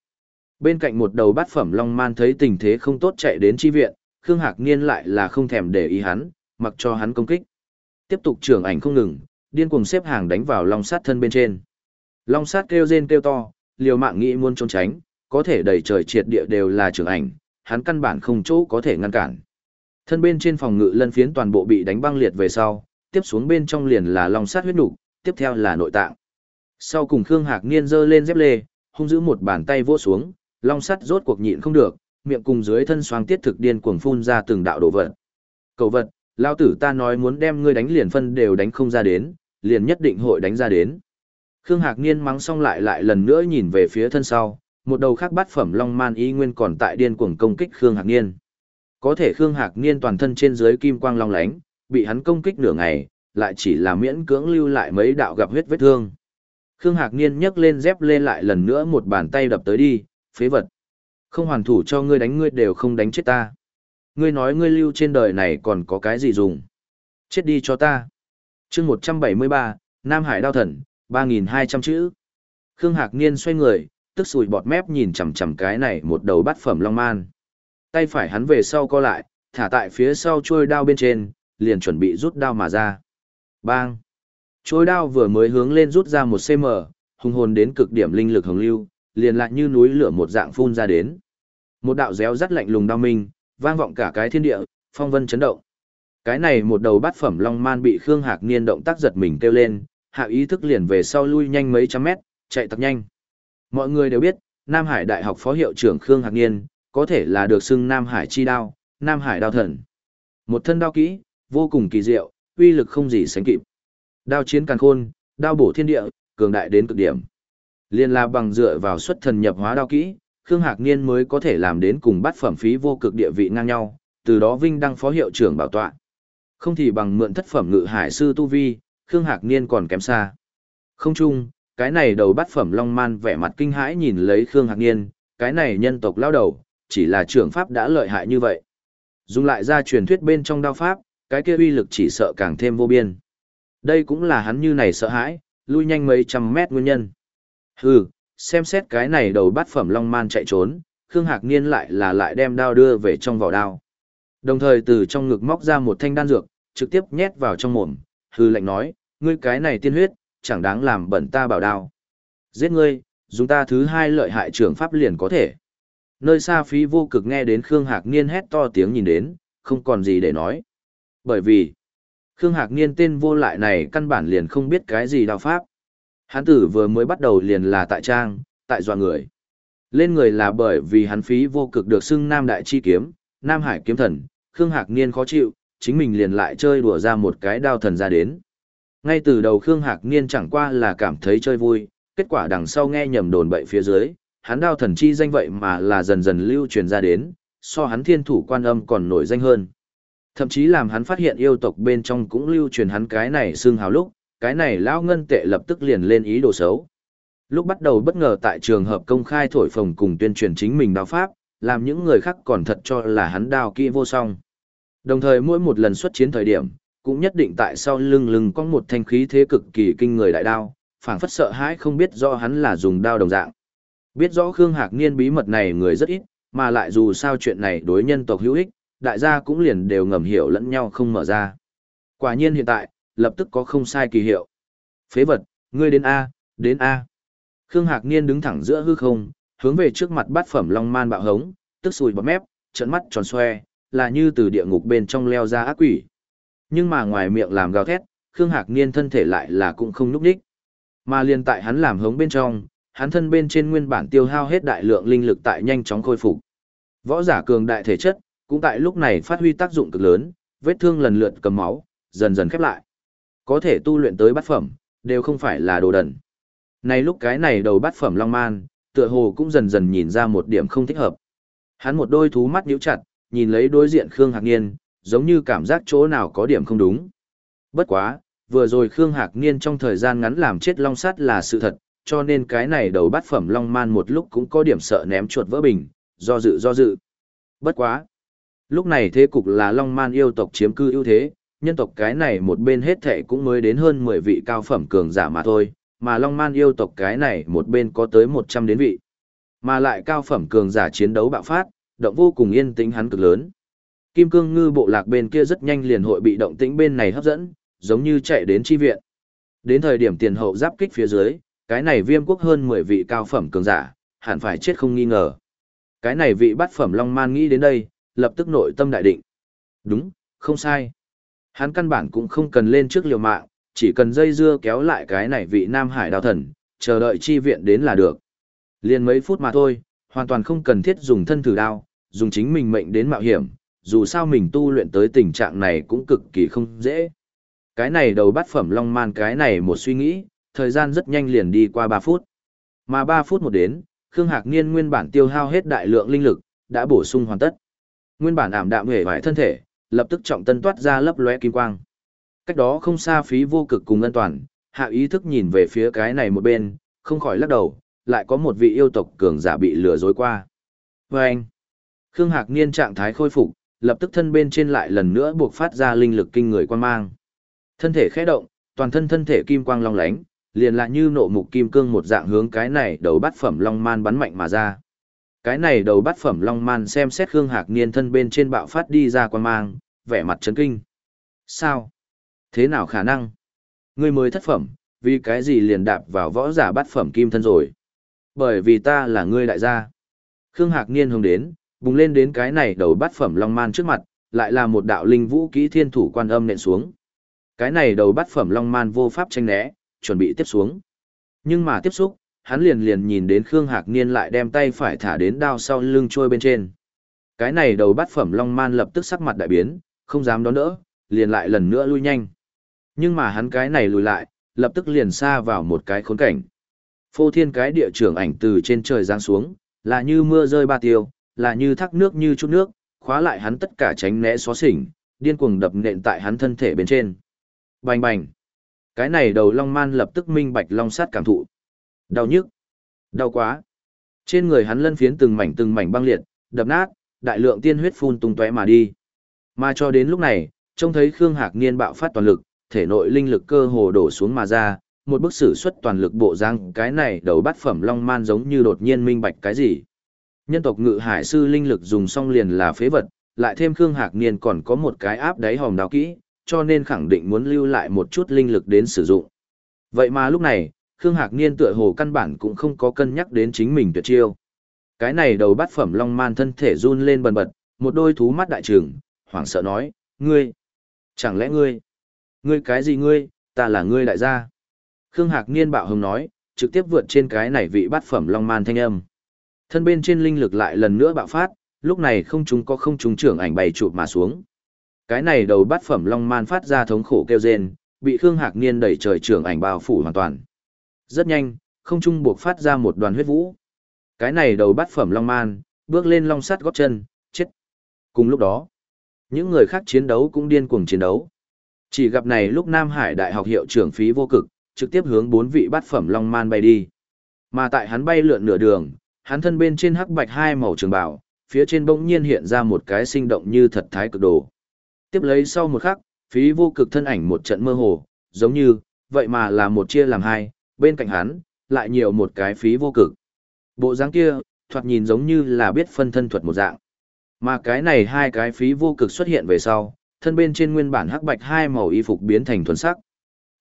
Bên cạnh một đầu bát phẩm long man thấy tình thế không tốt chạy đến chi viện, Khương Hạc Niên lại là không thèm để ý hắn, mặc cho hắn công kích. Tiếp tục trưởng ảnh không ngừng, điên cuồng xếp hàng đánh vào long sát thân bên trên. Long sát kêu rên kêu to, liều mạng nghĩ muốn trốn tránh, có thể đầy trời triệt địa đều là trưởng ảnh, hắn căn bản không chỗ có thể ngăn cản. Thân bên trên phòng ngự lân phiến toàn bộ bị đánh băng liệt về sau, tiếp xuống bên trong liền là long sát huyết nục, tiếp theo là nội tạng. Sau cùng Khương Hạc Niên giơ lên dép lê, hung giữ một bàn tay vỗ xuống, long sắt rốt cuộc nhịn không được, miệng cùng dưới thân xoang tiết thực điên cuồng phun ra từng đạo đồ vật. Cầu vật, lao tử ta nói muốn đem ngươi đánh liền phân đều đánh không ra đến, liền nhất định hội đánh ra đến. Khương Hạc Niên mắng xong lại lại lần nữa nhìn về phía thân sau, một đầu khác bát phẩm long man y nguyên còn tại điên cuồng công kích Khương Hạc Niên. Có thể Khương Hạc Niên toàn thân trên dưới kim quang long lánh, bị hắn công kích nửa ngày, lại chỉ là miễn cưỡng lưu lại mấy đạo gặp huyết vết thương. Khương Hạc Niên nhấc lên dép lên lại lần nữa một bàn tay đập tới đi, phế vật. Không hoàn thủ cho ngươi đánh ngươi đều không đánh chết ta. Ngươi nói ngươi lưu trên đời này còn có cái gì dùng. Chết đi cho ta. chương 173, Nam Hải Đao Thần, 3.200 chữ. Khương Hạc Niên xoay người, tức sùi bọt mép nhìn chằm chằm cái này một đầu bát phẩm long man. Tay phải hắn về sau co lại, thả tại phía sau chuôi đao bên trên, liền chuẩn bị rút đao mà ra. Bang! Chuôi đao vừa mới hướng lên rút ra một cm, hùng hồn đến cực điểm linh lực hồng lưu, liền lại như núi lửa một dạng phun ra đến. Một đạo réo rắt lạnh lùng đao minh, vang vọng cả cái thiên địa, phong vân chấn động. Cái này một đầu bát phẩm long man bị Khương Hạc Niên động tác giật mình kêu lên, hạ ý thức liền về sau lui nhanh mấy trăm mét, chạy thật nhanh. Mọi người đều biết, Nam Hải Đại học phó hiệu trưởng Khương Hạc Niên, có thể là được xưng Nam Hải chi đao, Nam Hải đao thần. Một thân đao kỹ, vô cùng kỳ diệu, uy lực không gì sánh kịp. Đao chiến càn khôn, đao bổ thiên địa, cường đại đến cực điểm. Liên la bằng dựa vào xuất thần nhập hóa đao kỹ, Khương Hạc Niên mới có thể làm đến cùng bắt phẩm phí vô cực địa vị ngang nhau, từ đó vinh đăng phó hiệu trưởng bảo tọa. Không thì bằng mượn thất phẩm ngự hải sư tu vi, Khương Hạc Niên còn kém xa. Không chung, cái này đầu bắt phẩm long man vẻ mặt kinh hãi nhìn lấy Khương Hạc Niên, cái này nhân tộc lao đầu, chỉ là trưởng pháp đã lợi hại như vậy. Dùng lại ra truyền thuyết bên trong đao pháp, cái kia uy lực chỉ sợ càng thêm vô biên. Đây cũng là hắn như này sợ hãi, lui nhanh mấy trăm mét nguyên nhân. Hừ, xem xét cái này đầu bắt phẩm long man chạy trốn, Khương Hạc Niên lại là lại đem đao đưa về trong vỏ đao. Đồng thời từ trong ngực móc ra một thanh đan dược, trực tiếp nhét vào trong mồm, hư lệnh nói, ngươi cái này tiên huyết, chẳng đáng làm bẩn ta bảo đao. Giết ngươi, dùng ta thứ hai lợi hại trưởng pháp liền có thể. Nơi xa phí vô cực nghe đến Khương Hạc Niên hét to tiếng nhìn đến, không còn gì để nói. Bởi vì, Khương Hạc Niên tên vô lại này căn bản liền không biết cái gì đao pháp. Hắn tử vừa mới bắt đầu liền là tại trang, tại dọa người. Lên người là bởi vì hắn phí vô cực được xưng Nam Đại Chi Kiếm, Nam Hải Kiếm Thần, Khương Hạc Niên khó chịu, chính mình liền lại chơi đùa ra một cái đao thần ra đến. Ngay từ đầu Khương Hạc Niên chẳng qua là cảm thấy chơi vui, kết quả đằng sau nghe nhầm đồn bậy phía dưới, hắn đao thần chi danh vậy mà là dần dần lưu truyền ra đến, so hắn thiên thủ quan âm còn nổi danh hơn. Thậm chí làm hắn phát hiện yêu tộc bên trong cũng lưu truyền hắn cái này xương hào lúc, cái này lão ngân tệ lập tức liền lên ý đồ xấu. Lúc bắt đầu bất ngờ tại trường hợp công khai thổi phồng cùng tuyên truyền chính mình đao pháp, làm những người khác còn thật cho là hắn đao kỹ vô song. Đồng thời mỗi một lần xuất chiến thời điểm, cũng nhất định tại sau lưng lưng có một thanh khí thế cực kỳ kinh người đại đao, phảng phất sợ hãi không biết rõ hắn là dùng đao đồng dạng. Biết rõ Khương Hạc Niên bí mật này người rất ít, mà lại dù sao chuyện này đối nhân tộc hữu ích, đại gia cũng liền đều ngầm hiểu lẫn nhau không mở ra. Quả nhiên hiện tại, lập tức có không sai kỳ hiệu. Phế vật, ngươi đến A, đến A. Khương Hạc Niên đứng thẳng giữa hư không, hướng về trước mặt bát phẩm long man bạo hống, tức sùi bọt mép, trận mắt tròn xoe, là như từ địa ngục bên trong leo ra ác quỷ. Nhưng mà ngoài miệng làm gào thét, Khương Hạc Niên thân thể lại là cũng không núp đích. Mà liền tại hắn làm hống bên trong, hắn thân bên trên nguyên bản tiêu hao hết đại lượng linh lực tại nhanh chóng khôi phục. Võ giả cường đại thể chất, cũng tại lúc này phát huy tác dụng cực lớn, vết thương lần lượt cầm máu, dần dần khép lại. Có thể tu luyện tới bát phẩm, đều không phải là đồ đần. Này lúc cái này đầu bát phẩm long man, tựa hồ cũng dần dần nhìn ra một điểm không thích hợp. Hắn một đôi thú mắt nhíu chặt, nhìn lấy đối diện Khương Hạc Niên, giống như cảm giác chỗ nào có điểm không đúng. Bất quá, vừa rồi Khương Hạc Niên trong thời gian ngắn làm chết long sát là sự thật, cho nên cái này đầu bát phẩm long man một lúc cũng có điểm sợ ném chuột vỡ bình, do dự do dự. Bất quá. Lúc này thế cục là long man yêu tộc chiếm cư ưu thế, nhân tộc cái này một bên hết thệ cũng mới đến hơn 10 vị cao phẩm cường giả mà thôi, mà long man yêu tộc cái này một bên có tới 100 đến vị. Mà lại cao phẩm cường giả chiến đấu bạo phát, động vô cùng yên tĩnh hắn cực lớn. Kim cương ngư bộ lạc bên kia rất nhanh liền hội bị động tĩnh bên này hấp dẫn, giống như chạy đến chi viện. Đến thời điểm tiền hậu giáp kích phía dưới, cái này viêm quốc hơn 10 vị cao phẩm cường giả, hẳn phải chết không nghi ngờ. Cái này vị bát phẩm Long Man nghĩ đến đây, lập tức nội tâm đại định. Đúng, không sai. Hắn căn bản cũng không cần lên trước liều mạng, chỉ cần dây dưa kéo lại cái này vị Nam Hải đào thần, chờ đợi chi viện đến là được. Liên mấy phút mà thôi, hoàn toàn không cần thiết dùng thân thử đao, dùng chính mình mệnh đến mạo hiểm, dù sao mình tu luyện tới tình trạng này cũng cực kỳ không dễ. Cái này đầu bát phẩm long man cái này một suy nghĩ, thời gian rất nhanh liền đi qua 3 phút. Mà 3 phút một đến, Khương Hạc Niên nguyên bản tiêu hao hết đại lượng linh lực, đã bổ sung hoàn tất. Nguyên bản ảm đạm hề vải thân thể, lập tức trọng tân toát ra lấp lóe kim quang. Cách đó không xa phí vô cực cùng ân toàn, hạ ý thức nhìn về phía cái này một bên, không khỏi lắc đầu, lại có một vị yêu tộc cường giả bị lừa dối qua. Và anh, Khương Hạc Niên trạng thái khôi phục, lập tức thân bên trên lại lần nữa buộc phát ra linh lực kinh người quan mang. Thân thể khẽ động, toàn thân thân thể kim quang long lánh, liền lại như nộ mục kim cương một dạng hướng cái này đầu bát phẩm long man bắn mạnh mà ra. Cái này đầu bát phẩm long man xem xét Khương Hạc Niên thân bên trên bạo phát đi ra quan mang, vẻ mặt chấn kinh. Sao? Thế nào khả năng? Ngươi mới thất phẩm, vì cái gì liền đạp vào võ giả bát phẩm kim thân rồi? Bởi vì ta là ngươi đại gia. Khương Hạc Niên hướng đến, bùng lên đến cái này đầu bát phẩm long man trước mặt, lại là một đạo linh vũ kỹ thiên thủ quan âm nện xuống. Cái này đầu bát phẩm long man vô pháp tranh né, chuẩn bị tiếp xuống. Nhưng mà tiếp xúc, hắn liền liền nhìn đến Khương Hạc Niên lại đem tay phải thả đến đao sau lưng trôi bên trên. Cái này đầu bát phẩm long man lập tức sắc mặt đại biến, không dám đón đỡ, liền lại lần nữa lui nhanh. Nhưng mà hắn cái này lùi lại, lập tức liền xa vào một cái khốn cảnh. Phô thiên cái địa trưởng ảnh từ trên trời giáng xuống, là như mưa rơi ba tiêu, là như thác nước như chút nước, khóa lại hắn tất cả tránh né xóa xỉnh, điên cuồng đập nện tại hắn thân thể bên trên. Bành bành. Cái này đầu long man lập tức minh bạch long sát cảm thụ. Đau nhức. Đau quá. Trên người hắn lân phiến từng mảnh từng mảnh băng liệt, đập nát, đại lượng tiên huyết phun tung tóe mà đi. Mà cho đến lúc này, trông thấy Khương Hạc Niên bạo phát toàn lực, thể nội linh lực cơ hồ đổ xuống mà ra, một bức sử xuất toàn lực bộ răng, cái này đầu bát phẩm long man giống như đột nhiên minh bạch cái gì. Nhân tộc ngự hải sư linh lực dùng xong liền là phế vật, lại thêm Khương Hạc Niên còn có một cái áp đáy hòm đào kỹ, cho nên khẳng định muốn lưu lại một chút linh lực đến sử dụng. Vậy mà lúc này, Khương Hạc Niên tựa hồ căn bản cũng không có cân nhắc đến chính mình tuyệt chiêu. Cái này đầu bát phẩm long man thân thể run lên bần bật, một đôi thú mắt đại trừng, hoảng sợ nói, ngươi, chẳng lẽ ngươi, ngươi cái gì ngươi, ta là ngươi đại gia. Khương Hạc Niên bạo hùng nói, trực tiếp vượt trên cái này vị bát phẩm long man thanh âm. Thân bên trên linh lực lại lần nữa bạo phát, lúc này không chúng có không chúng trưởng ảnh bày chụp mà xuống. Cái này đầu bát phẩm long man phát ra thống khổ kêu rên, bị Khương Hạc Niên đẩy trời trưởng ảnh bao phủ hoàn toàn. Rất nhanh, không trung buộc phát ra một đoàn huyết vũ. Cái này đầu bát phẩm long man, bước lên long sắt góp chân, chết. Cùng lúc đó, những người khác chiến đấu cũng điên cuồng chiến đấu. Chỉ gặp này lúc Nam Hải Đại học hiệu trưởng phí vô cực, trực tiếp hướng bốn vị bát phẩm long man bay đi. Mà tại hắn bay lượn nửa đường, hắn thân bên trên hắc bạch hai màu trường bảo, phía trên bỗng nhiên hiện ra một cái sinh động như thật thái cực đồ. Tiếp lấy sau một khắc, phí vô cực thân ảnh một trận mơ hồ, giống như, vậy mà là một chia làm hai, bên cạnh hắn, lại nhiều một cái phí vô cực. Bộ dáng kia, thoạt nhìn giống như là biết phân thân thuật một dạng. Mà cái này hai cái phí vô cực xuất hiện về sau, thân bên trên nguyên bản hắc bạch hai màu y phục biến thành thuần sắc.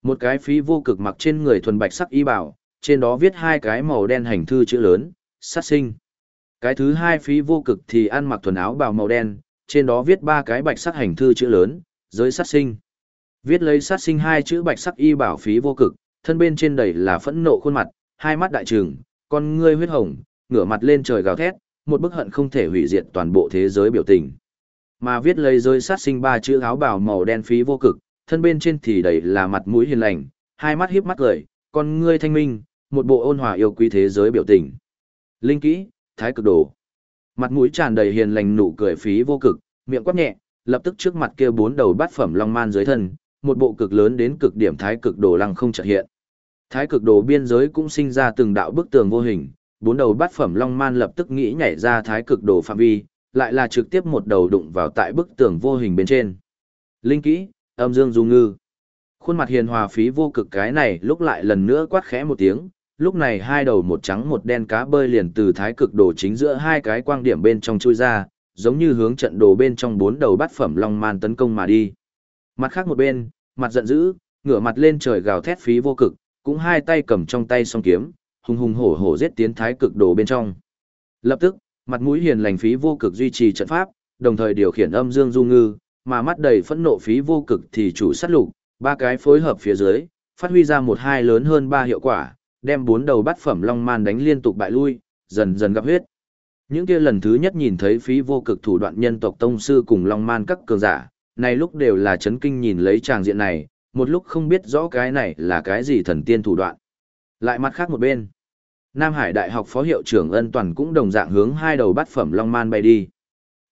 Một cái phí vô cực mặc trên người thuần bạch sắc y bảo, trên đó viết hai cái màu đen hành thư chữ lớn, sát sinh. Cái thứ hai phí vô cực thì ăn mặc thuần áo bào màu đen, trên đó viết ba cái bạch sắc hành thư chữ lớn, giới sát sinh. Viết lấy sát sinh hai chữ bạch sắc y bảo phí vô cực, thân bên trên đầy là phẫn nộ khuôn mặt, hai mắt đại trừng, con ngươi huyết hồng, ngửa mặt lên trời gào thét, một bức hận không thể hủy diệt toàn bộ thế giới biểu tình. Mà viết lấy giới sát sinh ba chữ áo bào màu đen phí vô cực, thân bên trên thì đầy là mặt mũi hiền lành, hai mắt híp mắt cười, con ngươi thanh minh, một bộ ôn hòa yêu quý thế giới biểu tình. Linh kỹ, thái cực đồ. Mặt mũi tràn đầy hiền lành nụ cười phí vô cực, miệng quát nhẹ, lập tức trước mặt kia bốn đầu bát phẩm long man dưới thân, một bộ cực lớn đến cực điểm thái cực đồ lăng không chợt hiện. Thái cực đồ biên giới cũng sinh ra từng đạo bức tường vô hình, bốn đầu bát phẩm long man lập tức nghĩ nhảy ra thái cực đồ phạm vi, lại là trực tiếp một đầu đụng vào tại bức tường vô hình bên trên. Linh kỹ, âm dương du ngư. Khuôn mặt hiền hòa phí vô cực cái này lúc lại lần nữa quát khẽ một tiếng, lúc này hai đầu một trắng một đen cá bơi liền từ thái cực đồ chính giữa hai cái quang điểm bên trong chui ra, giống như hướng trận đồ bên trong bốn đầu bát phẩm long man tấn công mà đi. Mặt khác một bên, mặt giận dữ, ngửa mặt lên trời gào thét phí vô cực, cũng hai tay cầm trong tay song kiếm, hùng hùng hổ hổ giết tiến thái cực đồ bên trong. Lập tức, mặt mũi hiền lành phí vô cực duy trì trận pháp, đồng thời điều khiển âm dương du ngư, mà mắt đầy phẫn nộ phí vô cực thì chủ sát lục, ba cái phối hợp phía dưới, phát huy ra một hai lớn hơn ba hiệu quả, đem bốn đầu bát phẩm long man đánh liên tục bại lui, dần dần gặp huyết. Những kia lần thứ nhất nhìn thấy phí vô cực thủ đoạn nhân tộc tông sư cùng long man các cường giả, này lúc đều là chấn kinh nhìn lấy tràng diện này, một lúc không biết rõ cái này là cái gì thần tiên thủ đoạn. Lại mặt khác một bên, Nam Hải Đại học Phó Hiệu trưởng Ân Toàn cũng đồng dạng hướng hai đầu bát phẩm Long Man bay đi.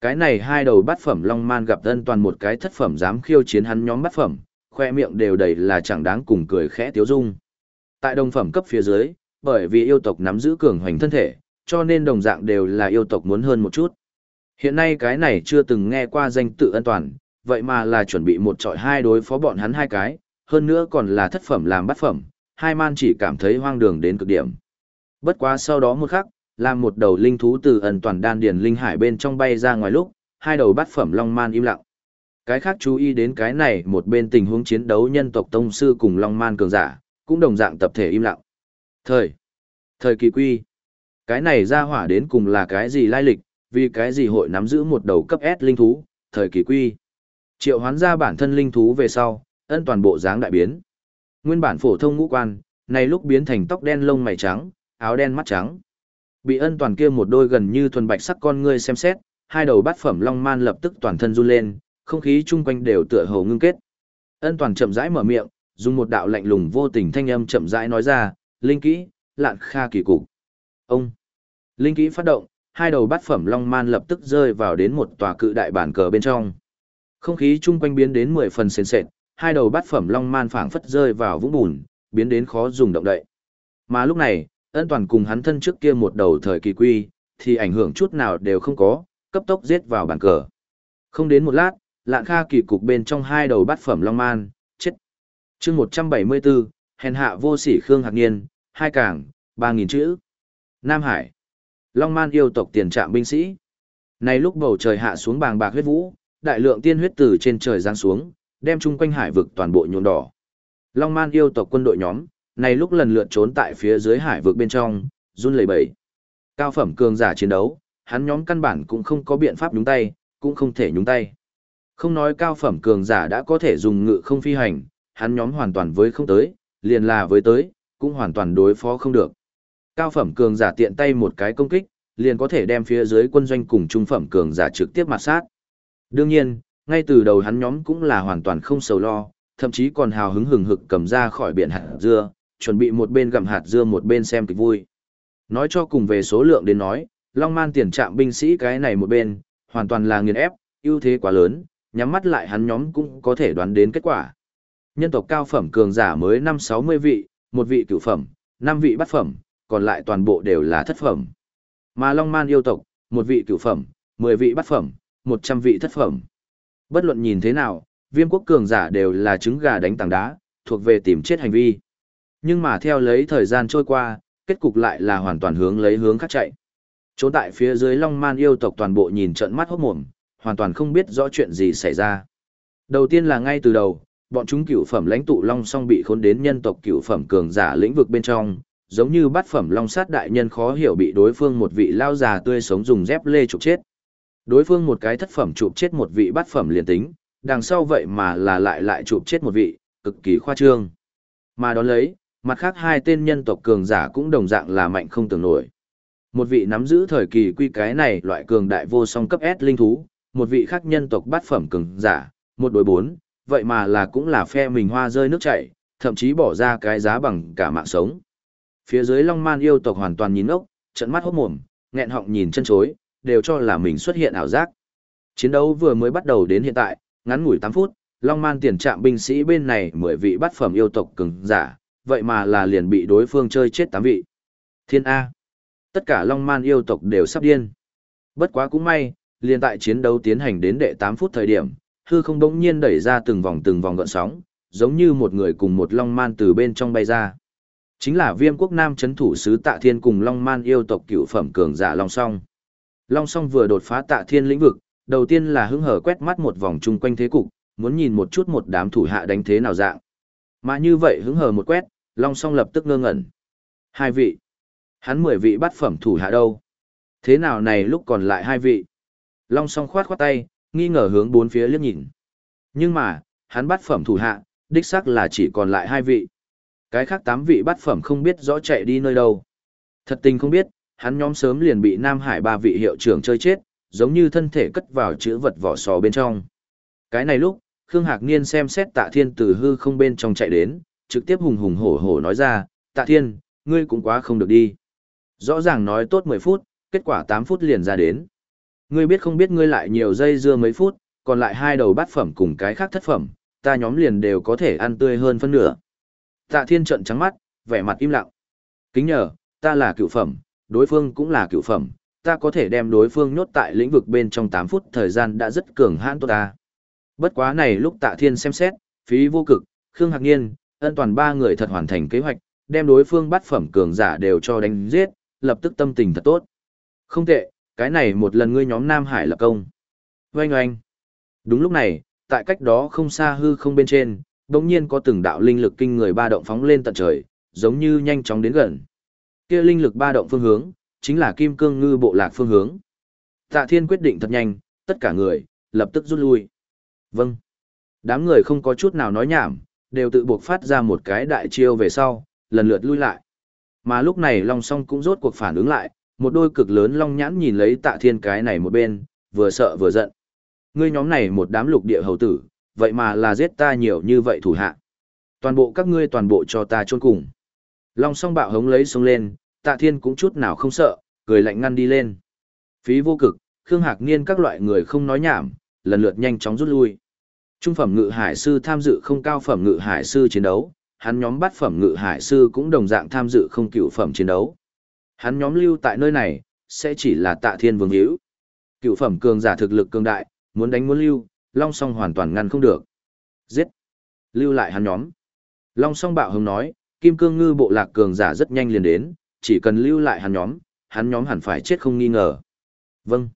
Cái này hai đầu bát phẩm Long Man gặp Ân Toàn một cái thất phẩm dám khiêu chiến hắn nhóm bát phẩm, khoe miệng đều đầy là chẳng đáng cùng cười khẽ tiếu dung. Tại đồng phẩm cấp phía dưới, bởi vì yêu tộc nắm giữ cường hoành thân thể, cho nên đồng dạng đều là yêu tộc muốn hơn một chút. Hiện nay cái này chưa từng nghe qua danh tự Ân Toàn, vậy mà là chuẩn bị một trọi hai đối phó bọn hắn hai cái, hơn nữa còn là thất phẩm làm bát phẩm, hai man chỉ cảm thấy hoang đường đến cực điểm. Bất quá sau đó một khắc, làm một đầu linh thú từ ẩn toàn đan điền linh hải bên trong bay ra ngoài lúc, hai đầu bát phẩm long man im lặng. Cái khác chú ý đến cái này một bên tình huống chiến đấu nhân tộc tông sư cùng long man cường giả, cũng đồng dạng tập thể im lặng. Thời, thời kỳ quy, cái này ra hỏa đến cùng là cái gì lai lịch, vì cái gì hội nắm giữ một đầu cấp S linh thú, thời kỳ quy. Triệu hoán ra bản thân linh thú về sau, ân toàn bộ dáng đại biến. Nguyên bản phổ thông ngũ quan, này lúc biến thành tóc đen lông mày trắng, áo đen mắt trắng. Bị ân toàn kia một đôi gần như thuần bạch sắc con ngươi xem xét, hai đầu bát phẩm long man lập tức toàn thân run lên, không khí chung quanh đều tựa hồ ngưng kết. Ân toàn chậm rãi mở miệng, dùng một đạo lạnh lùng vô tình thanh âm chậm rãi nói ra, linh kỹ, lạn kha kỳ cục. Ông. Linh kỹ phát động, hai đầu bát phẩm long man lập tức rơi vào đến một tòa cự đại bản cờ bên trong. Không khí chung quanh biến đến 10 phần sền sệt, hai đầu bát phẩm long man phảng phất rơi vào vũng bùn, biến đến khó dùng động đậy. Mà lúc này, ân toàn cùng hắn thân trước kia một đầu thời kỳ quy, thì ảnh hưởng chút nào đều không có, cấp tốc giết vào bàn cờ. Không đến một lát, lạng kha kỳ cục bên trong hai đầu bát phẩm long man, chết. chương 174, hèn hạ vô sỉ Khương Hạc Niên, hai cảng, 3.000 chữ. Nam Hải. Long man yêu tộc tiền trạm binh sĩ. Này lúc bầu trời hạ xuống bàng bạc huyết vũ, đại lượng tiên huyết từ trên trời giáng xuống, đem chung quanh hải vực toàn bộ nhuộm đỏ. Long man yêu tộc quân đội nhóm, này lúc lần lượt trốn tại phía dưới hải vực bên trong, run lẩy bẩy. Cao phẩm cường giả chiến đấu, hắn nhóm căn bản cũng không có biện pháp nhúng tay, cũng không thể nhúng tay. Không nói cao phẩm cường giả đã có thể dùng ngự không phi hành, hắn nhóm hoàn toàn với không tới, liền là với tới, cũng hoàn toàn đối phó không được. Cao phẩm cường giả tiện tay một cái công kích, liền có thể đem phía dưới quân doanh cùng trung phẩm cường giả trực tiếp mặt sát. Đương nhiên, ngay từ đầu hắn nhóm cũng là hoàn toàn không sầu lo, thậm chí còn hào hứng hừng hực cầm ra khỏi biển hạt dưa, chuẩn bị một bên gặm hạt dưa một bên xem kịch vui. Nói cho cùng về số lượng đến nói, Long Man tiền trạm binh sĩ cái này một bên, hoàn toàn là nghiền ép, ưu thế quá lớn, nhắm mắt lại hắn nhóm cũng có thể đoán đến kết quả. Nhân tộc cao phẩm cường giả mới năm sáu mươi vị, một vị cửu phẩm, năm vị bát phẩm, còn lại toàn bộ đều là thất phẩm. Mà Long Man yêu tộc, một vị cửu phẩm, mười vị bát phẩm, một trăm vị thất phẩm. Bất luận nhìn thế nào, viêm quốc cường giả đều là trứng gà đánh tảng đá, thuộc về tìm chết hành vi. Nhưng mà theo lấy thời gian trôi qua, kết cục lại là hoàn toàn hướng lấy hướng khác chạy. Trốn tại phía dưới Long Man yêu tộc toàn bộ nhìn trận mắt hốt mồm, hoàn toàn không biết rõ chuyện gì xảy ra. Đầu tiên là ngay từ đầu, bọn chúng cửu phẩm lãnh tụ Long song bị khốn đến nhân tộc cửu phẩm cường giả lĩnh vực bên trong, giống như bát phẩm Long sát đại nhân khó hiểu bị đối phương một vị lao già tươi sống dùng dép lê trục chết. Đối phương một cái thất phẩm chụp chết một vị bát phẩm liền tính, đằng sau vậy mà là lại lại chụp chết một vị, cực kỳ khoa trương. Mà đón lấy, mặt khác hai tên nhân tộc cường giả cũng đồng dạng là mạnh không tưởng nổi. Một vị nắm giữ thời kỳ quy cái này loại cường đại vô song cấp S linh thú, một vị khác nhân tộc bát phẩm cường giả, một đối bốn, vậy mà là cũng là phe mình hoa rơi nước chảy, thậm chí bỏ ra cái giá bằng cả mạng sống. Phía dưới Long Man yêu tộc hoàn toàn nhìn ốc, trận mắt hốt mồm, nghẹn họng nhìn chân chối, đều cho là mình xuất hiện ảo giác. Chiến đấu vừa mới bắt đầu đến hiện tại, ngắn ngủi 8 phút, Long Man tiền trạm binh sĩ bên này 10 vị bắt phẩm yêu tộc cường giả, vậy mà là liền bị đối phương chơi chết 8 vị. Thiên A. Tất cả Long Man yêu tộc đều sắp điên. Bất quá cũng may, liền tại chiến đấu tiến hành đến đệ 8 phút thời điểm, hư không đống nhiên đẩy ra từng vòng từng vòng gợn sóng, giống như một người cùng một Long Man từ bên trong bay ra. Chính là viêm quốc nam chấn thủ sứ tạ thiên cùng Long Man yêu tộc cựu phẩm cường giả Long Song. Long Song vừa đột phá tạ thiên lĩnh vực, đầu tiên là hứng hở quét mắt một vòng chung quanh thế cục, muốn nhìn một chút một đám thủ hạ đánh thế nào dạng. Mà như vậy hứng hở một quét, Long Song lập tức ngơ ngẩn. Hai vị. Hắn mười vị bắt phẩm thủ hạ đâu? Thế nào này lúc còn lại hai vị? Long Song khoát khoát tay, nghi ngờ hướng bốn phía liếc nhìn. Nhưng mà, hắn bắt phẩm thủ hạ, đích xác là chỉ còn lại hai vị. Cái khác tám vị bắt phẩm không biết rõ chạy đi nơi đâu. Thật tình không biết, hắn nhóm sớm liền bị Nam Hải ba vị hiệu trưởng chơi chết, giống như thân thể cất vào chữ vật vỏ sò bên trong. Cái này lúc, Khương Hạc Niên xem xét tạ thiên từ hư không bên trong chạy đến, trực tiếp hùng hùng hổ hổ nói ra, tạ thiên, ngươi cũng quá không được đi. Rõ ràng nói tốt 10 phút, kết quả 8 phút liền ra đến. Ngươi biết không biết ngươi lại nhiều dây dưa mấy phút, còn lại hai đầu bát phẩm cùng cái khác thất phẩm, ta nhóm liền đều có thể ăn tươi hơn phân nửa. Tạ thiên trợn trắng mắt, vẻ mặt im lặng. Kính nhờ, ta là cựu phẩm, đối phương cũng là cựu phẩm, ta có thể đem đối phương nhốt tại lĩnh vực bên trong 8 phút thời gian đã rất cường hãn tốt ta. Bất quá này lúc tạ thiên xem xét, phí vô cực, Khương Hạc Niên, ân toàn ba người thật hoàn thành kế hoạch, đem đối phương bắt phẩm cường giả đều cho đánh giết, lập tức tâm tình thật tốt. Không tệ, cái này một lần ngươi nhóm Nam Hải lập công. Oanh oanh. Đúng lúc này, tại cách đó không xa hư không bên trên, đống nhiên có từng đạo linh lực kinh người ba động phóng lên tận trời, giống như nhanh chóng đến gần. Kia linh lực ba động phương hướng, chính là kim cương ngư bộ lạc phương hướng. Tạ Thiên quyết định thật nhanh, tất cả người, lập tức rút lui. Vâng. Đám người không có chút nào nói nhảm, đều tự buộc phát ra một cái đại chiêu về sau, lần lượt lui lại. Mà lúc này Long Song cũng rốt cuộc phản ứng lại, một đôi cực lớn long nhãn nhìn lấy Tạ Thiên cái này một bên, vừa sợ vừa giận. Ngươi nhóm này một đám lục địa hầu tử, vậy mà là giết ta nhiều như vậy thủ hạ. Toàn bộ các ngươi toàn bộ cho ta chôn cùng. Long Song bạo hống lấy xuống lên, Tạ Thiên cũng chút nào không sợ, cười lạnh ngăn đi lên. Phí vô cực, Khương Hạc Niên các loại người không nói nhảm, lần lượt nhanh chóng rút lui. Trung phẩm ngự hải sư tham dự không cao phẩm ngự hải sư chiến đấu, hắn nhóm bắt phẩm ngự hải sư cũng đồng dạng tham dự không cựu phẩm chiến đấu. Hắn nhóm lưu tại nơi này, sẽ chỉ là tạ thiên vương hữu. Cựu phẩm cường giả thực lực cường đại, muốn đánh muốn lưu, long song hoàn toàn ngăn không được. Giết! Lưu lại hắn nhóm. Long song bạo hứng nói, kim cương ngư bộ lạc cường giả rất nhanh liền đến, chỉ cần lưu lại hắn nhóm, hắn nhóm hẳn phải chết không nghi ngờ. Vâng.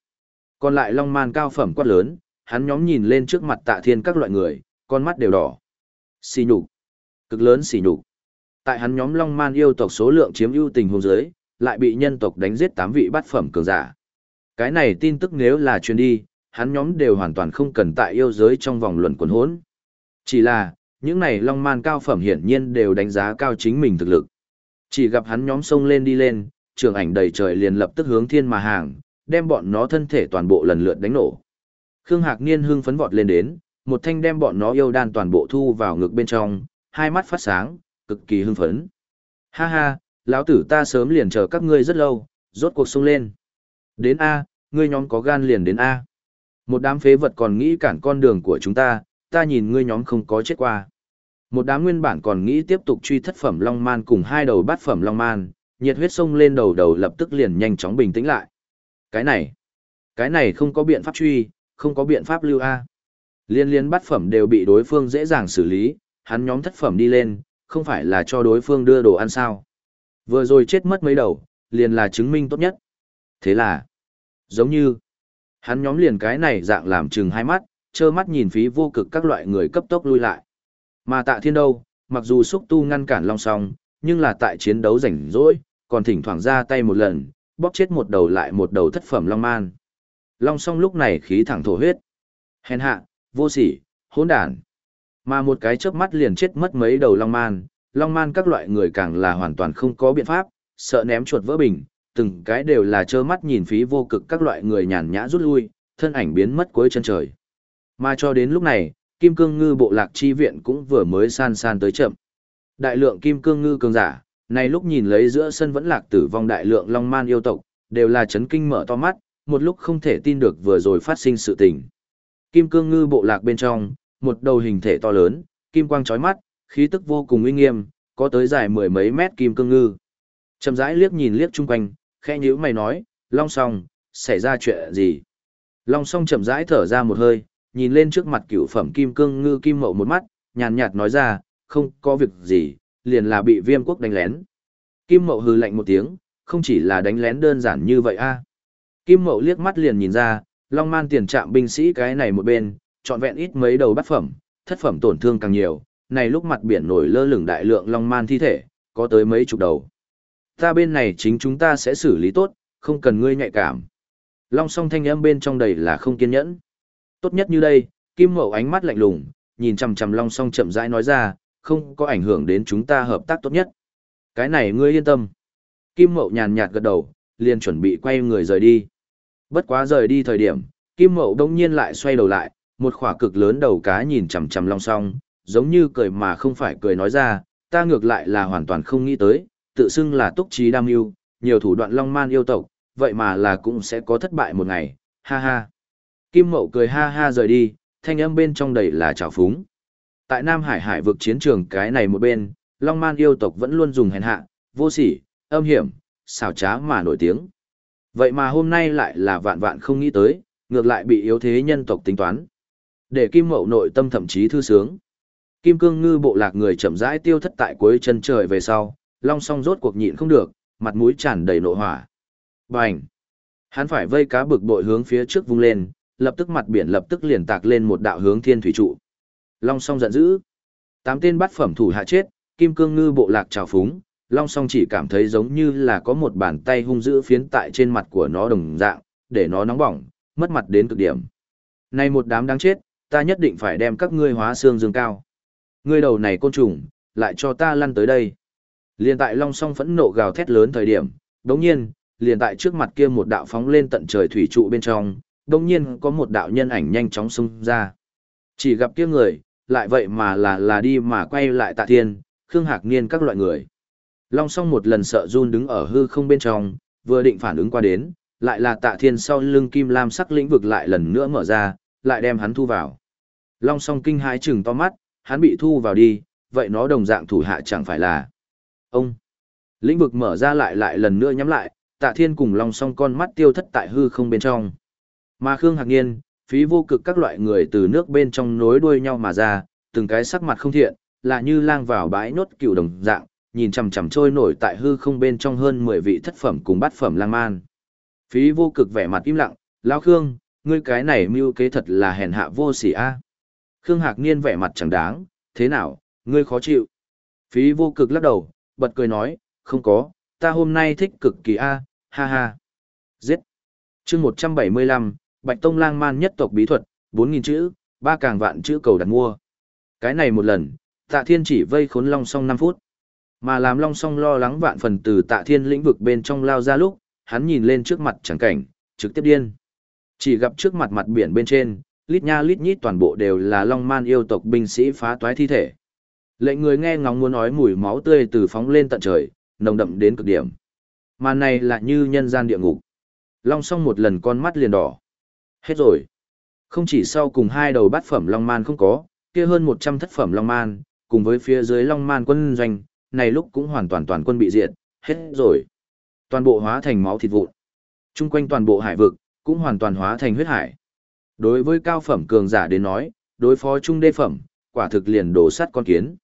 Còn lại long man cao phẩm quát lớn, hắn nhóm nhìn lên trước mặt tạ thiên các loại người, con mắt đều đỏ. Xì nhục. Cực lớn xì nhục. Tại hắn nhóm long man yêu tộc số lượng chiếm ưu tình hôn giới, lại bị nhân tộc đánh giết tám vị bát phẩm cường giả. Cái này tin tức nếu là truyền đi, hắn nhóm đều hoàn toàn không cần tại yêu giới trong vòng luận quần hỗn. Chỉ là, những này long man cao phẩm hiển nhiên đều đánh giá cao chính mình thực lực. Chỉ gặp hắn nhóm sông lên đi lên, trường ảnh đầy trời liền lập tức hướng thiên mà hàng, đem bọn nó thân thể toàn bộ lần lượt đánh nổ. Khương Hạc Niên hưng phấn vọt lên đến, một thanh đem bọn nó yêu đan toàn bộ thu vào ngực bên trong, hai mắt phát sáng, cực kỳ hưng phấn. Ha ha, lão tử ta sớm liền chờ các ngươi rất lâu, rốt cuộc xông lên. Đến A, ngươi nhóm có gan liền đến A. Một đám phế vật còn nghĩ cản con đường của chúng ta, ta nhìn ngươi nhóm không có chết qua. Một đám nguyên bản còn nghĩ tiếp tục truy thất phẩm Long Man cùng hai đầu bát phẩm Long Man, nhiệt huyết sông lên đầu đầu lập tức liền nhanh chóng bình tĩnh lại. Cái này, cái này không có biện pháp truy, không có biện pháp lưu A. Liên liên bát phẩm đều bị đối phương dễ dàng xử lý, hắn nhóm thất phẩm đi lên, không phải là cho đối phương đưa đồ ăn sao. Vừa rồi chết mất mấy đầu, liền là chứng minh tốt nhất. Thế là, giống như, hắn nhóm liền cái này dạng làm chừng hai mắt, trơ mắt nhìn phí vô cực các loại người cấp tốc lui lại. Mà tạ thiên đâu, mặc dù xúc tu ngăn cản long song, nhưng là tại chiến đấu rảnh rỗi, còn thỉnh thoảng ra tay một lần, bóp chết một đầu lại một đầu thất phẩm long man. Long song lúc này khí thẳng thổ huyết. Hèn hạ, vô sỉ, hỗn đản. Mà một cái chớp mắt liền chết mất mấy đầu long man, long man các loại người càng là hoàn toàn không có biện pháp, sợ ném chuột vỡ bình, từng cái đều là trơ mắt nhìn phí vô cực các loại người nhàn nhã rút lui, thân ảnh biến mất cuối chân trời. Mà cho đến lúc này, Kim Cương Ngư bộ lạc chi viện cũng vừa mới san san tới chậm. Đại lượng Kim Cương Ngư cường giả, này lúc nhìn lấy giữa sân vẫn lạc tử vong đại lượng long man yêu tộc, đều là chấn kinh mở to mắt, một lúc không thể tin được vừa rồi phát sinh sự tình. Kim Cương Ngư bộ lạc bên trong, một đầu hình thể to lớn, kim quang chói mắt, khí tức vô cùng uy nghiêm, có tới dài mười mấy mét kim cương ngư. Chậm rãi liếc nhìn liếc chung quanh, khẽ nhíu mày nói, Long Song, xảy ra chuyện gì? Long Song chậm rãi thở ra một hơi, nhìn lên trước mặt cửu phẩm kim cương ngư kim mậu một mắt, nhàn nhạt nói ra, không có việc gì, liền là bị viêm quốc đánh lén. Kim mậu hừ lạnh một tiếng, không chỉ là đánh lén đơn giản như vậy a. Kim mậu liếc mắt liền nhìn ra, Long Man tiền trạm binh sĩ cái này một bên, trọn vẹn ít mấy đầu bắt phẩm, thất phẩm tổn thương càng nhiều, này lúc mặt biển nổi lơ lửng đại lượng long man thi thể, có tới mấy chục đầu. Ta bên này chính chúng ta sẽ xử lý tốt, không cần ngươi nhạy cảm. Long song thanh âm bên trong đầy là không kiên nhẫn. Tốt nhất như đây, Kim Mậu ánh mắt lạnh lùng, nhìn chằm chằm Long song chậm rãi nói ra, không có ảnh hưởng đến chúng ta hợp tác tốt nhất. Cái này ngươi yên tâm. Kim Mậu nhàn nhạt gật đầu, liền chuẩn bị quay người rời đi. Bất quá rời đi thời điểm, Kim Mậu đông nhiên lại xoay đầu lại, một khỏa cực lớn đầu cá nhìn chằm chằm Long song, giống như cười mà không phải cười nói ra, ta ngược lại là hoàn toàn không nghĩ tới, tự xưng là túc trí đam yêu, nhiều thủ đoạn long man yêu tộc, vậy mà là cũng sẽ có thất bại một ngày, ha ha. Kim Mậu cười ha ha rời đi, thanh âm bên trong đầy là trào phúng. Tại Nam Hải Hải vực chiến trường cái này một bên, Long Man yêu tộc vẫn luôn dùng hèn hạ, vô sỉ, âm hiểm, xảo trá mà nổi tiếng. Vậy mà hôm nay lại là vạn vạn không nghĩ tới, ngược lại bị yếu thế nhân tộc tính toán. Để Kim Mậu nội tâm thậm chí thư sướng. Kim cương ngư bộ lạc người chậm rãi tiêu thất tại cuối chân trời về sau, long song rốt cuộc nhịn không được, mặt mũi tràn đầy nộ hỏa. Bành! Hắn phải vây cá bực bội hướng phía trước vung lên, lập tức mặt biển lập tức liền tạc lên một đạo hướng thiên thủy trụ. Long song giận dữ. Tám tên bắt phẩm thủ hạ chết, kim cương ngư bộ lạc trào phúng, long song chỉ cảm thấy giống như là có một bàn tay hung dữ phiến tại trên mặt của nó đồng dạng, để nó nóng bỏng, mất mặt đến cực điểm. Này một đám đáng chết, ta nhất định phải đem các ngươi hóa xương dương cao. Ngươi đầu này côn trùng, lại cho ta lăn tới đây. Liên tại long song phẫn nộ gào thét lớn thời điểm, đống nhiên, liền tại trước mặt kia một đạo phóng lên tận trời thủy trụ bên trong, đống nhiên có một đạo nhân ảnh nhanh chóng xông ra. Chỉ gặp kia người, lại vậy mà là là đi mà quay lại tạ thiên, khương hạc niên các loại người. Long song một lần sợ run đứng ở hư không bên trong, vừa định phản ứng qua đến, lại là tạ thiên sau lưng kim lam sắc lĩnh vực lại lần nữa mở ra, lại đem hắn thu vào. Long song kinh hãi chừng to mắt, hắn bị thu vào đi, vậy nó đồng dạng thủ hạ chẳng phải là ông. Lĩnh vực mở ra lại lại lần nữa nhắm lại, tạ thiên cùng long song con mắt tiêu thất tại hư không bên trong. Mà Khương Hạc Niên, phí vô cực các loại người từ nước bên trong nối đuôi nhau mà ra, từng cái sắc mặt không thiện, là như lang vào bãi nốt cựu đồng dạng, nhìn chằm chằm trôi nổi tại hư không bên trong hơn 10 vị thất phẩm cùng bát phẩm lang man. Phí vô cực vẻ mặt im lặng, lão Khương, ngươi cái này mưu kế thật là hèn hạ vô sỉ a. Khương Hạc Niên vẻ mặt chẳng đáng, thế nào, ngươi khó chịu. Phí vô cực lắc đầu, bật cười nói, không có, ta hôm nay thích cực kỳ a, ha ha. Giết. chương 175, Bạch Tông lang man nhất tộc bí thuật, 4.000 chữ, ba càng vạn chữ cầu đặt mua. Cái này một lần, tạ thiên chỉ vây khốn long song 5 phút. Mà làm long song lo lắng vạn phần từ tạ thiên lĩnh vực bên trong lao ra lúc, hắn nhìn lên trước mặt chẳng cảnh, trực tiếp điên. Chỉ gặp trước mặt mặt biển bên trên, lít nha lít nhít toàn bộ đều là long man yêu tộc binh sĩ phá toái thi thể. Lệnh người nghe ngóng muốn nói mùi máu tươi từ phóng lên tận trời, nồng đậm đến cực điểm. Màn này là như nhân gian địa ngục. Long song một lần con mắt liền đỏ. Hết rồi. Không chỉ sau cùng hai đầu bát phẩm long man không có, kia hơn 100 thất phẩm long man, cùng với phía dưới long man quân doanh, này lúc cũng hoàn toàn toàn quân bị diệt, hết rồi. Toàn bộ hóa thành máu thịt vụn. Trung quanh toàn bộ hải vực, cũng hoàn toàn hóa thành huyết hải. Đối với cao phẩm cường giả đến nói, đối phó trung đê phẩm, quả thực liền đổ sắt con kiến.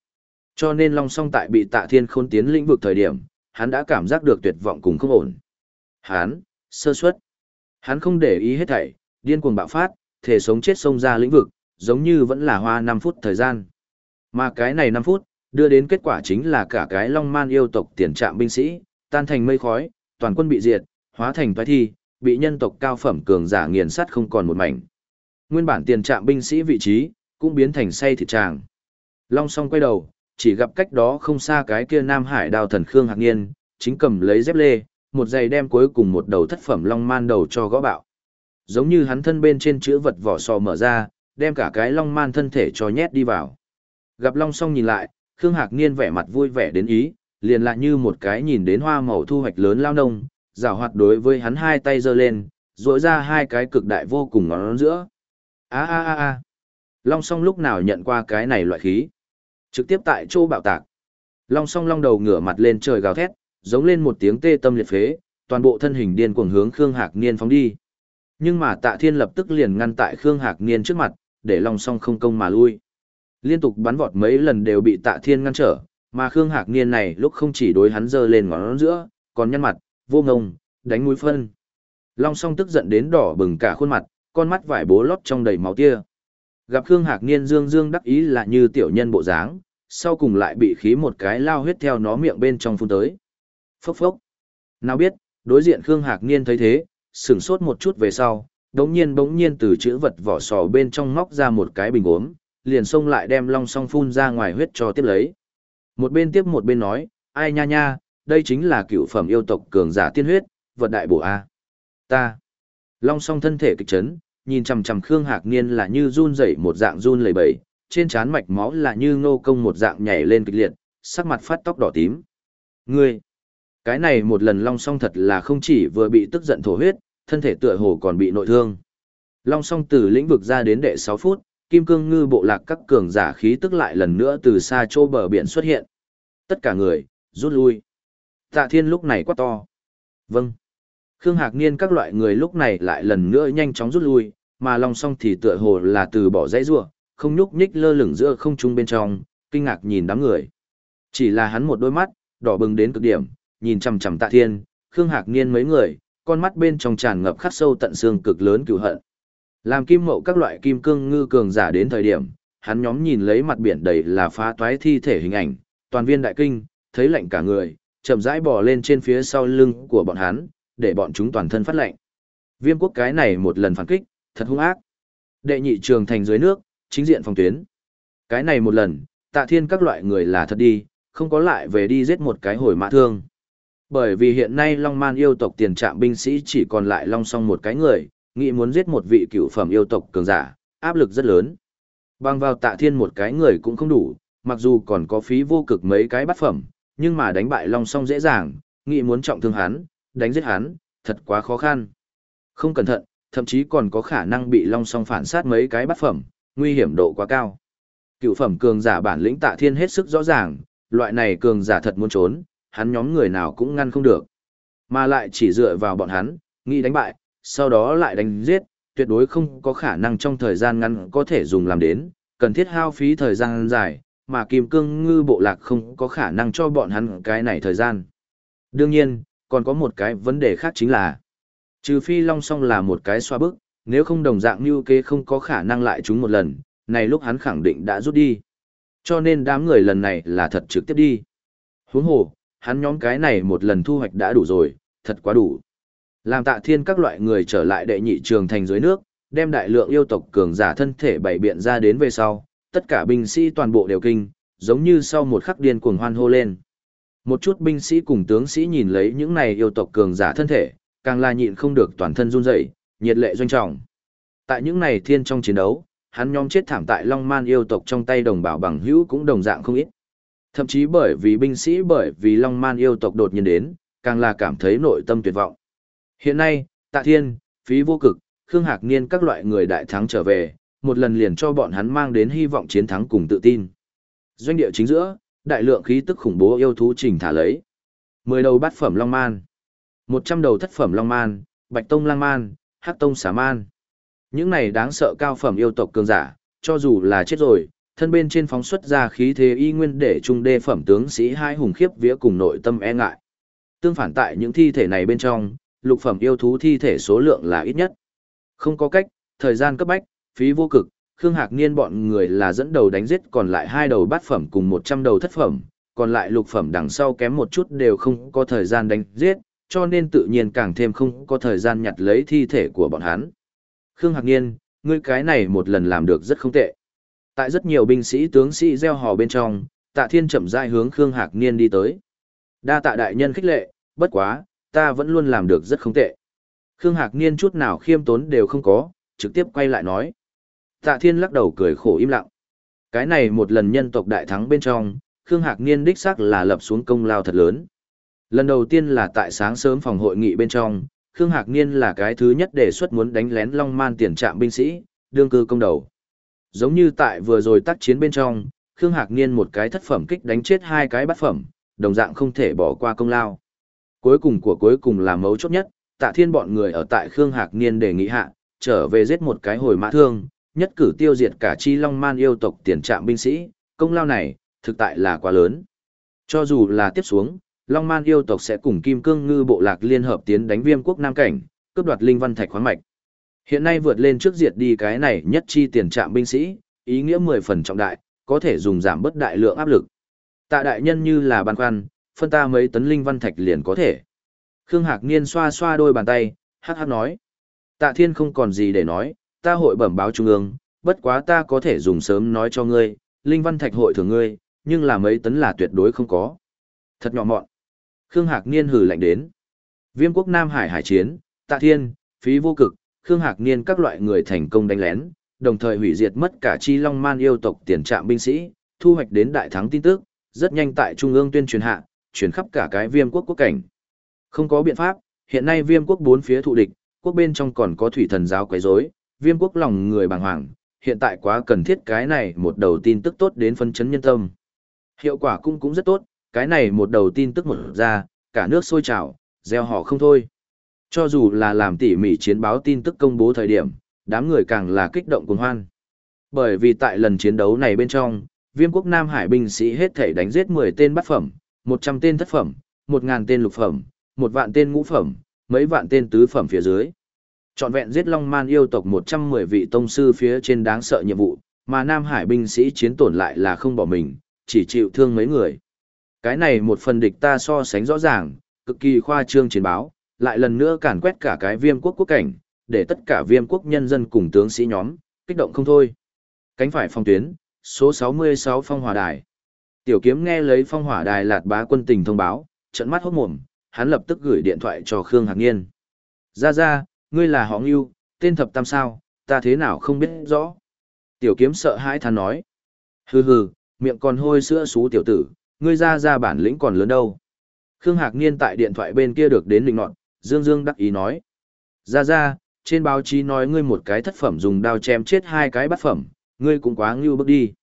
Cho nên Long Song tại bị Tạ Thiên Khôn tiến lĩnh vực thời điểm, hắn đã cảm giác được tuyệt vọng cùng không ổn. Hắn, sơ suất. Hắn không để ý hết thảy, điên cuồng bạo phát, thể sống chết xông ra lĩnh vực, giống như vẫn là hoa 5 phút thời gian. Mà cái này 5 phút, đưa đến kết quả chính là cả cái Long Man yêu tộc tiền trạm binh sĩ, tan thành mây khói, toàn quân bị diệt, hóa thành toái thi, bị nhân tộc cao phẩm cường giả nghiền sắt không còn một mảnh. Nguyên bản tiền trạm binh sĩ vị trí, cũng biến thành say thịt tràng. Long song quay đầu, chỉ gặp cách đó không xa cái kia Nam Hải đào thần Khương Hạc Niên, chính cầm lấy dép lê, một giày đem cuối cùng một đầu thất phẩm long man đầu cho gõ bạo. Giống như hắn thân bên trên chữ vật vỏ sò mở ra, đem cả cái long man thân thể cho nhét đi vào. Gặp long song nhìn lại, Khương Hạc Niên vẻ mặt vui vẻ đến ý, liền lại như một cái nhìn đến hoa màu thu hoạch lớn lao nông, rào hoạt đối với hắn hai tay giơ lên, rỗi ra hai cái cực đại vô cùng ngón giữa a a a a Long song lúc nào nhận qua cái này loại khí. Trực tiếp tại chỗ bạo tạc. Long song long đầu ngửa mặt lên trời gào thét, giống lên một tiếng tê tâm liệt phế, toàn bộ thân hình điên cuồng hướng Khương Hạc Niên phóng đi. Nhưng mà Tạ Thiên lập tức liền ngăn tại Khương Hạc Niên trước mặt, để Long song không công mà lui. Liên tục bắn vọt mấy lần đều bị Tạ Thiên ngăn trở, mà Khương Hạc Niên này lúc không chỉ đối hắn giơ lên ngón giữa, còn nhăn mặt, vô ngông, đánh mũi phân. Long song tức giận đến đỏ bừng cả khuôn mặt, con mắt vải bố lót trong đầy máu tia. Gặp Khương Hạc Niên dương dương đắc ý là như tiểu nhân bộ dáng, sau cùng lại bị khí một cái lao huyết theo nó miệng bên trong phun tới. Phốc phốc. Nào biết, đối diện Khương Hạc Niên thấy thế, sửng sốt một chút về sau, đống nhiên bỗng nhiên từ chữ vật vỏ sò bên trong móc ra một cái bình uống, liền xông lại đem long song phun ra ngoài huyết cho tiếp lấy. Một bên tiếp một bên nói, ai nha nha, đây chính là cựu phẩm yêu tộc cường giả tiên huyết, vật đại bổ A. Ta. Long song thân thể kịch chấn, nhìn chằm chằm Khương Hạc Niên là như run rẩy một dạng run lẩy bẩy, trên trán mạch máu là như ngô công một dạng nhảy lên kịch liệt, sắc mặt phát tóc đỏ tím. Ngươi, cái này một lần Long Song thật là không chỉ vừa bị tức giận thổ huyết, thân thể tựa hồ còn bị nội thương. Long Song từ lĩnh vực ra đến đệ 6 phút, Kim Cương Ngư bộ lạc các cường giả khí tức lại lần nữa từ xa chỗ bờ biển xuất hiện. Tất cả người, rút lui. Tạ Thiên lúc này quát to. Vâng. Khương Hạc Niên các loại người lúc này lại lần nữa nhanh chóng rút lui, mà Long Song thì tựa hồ là từ bỏ dãy rua, không nhúc nhích lơ lửng giữa không trung bên trong, kinh ngạc nhìn đám người. Chỉ là hắn một đôi mắt, đỏ bừng đến cực điểm, nhìn chằm chằm Tạ Thiên, Khương Hạc Niên mấy người, con mắt bên trong tràn ngập khắc sâu tận xương cực lớn cừu hận. Làm kim mậu các loại kim cương ngư cường giả đến thời điểm, hắn nhóm nhìn lấy mặt biển đầy là phá toái thi thể hình ảnh, toàn viên đại kinh, thấy lạnh cả người, chậm rãi bò lên trên phía sau lưng của bọn hắn, để bọn chúng toàn thân phát lạnh. Viêm quốc cái này một lần phản kích, thật hung ác. Đệ nhị trường thành dưới nước, chính diện phòng tuyến. Cái này một lần, tạ thiên các loại người là thật đi, không có lại về đi giết một cái hồi mã thương. Bởi vì hiện nay Long Man yêu tộc tiền trạm binh sĩ chỉ còn lại Long song một cái người, nghĩ muốn giết một vị cựu phẩm yêu tộc cường giả, áp lực rất lớn. Bằng vào tạ thiên một cái người cũng không đủ, mặc dù còn có phí vô cực mấy cái bắt phẩm, nhưng mà đánh bại Long song dễ dàng, nghĩ muốn trọng thương hắn, đánh giết hắn, thật quá khó khăn. Không cẩn thận, thậm chí còn có khả năng bị long song phản sát mấy cái bát phẩm, nguy hiểm độ quá cao. Cựu phẩm cường giả bản lĩnh tạ thiên hết sức rõ ràng, loại này cường giả thật muốn trốn, hắn nhóm người nào cũng ngăn không được. Mà lại chỉ dựa vào bọn hắn, nghĩ đánh bại, sau đó lại đánh giết, tuyệt đối không có khả năng trong thời gian ngắn có thể dùng làm đến, cần thiết hao phí thời gian dài, mà kim cương ngư bộ lạc không có khả năng cho bọn hắn cái này thời gian. Đương nhiên, còn có một cái vấn đề khác chính là, trừ phi long song là một cái xoa bức, nếu không đồng dạng như kế không có khả năng lại chúng một lần, này lúc hắn khẳng định đã rút đi. Cho nên đám người lần này là thật trực tiếp đi. Huống hồ, hắn nhóm cái này một lần thu hoạch đã đủ rồi, thật quá đủ. Làm tạ thiên các loại người trở lại đệ nhị trường thành dưới nước, đem đại lượng yêu tộc cường giả thân thể bày biện ra đến về sau, tất cả binh sĩ toàn bộ đều kinh, giống như sau một khắc điên cuồng hoan hô lên. Một chút binh sĩ cùng tướng sĩ nhìn lấy những này yêu tộc cường giả thân thể, càng là nhịn không được toàn thân run rẩy, nhiệt lệ doanh trọng. Tại những này thiên trong chiến đấu, hắn nhóm chết thảm tại Long Man yêu tộc trong tay đồng bào bằng hữu cũng đồng dạng không ít. Thậm chí bởi vì binh sĩ bởi vì Long Man yêu tộc đột nhiên đến, càng là cảm thấy nội tâm tuyệt vọng. Hiện nay, Tạ Thiên, Phí Vô Cực, Khương Hạc Niên các loại người đại thắng trở về, một lần liền cho bọn hắn mang đến hy vọng chiến thắng cùng tự tin. Doanh địa chính giữa, đại lượng khí tức khủng bố yêu thú trình thả lấy. mười đầu bát phẩm long man, một trăm đầu thất phẩm long man, bạch tông lang man, hắc tông xà man. Những này đáng sợ cao phẩm yêu tộc cường giả, cho dù là chết rồi, thân bên trên phóng xuất ra khí thế y nguyên để trung đê phẩm tướng sĩ hai hùng khiếp vía cùng nội tâm e ngại. Tương phản tại những thi thể này bên trong, lục phẩm yêu thú thi thể số lượng là ít nhất. Không có cách, thời gian cấp bách, phí vô cực, Khương Hạc Niên bọn người là dẫn đầu đánh giết còn lại hai đầu bát phẩm cùng một trăm đầu thất phẩm, còn lại lục phẩm đằng sau kém một chút đều không có thời gian đánh giết, cho nên tự nhiên càng thêm không có thời gian nhặt lấy thi thể của bọn hắn. Khương Hạc Niên, ngươi cái này một lần làm được rất không tệ. Tại rất nhiều binh sĩ tướng sĩ gieo hò bên trong, Tạ Thiên chậm rãi hướng Khương Hạc Niên đi tới. Đa tạ đại nhân khích lệ, bất quá, ta vẫn luôn làm được rất không tệ. Khương Hạc Niên chút nào khiêm tốn đều không có, trực tiếp quay lại nói. Tạ Thiên lắc đầu cười khổ im lặng. Cái này một lần nhân tộc đại thắng bên trong, Khương Hạc Niên đích xác là lập xuống công lao thật lớn. Lần đầu tiên là tại sáng sớm phòng hội nghị bên trong, Khương Hạc Niên là cái thứ nhất đề xuất muốn đánh lén Long Man tiền trạm binh sĩ, đương cư công đầu. Giống như tại vừa rồi tác chiến bên trong, Khương Hạc Niên một cái thất phẩm kích đánh chết hai cái bát phẩm, đồng dạng không thể bỏ qua công lao. Cuối cùng của cuối cùng là mấu chốt nhất, tạ thiên bọn người ở tại Khương Hạc Niên đề nghị hạ, trở về giết một cái hồi mã thương, nhất cử tiêu diệt cả chi long man yêu tộc tiền trạm binh sĩ, công lao này, thực tại là quá lớn. Cho dù là tiếp xuống, long man yêu tộc sẽ cùng kim cương ngư bộ lạc liên hợp tiến đánh viêm quốc Nam Cảnh, cướp đoạt linh văn thạch khoáng mạch. Hiện nay vượt lên trước diệt đi cái này nhất chi tiền trạm binh sĩ, ý nghĩa mười phần trọng đại, có thể dùng giảm bất đại lượng áp lực. Tạ đại nhân như là bàn khoăn, phân ta mấy tấn linh văn thạch liền có thể. Khương Hạc Niên xoa xoa đôi bàn tay, hát hát nói. Tạ Thiên không còn gì để nói, ta hội bẩm báo trung ương, bất quá ta có thể dùng sớm nói cho ngươi, linh văn thạch hội thường ngươi, nhưng là mấy tấn là tuyệt đối không có. Thật nhỏ mọn. Khương Hạc Niên hử lạnh đến. Viêm quốc Nam Hải hải chiến, Tạ Thiên, phí vô cực, Khương Hạc Niên các loại người thành công đánh lén, đồng thời hủy diệt mất cả chi long man yêu tộc tiền trạm binh sĩ, thu hoạch đến đại thắng tin tức, rất nhanh tại trung ương tuyên truyền hạ, truyền khắp cả cái viêm quốc quốc cảnh. Không có biện pháp, hiện nay viêm quốc bốn phía thụ địch, quốc bên trong còn có thủy thần giáo quấy rối, viêm quốc lòng người bàng hoàng, hiện tại quá cần thiết cái này một đầu tin tức tốt đến phân chấn nhân tâm. Hiệu quả cũng cũng rất tốt, cái này một đầu tin tức một ra, cả nước sôi trào, gieo họ không thôi. Cho dù là làm tỉ mỉ chiến báo tin tức công bố thời điểm, đám người càng là kích động cuồng hoan. Bởi vì tại lần chiến đấu này bên trong, viêm quốc Nam Hải binh sĩ hết thể đánh giết 10 tên bát phẩm, 100 tên thất phẩm, 1.000 tên lục phẩm, một vạn tên ngũ phẩm, mấy vạn tên tứ phẩm phía dưới. Chọn vẹn giết Long Man yêu tộc 110 vị tông sư phía trên đáng sợ nhiệm vụ, mà Nam Hải binh sĩ chiến tổn lại là không bỏ mình, chỉ chịu thương mấy người. Cái này một phần địch ta so sánh rõ ràng, cực kỳ khoa trương chiến báo, lại lần nữa càn quét cả cái viêm quốc quốc cảnh, để tất cả viêm quốc nhân dân cùng tướng sĩ nhóm, kích động không thôi. Cánh phải phong tuyến, số 66 phong hỏa đài. Tiểu kiếm nghe lấy phong hỏa đài lạt bá quân tình thông báo, trận mắt hốt mồm, hắn lập tức gửi điện thoại cho Khương Hạc Niên. Ra ra, ngươi là họ ngưu, tên thập tam sao, ta thế nào không biết rõ. Tiểu kiếm sợ hãi than nói. Hừ hừ, miệng còn hôi sữa xú tiểu tử, ngươi ra ra bản lĩnh còn lớn đâu. Khương Hạc Niên tại điện thoại bên kia được đến định nọt, Dương Dương đắc ý nói. Ra ra, trên báo chí nói ngươi một cái thất phẩm dùng đao chém chết hai cái bát phẩm, ngươi cũng quá ngưu bước đi.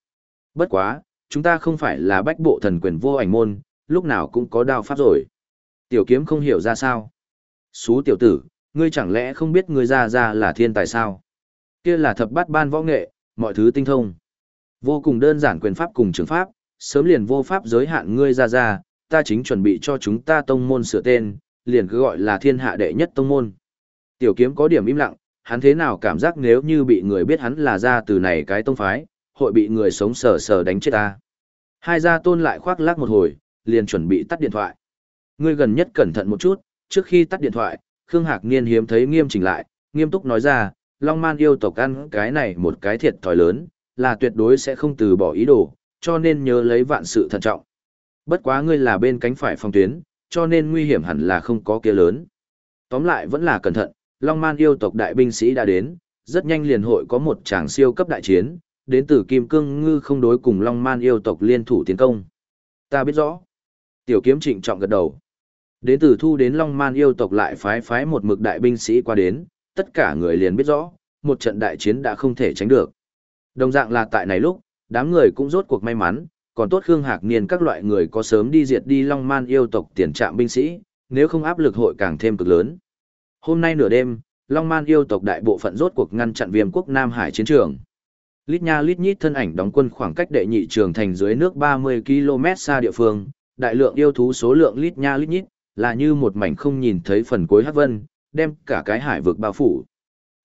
Bất quá, chúng ta không phải là bách bộ thần quyền vô ảnh môn, lúc nào cũng có đao pháp rồi. Tiểu kiếm không hiểu ra sao. Xú tiểu tử, ngươi chẳng lẽ không biết ngươi ra ra là thiên tài sao? Kia là thập bát ban võ nghệ, mọi thứ tinh thông. Vô cùng đơn giản quyền pháp cùng trường pháp, sớm liền vô pháp giới hạn ngươi ra ra, ta chính chuẩn bị cho chúng ta tông môn sửa tên, liền cứ gọi là thiên hạ đệ nhất tông môn. Tiểu kiếm có điểm im lặng, hắn thế nào cảm giác nếu như bị người biết hắn là ra từ này cái tông phái, hội bị người sống sờ sờ đánh chết ta. Hai gia tôn lại khoác lác một hồi, liền chuẩn bị tắt điện thoại. Ngươi gần nhất cẩn thận một chút, trước khi tắt điện thoại, Khương Hạc Niên hiếm thấy nghiêm chỉnh lại, nghiêm túc nói ra, Long Man yêu tộc ăn cái này một cái thiệt thòi lớn, là tuyệt đối sẽ không từ bỏ ý đồ, cho nên nhớ lấy vạn sự thận trọng. Bất quá ngươi là bên cánh phải phòng tuyến, cho nên nguy hiểm hẳn là không có kia lớn. Tóm lại vẫn là cẩn thận, Long Man yêu tộc đại binh sĩ đã đến, rất nhanh liền hội có một tràng siêu cấp đại chiến, đến từ Kim Cương Ngư không đối cùng Long Man yêu tộc liên thủ tiến công. Ta biết rõ. Tiểu kiếm trịnh trọng gật đầu. Đến từ thu đến Long Man yêu tộc lại phái phái một mực đại binh sĩ qua đến, tất cả người liền biết rõ, một trận đại chiến đã không thể tránh được. Đồng dạng là tại này lúc, đám người cũng rốt cuộc may mắn, còn tốt Khương Hạc Niên các loại người có sớm đi diệt đi Long Man yêu tộc tiền trạm binh sĩ, nếu không áp lực hội càng thêm cực lớn. Hôm nay nửa đêm, Long Man yêu tộc đại bộ phận rốt cuộc ngăn chặn viêm quốc Nam Hải chiến trường. Lít nha lít nhít thân ảnh đóng quân khoảng cách đệ nhị trường thành dưới nước 30 km xa địa phương, đại lượng yêu thú số lượng lít nha lít nhít, là như một mảnh không nhìn thấy phần cuối hắc vân, đem cả cái hải vực bao phủ.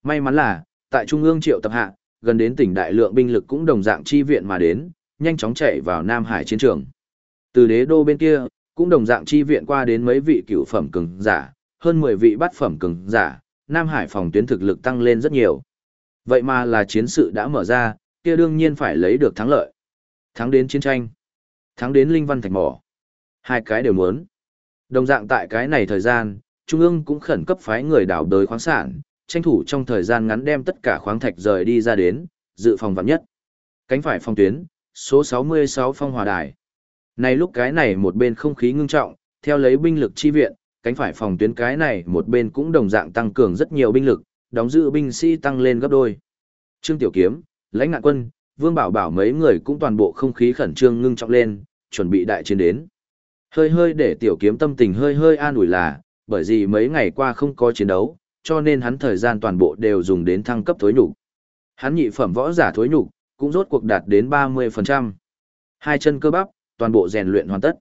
May mắn là, tại trung ương triệu tập hạ, gần đến tỉnh đại lượng binh lực cũng đồng dạng chi viện mà đến, nhanh chóng chạy vào Nam Hải chiến trường. Từ đế đô bên kia, cũng đồng dạng chi viện qua đến mấy vị cựu phẩm cường giả, hơn 10 vị bát phẩm cường giả, Nam Hải phòng tuyến thực lực tăng lên rất nhiều. Vậy mà là chiến sự đã mở ra, kia đương nhiên phải lấy được thắng lợi. Thắng đến chiến tranh, thắng đến linh văn thạch mỏ. Hai cái đều muốn. Đồng dạng tại cái này thời gian, Trung ương cũng khẩn cấp phái người đào đới khoáng sản, tranh thủ trong thời gian ngắn đem tất cả khoáng thạch rời đi ra đến, dự phòng vạn nhất. Cánh phải phong tuyến, số 66 phong hòa đài. Này lúc cái này một bên không khí ngưng trọng, theo lấy binh lực chi viện, cánh phải phòng tuyến cái này một bên cũng đồng dạng tăng cường rất nhiều binh lực, đóng giữ binh sĩ tăng lên gấp đôi. Trương Tiểu Kiếm, lãnh ngạn quân, Vương Bảo Bảo mấy người cũng toàn bộ không khí khẩn trương ngưng trọng lên, chuẩn bị đại chiến đến. Hơi hơi để Tiểu Kiếm tâm tình hơi hơi an ủi là, bởi vì mấy ngày qua không có chiến đấu, cho nên hắn thời gian toàn bộ đều dùng đến thăng cấp thối nhục. Hắn nhị phẩm võ giả thối nhục, cũng rốt cuộc đạt đến 30%. Hai chân cơ bắp, toàn bộ rèn luyện hoàn tất.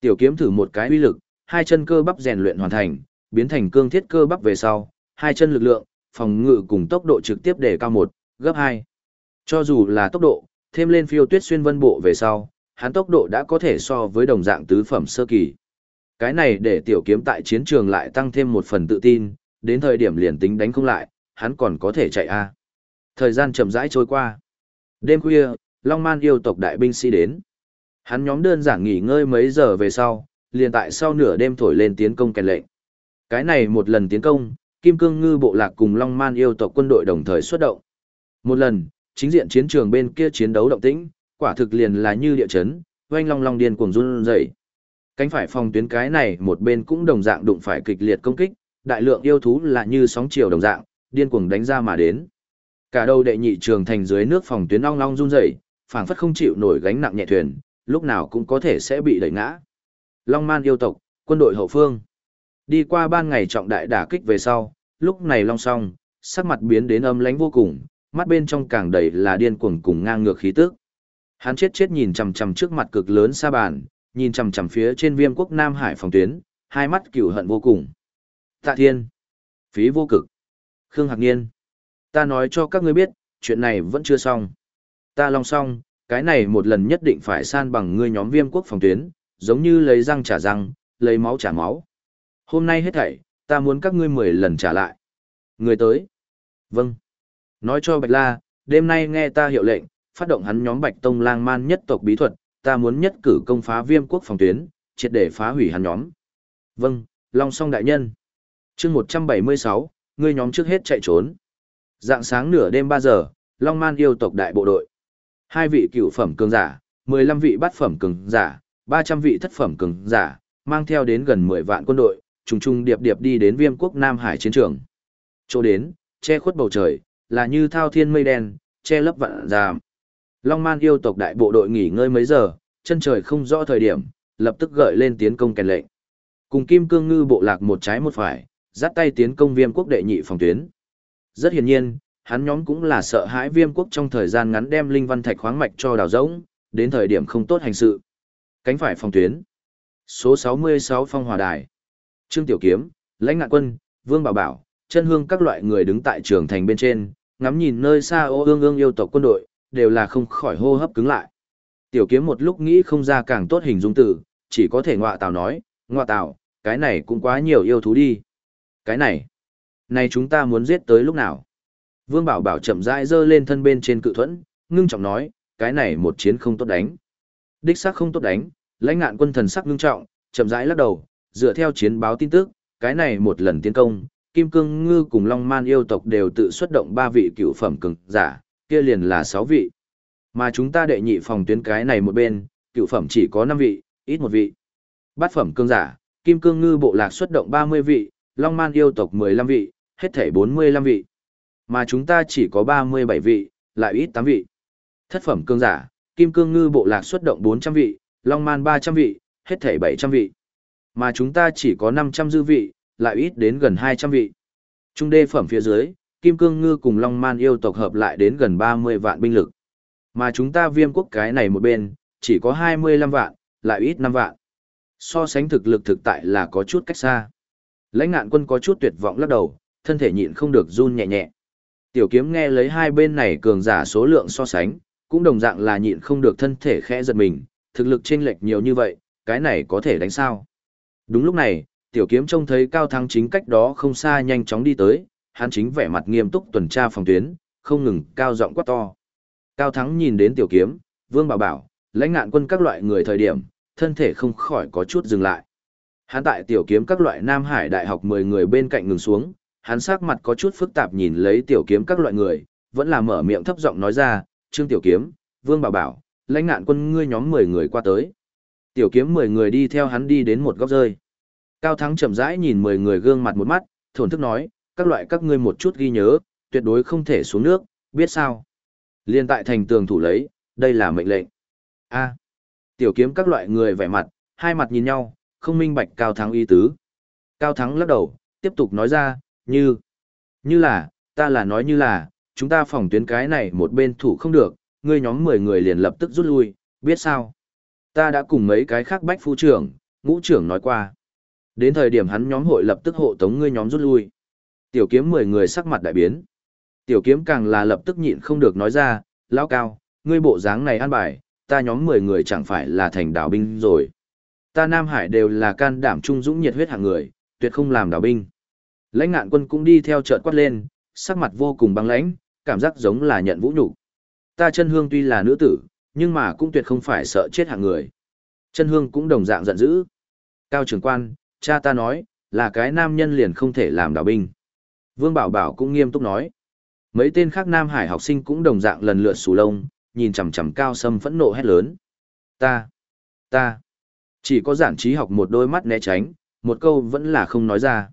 Tiểu kiếm thử một cái uy lực, hai chân cơ bắp rèn luyện hoàn thành, biến thành cương thiết cơ bắp về sau, hai chân lực lượng, phòng ngự cùng tốc độ trực tiếp để cao một, gấp hai. Cho dù là tốc độ, thêm lên phiêu tuyết xuyên vân bộ về sau, hắn tốc độ đã có thể so với đồng dạng tứ phẩm sơ kỳ. Cái này để tiểu kiếm tại chiến trường lại tăng thêm một phần tự tin, đến thời điểm liền tính đánh không lại, hắn còn có thể chạy a. Thời gian chậm rãi trôi qua. Đêm khuya, Long Man yêu tộc đại binh sĩ đến. Hắn nhóm đơn giản nghỉ ngơi mấy giờ về sau, liền tại sau nửa đêm thổi lên tiến công kèn lệnh. Cái này một lần tiến công, Kim Cương Ngư bộ lạc cùng Long Man yêu tộc quân đội đồng thời xuất động. Một lần, chính diện chiến trường bên kia chiến đấu động tĩnh, quả thực liền là như địa chấn, oanh long long điên cuồng run rẩy. Cánh phải phòng tuyến cái này một bên cũng đồng dạng đụng phải kịch liệt công kích, đại lượng yêu thú là như sóng chiều đồng dạng, điên cuồng đánh ra mà đến. Cả đầu đệ nhị trường thành dưới nước phòng tuyến ong long run rẩy, phảng phất không chịu nổi gánh nặng nhẹ thuyền, lúc nào cũng có thể sẽ bị đẩy ngã. Long Man yêu tộc, quân đội hậu phương. Đi qua ban ngày trọng đại đả kích về sau, lúc này Long Song, sắc mặt biến đến âm lãnh vô cùng, mắt bên trong càng đầy là điên cuồng cùng ngang ngược khí tức. Hắn chết chết nhìn chằm chằm trước mặt cực lớn xa bàn, nhìn chằm chằm phía trên Viêm quốc Nam Hải phòng tuyến, hai mắt cừu hận vô cùng. Tạ Thiên, phí vô cực, Khương Hạc Niên, ta nói cho các ngươi biết, chuyện này vẫn chưa xong. Ta Long Song, cái này một lần nhất định phải san bằng ngươi nhóm Viêm quốc phòng tuyến, giống như lấy răng trả răng, lấy máu trả máu. Hôm nay hết thảy, ta muốn các ngươi mười lần trả lại. Người tới. Vâng. Nói cho Bạch La, đêm nay nghe ta hiệu lệnh, phát động hắn nhóm Bạch Tông lang man nhất tộc bí thuật, ta muốn nhất cử công phá viêm quốc phòng tuyến, triệt để phá hủy hắn nhóm. Vâng, Long song đại nhân chương 176, ngươi nhóm trước hết chạy trốn. Dạng sáng nửa đêm 3 giờ, Long man yêu tộc đại bộ đội. Hai vị cựu phẩm cường giả, 15 vị bát phẩm cường giả, 300 vị thất phẩm cường giả, mang theo đến gần 10 vạn quân đội, trùng trùng điệp điệp đi đến viêm quốc Nam Hải chiến trường. Chỗ đến, che khuất bầu trời, là như thao thiên mây đen, che lấp vạn giảm. Long man yêu tộc đại bộ đội nghỉ ngơi mấy giờ, chân trời không rõ thời điểm, lập tức gợi lên tiến công kèn lệnh. Cùng kim cương ngư bộ lạc một trái một phải, dắt tay tiến công viêm quốc đệ nhị phòng tuyến. Rất hiển nhiên, hắn nhóm cũng là sợ hãi viêm quốc trong thời gian ngắn đem linh văn thạch khoáng mạch cho đào rỗng, đến thời điểm không tốt hành sự. Cánh phải phòng tuyến. Số 66 phong hòa đài. Trương Tiểu Kiếm, lãnh ngạn quân, Vương Bảo Bảo, chân hương các loại người đứng tại trường thành bên trên, ngắm nhìn nơi xa ô ương ương yêu tộc quân đội, đều là không khỏi hô hấp cứng lại. Tiểu kiếm một lúc nghĩ không ra càng tốt hình dung từ, chỉ có thể ngọa tào nói, ngọa tào, cái này cũng quá nhiều yêu thú đi. Cái này, này chúng ta muốn giết tới lúc nào? Vương Bảo Bảo chậm rãi giơ lên thân bên trên cự thuẫn, ngưng trọng nói, cái này một chiến không tốt đánh. Đích xác không tốt đánh, lãnh ngạn quân thần sắc ngưng trọng, chậm rãi lắc đầu, dựa theo chiến báo tin tức, cái này một lần tiến công, Kim Cương Ngư cùng Long Man yêu tộc đều tự xuất động ba vị cựu phẩm cường giả, kia liền là sáu vị. Mà chúng ta đệ nhị phòng tuyến cái này một bên, cựu phẩm chỉ có năm vị, ít một vị. Bát phẩm cương giả, Kim Cương Ngư bộ lạc xuất động ba mươi vị, Long Man yêu tộc mười lăm vị, hết thảy bốn mươi lăm vị. Mà chúng ta chỉ có ba mươi bảy vị, lại ít 8 vị. Thất phẩm cương giả, Kim Cương Ngư bộ lạc xuất động bốn trăm vị, Long Man ba trăm vị, hết thảy bảy trăm vị. Mà chúng ta chỉ có năm trăm dư vị, lại ít đến gần 200 vị. Trung đê phẩm phía dưới, Kim Cương Ngư cùng Long Man yêu tộc hợp lại đến gần 30 vạn binh lực. Mà chúng ta viêm quốc cái này một bên, chỉ có 25 vạn, lại ít 5 vạn. So sánh thực lực thực tại là có chút cách xa. Lãnh ngạn quân có chút tuyệt vọng lắc đầu, thân thể nhịn không được run nhẹ nhẹ. Tiểu kiếm nghe lấy hai bên này cường giả số lượng so sánh, cũng đồng dạng là nhịn không được thân thể khẽ giật mình, thực lực chênh lệch nhiều như vậy, cái này có thể đánh sao. Đúng lúc này, tiểu kiếm trông thấy cao thắng chính cách đó không xa nhanh chóng đi tới, hắn chính vẻ mặt nghiêm túc tuần tra phòng tuyến, không ngừng cao giọng quát to. Cao thắng nhìn đến tiểu kiếm, vương bảo bảo, lãnh ngạn quân các loại người thời điểm, thân thể không khỏi có chút dừng lại. Hắn tại tiểu kiếm các loại Nam Hải đại học 10 người bên cạnh ngừng xuống, hắn sắc mặt có chút phức tạp nhìn lấy tiểu kiếm các loại người, vẫn là mở miệng thấp giọng nói ra, Trương tiểu kiếm, Vương Bảo Bảo, lãnh ngạn quân ngươi nhóm 10 người qua tới. Tiểu kiếm 10 người đi theo hắn đi đến một góc rơi. Cao Thắng chậm rãi nhìn mười người gương mặt một mắt, thổn thức nói, các loại các ngươi một chút ghi nhớ, tuyệt đối không thể xuống nước, biết sao? Liên tại thành tường thủ lấy, đây là mệnh lệnh. A. tiểu kiếm các loại người vẻ mặt, hai mặt nhìn nhau, không minh bạch Cao Thắng ý tứ. Cao Thắng lắc đầu, tiếp tục nói ra, như, như là, ta là nói như là, chúng ta phòng tuyến cái này một bên thủ không được, ngươi nhóm mười người liền lập tức rút lui, biết sao? Ta đã cùng mấy cái khác bách phu trưởng, ngũ trưởng nói qua. Đến thời điểm hắn nhóm hội lập tức hộ tống ngươi nhóm rút lui. Tiểu kiếm 10 người sắc mặt đại biến. Tiểu kiếm càng là lập tức nhịn không được nói ra, lão cao, ngươi bộ dáng này an bài, ta nhóm 10 người chẳng phải là thành đảo binh rồi. Ta Nam Hải đều là can đảm trung dũng nhiệt huyết hạng người, tuyệt không làm đảo binh. Lãnh ngạn quân cũng đi theo chợt quát lên, sắc mặt vô cùng băng lãnh, cảm giác giống là nhận vũ nhục. Ta chân hương tuy là nữ tử, nhưng mà cũng tuyệt không phải sợ chết hạng người. Chân hương cũng đồng dạng giận dữ. Cao trưởng quan, cha ta nói, là cái nam nhân liền không thể làm đảo binh. Vương Bảo Bảo cũng nghiêm túc nói. Mấy tên khác Nam Hải học sinh cũng đồng dạng lần lượt sù lông, nhìn chằm chằm cao sâm phẫn nộ hét lớn. Ta, ta, chỉ có giản trí học một đôi mắt né tránh, một câu vẫn là không nói ra.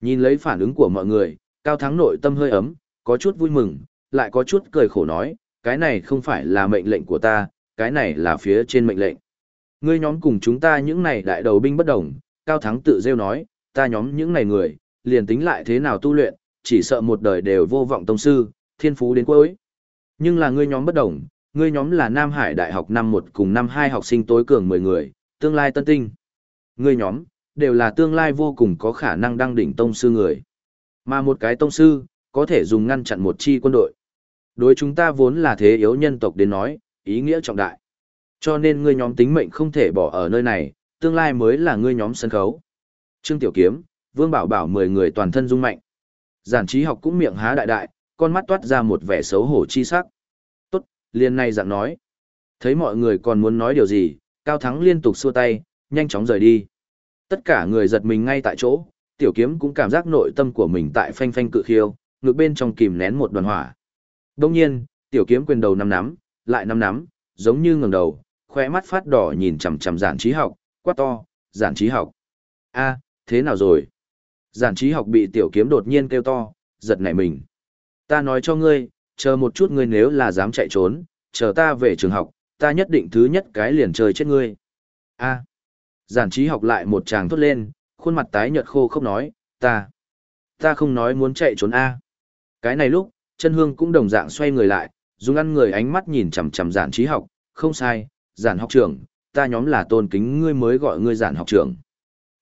Nhìn lấy phản ứng của mọi người, cao thắng nội tâm hơi ấm, có chút vui mừng, lại có chút cười khổ nói, cái này không phải là mệnh lệnh của ta, cái này là phía trên mệnh lệnh. Ngươi nhóm cùng chúng ta những này đại đầu binh bất đồng, Cao Thắng tự rêu nói, ta nhóm những này người, liền tính lại thế nào tu luyện, chỉ sợ một đời đều vô vọng tông sư, thiên phú đến cuối. Nhưng là ngươi nhóm bất đồng, ngươi nhóm là Nam Hải Đại học năm một cùng năm hai học sinh tối cường 10 người, tương lai tân tinh. người nhóm, đều là tương lai vô cùng có khả năng đăng đỉnh tông sư người. Mà một cái tông sư, có thể dùng ngăn chặn một chi quân đội. Đối chúng ta vốn là thế yếu nhân tộc đến nói, ý nghĩa trọng đại. Cho nên ngươi nhóm tính mệnh không thể bỏ ở nơi này, tương lai mới là ngươi nhóm sân khấu. Trương Tiểu Kiếm, Vương Bảo Bảo 10 người toàn thân rung mạnh. Giản trí học cũng miệng há đại đại, con mắt toát ra một vẻ xấu hổ chi sắc. Tốt, liền này dạng nói. Thấy mọi người còn muốn nói điều gì, Cao Thắng liên tục xua tay, nhanh chóng rời đi. Tất cả người giật mình ngay tại chỗ, Tiểu Kiếm cũng cảm giác nội tâm của mình tại phanh phanh cự khiêu, ngược bên trong kìm nén một đoàn hỏa. Đông nhiên, Tiểu Kiếm quyền đầu năm nắm, lại năm nắm, giống như ngẩng đầu, khóe mắt phát đỏ nhìn chằm chằm giản trí học, quát to, giản trí học. a thế nào rồi? Giản trí học bị tiểu kiếm đột nhiên kêu to, giật nảy mình. Ta nói cho ngươi, chờ một chút ngươi nếu là dám chạy trốn, chờ ta về trường học, ta nhất định thứ nhất cái liền chơi chết ngươi. A. Giản trí học lại một tràng thốt lên, khuôn mặt tái nhợt khô không nói, ta. Ta không nói muốn chạy trốn A. Cái này lúc, chân hương cũng đồng dạng xoay người lại, dùng ăn người ánh mắt nhìn chằm chằm giản trí học, không sai, giản học trưởng, ta nhóm là tôn kính ngươi mới gọi ngươi giản học trưởng.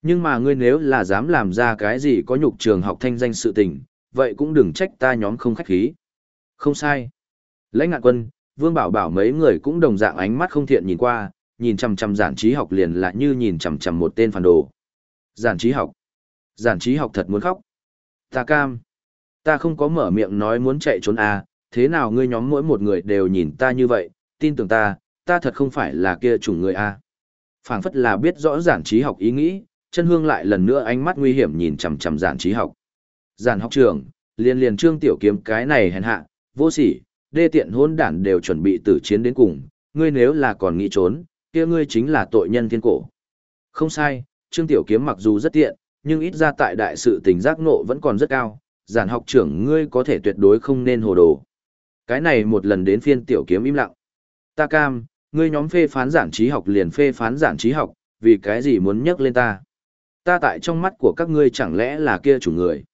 Nhưng mà ngươi nếu là dám làm ra cái gì có nhục trường học thanh danh sự tình, vậy cũng đừng trách ta nhóm không khách khí. Không sai. Lãnh ngạn quân, Vương Bảo Bảo mấy người cũng đồng dạng ánh mắt không thiện nhìn qua, nhìn chằm chằm giản trí học liền lại như nhìn chằm chằm một tên phản đồ. Giản trí học. Giản trí học thật muốn khóc. Ta cam. Ta không có mở miệng nói muốn chạy trốn à, thế nào ngươi nhóm mỗi một người đều nhìn ta như vậy, tin tưởng ta, ta thật không phải là kia chủng người à. phảng phất là biết rõ giản trí học ý nghĩ, chân hương lại lần nữa ánh mắt nguy hiểm nhìn chằm chằm giản trí học. Giản học trưởng, liền liền trương tiểu kiếm cái này hèn hạ, vô sỉ, đê tiện hôn đản đều chuẩn bị tử chiến đến cùng, ngươi nếu là còn nghĩ trốn, kia ngươi chính là tội nhân thiên cổ. Không sai, trương tiểu kiếm mặc dù rất tiện, nhưng ít ra tại đại sự tình giác ngộ vẫn còn rất cao, giản học trưởng ngươi có thể tuyệt đối không nên hồ đồ. Cái này một lần đến phiên tiểu kiếm im lặng. Ta cam, ngươi nhóm phê phán giản trí học liền phê phán giản trí học, vì cái gì muốn nhắc lên ta. Ta tại trong mắt của các ngươi chẳng lẽ là kia chủ người.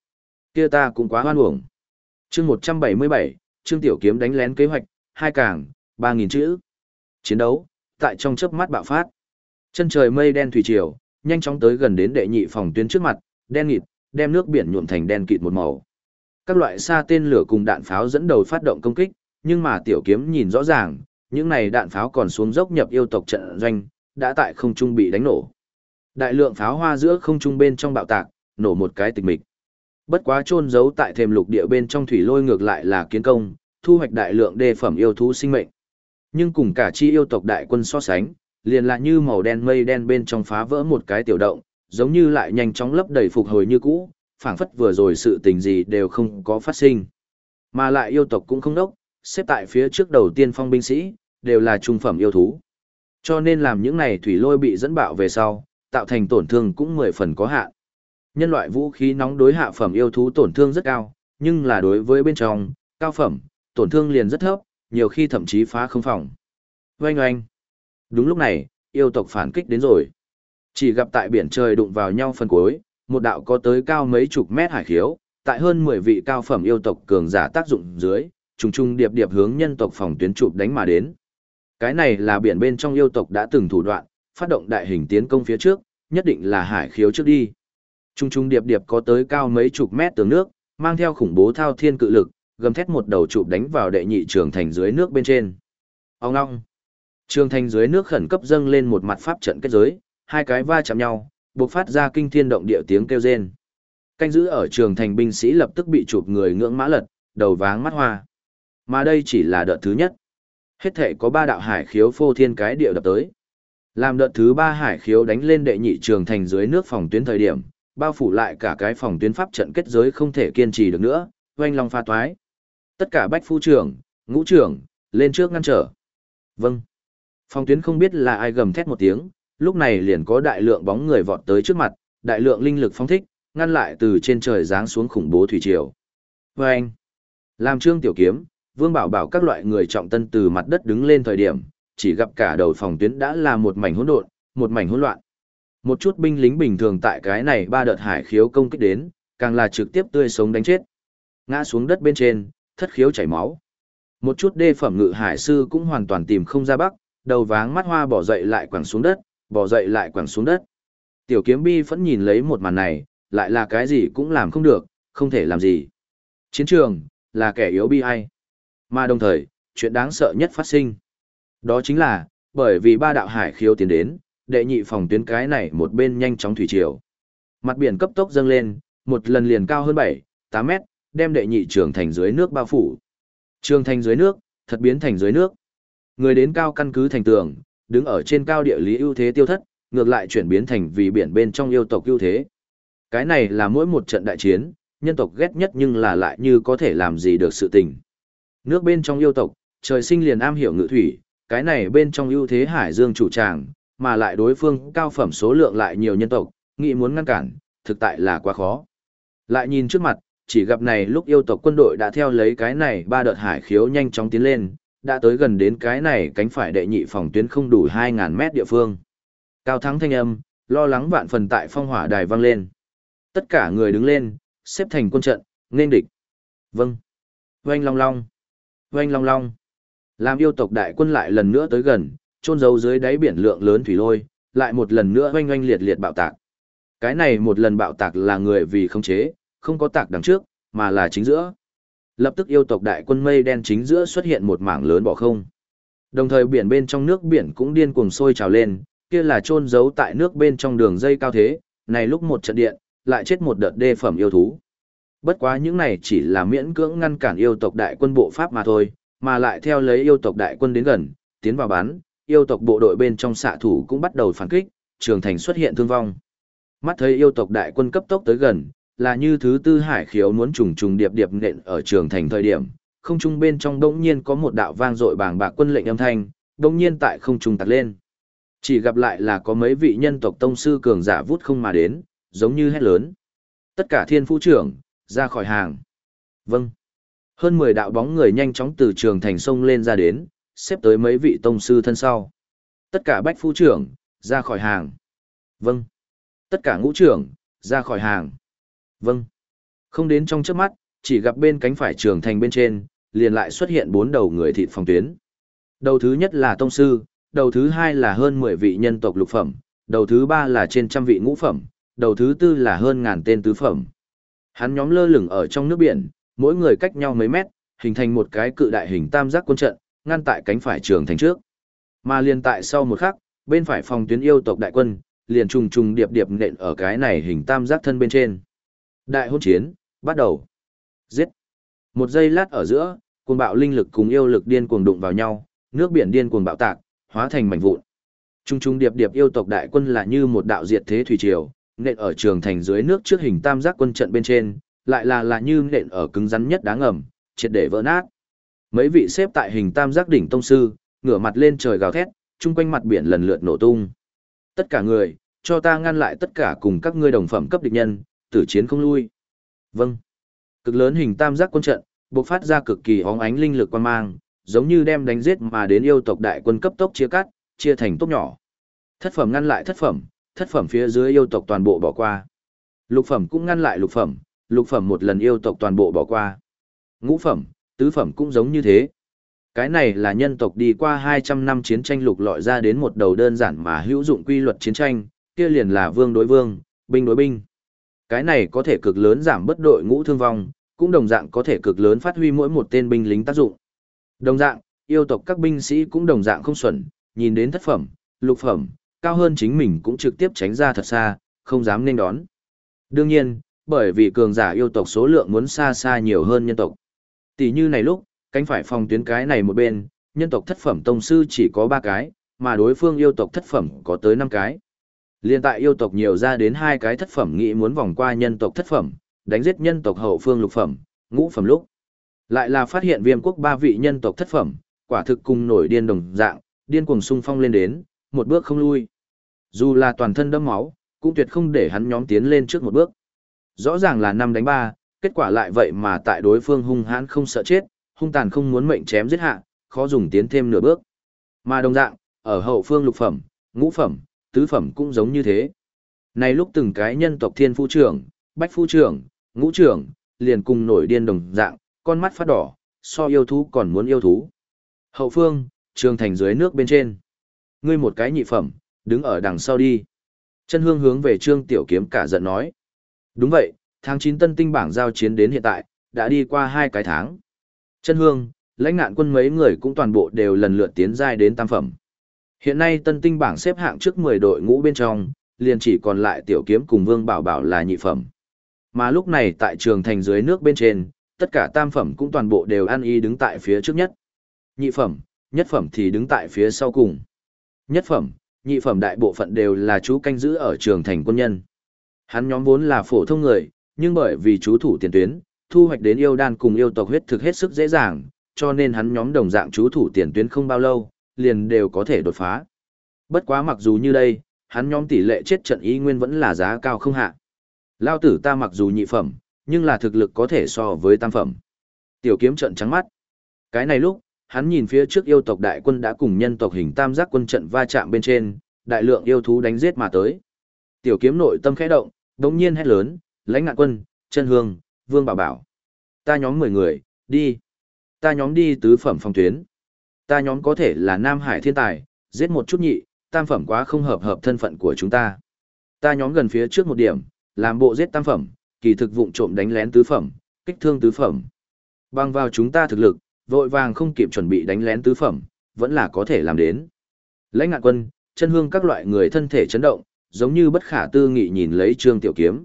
Kia ta cũng quá hoan uổng. chương 177, Trương Tiểu Kiếm đánh lén kế hoạch, hai càng, 3000 chữ. Chiến đấu, tại trong chớp mắt bạo phát. Chân trời mây đen thủy triều, nhanh chóng tới gần đến đệ nhị phòng tuyến trước mặt, đen nghịt, đem nước biển nhuộm thành đen kịt một màu. Các loại xa tên lửa cùng đạn pháo dẫn đầu phát động công kích, nhưng mà tiểu kiếm nhìn rõ ràng, những này đạn pháo còn xuống dốc nhập yêu tộc trận doanh, đã tại không trung bị đánh nổ. Đại lượng pháo hoa giữa không trung bên trong bạo tạc, nổ một cái tịch mịch. Bất quá chôn giấu tại thềm lục địa bên trong thủy lôi ngược lại là kiến công, thu hoạch đại lượng đề phẩm yêu thú sinh mệnh. Nhưng cùng cả chi yêu tộc đại quân so sánh, liền lại như màu đen mây đen bên trong phá vỡ một cái tiểu động, giống như lại nhanh chóng lấp đầy phục hồi như cũ, phảng phất vừa rồi sự tình gì đều không có phát sinh. Mà lại yêu tộc cũng không đốc, xếp tại phía trước đầu tiên phong binh sĩ, đều là trung phẩm yêu thú. Cho nên làm những này thủy lôi bị dẫn bạo về sau, tạo thành tổn thương cũng mười phần có hạn. Nhân loại vũ khí nóng đối hạ phẩm yêu thú tổn thương rất cao, nhưng là đối với bên trong, cao phẩm, tổn thương liền rất thấp, nhiều khi thậm chí phá không phòng. Oanh oanh. Đúng lúc này, yêu tộc phản kích đến rồi. Chỉ gặp tại biển trời đụng vào nhau phần cuối, một đạo có tới cao mấy chục mét hải khiếu, tại hơn 10 vị cao phẩm yêu tộc cường giả tác dụng dưới, trùng trùng điệp điệp hướng nhân tộc phòng tuyến chụp đánh mà đến. Cái này là biển bên trong yêu tộc đã từng thủ đoạn, phát động đại hình tiến công phía trước, nhất định là hải khiếu trước đi. Trung trung điệp điệp có tới cao mấy chục mét tường nước, mang theo khủng bố thao thiên cự lực, gầm thét một đầu chụp đánh vào đệ nhị trường thành dưới nước bên trên. Ông ngong. Trường thành dưới nước khẩn cấp dâng lên một mặt pháp trận kết giới, hai cái va chạm nhau, bộc phát ra kinh thiên động địa tiếng kêu rên. Canh giữ ở trường thành binh sĩ lập tức bị chụp người ngưỡng mã lật, đầu váng mắt hoa. Mà đây chỉ là đợt thứ nhất. Hết thể có ba đạo hải khiếu phô thiên cái địa đập tới. Làm đợt thứ ba hải khiếu đánh lên đệ nhị trường thành dưới nước phòng tuyến thời điểm, bao phủ lại cả cái phòng tuyến pháp trận kết giới không thể kiên trì được nữa, oanh long pha toái. Tất cả bách phu trưởng, ngũ trưởng, lên trước ngăn trở. Vâng. Phòng tuyến không biết là ai gầm thét một tiếng, lúc này liền có đại lượng bóng người vọt tới trước mặt, đại lượng linh lực phóng thích, ngăn lại từ trên trời giáng xuống khủng bố thủy triều. Vâng. Làm trương tiểu kiếm, vương bảo bảo các loại người trọng tân từ mặt đất đứng lên thời điểm, chỉ gặp cả đầu phòng tuyến đã là một mảnh hỗn độn, một mảnh hỗn loạn. Một chút binh lính bình thường tại cái này ba đợt hải khiếu công kích đến, càng là trực tiếp tươi sống đánh chết. Ngã xuống đất bên trên, thất khiếu chảy máu. Một chút đê phẩm ngự hải sư cũng hoàn toàn tìm không ra bắc, đầu váng mắt hoa bỏ dậy lại quẳng xuống đất, bỏ dậy lại quẳng xuống đất. Tiểu kiếm bi vẫn nhìn lấy một màn này, lại là cái gì cũng làm không được, không thể làm gì. Chiến trường, là kẻ yếu bi ai. Mà đồng thời, chuyện đáng sợ nhất phát sinh. Đó chính là, bởi vì ba đạo hải khiếu tiến đến, đệ nhị phòng tuyến cái này một bên nhanh chóng thủy triều. Mặt biển cấp tốc dâng lên, một lần liền cao hơn 7, 8 mét, đem đệ nhị trường thành dưới nước bao phủ. Trường thành dưới nước, thật biến thành dưới nước. Người đến cao căn cứ thành tường, đứng ở trên cao địa lý ưu thế tiêu thất, ngược lại chuyển biến thành vì biển bên trong yêu tộc ưu thế. Cái này là mỗi một trận đại chiến, nhân tộc ghét nhất nhưng là lại như có thể làm gì được sự tình. Nước bên trong yêu tộc, trời sinh liền am hiểu ngự thủy, cái này bên trong ưu thế hải dương chủ tràng, mà lại đối phương cao phẩm số lượng lại nhiều nhân tộc, nghĩ muốn ngăn cản, thực tại là quá khó. Lại nhìn trước mặt, chỉ gặp này lúc yêu tộc quân đội đã theo lấy cái này ba đợt hải khiếu nhanh chóng tiến lên, đã tới gần đến cái này cánh phải đệ nhị phòng tuyến không đủ 2.000 mét địa phương. Cao thắng thanh âm, lo lắng vạn phần tại phong hỏa đài vang lên. Tất cả người đứng lên, xếp thành quân trận, nên địch. Vâng. Oanh long long. Oanh long long. Làm yêu tộc đại quân lại lần nữa tới gần, trôn giấu dưới đáy biển lượng lớn thủy lôi, lại một lần nữa oanh oanh liệt liệt bạo tạc. Cái này một lần bạo tạc là người vì không chế, không có tạc đằng trước, mà là chính giữa. Lập tức yêu tộc đại quân mây đen chính giữa xuất hiện một mảng lớn bỏ không. Đồng thời biển bên trong nước biển cũng điên cuồng sôi trào lên, kia là trôn giấu tại nước bên trong đường dây cao thế, này lúc một trận điện, lại chết một đợt đê phẩm yêu thú. Bất quá những này chỉ là miễn cưỡng ngăn cản yêu tộc đại quân bộ Pháp mà thôi, mà lại theo lấy yêu tộc đại quân đến gần, tiến vào bắn, yêu tộc bộ đội bên trong xạ thủ cũng bắt đầu phản kích, trường thành xuất hiện thương vong. Mắt thấy yêu tộc đại quân cấp tốc tới gần, là như thứ tư hải khiếu muốn trùng trùng điệp điệp nện ở trường thành thời điểm, không trung bên trong đống nhiên có một đạo vang dội bảng bạc quân lệnh âm thanh, đống nhiên tại không trung tạt lên. Chỉ gặp lại là có mấy vị nhân tộc tông sư cường giả vút không mà đến, giống như hét lớn. Tất cả thiên phu trưởng, ra khỏi hàng. Vâng. Hơn 10 đạo bóng người nhanh chóng từ trường thành sông lên ra đến, xếp tới mấy vị tông sư thân sau. Tất cả bách phu trưởng, ra khỏi hàng. Vâng. Tất cả ngũ trưởng, ra khỏi hàng. Vâng. Không đến trong trước mắt, chỉ gặp bên cánh phải trường thành bên trên, liền lại xuất hiện bốn đầu người thịt phòng tuyến. Đầu thứ nhất là tông sư, đầu thứ hai là hơn 10 vị nhân tộc lục phẩm, đầu thứ ba là trên trăm vị ngũ phẩm, đầu thứ tư là hơn ngàn tên tứ phẩm. Hắn nhóm lơ lửng ở trong nước biển, mỗi người cách nhau mấy mét, hình thành một cái cự đại hình tam giác quân trận, ngăn tại cánh phải trường thành trước. Mà liền tại sau một khắc, bên phải phòng tuyến yêu tộc đại quân, liền trùng trùng điệp điệp nện ở cái này hình tam giác thân bên trên. Đại hôn chiến, bắt đầu. Giết. Một giây lát ở giữa, cuồng bạo linh lực cùng yêu lực điên cuồng đụng vào nhau, nước biển điên cuồng bạo tạc, hóa thành mảnh vụn. Trung trung điệp điệp yêu tộc đại quân là như một đạo diệt thế thủy triều, nện ở trường thành dưới nước trước hình tam giác quân trận bên trên, lại là là như nện ở cứng rắn nhất đáng ngầm, triệt để vỡ nát. Mấy vị xếp tại hình tam giác đỉnh tông sư, ngửa mặt lên trời gào thét, chung quanh mặt biển lần lượt nổ tung. Tất cả người, cho ta ngăn lại tất cả cùng các ngươi đồng phẩm cấp địch nhân, tử chiến không lui. Vâng. Cực lớn hình tam giác quân trận, bộc phát ra cực kỳ hóng ánh linh lực quan mang, giống như đem đánh giết mà đến yêu tộc đại quân cấp tốc chia cắt, chia thành tốc nhỏ. Thất phẩm ngăn lại thất phẩm, thất phẩm phía dưới yêu tộc toàn bộ bỏ qua. Lục phẩm cũng ngăn lại lục phẩm, lục phẩm một lần yêu tộc toàn bộ bỏ qua. Ngũ phẩm, tứ phẩm cũng giống như thế. Cái này là nhân tộc đi qua 200 năm chiến tranh lục lọi ra đến một đầu đơn giản mà hữu dụng quy luật chiến tranh, kia liền là vương đối vương, binh đối binh. Cái này có thể cực lớn giảm bất đội ngũ thương vong, cũng đồng dạng có thể cực lớn phát huy mỗi một tên binh lính tác dụng. Đồng dạng, yêu tộc các binh sĩ cũng đồng dạng không xuẩn, nhìn đến thất phẩm, lục phẩm, cao hơn chính mình cũng trực tiếp tránh ra thật xa, không dám nên đón. Đương nhiên, bởi vì cường giả yêu tộc số lượng muốn xa xa nhiều hơn nhân tộc. Tỷ như này lúc, cánh phải phòng tuyến cái này một bên, nhân tộc thất phẩm tông sư chỉ có 3 cái, mà đối phương yêu tộc thất phẩm có tới 5 cái. Liên tại yêu tộc nhiều ra đến hai cái thất phẩm nghĩ muốn vòng qua nhân tộc thất phẩm, đánh giết nhân tộc hậu phương lục phẩm, ngũ phẩm lúc. Lại là phát hiện viêm quốc ba vị nhân tộc thất phẩm, quả thực cùng nổi điên đồng dạng, điên cuồng sung phong lên đến, một bước không lui. Dù là toàn thân đẫm máu, cũng tuyệt không để hắn nhóm tiến lên trước một bước. Rõ ràng là năm đánh ba, kết quả lại vậy mà tại đối phương hung hãn không sợ chết, hung tàn không muốn mệnh chém giết hạ, khó dùng tiến thêm nửa bước. Mà đồng dạng, ở hậu phương lục phẩm, ngũ phẩm, tứ phẩm cũng giống như thế. Này lúc từng cái nhân tộc thiên phu trưởng, bách phu trưởng, ngũ trưởng, liền cùng nổi điên đồng dạng, con mắt phát đỏ, so yêu thú còn muốn yêu thú. Hậu phương, trường thành dưới nước bên trên. Ngươi một cái nhị phẩm, đứng ở đằng sau đi. Chân hương hướng về trương tiểu kiếm cả giận nói. Đúng vậy, tháng 9 tân tinh bảng giao chiến đến hiện tại, đã đi qua hai cái tháng. Chân hương, lãnh nạn quân mấy người cũng toàn bộ đều lần lượt tiến giai đến tam phẩm. Hiện nay tân tinh bảng xếp hạng trước 10 đội ngũ bên trong, liền chỉ còn lại tiểu kiếm cùng vương bảo bảo là nhị phẩm. Mà lúc này tại trường thành dưới nước bên trên, tất cả tam phẩm cũng toàn bộ đều ăn y đứng tại phía trước nhất. Nhị phẩm, nhất phẩm thì đứng tại phía sau cùng. Nhất phẩm, nhị phẩm đại bộ phận đều là chú canh giữ ở trường thành quân nhân. Hắn nhóm vốn là phổ thông người, nhưng bởi vì chú thủ tiền tuyến, thu hoạch đến yêu đan cùng yêu tộc huyết thực hết sức dễ dàng, cho nên hắn nhóm đồng dạng chú thủ tiền tuyến không bao lâu, liền đều có thể đột phá. Bất quá mặc dù như đây, hắn nhóm tỷ lệ chết trận ý nguyên vẫn là giá cao không hạ. Lao tử ta mặc dù nhị phẩm, nhưng là thực lực có thể so với tam phẩm. Tiểu kiếm trận trắng mắt. Cái này lúc, hắn nhìn phía trước yêu tộc đại quân đã cùng nhân tộc hình tam giác quân trận va chạm bên trên, đại lượng yêu thú đánh giết mà tới. Tiểu kiếm nội tâm khẽ động, đống nhiên hét lớn, lãnh ngạn quân, chân hương, vương bảo bảo. Ta nhóm 10 người, đi. Ta nhóm đi tứ phẩm phòng tuyến. Ta nhóm có thể là Nam Hải thiên tài, giết một chút nhị, tam phẩm quá không hợp hợp thân phận của chúng ta. Ta nhóm gần phía trước một điểm, làm bộ giết tam phẩm, kỳ thực vụng trộm đánh lén tứ phẩm, kích thương tứ phẩm. Bằng vào chúng ta thực lực, vội vàng không kịp chuẩn bị đánh lén tứ phẩm, vẫn là có thể làm đến. Lãnh ngạn quân, chân hương các loại người thân thể chấn động, giống như bất khả tư nghị nhìn lấy trương tiểu kiếm.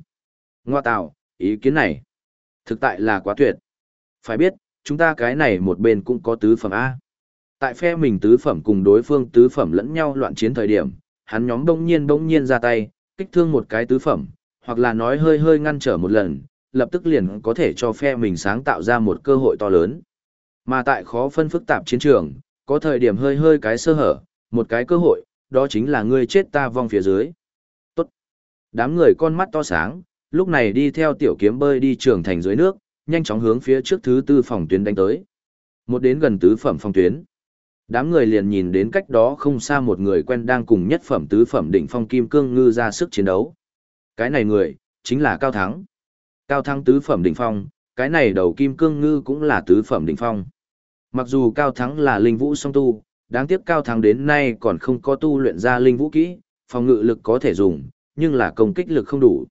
Ngoa tạo, ý kiến này, thực tại là quá tuyệt. Phải biết, chúng ta cái này một bên cũng có tứ phẩm A. Tại phe mình tứ phẩm cùng đối phương tứ phẩm lẫn nhau loạn chiến thời điểm, hắn nhóm đông nhiên đông nhiên ra tay, kích thương một cái tứ phẩm, hoặc là nói hơi hơi ngăn trở một lần, lập tức liền có thể cho phe mình sáng tạo ra một cơ hội to lớn. Mà tại khó phân phức tạp chiến trường, có thời điểm hơi hơi cái sơ hở, một cái cơ hội, đó chính là ngươi chết ta vong phía dưới. Tốt. Đám người con mắt to sáng, lúc này đi theo tiểu kiếm bơi đi trường thành dưới nước, nhanh chóng hướng phía trước thứ tư phòng tuyến đánh tới. Một đến gần tứ phẩm phòng tuyến. Đám người liền nhìn đến cách đó không xa một người quen đang cùng nhất phẩm tứ phẩm đỉnh phong kim cương ngư ra sức chiến đấu. Cái này người, chính là Cao Thắng. Cao Thắng tứ phẩm đỉnh phong, cái này đầu kim cương ngư cũng là tứ phẩm đỉnh phong. Mặc dù Cao Thắng là linh vũ song tu, đáng tiếc Cao Thắng đến nay còn không có tu luyện ra linh vũ kỹ, phòng ngự lực có thể dùng, nhưng là công kích lực không đủ.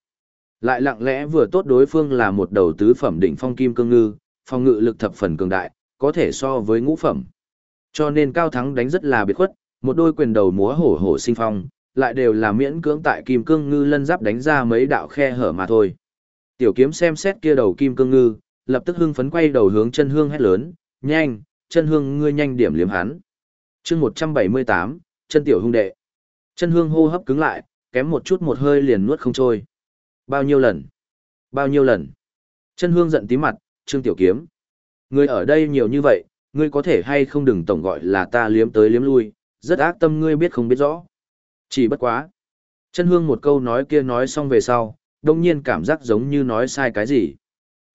Lại lặng lẽ vừa tốt đối phương là một đầu tứ phẩm đỉnh phong kim cương ngư, phòng ngự lực thập phần cường đại, có thể so với ngũ phẩm. Cho nên Cao Thắng đánh rất là biệt khuất, một đôi quyền đầu múa hổ hổ sinh phong, lại đều là miễn cưỡng tại kim cương ngư lân giáp đánh ra mấy đạo khe hở mà thôi. Tiểu kiếm xem xét kia đầu kim cương ngư, lập tức hưng phấn quay đầu hướng chân hương hét lớn, nhanh, chân hương ngươi nhanh điểm liếm hắn. chương 178, chân tiểu hung đệ. Chân hương hô hấp cứng lại, kém một chút một hơi liền nuốt không trôi. Bao nhiêu lần? Bao nhiêu lần? Chân hương giận tí mặt, trương tiểu kiếm. Ngươi ở đây nhiều như vậy, ngươi có thể hay không đừng tổng gọi là ta liếm tới liếm lui, rất ác tâm ngươi biết không biết rõ. Chỉ bất quá. Chân hương một câu nói kia nói xong về sau, đông nhiên cảm giác giống như nói sai cái gì.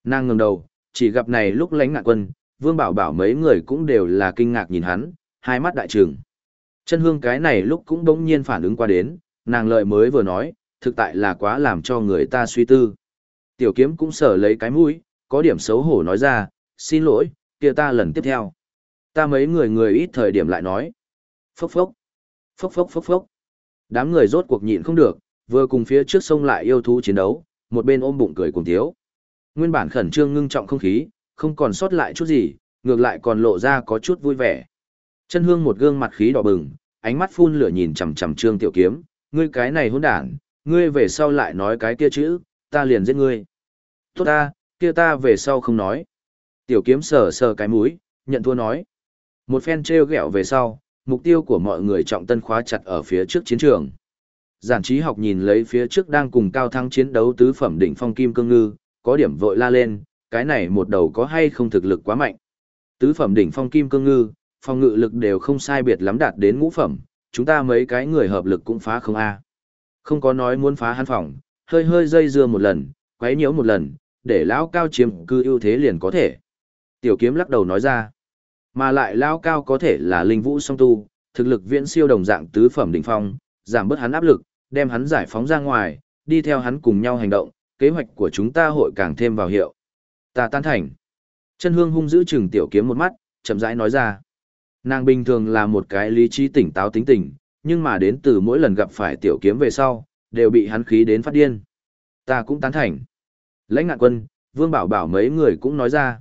Nàng ngẩng đầu, chỉ gặp này lúc lánh ngạn quân, vương bảo bảo mấy người cũng đều là kinh ngạc nhìn hắn, hai mắt đại trừng. Chân hương cái này lúc cũng đông nhiên phản ứng qua đến, nàng lợi mới vừa nói, thực tại là quá làm cho người ta suy tư. Tiểu kiếm cũng sở lấy cái mũi, có điểm xấu hổ nói ra, xin lỗi, kia ta lần tiếp theo. Ta mấy người người ít thời điểm lại nói. Phốc phốc. Phốc phốc phốc phốc. Đám người rốt cuộc nhịn không được, vừa cùng phía trước sông lại yêu thú chiến đấu, một bên ôm bụng cười cùng thiếu. Nguyên bản khẩn trương ngưng trọng không khí, không còn sót lại chút gì, ngược lại còn lộ ra có chút vui vẻ. Chân hương một gương mặt khí đỏ bừng, ánh mắt phun lửa nhìn chằm chằm trương tiểu kiếm, ngươi cái này hỗn đản, ngươi về sau lại nói cái kia chữ, ta liền giết ngươi. Tốt ta, kia ta về sau không nói. Tiểu kiếm sờ sờ cái mũi, nhận thua nói. Một phen treo gẹo về sau, mục tiêu của mọi người trọng tân khóa chặt ở phía trước chiến trường. Giản trí học nhìn lấy phía trước đang cùng cao thắng chiến đấu tứ phẩm đỉnh phong kim cương ngư, có điểm vội la lên, cái này một đầu có hay không thực lực quá mạnh. Tứ phẩm đỉnh phong kim cương ngư, phong ngự lực đều không sai biệt lắm đạt đến ngũ phẩm, chúng ta mấy cái người hợp lực cũng phá không a. Không có nói muốn phá hắn phòng, hơi hơi dây dưa một lần, quấy nhiễu một lần, để lão cao chiếm cư ưu thế liền có thể. Tiểu kiếm lắc đầu nói ra, mà lại lão cao có thể là linh vũ song tu, thực lực viễn siêu đồng dạng tứ phẩm đỉnh phong, giảm bớt hắn áp lực, đem hắn giải phóng ra ngoài, đi theo hắn cùng nhau hành động, kế hoạch của chúng ta hội càng thêm vào hiệu. Ta tan thành. Chân hương hung giữ chừng tiểu kiếm một mắt, chậm rãi nói ra. Nàng bình thường là một cái lý trí tỉnh táo tính tình, nhưng mà đến từ mỗi lần gặp phải tiểu kiếm về sau, đều bị hắn khí đến phát điên. Ta cũng tán thành. Lãnh ngạn quân, vương bảo bảo mấy người cũng nói ra.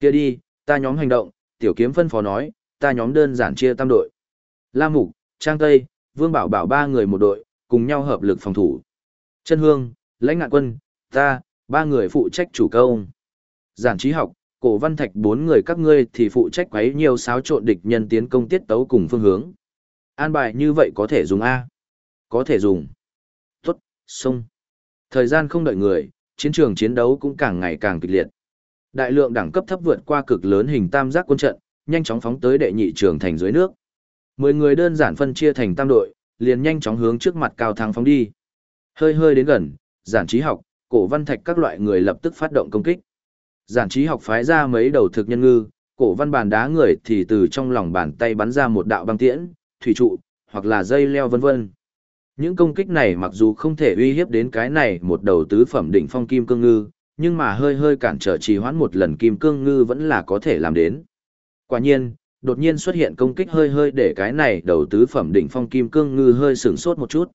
kia đi, ta nhóm hành động, tiểu kiếm phân phó nói, ta nhóm đơn giản chia tam đội. La Mục, Trang Tây, Vương Bảo Bảo ba người một đội, cùng nhau hợp lực phòng thủ. Chân Hương, Lãnh Ngạn Quân, ta, ba người phụ trách chủ công. Giản trí học, cổ văn thạch bốn người các ngươi thì phụ trách quấy nhiều xáo trộn địch nhân tiến công tiết tấu cùng phương hướng. An bài như vậy có thể dùng A. Có thể dùng. Tốt, sông. Thời gian không đợi người, chiến trường chiến đấu cũng càng ngày càng kịch liệt. Đại lượng đẳng cấp thấp vượt qua cực lớn hình tam giác quân trận, nhanh chóng phóng tới đệ nhị trường thành dưới nước. Mười người đơn giản phân chia thành tam đội, liền nhanh chóng hướng trước mặt cao thắng phóng đi. Hơi hơi đến gần, giản trí học, cổ văn thạch các loại người lập tức phát động công kích. Giản trí học phái ra mấy đầu thực nhân ngư, cổ văn bàn đá người thì từ trong lòng bàn tay bắn ra một đạo băng tiễn, thủy trụ, hoặc là dây leo vân vân. Những công kích này mặc dù không thể uy hiếp đến cái này một đầu tứ phẩm đỉnh phong kim cương ngư, nhưng mà hơi hơi cản trở trì hoãn một lần kim cương ngư vẫn là có thể làm đến. Quả nhiên, đột nhiên xuất hiện công kích hơi hơi để cái này đầu tứ phẩm đỉnh phong kim cương ngư hơi sửng sốt một chút.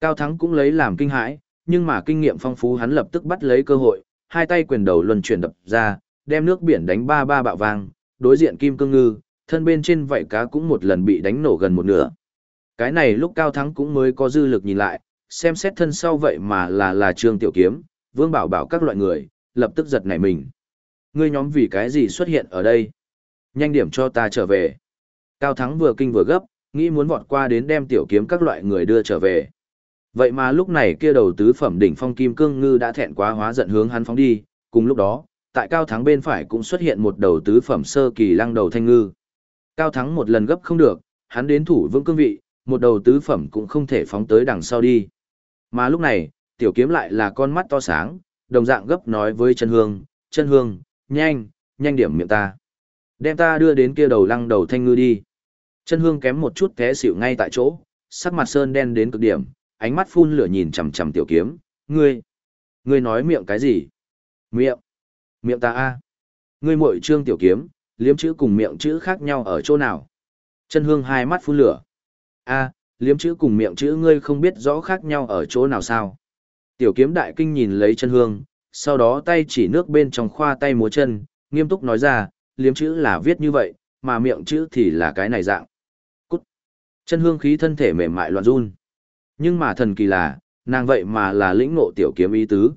Cao Thắng cũng lấy làm kinh hãi, nhưng mà kinh nghiệm phong phú hắn lập tức bắt lấy cơ hội, hai tay quyền đầu luân chuyển đập ra, đem nước biển đánh ba ba bạo vang, đối diện kim cương ngư, thân bên trên vảy cá cũng một lần bị đánh nổ gần một nửa. Cái này lúc Cao Thắng cũng mới có dư lực nhìn lại, xem xét thân sau vậy mà là là Trương Tiểu Kiếm, Vương Bảo Bảo các loại người, lập tức giật nảy mình. Ngươi nhóm vì cái gì xuất hiện ở đây? Nhanh điểm cho ta trở về. Cao Thắng vừa kinh vừa gấp, nghĩ muốn vọt qua đến đem Tiểu Kiếm các loại người đưa trở về. Vậy mà lúc này kia đầu tứ phẩm đỉnh phong kim cương ngư đã thẹn quá hóa giận hướng hắn phóng đi, cùng lúc đó, tại cao thắng bên phải cũng xuất hiện một đầu tứ phẩm sơ kỳ lăng đầu thanh ngư. Cao thắng một lần gấp không được, hắn đến thủ vững cương vị, một đầu tứ phẩm cũng không thể phóng tới đằng sau đi. Mà lúc này, tiểu kiếm lại là con mắt to sáng, đồng dạng gấp nói với chân hương, chân hương, nhanh, nhanh điểm miệng ta. Đem ta đưa đến kia đầu lăng đầu thanh ngư đi. Chân hương kém một chút té xỉu ngay tại chỗ, sắc mặt sơn đen đến cực điểm, ánh mắt phun lửa nhìn chằm chằm tiểu kiếm, ngươi, ngươi nói miệng cái gì? Miệng, miệng ta a, ngươi muội trương tiểu kiếm, liếm chữ cùng miệng chữ khác nhau ở chỗ nào? Chân hương hai mắt phun lửa, a, liếm chữ cùng miệng chữ ngươi không biết rõ khác nhau ở chỗ nào sao? Tiểu kiếm đại kinh nhìn lấy chân hương, sau đó tay chỉ nước bên trong khoa tay múa chân, nghiêm túc nói ra, liếm chữ là viết như vậy, mà miệng chữ thì là cái này dạng. Cút. Chân hương khí thân thể mềm mại loạn run. Nhưng mà thần kỳ là, nàng vậy mà là lĩnh ngộ tiểu kiếm ý tứ.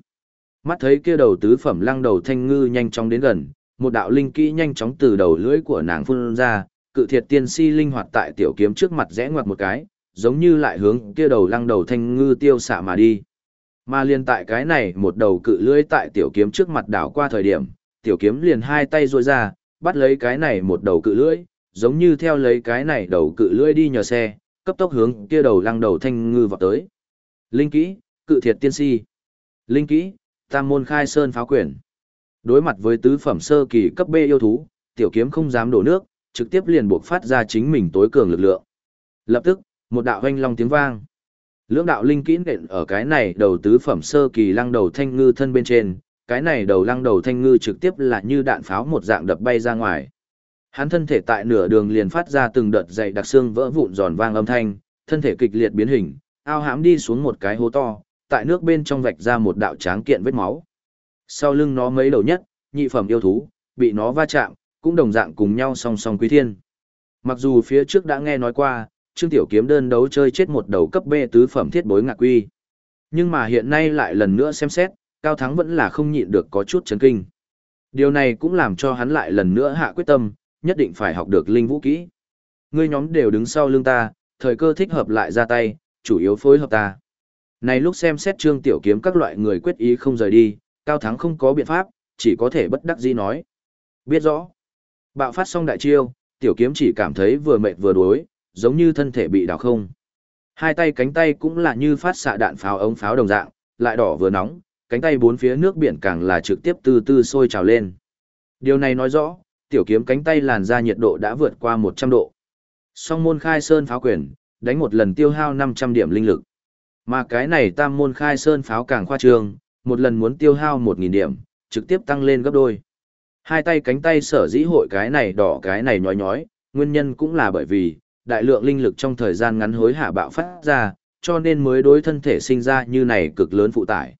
Mắt thấy kia đầu tứ phẩm lăng đầu thanh ngư nhanh chóng đến gần, một đạo linh kỹ nhanh chóng từ đầu lưỡi của nàng phun ra, cự thiệt tiên si linh hoạt tại tiểu kiếm trước mặt rẽ ngoặt một cái, giống như lại hướng kia đầu lăng đầu thanh ngư tiêu xạ mà đi. Mà liền tại cái này một đầu cự lưỡi tại tiểu kiếm trước mặt đảo qua thời điểm, tiểu kiếm liền hai tay duỗi ra, bắt lấy cái này một đầu cự lưỡi, giống như theo lấy cái này đầu cự lưỡi đi nhờ xe, cấp tốc hướng kia đầu lăng đầu thanh ngư vào tới. Linh kỹ, cự thiệt tiên si. Linh kỹ, tam môn khai sơn pháo quyển. Đối mặt với tứ phẩm sơ kỳ cấp B yêu thú, tiểu kiếm không dám đổ nước, trực tiếp liền buộc phát ra chính mình tối cường lực lượng. Lập tức, một đạo hoanh long tiếng vang. Lưỡng đạo linh kỹ nện ở cái này đầu tứ phẩm sơ kỳ lăng đầu thanh ngư thân bên trên, cái này đầu lăng đầu thanh ngư trực tiếp là như đạn pháo một dạng đập bay ra ngoài. Hắn thân thể tại nửa đường liền phát ra từng đợt dày đặc xương vỡ vụn giòn vang âm thanh, thân thể kịch liệt biến hình, ao hãm đi xuống một cái hố to, tại nước bên trong vạch ra một đạo tráng kiện vết máu. Sau lưng nó mấy đầu nhất, nhị phẩm yêu thú, bị nó va chạm, cũng đồng dạng cùng nhau song song quý thiên. Mặc dù phía trước đã nghe nói qua, Trương Tiểu Kiếm đơn đấu chơi chết một đầu cấp B tứ phẩm thiết bối ngạc quy. Nhưng mà hiện nay lại lần nữa xem xét, Cao Thắng vẫn là không nhịn được có chút chấn kinh. Điều này cũng làm cho hắn lại lần nữa hạ quyết tâm, nhất định phải học được linh vũ kỹ. Ngươi nhóm đều đứng sau lưng ta, thời cơ thích hợp lại ra tay, chủ yếu phối hợp ta. Này lúc xem xét trương tiểu kiếm các loại người quyết ý không rời đi, cao thắng không có biện pháp, chỉ có thể bất đắc dĩ nói. Biết rõ. Bạo phát xong đại chiêu, tiểu kiếm chỉ cảm thấy vừa mệt vừa đuối, giống như thân thể bị đào không. Hai tay cánh tay cũng là như phát xạ đạn pháo ống pháo đồng dạng, lại đỏ vừa nóng, cánh tay bốn phía nước biển càng là trực tiếp từ từ sôi trào lên. Điều này nói rõ, tiểu kiếm cánh tay làn ra nhiệt độ đã vượt qua 100 độ. Song môn khai sơn pháo quyền, đánh một lần tiêu hao 500 điểm linh lực. Mà cái này tam môn khai sơn pháo càng khoa trương, một lần muốn tiêu hao 1.000 điểm, trực tiếp tăng lên gấp đôi. Hai tay cánh tay sở dĩ hội cái này đỏ cái này nhói nhói, nguyên nhân cũng là bởi vì, đại lượng linh lực trong thời gian ngắn hối hạ bạo phát ra, cho nên mới đối thân thể sinh ra như này cực lớn phụ tải.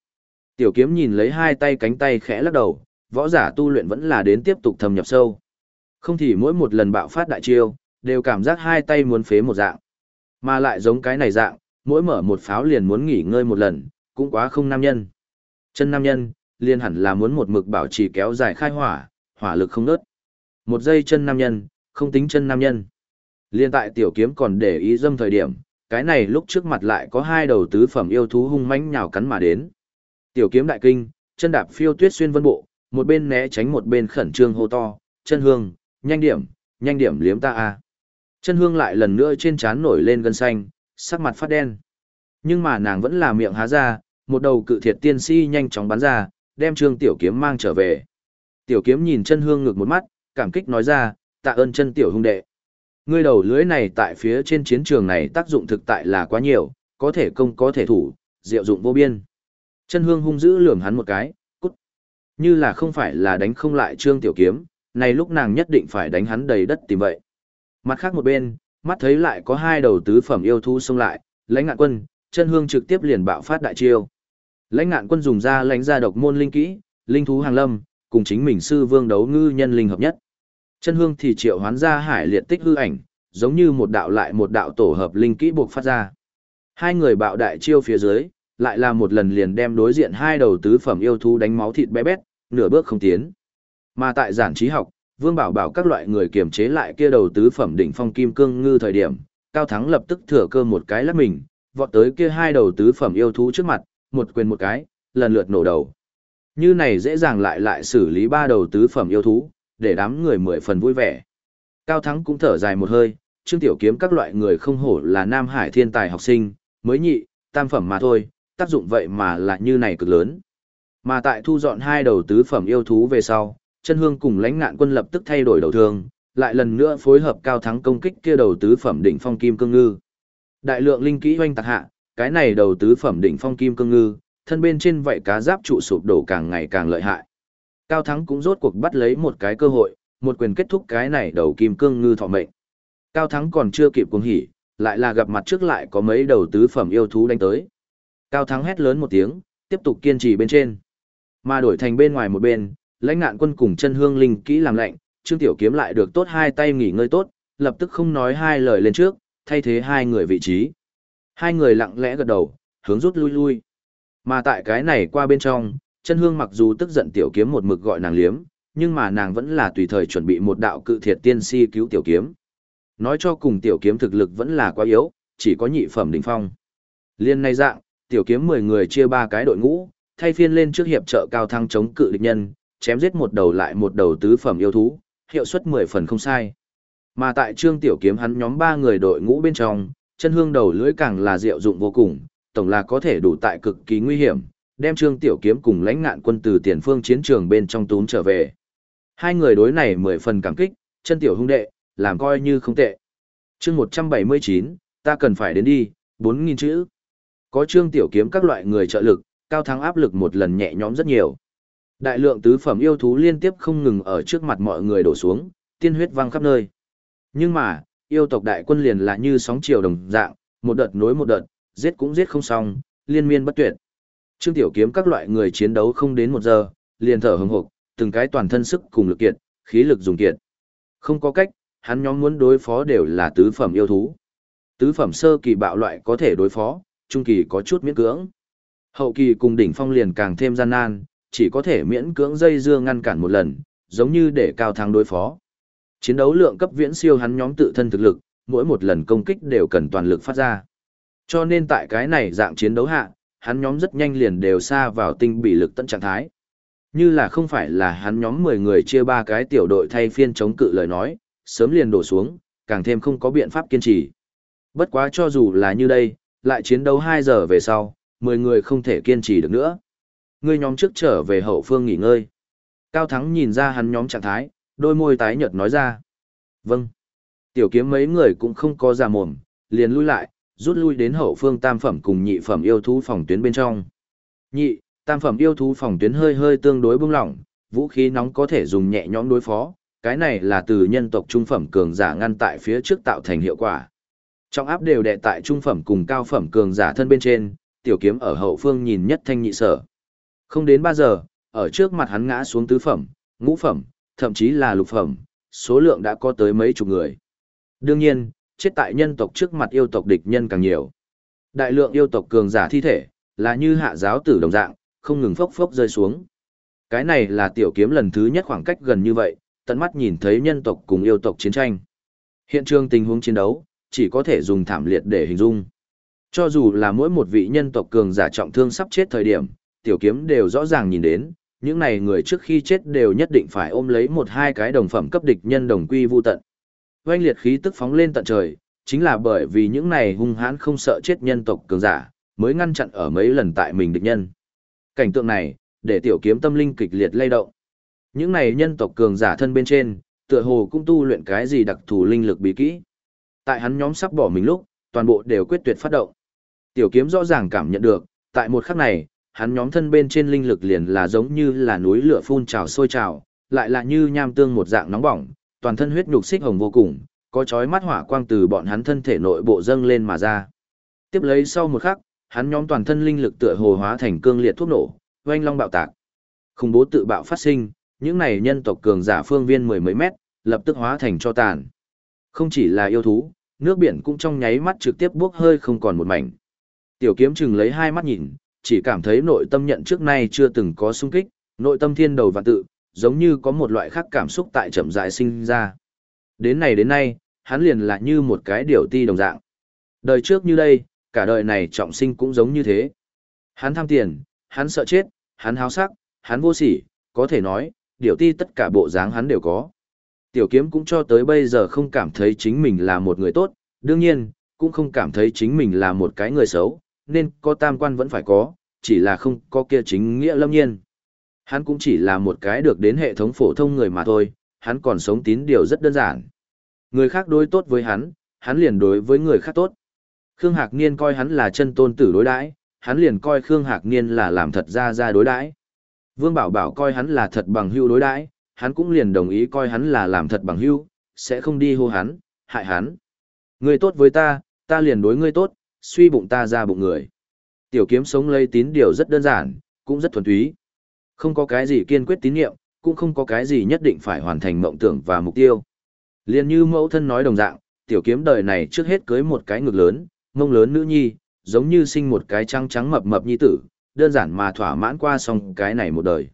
Tiểu kiếm nhìn lấy hai tay cánh tay khẽ lắc đầu, võ giả tu luyện vẫn là đến tiếp tục thâm nhập sâu. Không thì mỗi một lần bạo phát đại chiêu, đều cảm giác hai tay muốn phế một dạng. Mà lại giống cái này dạng, mỗi mở một pháo liền muốn nghỉ ngơi một lần, cũng quá không nam nhân. Chân nam nhân, liên hẳn là muốn một mực bảo trì kéo dài khai hỏa, hỏa lực không nớt. Một giây chân nam nhân, không tính chân nam nhân. Liên tại tiểu kiếm còn để ý dâm thời điểm, cái này lúc trước mặt lại có hai đầu tứ phẩm yêu thú hung mãnh nhào cắn mà đến. Tiểu kiếm đại kinh, chân đạp phiêu tuyết xuyên vân bộ, một bên né tránh một bên khẩn trương hô to, chân hương, nhanh điểm, nhanh điểm liếm ta a. Chân hương lại lần nữa trên trán nổi lên gân xanh, sắc mặt phát đen. Nhưng mà nàng vẫn là miệng há ra, một đầu cự thiệt tiên si nhanh chóng bắn ra, đem Trương Tiểu Kiếm mang trở về. Tiểu Kiếm nhìn chân hương ngược một mắt, cảm kích nói ra, tạ ơn chân tiểu hung đệ. Ngươi đầu lưới này tại phía trên chiến trường này tác dụng thực tại là quá nhiều, có thể công có thể thủ, diệu dụng vô biên. Chân hương hung dữ lườm hắn một cái, cút. Như là không phải là đánh không lại Trương Tiểu Kiếm, này lúc nàng nhất định phải đánh hắn đầy đất tìm vậy. Mặt khác một bên, mắt thấy lại có hai đầu tứ phẩm yêu thú xông lại, lãnh ngạn quân, chân hương trực tiếp liền bạo phát đại chiêu. Lãnh ngạn quân dùng ra lãnh ra độc môn linh kỹ, linh thú hàng lâm, cùng chính mình sư vương đấu ngư nhân linh hợp nhất. Chân hương thì triệu hoán ra hải liệt tích hư ảnh, giống như một đạo lại một đạo tổ hợp linh kỹ buộc phát ra. Hai người bạo đại chiêu phía dưới, lại là một lần liền đem đối diện hai đầu tứ phẩm yêu thú đánh máu thịt bé bét, nửa bước không tiến. Mà tại giản trí học, Vương Bảo bảo các loại người kiềm chế lại kia đầu tứ phẩm đỉnh phong kim cương ngư thời điểm, Cao Thắng lập tức thừa cơ một cái lắc mình, vọt tới kia hai đầu tứ phẩm yêu thú trước mặt, một quyền một cái, lần lượt nổ đầu. Như này dễ dàng lại lại xử lý ba đầu tứ phẩm yêu thú, để đám người mười phần vui vẻ. Cao Thắng cũng thở dài một hơi, Trương Tiểu Kiếm các loại người không hổ là Nam Hải thiên tài học sinh, mới nhị, tam phẩm mà thôi, tác dụng vậy mà là như này cực lớn. Mà tại thu dọn hai đầu tứ phẩm yêu thú về sau, chân hương cùng lãnh ngạn quân lập tức thay đổi đầu thương, lại lần nữa phối hợp cao thắng công kích kia đầu tứ phẩm đỉnh phong kim cương ngư. Đại lượng linh kỹ hoanh tạc hạ, cái này đầu tứ phẩm đỉnh phong kim cương ngư, thân bên trên vậy cá giáp trụ sụp đổ càng ngày càng lợi hại. Cao thắng cũng rốt cuộc bắt lấy một cái cơ hội, một quyền kết thúc cái này đầu kim cương ngư thọ mệnh. Cao thắng còn chưa kịp cuồng hỉ, lại là gặp mặt trước lại có mấy đầu tứ phẩm yêu thú đánh tới. Cao thắng hét lớn một tiếng, tiếp tục kiên trì bên trên. Mà đổi thành bên ngoài một bên, lãnh ngạn quân cùng chân hương linh kỹ làm lạnh, Trương Tiểu Kiếm lại được tốt hai tay nghỉ ngơi tốt, lập tức không nói hai lời lên trước, thay thế hai người vị trí. Hai người lặng lẽ gật đầu, hướng rút lui lui. Mà tại cái này qua bên trong, chân hương mặc dù tức giận Tiểu Kiếm một mực gọi nàng liếm, nhưng mà nàng vẫn là tùy thời chuẩn bị một đạo cự thiệt tiên si cứu Tiểu Kiếm. Nói cho cùng Tiểu Kiếm thực lực vẫn là quá yếu, chỉ có nhị phẩm đỉnh phong. Liên nay dạng, Tiểu Kiếm 10 người chia ba cái đội ngũ, thay phiên lên trước hiệp trợ cao thăng chống cự địch nhân, chém giết một đầu lại một đầu tứ phẩm yêu thú, hiệu suất 10 phần không sai. Mà tại Trương Tiểu Kiếm hắn nhóm ba người đội ngũ bên trong, chân hương đầu lưỡi càng là diệu dụng vô cùng, tổng là có thể đủ tại cực kỳ nguy hiểm, đem Trương Tiểu Kiếm cùng lãnh ngạn quân từ tiền phương chiến trường bên trong tún trở về. Hai người đối này 10 phần cảm kích, chân tiểu hung đệ, làm coi như không tệ. Chương 179, ta cần phải đến đi, 4000 chữ. Có Trương Tiểu Kiếm các loại người trợ lực, cao thắng áp lực một lần nhẹ nhõm rất nhiều. Đại lượng tứ phẩm yêu thú liên tiếp không ngừng ở trước mặt mọi người đổ xuống, tiên huyết văng khắp nơi. Nhưng mà, yêu tộc đại quân liền là như sóng chiều đồng dạng, một đợt nối một đợt, giết cũng giết không xong, liên miên bất tuyệt. Trương Tiểu Kiếm các loại người chiến đấu không đến một giờ, liền thở hừng hực, từng cái toàn thân sức cùng lực kiệt, khí lực dùng kiệt. Không có cách, hắn nhóm muốn đối phó đều là tứ phẩm yêu thú. Tứ phẩm sơ kỳ bạo loại có thể đối phó, trung kỳ có chút miễn cưỡng. Hậu kỳ cùng đỉnh phong liền càng thêm gian nan, chỉ có thể miễn cưỡng dây dưa ngăn cản một lần, giống như để cao thắng đối phó. Chiến đấu lượng cấp viễn siêu hắn nhóm tự thân thực lực, mỗi một lần công kích đều cần toàn lực phát ra. Cho nên tại cái này dạng chiến đấu hạ, hắn nhóm rất nhanh liền đều xa vào tinh bị lực tận trạng thái. Như là không phải là hắn nhóm 10 người chia ba cái tiểu đội thay phiên chống cự lời nói, sớm liền đổ xuống, càng thêm không có biện pháp kiên trì. Bất quá cho dù là như đây, lại chiến đấu 2 giờ về sau, 10 người không thể kiên trì được nữa. người nhóm trước trở về hậu phương nghỉ ngơi. Cao Thắng nhìn ra hắn nhóm trạng thái, đôi môi tái nhợt nói ra. Vâng. Tiểu kiếm mấy người cũng không có ra mồm, liền lui lại, rút lui đến hậu phương tam phẩm cùng nhị phẩm yêu thú phòng tuyến bên trong. Nhị, tam phẩm yêu thú phòng tuyến hơi hơi tương đối bung lỏng, vũ khí nóng có thể dùng nhẹ nhõm đối phó, cái này là từ nhân tộc trung phẩm cường giả ngăn tại phía trước tạo thành hiệu quả. Trong áp đều đè tại trung phẩm cùng cao phẩm cường giả thân bên trên, tiểu kiếm ở hậu phương nhìn nhất thanh nhị sở. Không đến 3 giờ, ở trước mặt hắn ngã xuống tứ phẩm, ngũ phẩm, thậm chí là lục phẩm, số lượng đã có tới mấy chục người. Đương nhiên, chết tại nhân tộc trước mặt yêu tộc địch nhân càng nhiều. Đại lượng yêu tộc cường giả thi thể, là như hạ giáo tử đồng dạng, không ngừng phốc phốc rơi xuống. Cái này là tiểu kiếm lần thứ nhất khoảng cách gần như vậy, tận mắt nhìn thấy nhân tộc cùng yêu tộc chiến tranh. Hiện trường tình huống chiến đấu, chỉ có thể dùng thảm liệt để hình dung. Cho dù là mỗi một vị nhân tộc cường giả trọng thương sắp chết thời điểm, tiểu kiếm đều rõ ràng nhìn đến, những này người trước khi chết đều nhất định phải ôm lấy một hai cái đồng phẩm cấp địch nhân đồng quy vu tận. Oanh liệt khí tức phóng lên tận trời, chính là bởi vì những này hung hãn không sợ chết nhân tộc cường giả, mới ngăn chặn ở mấy lần tại mình địch nhân. Cảnh tượng này, để tiểu kiếm tâm linh kịch liệt lay động. Những này nhân tộc cường giả thân bên trên, tựa hồ cũng tu luyện cái gì đặc thù linh lực bí kỹ. Tại hắn nhóm sắp bỏ mình lúc, toàn bộ đều quyết tuyệt phát động. Tiểu kiếm rõ ràng cảm nhận được, tại một khắc này, hắn nhóm thân bên trên linh lực liền là giống như là núi lửa phun trào sôi trào, lại là như nham tương một dạng nóng bỏng, toàn thân huyết nhục xích hồng vô cùng, có chói mắt hỏa quang từ bọn hắn thân thể nội bộ dâng lên mà ra. Tiếp lấy sau một khắc, hắn nhóm toàn thân linh lực tựa hồ hóa thành cương liệt thuốc nổ, oanh long bạo tạc. Khủng bố tự bạo phát sinh, những này nhân tộc cường giả phương viên mười mấy mét, lập tức hóa thành cho tàn. Không chỉ là yêu thú, nước biển cũng trong nháy mắt trực tiếp bốc hơi không còn một mảnh. Tiểu kiếm chừng lấy hai mắt nhìn, chỉ cảm thấy nội tâm nhận trước nay chưa từng có sung kích, nội tâm thiên đầu và tự, giống như có một loại khác cảm xúc tại chậm rãi sinh ra. Đến này đến nay, hắn liền là như một cái điều ti đồng dạng. Đời trước như đây, cả đời này trọng sinh cũng giống như thế. Hắn tham tiền, hắn sợ chết, hắn háo sắc, hắn vô sỉ, có thể nói, điều ti tất cả bộ dáng hắn đều có. Tiểu kiếm cũng cho tới bây giờ không cảm thấy chính mình là một người tốt, đương nhiên, cũng không cảm thấy chính mình là một cái người xấu, nên có tam quan vẫn phải có, chỉ là không có kia chính nghĩa lâm nhiên. Hắn cũng chỉ là một cái được đến hệ thống phổ thông người mà thôi, hắn còn sống tín điều rất đơn giản. Người khác đối tốt với hắn, hắn liền đối với người khác tốt. Khương Hạc Niên coi hắn là chân tôn tử đối đãi, hắn liền coi Khương Hạc Niên là làm thật ra ra đối đãi. Vương Bảo Bảo coi hắn là thật bằng hữu đối đãi, hắn cũng liền đồng ý coi hắn là làm thật bằng hữu, sẽ không đi hô hắn, hại hắn. Ngươi tốt với ta, ta liền đối ngươi tốt, suy bụng ta ra bụng người. Tiểu kiếm sống lấy tín điều rất đơn giản, cũng rất thuần túy. Không có cái gì kiên quyết tín nhiệm, cũng không có cái gì nhất định phải hoàn thành mộng tưởng và mục tiêu. Liên như mẫu thân nói đồng dạng, tiểu kiếm đời này trước hết cưới một cái ngực lớn, mông lớn nữ nhi, giống như sinh một cái trắng trắng mập mập nhi tử, đơn giản mà thỏa mãn qua xong cái này một đời.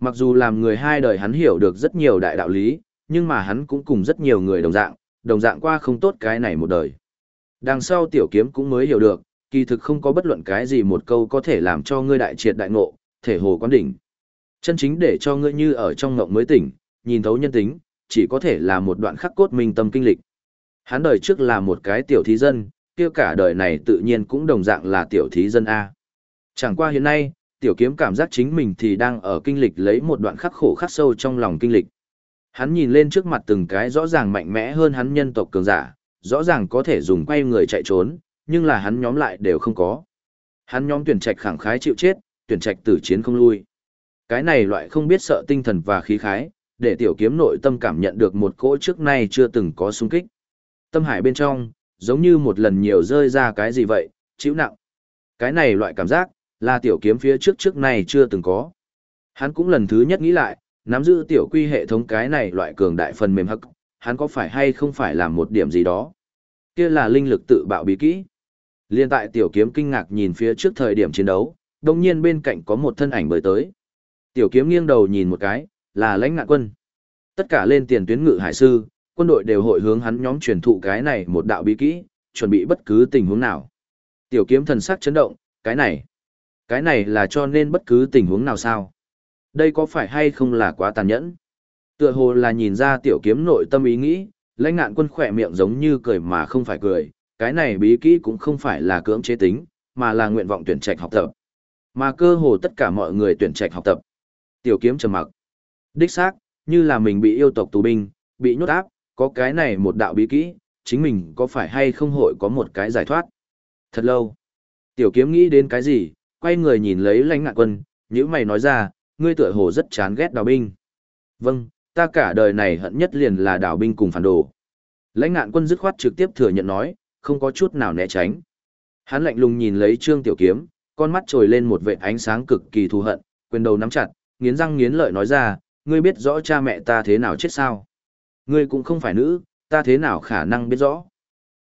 Mặc dù làm người hai đời hắn hiểu được rất nhiều đại đạo lý, nhưng mà hắn cũng cùng rất nhiều người đồng dạng, đồng dạng qua không tốt cái này một đời. Đằng sau tiểu kiếm cũng mới hiểu được, kỳ thực không có bất luận cái gì một câu có thể làm cho ngươi đại triệt đại ngộ, thể hồ quán đỉnh. Chân chính để cho ngươi như ở trong ngộng mới tỉnh, nhìn thấu nhân tính, chỉ có thể là một đoạn khắc cốt minh tâm kinh lịch. Hắn đời trước là một cái tiểu thí dân, kia cả đời này tự nhiên cũng đồng dạng là tiểu thí dân A. Chẳng qua hiện nay, tiểu kiếm cảm giác chính mình thì đang ở kinh lịch lấy một đoạn khắc khổ khắc sâu trong lòng kinh lịch. Hắn nhìn lên trước mặt từng cái rõ ràng mạnh mẽ hơn hắn nhân tộc cường giả, rõ ràng có thể dùng quay người chạy trốn, nhưng là hắn nhóm lại đều không có. Hắn nhóm tuyển trạch khẳng khái chịu chết, tuyển trạch tử chiến không lui. Cái này loại không biết sợ tinh thần và khí khái, để tiểu kiếm nội tâm cảm nhận được một cỗ trước nay chưa từng có xung kích. Tâm hải bên trong, giống như một lần nhiều rơi ra cái gì vậy, chịu nặng. Cái này loại cảm giác, là tiểu kiếm phía trước trước nay chưa từng có. Hắn cũng lần thứ nhất nghĩ lại, nắm giữ tiểu quy hệ thống cái này loại cường đại phần mềm hắc, hắn có phải hay không phải làm một điểm gì đó. Kia là linh lực tự bạo bí kỹ. Liên tại tiểu kiếm kinh ngạc nhìn phía trước thời điểm chiến đấu, đồng nhiên bên cạnh có một thân ảnh bơi tới. Tiểu kiếm nghiêng đầu nhìn một cái, là lãnh ngạn quân. Tất cả lên tiền tuyến ngự hải sư, quân đội đều hội hướng hắn nhóm truyền thụ cái này một đạo bí kỹ, chuẩn bị bất cứ tình huống nào. Tiểu kiếm thần sắc chấn động, cái này, cái này là cho nên bất cứ tình huống nào sao? Đây có phải hay không là quá tàn nhẫn? Tựa hồ là nhìn ra tiểu kiếm nội tâm ý nghĩ, lãnh ngạn quân khỏe miệng giống như cười mà không phải cười, cái này bí kỹ cũng không phải là cưỡng chế tính, mà là nguyện vọng tuyển trạch học tập. Mà cơ hồ tất cả mọi người tuyển trạch học tập. Tiểu kiếm trầm mặc. Đích xác, như là mình bị yêu tộc tù binh, bị nhốt áp, có cái này một đạo bí kỹ, chính mình có phải hay không hội có một cái giải thoát. Thật lâu. Tiểu kiếm nghĩ đến cái gì, quay người nhìn lấy lãnh ngạn quân, những mày nói ra, ngươi tựa hồ rất chán ghét đào binh. Vâng, ta cả đời này hận nhất liền là đảo binh cùng phản đồ. Lãnh ngạn quân dứt khoát trực tiếp thừa nhận nói, không có chút nào né tránh. Hắn lạnh lùng nhìn lấy Trương Tiểu Kiếm, con mắt trồi lên một vệt ánh sáng cực kỳ thù hận, quyền đầu nắm chặt, nghiến răng nghiến lợi nói ra, ngươi biết rõ cha mẹ ta thế nào chết sao? Ngươi cũng không phải nữ, ta thế nào khả năng biết rõ?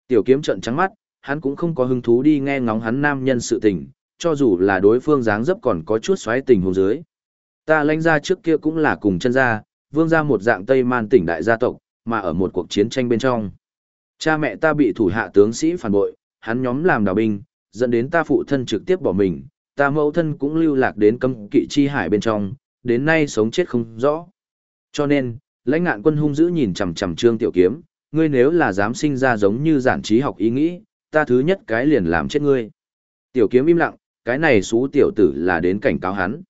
Tiểu Kiếm trợn trắng mắt, hắn cũng không có hứng thú đi nghe ngóng hắn nam nhân sự tình, cho dù là đối phương dáng dấp còn có chút xoáy tình hồn dưới. Ta lãnh ra trước kia cũng là cùng chân ra vương gia một dạng Tây Man tỉnh đại gia tộc, mà ở một cuộc chiến tranh bên trong. Cha mẹ ta bị thủ hạ tướng sĩ phản bội, hắn nhóm làm đào binh, dẫn đến ta phụ thân trực tiếp bỏ mình, ta mẫu thân cũng lưu lạc đến cấm kỵ chi hải bên trong, đến nay sống chết không rõ. Cho nên, lãnh ngạn quân hung dữ nhìn chằm chằm trương tiểu kiếm, ngươi nếu là dám sinh ra giống như giản trí học ý nghĩ, ta thứ nhất cái liền làm chết ngươi. Tiểu kiếm im lặng, cái này xú tiểu tử là đến cảnh cáo hắn.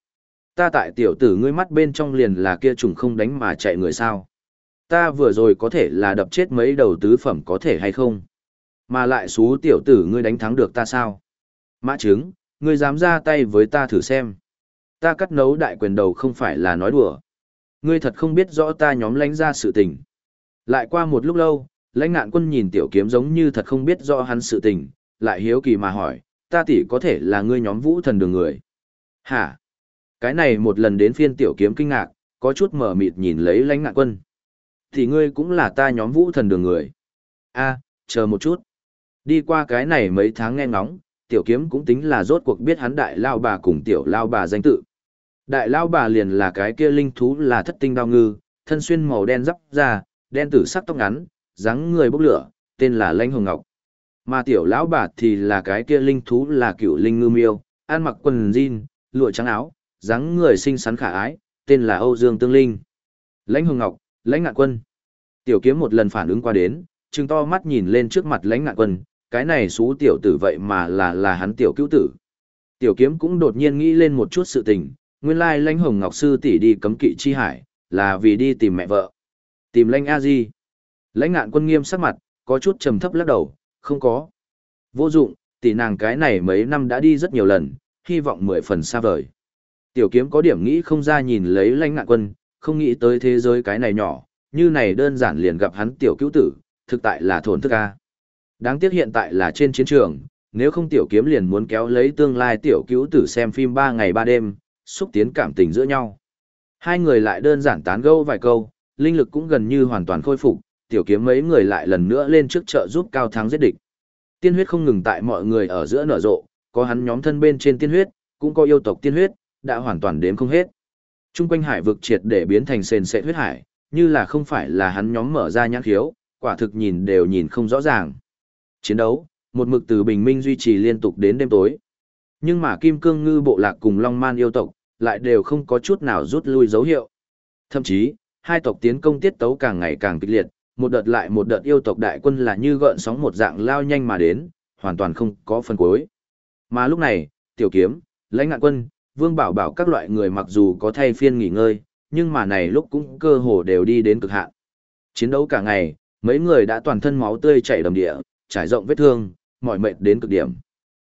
Ta tại tiểu tử ngươi mắt bên trong liền là kia trùng không đánh mà chạy người sao. Ta vừa rồi có thể là đập chết mấy đầu tứ phẩm có thể hay không? Mà lại xú tiểu tử ngươi đánh thắng được ta sao? Mã trứng, ngươi dám ra tay với ta thử xem. Ta cắt nấu đại quyền đầu không phải là nói đùa. Ngươi thật không biết rõ ta nhóm lãnh ra sự tình. Lại qua một lúc lâu, lãnh nạn quân nhìn tiểu kiếm giống như thật không biết rõ hắn sự tình, lại hiếu kỳ mà hỏi, ta tỷ có thể là ngươi nhóm vũ thần đường người. Hả? Cái này một lần đến phiên tiểu kiếm kinh ngạc, có chút mở mịt nhìn lấy lãnh ngạn quân. Thì ngươi cũng là ta nhóm vũ thần đường người. a chờ một chút. Đi qua cái này mấy tháng nghe ngóng, tiểu kiếm cũng tính là rốt cuộc biết hắn đại lao bà cùng tiểu lao bà danh tự. Đại lao bà liền là cái kia linh thú là thất tinh đao ngư, thân xuyên màu đen dắp da, đen tử sắc tóc ngắn, dáng người bốc lửa, tên là Lãnh Hồng Ngọc. Mà tiểu lão bà thì là cái kia linh thú là cựu linh ngư miêu, ăn mặc quần jean, lụa trắng áo, dáng người xinh xắn khả ái, tên là Âu Dương Tương Linh. Lãnh Hồng Ngọc, Lãnh Ngạn Quân. Tiểu kiếm một lần phản ứng qua đến, trừng to mắt nhìn lên trước mặt Lãnh Ngạn Quân, cái này xú tiểu tử vậy mà là là hắn tiểu cứu tử. Tiểu kiếm cũng đột nhiên nghĩ lên một chút sự tình, nguyên lai Lãnh Hồng Ngọc sư tỷ đi cấm kỵ chi hải, là vì đi tìm mẹ vợ. Tìm Lãnh A Di. Lãnh Ngạn Quân nghiêm sắc mặt, có chút trầm thấp lắc đầu, không có. Vô dụng, tỷ nàng cái này mấy năm đã đi rất nhiều lần, hy vọng mười phần xa vời. Tiểu kiếm có điểm nghĩ không ra nhìn lấy lãnh ngạn quân, không nghĩ tới thế giới cái này nhỏ, như này đơn giản liền gặp hắn tiểu cứu tử, thực tại là thổn thức a. Đáng tiếc hiện tại là trên chiến trường, nếu không tiểu kiếm liền muốn kéo lấy tương lai tiểu cứu tử xem phim 3 ngày 3 đêm, xúc tiến cảm tình giữa nhau. Hai người lại đơn giản tán gẫu vài câu, linh lực cũng gần như hoàn toàn khôi phục, tiểu kiếm mấy người lại lần nữa lên trước chợ giúp cao thắng giết địch. Tiên huyết không ngừng tại mọi người ở giữa nở rộ, có hắn nhóm thân bên trên tiên huyết, cũng có yêu tộc tiên huyết, đã hoàn toàn đếm không hết. Trung quanh hải vực triệt để biến thành sền sệ huyết hải, như là không phải là hắn nhóm mở ra nhãn khiếu, quả thực nhìn đều nhìn không rõ ràng. Chiến đấu, một mực từ bình minh duy trì liên tục đến đêm tối. Nhưng mà Kim Cương Ngư bộ lạc cùng Long Man yêu tộc, lại đều không có chút nào rút lui dấu hiệu. Thậm chí, hai tộc tiến công tiết tấu càng ngày càng kịch liệt, một đợt lại một đợt yêu tộc đại quân là như gợn sóng một dạng lao nhanh mà đến, hoàn toàn không có phần cuối. Mà lúc này, tiểu kiếm, lãnh ngạn quân, vương bảo bảo các loại người mặc dù có thay phiên nghỉ ngơi, nhưng mà này lúc cũng cơ hồ đều đi đến cực hạn. Chiến đấu cả ngày, mấy người đã toàn thân máu tươi chảy đầm địa, trải rộng vết thương, mỏi mệt đến cực điểm.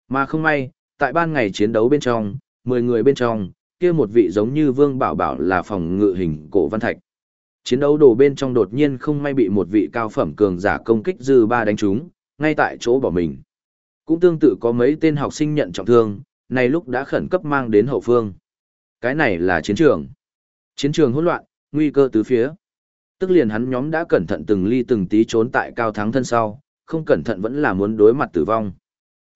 Mà không may, tại ban ngày chiến đấu bên trong, 10 người bên trong, kia một vị giống như Vương Bảo Bảo là phòng ngự hình cổ văn thạch. Chiến đấu đồ bên trong đột nhiên không may bị một vị cao phẩm cường giả công kích dư ba đánh trúng, ngay tại chỗ bỏ mình. Cũng tương tự có mấy tên học sinh nhận trọng thương, này lúc đã khẩn cấp mang đến hậu phương. Cái này là chiến trường. Chiến trường hỗn loạn, nguy cơ tứ phía. Tức liền hắn nhóm đã cẩn thận từng ly từng tí trốn tại cao thắng thân sau, không cẩn thận vẫn là muốn đối mặt tử vong.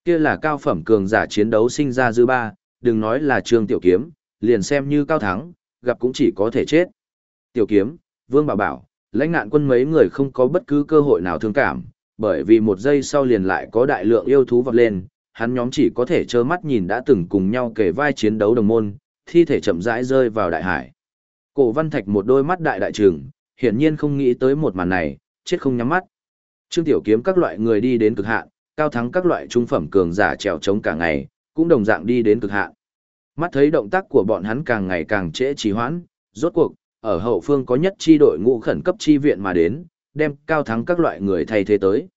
Kia là cao phẩm cường giả chiến đấu sinh ra dư ba, đừng nói là trương tiểu kiếm, liền xem như cao thắng, gặp cũng chỉ có thể chết. Tiểu kiếm, vương bảo bảo, lãnh nạn quân mấy người không có bất cứ cơ hội nào thương cảm, bởi vì một giây sau liền lại có đại lượng yêu thú vọt lên, hắn nhóm chỉ có thể trơ mắt nhìn đã từng cùng nhau kể vai chiến đấu đồng môn, thi thể chậm rãi rơi vào đại hải. Cổ Văn Thạch một đôi mắt đại đại trừng, hiển nhiên không nghĩ tới một màn này, chết không nhắm mắt. Trương Tiểu Kiếm các loại người đi đến cực hạn, cao thắng các loại trung phẩm cường giả trèo chống cả ngày, cũng đồng dạng đi đến cực hạn. Mắt thấy động tác của bọn hắn càng ngày càng trễ trì hoãn, rốt cuộc, ở hậu phương có nhất chi đội ngũ khẩn cấp chi viện mà đến, đem cao thắng các loại người thay thế tới.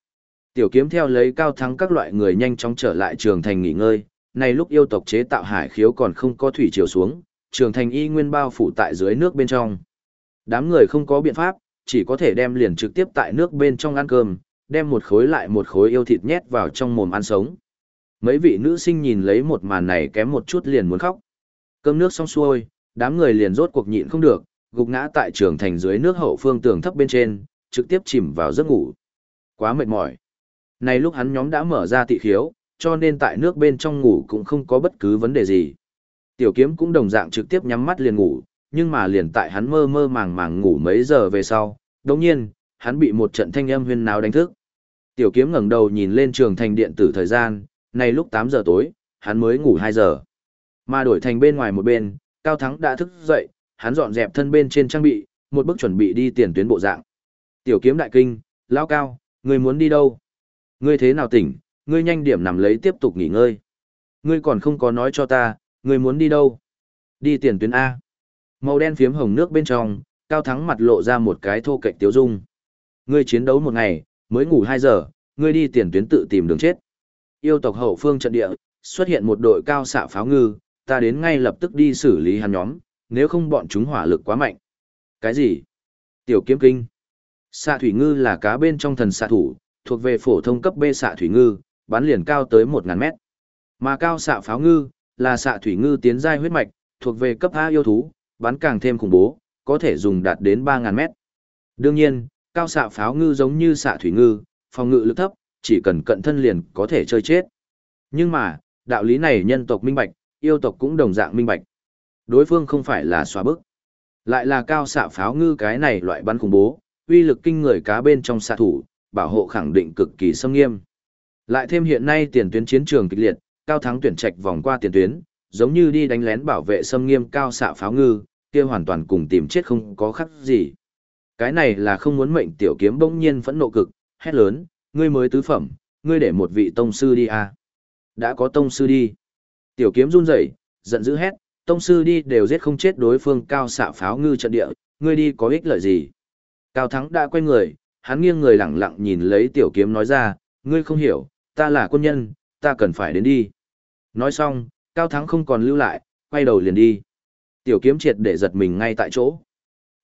Tiểu kiếm theo lấy cao thắng các loại người nhanh chóng trở lại trường thành nghỉ ngơi, này lúc yêu tộc chế tạo hải khiếu còn không có thủy chiều xuống, trường thành y nguyên bao phủ tại dưới nước bên trong. Đám người không có biện pháp, chỉ có thể đem liền trực tiếp tại nước bên trong ăn cơm, đem một khối lại một khối yêu thịt nhét vào trong mồm ăn sống. Mấy vị nữ sinh nhìn lấy một màn này kém một chút liền muốn khóc. Cơm nước xong xuôi, đám người liền rốt cuộc nhịn không được, gục ngã tại trường thành dưới nước hậu phương tường thấp bên trên, trực tiếp chìm vào giấc ngủ. Quá mệt mỏi. Này lúc hắn nhóm đã mở ra tị khiếu, cho nên tại nước bên trong ngủ cũng không có bất cứ vấn đề gì. Tiểu kiếm cũng đồng dạng trực tiếp nhắm mắt liền ngủ, nhưng mà liền tại hắn mơ mơ màng màng ngủ mấy giờ về sau, đồng nhiên, hắn bị một trận thanh âm huyên náo đánh thức. Tiểu kiếm ngẩng đầu nhìn lên trường thành điện tử thời gian, này lúc 8 giờ tối, hắn mới ngủ 2 giờ. Mà đổi thành bên ngoài một bên, Cao Thắng đã thức dậy, hắn dọn dẹp thân bên trên trang bị, một bước chuẩn bị đi tiền tuyến bộ dạng. Tiểu kiếm đại kinh, lao cao, người muốn đi đâu? Ngươi thế nào tỉnh, ngươi nhanh điểm nằm lấy tiếp tục nghỉ ngơi. Ngươi còn không có nói cho ta, ngươi muốn đi đâu? Đi tiền tuyến A. Màu đen phiếm hồng nước bên trong, Cao Thắng mặt lộ ra một cái thô cạnh tiếu dung. Ngươi chiến đấu một ngày, mới ngủ hai giờ, ngươi đi tiền tuyến tự tìm đường chết. Yêu tộc hậu phương trận địa, xuất hiện một đội cao xạ pháo ngư, ta đến ngay lập tức đi xử lý hắn nhóm, nếu không bọn chúng hỏa lực quá mạnh. Cái gì? Tiểu kiếm kinh. Xạ thủy ngư là cá bên trong thần xạ thủ, thuộc về phổ thông cấp B xạ thủy ngư, bắn liền cao tới 1000 mét. Mà cao xạ pháo ngư là xạ thủy ngư tiến giai huyết mạch, thuộc về cấp A yêu thú, bắn càng thêm khủng bố, có thể dùng đạt đến 3000 mét. Đương nhiên, cao xạ pháo ngư giống như xạ thủy ngư, phòng ngự lực thấp, chỉ cần cận thân liền có thể chơi chết. Nhưng mà, đạo lý này nhân tộc minh bạch, yêu tộc cũng đồng dạng minh bạch. Đối phương không phải là xóa bức. Lại là cao xạ pháo ngư cái này loại bắn khủng bố, uy lực kinh người cá bên trong xạ thủ, bảo hộ khẳng định cực kỳ sâm nghiêm. Lại thêm hiện nay tiền tuyến chiến trường kịch liệt, cao thắng tuyển trạch vòng qua tiền tuyến, giống như đi đánh lén bảo vệ sâm nghiêm cao xạ pháo ngư, kia hoàn toàn cùng tìm chết không có khác gì. Cái này là không muốn mệnh tiểu kiếm bỗng nhiên phẫn nộ cực, hét lớn, ngươi mới tứ phẩm, ngươi để một vị tông sư đi à. Đã có tông sư đi. Tiểu kiếm run rẩy, giận dữ hét, tông sư đi đều giết không chết đối phương cao xạ pháo ngư trận địa, ngươi đi có ích lợi gì. Cao Thắng đã quay người, hắn nghiêng người lẳng lặng nhìn lấy tiểu kiếm nói ra, ngươi không hiểu, ta là quân nhân, ta cần phải đến đi. Nói xong, Cao Thắng không còn lưu lại, quay đầu liền đi. Tiểu kiếm triệt để giật mình ngay tại chỗ.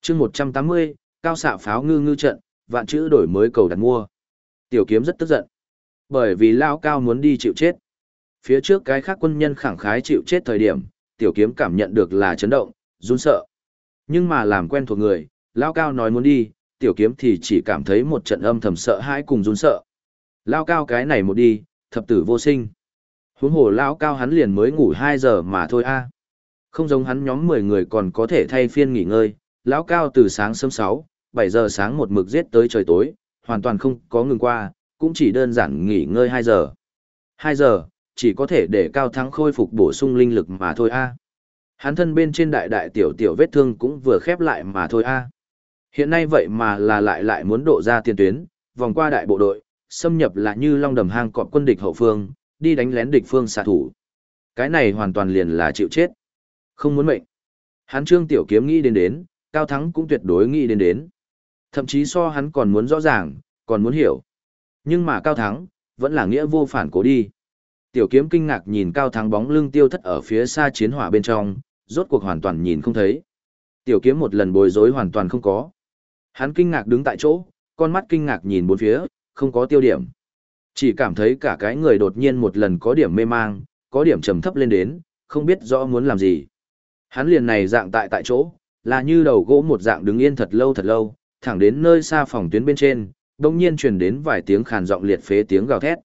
chương 180, cao xạ pháo ngư ngư trận, vạn chữ đổi mới cầu đặt mua. Tiểu kiếm rất tức giận. Bởi vì Lao Cao muốn đi chịu chết. Phía trước cái khác quân nhân khẳng khái chịu chết thời điểm, tiểu kiếm cảm nhận được là chấn động, run sợ. Nhưng mà làm quen thuộc người, Lao Cao nói muốn đi, tiểu kiếm thì chỉ cảm thấy một trận âm thầm sợ hãi cùng run sợ. Lao Cao cái này một đi, thập tử vô sinh. Huống hồ Lao Cao hắn liền mới ngủ 2 giờ mà thôi a. Không giống hắn nhóm 10 người còn có thể thay phiên nghỉ ngơi, lão cao từ sáng sớm 6, 7 giờ sáng một mực giết tới trời tối, hoàn toàn không có ngừng qua, cũng chỉ đơn giản nghỉ ngơi 2 giờ. 2 giờ, chỉ có thể để cao thắng khôi phục bổ sung linh lực mà thôi a. Hắn thân bên trên đại đại tiểu tiểu vết thương cũng vừa khép lại mà thôi a. Hiện nay vậy mà là lại lại muốn độ ra tiền tuyến, vòng qua đại bộ đội, xâm nhập là như long đầm hang cọp quân địch hậu phương, đi đánh lén địch phương xạ thủ. Cái này hoàn toàn liền là chịu chết. Không muốn mệnh. Hắn Trương Tiểu Kiếm nghĩ đến đến, Cao Thắng cũng tuyệt đối nghĩ đến đến. Thậm chí so hắn còn muốn rõ ràng, còn muốn hiểu. Nhưng mà Cao Thắng, vẫn là nghĩa vô phản cố đi. Tiểu Kiếm kinh ngạc nhìn Cao Thắng bóng lưng tiêu thất ở phía xa chiến hỏa bên trong, rốt cuộc hoàn toàn nhìn không thấy. Tiểu Kiếm một lần bối rối hoàn toàn không có. Hắn kinh ngạc đứng tại chỗ, con mắt kinh ngạc nhìn bốn phía, không có tiêu điểm. Chỉ cảm thấy cả cái người đột nhiên một lần có điểm mê mang, có điểm trầm thấp lên đến, không biết rõ muốn làm gì. Hắn liền này dạng tại tại chỗ, là như đầu gỗ một dạng đứng yên thật lâu thật lâu, thẳng đến nơi xa phòng tuyến bên trên, đồng nhiên truyền đến vài tiếng khàn giọng liệt phế tiếng gào thét.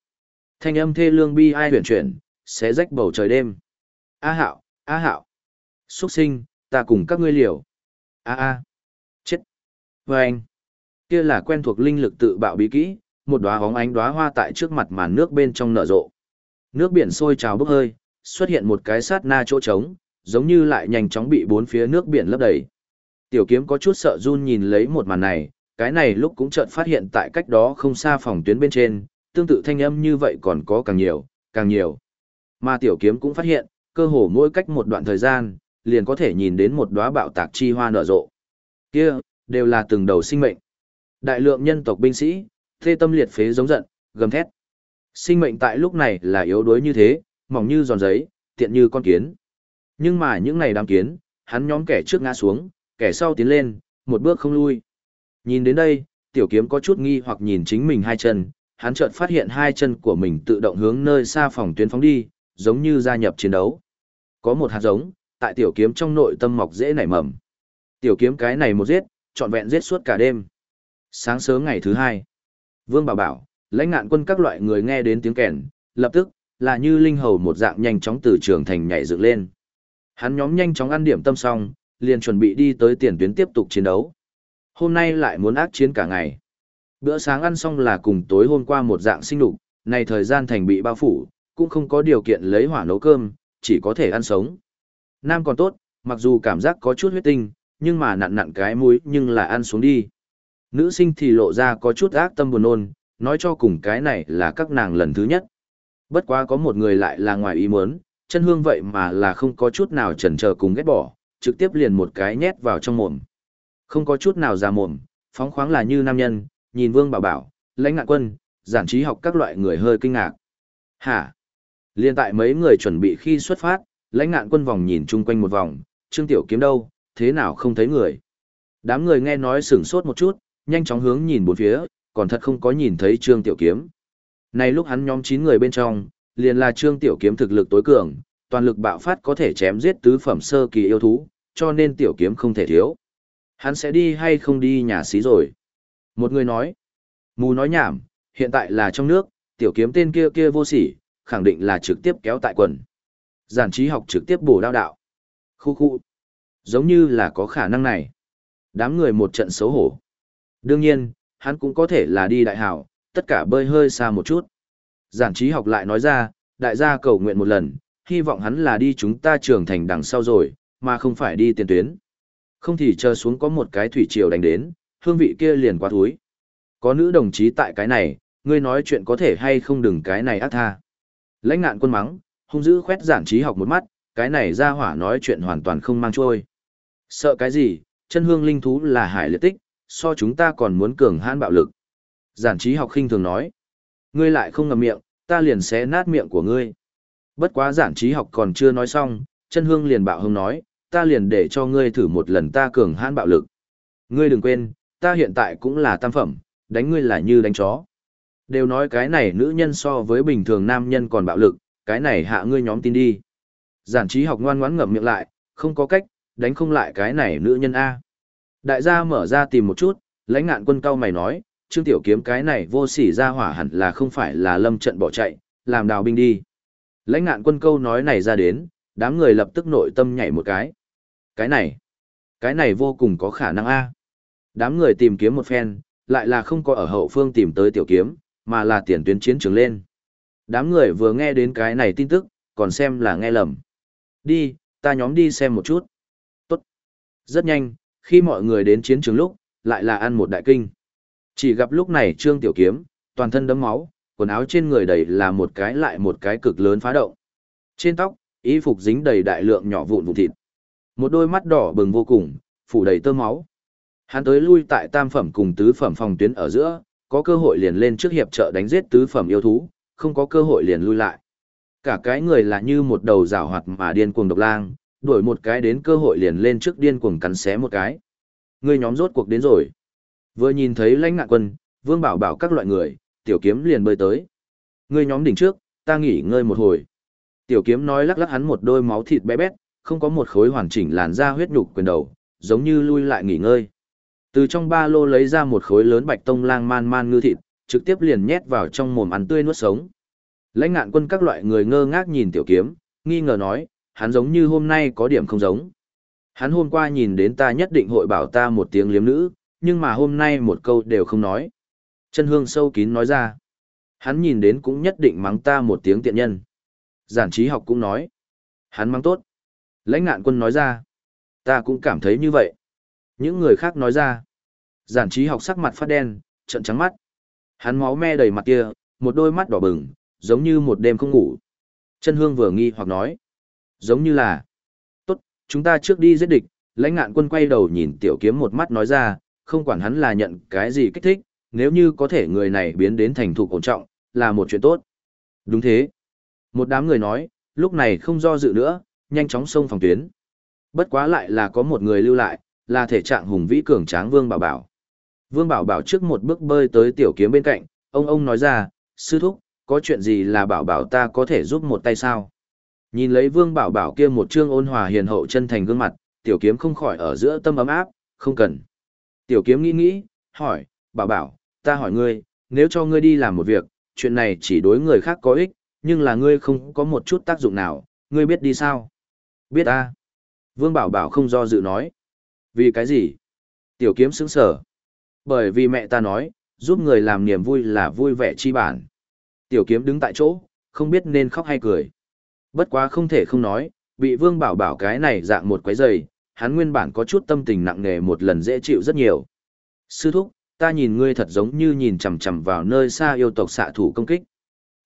Thanh âm thê lương bi ai huyền chuyển, sẽ rách bầu trời đêm. A hạo, a hạo. Xuất sinh, ta cùng các ngươi liều. A a với Và anh. Kia là quen thuộc linh lực tự bạo bí kỹ, một đóa hóng ánh đóa hoa tại trước mặt màn nước bên trong nở rộ. Nước biển sôi trào bốc hơi, xuất hiện một cái sát na chỗ trống, giống như lại nhanh chóng bị bốn phía nước biển lấp đầy. Tiểu kiếm có chút sợ run nhìn lấy một màn này, cái này lúc cũng chợt phát hiện tại cách đó không xa phòng tuyến bên trên, tương tự thanh âm như vậy còn có càng nhiều, càng nhiều. Mà tiểu kiếm cũng phát hiện, cơ hồ mỗi cách một đoạn thời gian, liền có thể nhìn đến một đóa bạo tạc chi hoa nở rộ. Kia, đều là từng đầu sinh mệnh. Đại lượng nhân tộc binh sĩ, thê tâm liệt phế giống giận, gầm thét. Sinh mệnh tại lúc này là yếu đuối như thế, mỏng như giòn giấy, tiện như con kiến. Nhưng mà những này đám kiến, hắn nhóm kẻ trước ngã xuống, kẻ sau tiến lên, một bước không lui. Nhìn đến đây, tiểu kiếm có chút nghi hoặc nhìn chính mình hai chân, hắn chợt phát hiện hai chân của mình tự động hướng nơi xa phòng tuyến phóng đi, giống như gia nhập chiến đấu. Có một hạt giống, tại tiểu kiếm trong nội tâm mọc dễ nảy mầm. Tiểu kiếm cái này một giết, trọn vẹn giết suốt cả đêm. Sáng sớm ngày thứ hai, Vương Bảo Bảo, lãnh ngạn quân các loại người nghe đến tiếng kèn, lập tức, là như linh hầu một dạng nhanh chóng từ trường thành nhảy dựng lên. Hắn nhóm nhanh chóng ăn điểm tâm xong, liền chuẩn bị đi tới tiền tuyến tiếp tục chiến đấu. Hôm nay lại muốn ác chiến cả ngày. Bữa sáng ăn xong là cùng tối hôm qua một dạng sinh đục, này thời gian thành bị bao phủ, cũng không có điều kiện lấy hỏa nấu cơm, chỉ có thể ăn sống. Nam còn tốt, mặc dù cảm giác có chút huyết tinh, nhưng mà nặn nặn cái mũi nhưng là ăn xuống đi. Nữ sinh thì lộ ra có chút ác tâm buồn nôn, nói cho cùng cái này là các nàng lần thứ nhất. Bất quá có một người lại là ngoài ý muốn, chân hương vậy mà là không có chút nào chần chờ cùng ghét bỏ, trực tiếp liền một cái nhét vào trong mồm. Không có chút nào ra mồm, phóng khoáng là như nam nhân, nhìn Vương Bảo Bảo, lãnh ngạn quân, giản trí học các loại người hơi kinh ngạc. Hả? Liên tại mấy người chuẩn bị khi xuất phát, lãnh ngạn quân vòng nhìn chung quanh một vòng, Trương Tiểu Kiếm đâu, thế nào không thấy người. Đám người nghe nói sửng sốt một chút, nhanh chóng hướng nhìn bốn phía, còn thật không có nhìn thấy Trương Tiểu Kiếm. Này lúc hắn nhóm 9 người bên trong, liền là Trương Tiểu Kiếm thực lực tối cường, toàn lực bạo phát có thể chém giết tứ phẩm sơ kỳ yêu thú, cho nên Tiểu Kiếm không thể thiếu. Hắn sẽ đi hay không đi nhà xí rồi? Một người nói, mù nói nhảm, hiện tại là trong nước, Tiểu Kiếm tên kia kia vô sỉ, khẳng định là trực tiếp kéo tại quần. Giản trí học trực tiếp bổ đao đạo. Khu khu. Giống như là có khả năng này. Đám người một trận xấu hổ. Đương nhiên, hắn cũng có thể là đi đại hảo, tất cả bơi hơi xa một chút. Giản trí học lại nói ra, đại gia cầu nguyện một lần, hy vọng hắn là đi chúng ta trưởng thành đằng sau rồi, mà không phải đi tiền tuyến. Không thì chờ xuống có một cái thủy triều đánh đến, hương vị kia liền quá thúi. Có nữ đồng chí tại cái này, ngươi nói chuyện có thể hay không đừng cái này ác tha. Lãnh ngạn quân mắng, hung dữ khoét giản trí học một mắt, cái này ra hỏa nói chuyện hoàn toàn không mang trôi. Sợ cái gì, chân hương linh thú là hải liệt tích, so chúng ta còn muốn cường hãn bạo lực. Giản trí học khinh thường nói, ngươi lại không ngầm miệng, ta liền xé nát miệng của ngươi. Bất quá giản trí học còn chưa nói xong, chân hương liền bạo hưng nói, ta liền để cho ngươi thử một lần ta cường hãn bạo lực. Ngươi đừng quên, ta hiện tại cũng là tam phẩm, đánh ngươi là như đánh chó. Đều nói cái này nữ nhân so với bình thường nam nhân còn bạo lực, cái này hạ ngươi nhóm tin đi. Giản trí học ngoan ngoãn ngậm miệng lại, không có cách, đánh không lại cái này nữ nhân A. Đại gia mở ra tìm một chút, lãnh ngạn quân cao mày nói, Trương Tiểu Kiếm cái này vô sỉ ra hỏa hẳn là không phải là lâm trận bỏ chạy, làm đào binh đi. Lãnh ngạn quân câu nói này ra đến, đám người lập tức nội tâm nhảy một cái. Cái này, cái này vô cùng có khả năng A. Đám người tìm kiếm một phen, lại là không có ở hậu phương tìm tới Tiểu Kiếm, mà là tiền tuyến chiến trường lên. Đám người vừa nghe đến cái này tin tức, còn xem là nghe lầm. Đi, ta nhóm đi xem một chút. Rất nhanh, khi mọi người đến chiến trường lúc, lại là ăn một đại kinh. Chỉ gặp lúc này Trương Tiểu Kiếm, toàn thân đấm máu, quần áo trên người đầy là một cái lại một cái cực lớn phá động. Trên tóc, y phục dính đầy đại lượng nhỏ vụn vụn thịt. Một đôi mắt đỏ bừng vô cùng, phủ đầy tơ máu. Hắn tới lui tại tam phẩm cùng tứ phẩm phòng tuyến ở giữa, có cơ hội liền lên trước hiệp trợ đánh giết tứ phẩm yêu thú, không có cơ hội liền lui lại. Cả cái người là như một đầu rào hoạt mà điên cuồng độc lang, đuổi một cái đến cơ hội liền lên trước điên cuồng cắn xé một cái. Người nhóm rốt cuộc đến rồi. Vừa nhìn thấy lãnh ngạn quân, vương bảo bảo các loại người, tiểu kiếm liền bơi tới. Người nhóm đỉnh trước, ta nghỉ ngơi một hồi. Tiểu kiếm nói lắc lắc hắn một đôi máu thịt bé bét, không có một khối hoàn chỉnh làn da huyết nhục quyền đầu, giống như lui lại nghỉ ngơi. Từ trong ba lô lấy ra một khối lớn bạch tông lang man man ngư thịt, trực tiếp liền nhét vào trong mồm ăn tươi nuốt sống. Lãnh ngạn quân các loại người ngơ ngác nhìn tiểu kiếm, nghi ngờ nói, hắn giống như hôm nay có điểm không giống. Hắn hôm qua nhìn đến ta nhất định hội bảo ta một tiếng liếm nữ, nhưng mà hôm nay một câu đều không nói. Chân hương sâu kín nói ra. Hắn nhìn đến cũng nhất định mắng ta một tiếng tiện nhân. Giản trí học cũng nói. Hắn mắng tốt. Lãnh ngạn quân nói ra. Ta cũng cảm thấy như vậy. Những người khác nói ra. Giản trí học sắc mặt phát đen, trận trắng mắt. Hắn máu me đầy mặt kia, một đôi mắt đỏ bừng, giống như một đêm không ngủ. Chân hương vừa nghi hoặc nói. Giống như là. Tốt, chúng ta trước đi giết địch. Lãnh ngạn quân quay đầu nhìn tiểu kiếm một mắt nói ra, không quản hắn là nhận cái gì kích thích, nếu như có thể người này biến đến thành thục ổn trọng, là một chuyện tốt. Đúng thế. Một đám người nói, lúc này không do dự nữa, nhanh chóng xông phòng tuyến. Bất quá lại là có một người lưu lại, là thể trạng hùng vĩ cường tráng Vương Bảo Bảo. Vương Bảo Bảo trước một bước bơi tới tiểu kiếm bên cạnh, ông ông nói ra, sư thúc, có chuyện gì là Bảo Bảo ta có thể giúp một tay sao? Nhìn lấy Vương Bảo Bảo kia một trương ôn hòa hiền hậu chân thành gương mặt, tiểu kiếm không khỏi ở giữa tâm ấm áp, không cần. Tiểu kiếm nghĩ nghĩ, hỏi, Bảo Bảo, ta hỏi ngươi, nếu cho ngươi đi làm một việc, chuyện này chỉ đối người khác có ích, nhưng là ngươi không có một chút tác dụng nào, ngươi biết đi sao? Biết a. Vương Bảo Bảo không do dự nói. Vì cái gì? Tiểu kiếm sững sờ Bởi vì mẹ ta nói, giúp người làm niềm vui là vui vẻ chi bản. Tiểu kiếm đứng tại chỗ, không biết nên khóc hay cười. Bất quá không thể không nói, bị vương bảo bảo cái này dạng một quái giày, hắn nguyên bản có chút tâm tình nặng nề một lần dễ chịu rất nhiều. Sư thúc, ta nhìn ngươi thật giống như nhìn chằm chằm vào nơi xa yêu tộc xạ thủ công kích.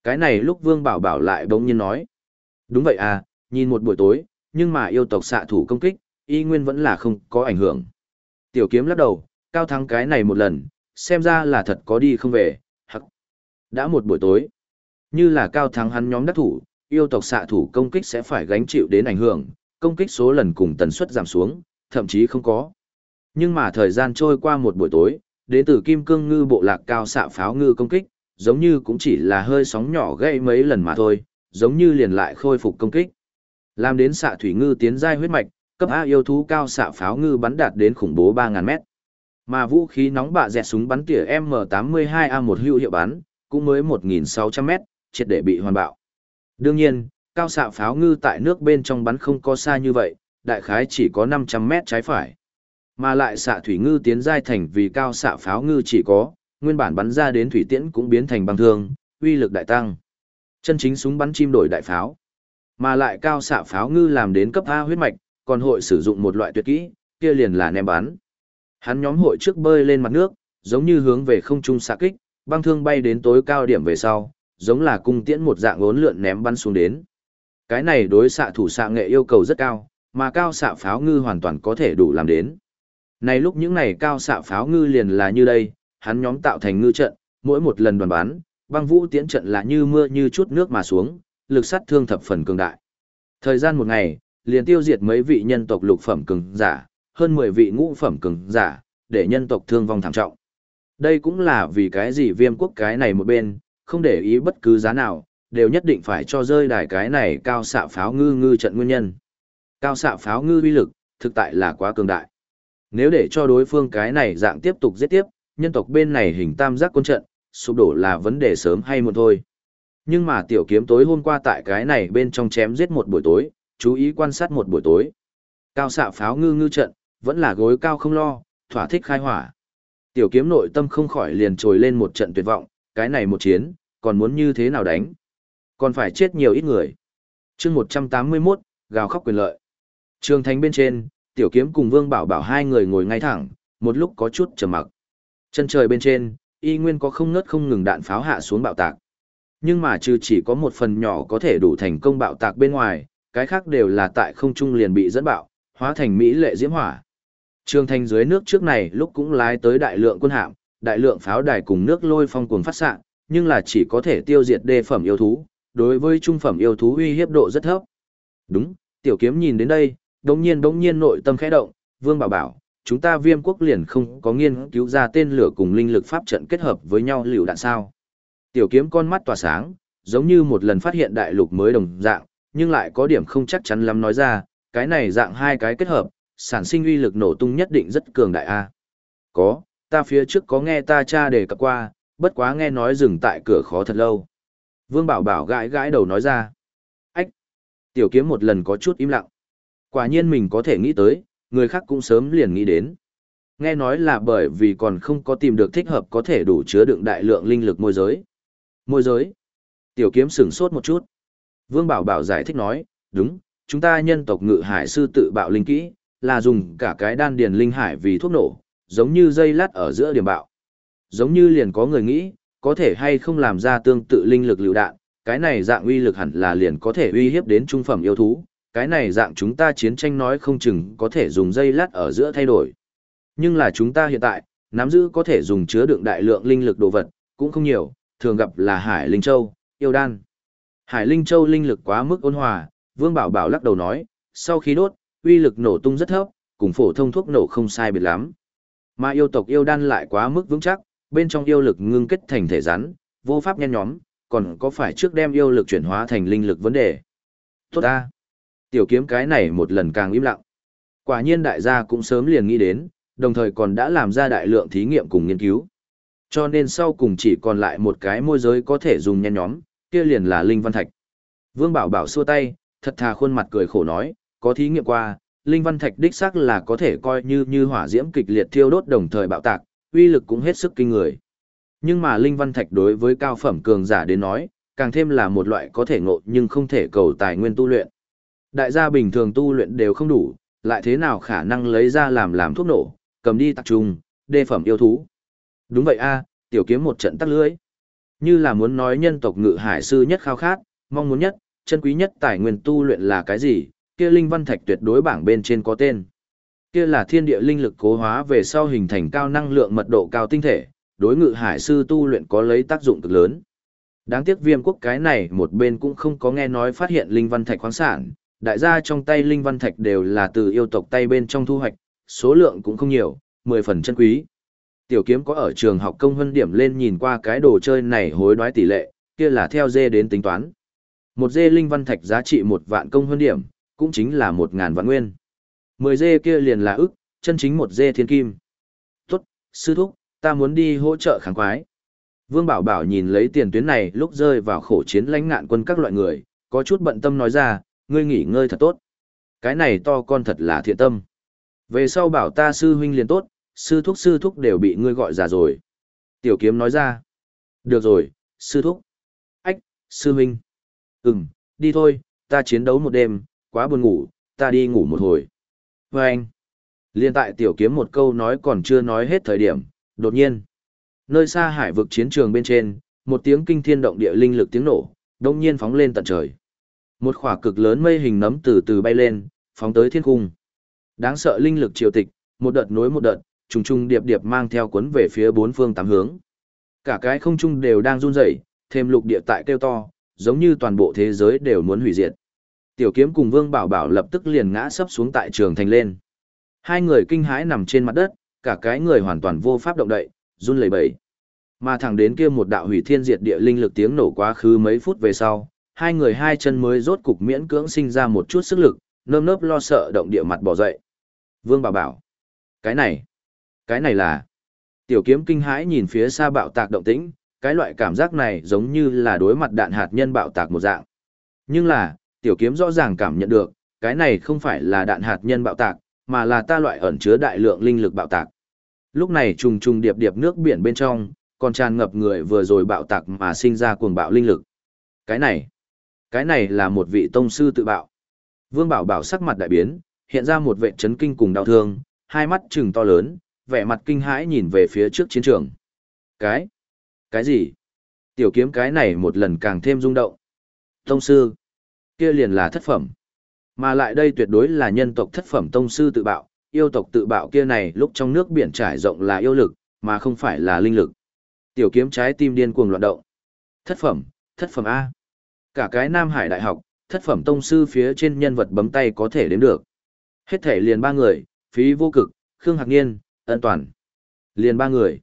Cái này lúc Vương Bảo Bảo lại bỗng nhiên nói. Đúng vậy à, nhìn một buổi tối, nhưng mà yêu tộc xạ thủ công kích, y nguyên vẫn là không có ảnh hưởng. Tiểu kiếm lắc đầu, cao thắng cái này một lần, xem ra là thật có đi không về, hắc. Đã một buổi tối, như là cao thắng hắn nhóm đắc thủ, yêu tộc xạ thủ công kích sẽ phải gánh chịu đến ảnh hưởng, công kích số lần cùng tần suất giảm xuống, thậm chí không có. Nhưng mà thời gian trôi qua một buổi tối, đến từ kim cương ngư bộ lạc cao xạ pháo ngư công kích, giống như cũng chỉ là hơi sóng nhỏ gây mấy lần mà thôi, giống như liền lại khôi phục công kích. Làm đến xạ thủy ngư tiến giai huyết mạch, cấp A yêu thú cao xạ pháo ngư bắn đạt đến khủng bố 3000 mét. Mà vũ khí nóng bạ dẹt súng bắn tỉa M82A1 hữu hiệu bắn, cũng mới 1600 mét, triệt để bị hoàn bạo. Đương nhiên, cao xạ pháo ngư tại nước bên trong bắn không có xa như vậy, đại khái chỉ có 500 mét trái phải. Mà lại xạ thủy ngư tiến giai thành vì cao xạ pháo ngư chỉ có, nguyên bản bắn ra đến thủy tiễn cũng biến thành băng thương, uy lực đại tăng. Chân chính súng bắn chim đổi đại pháo. Mà lại cao xạ pháo ngư làm đến cấp A huyết mạch, còn hội sử dụng một loại tuyệt kỹ, kia liền là ném bắn. Hắn nhóm hội trước bơi lên mặt nước, giống như hướng về không trung xạ kích, băng thương bay đến tối cao điểm về sau, giống là cung tiễn một dạng ốn lượn ném bắn xuống đến. Cái này đối xạ thủ xạ nghệ yêu cầu rất cao, mà cao xạ pháo ngư hoàn toàn có thể đủ làm đến. Này lúc những này cao xạ pháo ngư liền là như đây, hắn nhóm tạo thành ngư trận, mỗi một lần đoàn bán, băng vũ tiễn trận là như mưa như chút nước mà xuống, lực sát thương thập phần cường đại. Thời gian một ngày, liền tiêu diệt mấy vị nhân tộc lục phẩm cường giả, hơn 10 vị ngũ phẩm cường giả, để nhân tộc thương vong thảm trọng. Đây cũng là vì cái gì viêm quốc cái này một bên, không để ý bất cứ giá nào, đều nhất định phải cho rơi đài cái này cao xạ pháo ngư ngư trận nguyên nhân. Cao xạ pháo ngư uy lực, thực tại là quá cường đại. Nếu để cho đối phương cái này dạng tiếp tục giết tiếp, nhân tộc bên này hình tam giác quân trận, sụp đổ là vấn đề sớm hay muộn thôi. Nhưng mà tiểu kiếm tối hôm qua tại cái này bên trong chém giết một buổi tối, chú ý quan sát một buổi tối. Cao xạ pháo ngư ngư trận, vẫn là gối cao không lo, thỏa thích khai hỏa. Tiểu kiếm nội tâm không khỏi liền trồi lên một trận tuyệt vọng, cái này một chiến, còn muốn như thế nào đánh? Còn phải chết nhiều ít người. chương 181, gào khóc quyền lợi. Trường thành bên trên, tiểu kiếm cùng vương bảo bảo hai người ngồi ngay thẳng, một lúc có chút trầm mặc. Chân trời bên trên, y nguyên có không ngớt không ngừng đạn pháo hạ xuống bạo tạc. Nhưng mà trừ chỉ có một phần nhỏ có thể đủ thành công bạo tạc bên ngoài, cái khác đều là tại không trung liền bị dẫn bạo, hóa thành mỹ lệ diễm hỏa. Trường thành dưới nước trước này lúc cũng lái tới đại lượng quân hạm, đại lượng pháo đài cùng nước lôi phong cuồng phát sạng nhưng là chỉ có thể tiêu diệt đê phẩm yêu thú, đối với trung phẩm yêu thú uy hiếp độ rất thấp. Đúng, tiểu kiếm nhìn đến đây, đống nhiên đống nhiên nội tâm khẽ động, Vương Bảo Bảo, chúng ta viêm quốc liền không có nghiên cứu ra tên lửa cùng linh lực pháp trận kết hợp với nhau liều đạn sao. Tiểu kiếm con mắt tỏa sáng, giống như một lần phát hiện đại lục mới đồng dạng, nhưng lại có điểm không chắc chắn lắm nói ra, cái này dạng hai cái kết hợp, sản sinh uy lực nổ tung nhất định rất cường đại a. Có, ta phía trước có nghe ta cha đề cập qua, bất quá nghe nói dừng tại cửa khó thật lâu. Vương Bảo Bảo gãi gãi đầu nói ra. Ách! Tiểu kiếm một lần có chút im lặng. Quả nhiên mình có thể nghĩ tới, người khác cũng sớm liền nghĩ đến. Nghe nói là bởi vì còn không có tìm được thích hợp có thể đủ chứa đựng đại lượng linh lực môi giới. Môi giới? Tiểu kiếm sửng sốt một chút. Vương Bảo Bảo giải thích nói, đúng, chúng ta nhân tộc ngự hải sư tự bạo linh kỹ, là dùng cả cái đan điền linh hải vì thuốc nổ, giống như dây lát ở giữa điểm bạo. Giống như liền có người nghĩ, có thể hay không làm ra tương tự linh lực lưu đạn, cái này dạng uy lực hẳn là liền có thể uy hiếp đến trung phẩm yêu thú, cái này dạng chúng ta chiến tranh nói không chừng có thể dùng dây lát ở giữa thay đổi. Nhưng là chúng ta hiện tại, nắm giữ có thể dùng chứa đựng đại lượng linh lực đồ vật, cũng không nhiều, thường gặp là Hải Linh Châu, yêu đan. Hải Linh Châu linh lực quá mức ôn hòa, Vương Bảo Bảo lắc đầu nói, sau khi đốt, uy lực nổ tung rất thấp, cùng phổ thông thuốc nổ không sai biệt lắm. Mà yêu tộc yêu đan lại quá mức vững chắc, bên trong yêu lực ngưng kết thành thể rắn, vô pháp nhen nhóm, còn có phải trước đem yêu lực chuyển hóa thành linh lực vấn đề. Tốt ta! Tiểu kiếm cái này một lần càng im lặng. Quả nhiên đại gia cũng sớm liền nghĩ đến, đồng thời còn đã làm ra đại lượng thí nghiệm cùng nghiên cứu. Cho nên sau cùng chỉ còn lại một cái môi giới có thể dùng nhen nhóm, kia liền là Linh Văn Thạch. Vương Bảo Bảo xua tay, thật thà khuôn mặt cười khổ nói, có thí nghiệm qua, Linh Văn Thạch đích xác là có thể coi như như hỏa diễm kịch liệt thiêu đốt đồng thời bạo tạc, uy lực cũng hết sức kinh người. Nhưng mà Linh Văn Thạch đối với cao phẩm cường giả đến nói, càng thêm là một loại có thể ngộ nhưng không thể cầu tài nguyên tu luyện. Đại gia bình thường tu luyện đều không đủ, lại thế nào khả năng lấy ra làm làm thuốc nổ, cầm đi tạc trùng, đề phẩm yêu thú. Đúng vậy a, tiểu kiếm một trận tắc lưới. Như là muốn nói nhân tộc ngự hải sư nhất khao khát, mong muốn nhất, chân quý nhất tài nguyên tu luyện là cái gì, kia linh văn thạch tuyệt đối bảng bên trên có tên. Kia là thiên địa linh lực cố hóa về sau hình thành cao năng lượng mật độ cao tinh thể, đối ngự hải sư tu luyện có lấy tác dụng cực lớn. Đáng tiếc viêm quốc cái này một bên cũng không có nghe nói phát hiện linh văn thạch khoáng sản, đại gia trong tay linh văn thạch đều là từ yêu tộc tay bên trong thu hoạch, số lượng cũng không nhiều, 10 phần chân quý. Tiểu kiếm có ở trường học công hơn điểm lên nhìn qua cái đồ chơi này hối đoái tỷ lệ, kia là theo dê đến tính toán. Một dê linh văn thạch giá trị một vạn công hơn điểm, cũng chính là một ngàn vạn nguyên. Mười dê kia liền là ức, chân chính một dê thiên kim. Tốt, sư thúc, ta muốn đi hỗ trợ kháng quái. Vương Bảo Bảo nhìn lấy tiền tuyến này lúc rơi vào khổ chiến lãnh ngạn quân các loại người, có chút bận tâm nói ra, ngươi nghỉ ngơi thật tốt. Cái này to con thật là thiện tâm. Về sau bảo ta sư huynh liền tốt, sư thúc sư thúc đều bị ngươi gọi già rồi. Tiểu kiếm nói ra. Được rồi, sư thúc. Ách, sư huynh. Ừm, đi thôi, ta chiến đấu một đêm, quá buồn ngủ, ta đi ngủ một hồi. Và anh. Liên tại tiểu kiếm một câu nói còn chưa nói hết thời điểm, đột nhiên. Nơi xa hải vực chiến trường bên trên, một tiếng kinh thiên động địa linh lực tiếng nổ, đông nhiên phóng lên tận trời. Một khỏa cực lớn mây hình nấm từ từ bay lên, phóng tới thiên cung. Đáng sợ linh lực triều tịch, một đợt nối một đợt, trùng trùng điệp điệp mang theo cuốn về phía bốn phương tám hướng. Cả cái không trung đều đang run rẩy, thêm lục địa tại kêu to, giống như toàn bộ thế giới đều muốn hủy diệt. Tiểu kiếm cùng Vương Bảo Bảo lập tức liền ngã sấp xuống tại trường thành lên. Hai người kinh hãi nằm trên mặt đất, cả cái người hoàn toàn vô pháp động đậy, run lẩy bẩy. Mà thẳng đến kia một đạo hủy thiên diệt địa linh lực tiếng nổ quá khứ mấy phút về sau, hai người hai chân mới rốt cục miễn cưỡng sinh ra một chút sức lực, nơm nớp lo sợ động địa mặt bỏ dậy. Vương Bảo Bảo, cái này, cái này là... Tiểu kiếm kinh hãi nhìn phía xa bạo tạc động tĩnh, cái loại cảm giác này giống như là đối mặt đạn hạt nhân bạo tạc một dạng. Nhưng là, tiểu kiếm rõ ràng cảm nhận được, cái này không phải là đạn hạt nhân bạo tạc, mà là ta loại ẩn chứa đại lượng linh lực bạo tạc. Lúc này trùng trùng điệp điệp nước biển bên trong, còn tràn ngập người vừa rồi bạo tạc mà sinh ra cuồng bạo linh lực. Cái này, cái này là một vị tông sư tự bạo. Vương Bảo Bảo sắc mặt đại biến, hiện ra một vệ chấn kinh cùng đau thương, hai mắt trừng to lớn, vẻ mặt kinh hãi nhìn về phía trước chiến trường. Cái? Cái gì? Tiểu kiếm cái này một lần càng thêm rung động. Tông sư? Kia liền là thất phẩm. Mà lại đây tuyệt đối là nhân tộc thất phẩm tông sư tự bạo, yêu tộc tự bạo kia này lúc trong nước biển trải rộng là yêu lực, mà không phải là linh lực. Tiểu kiếm trái tim điên cuồng loạn động. Thất phẩm, thất phẩm A. Cả cái Nam Hải Đại học, thất phẩm tông sư phía trên nhân vật bấm tay có thể đến được. Hết thể liền ba người, phí vô cực, Khương Hạc Niên, ân toàn. Liền ba người.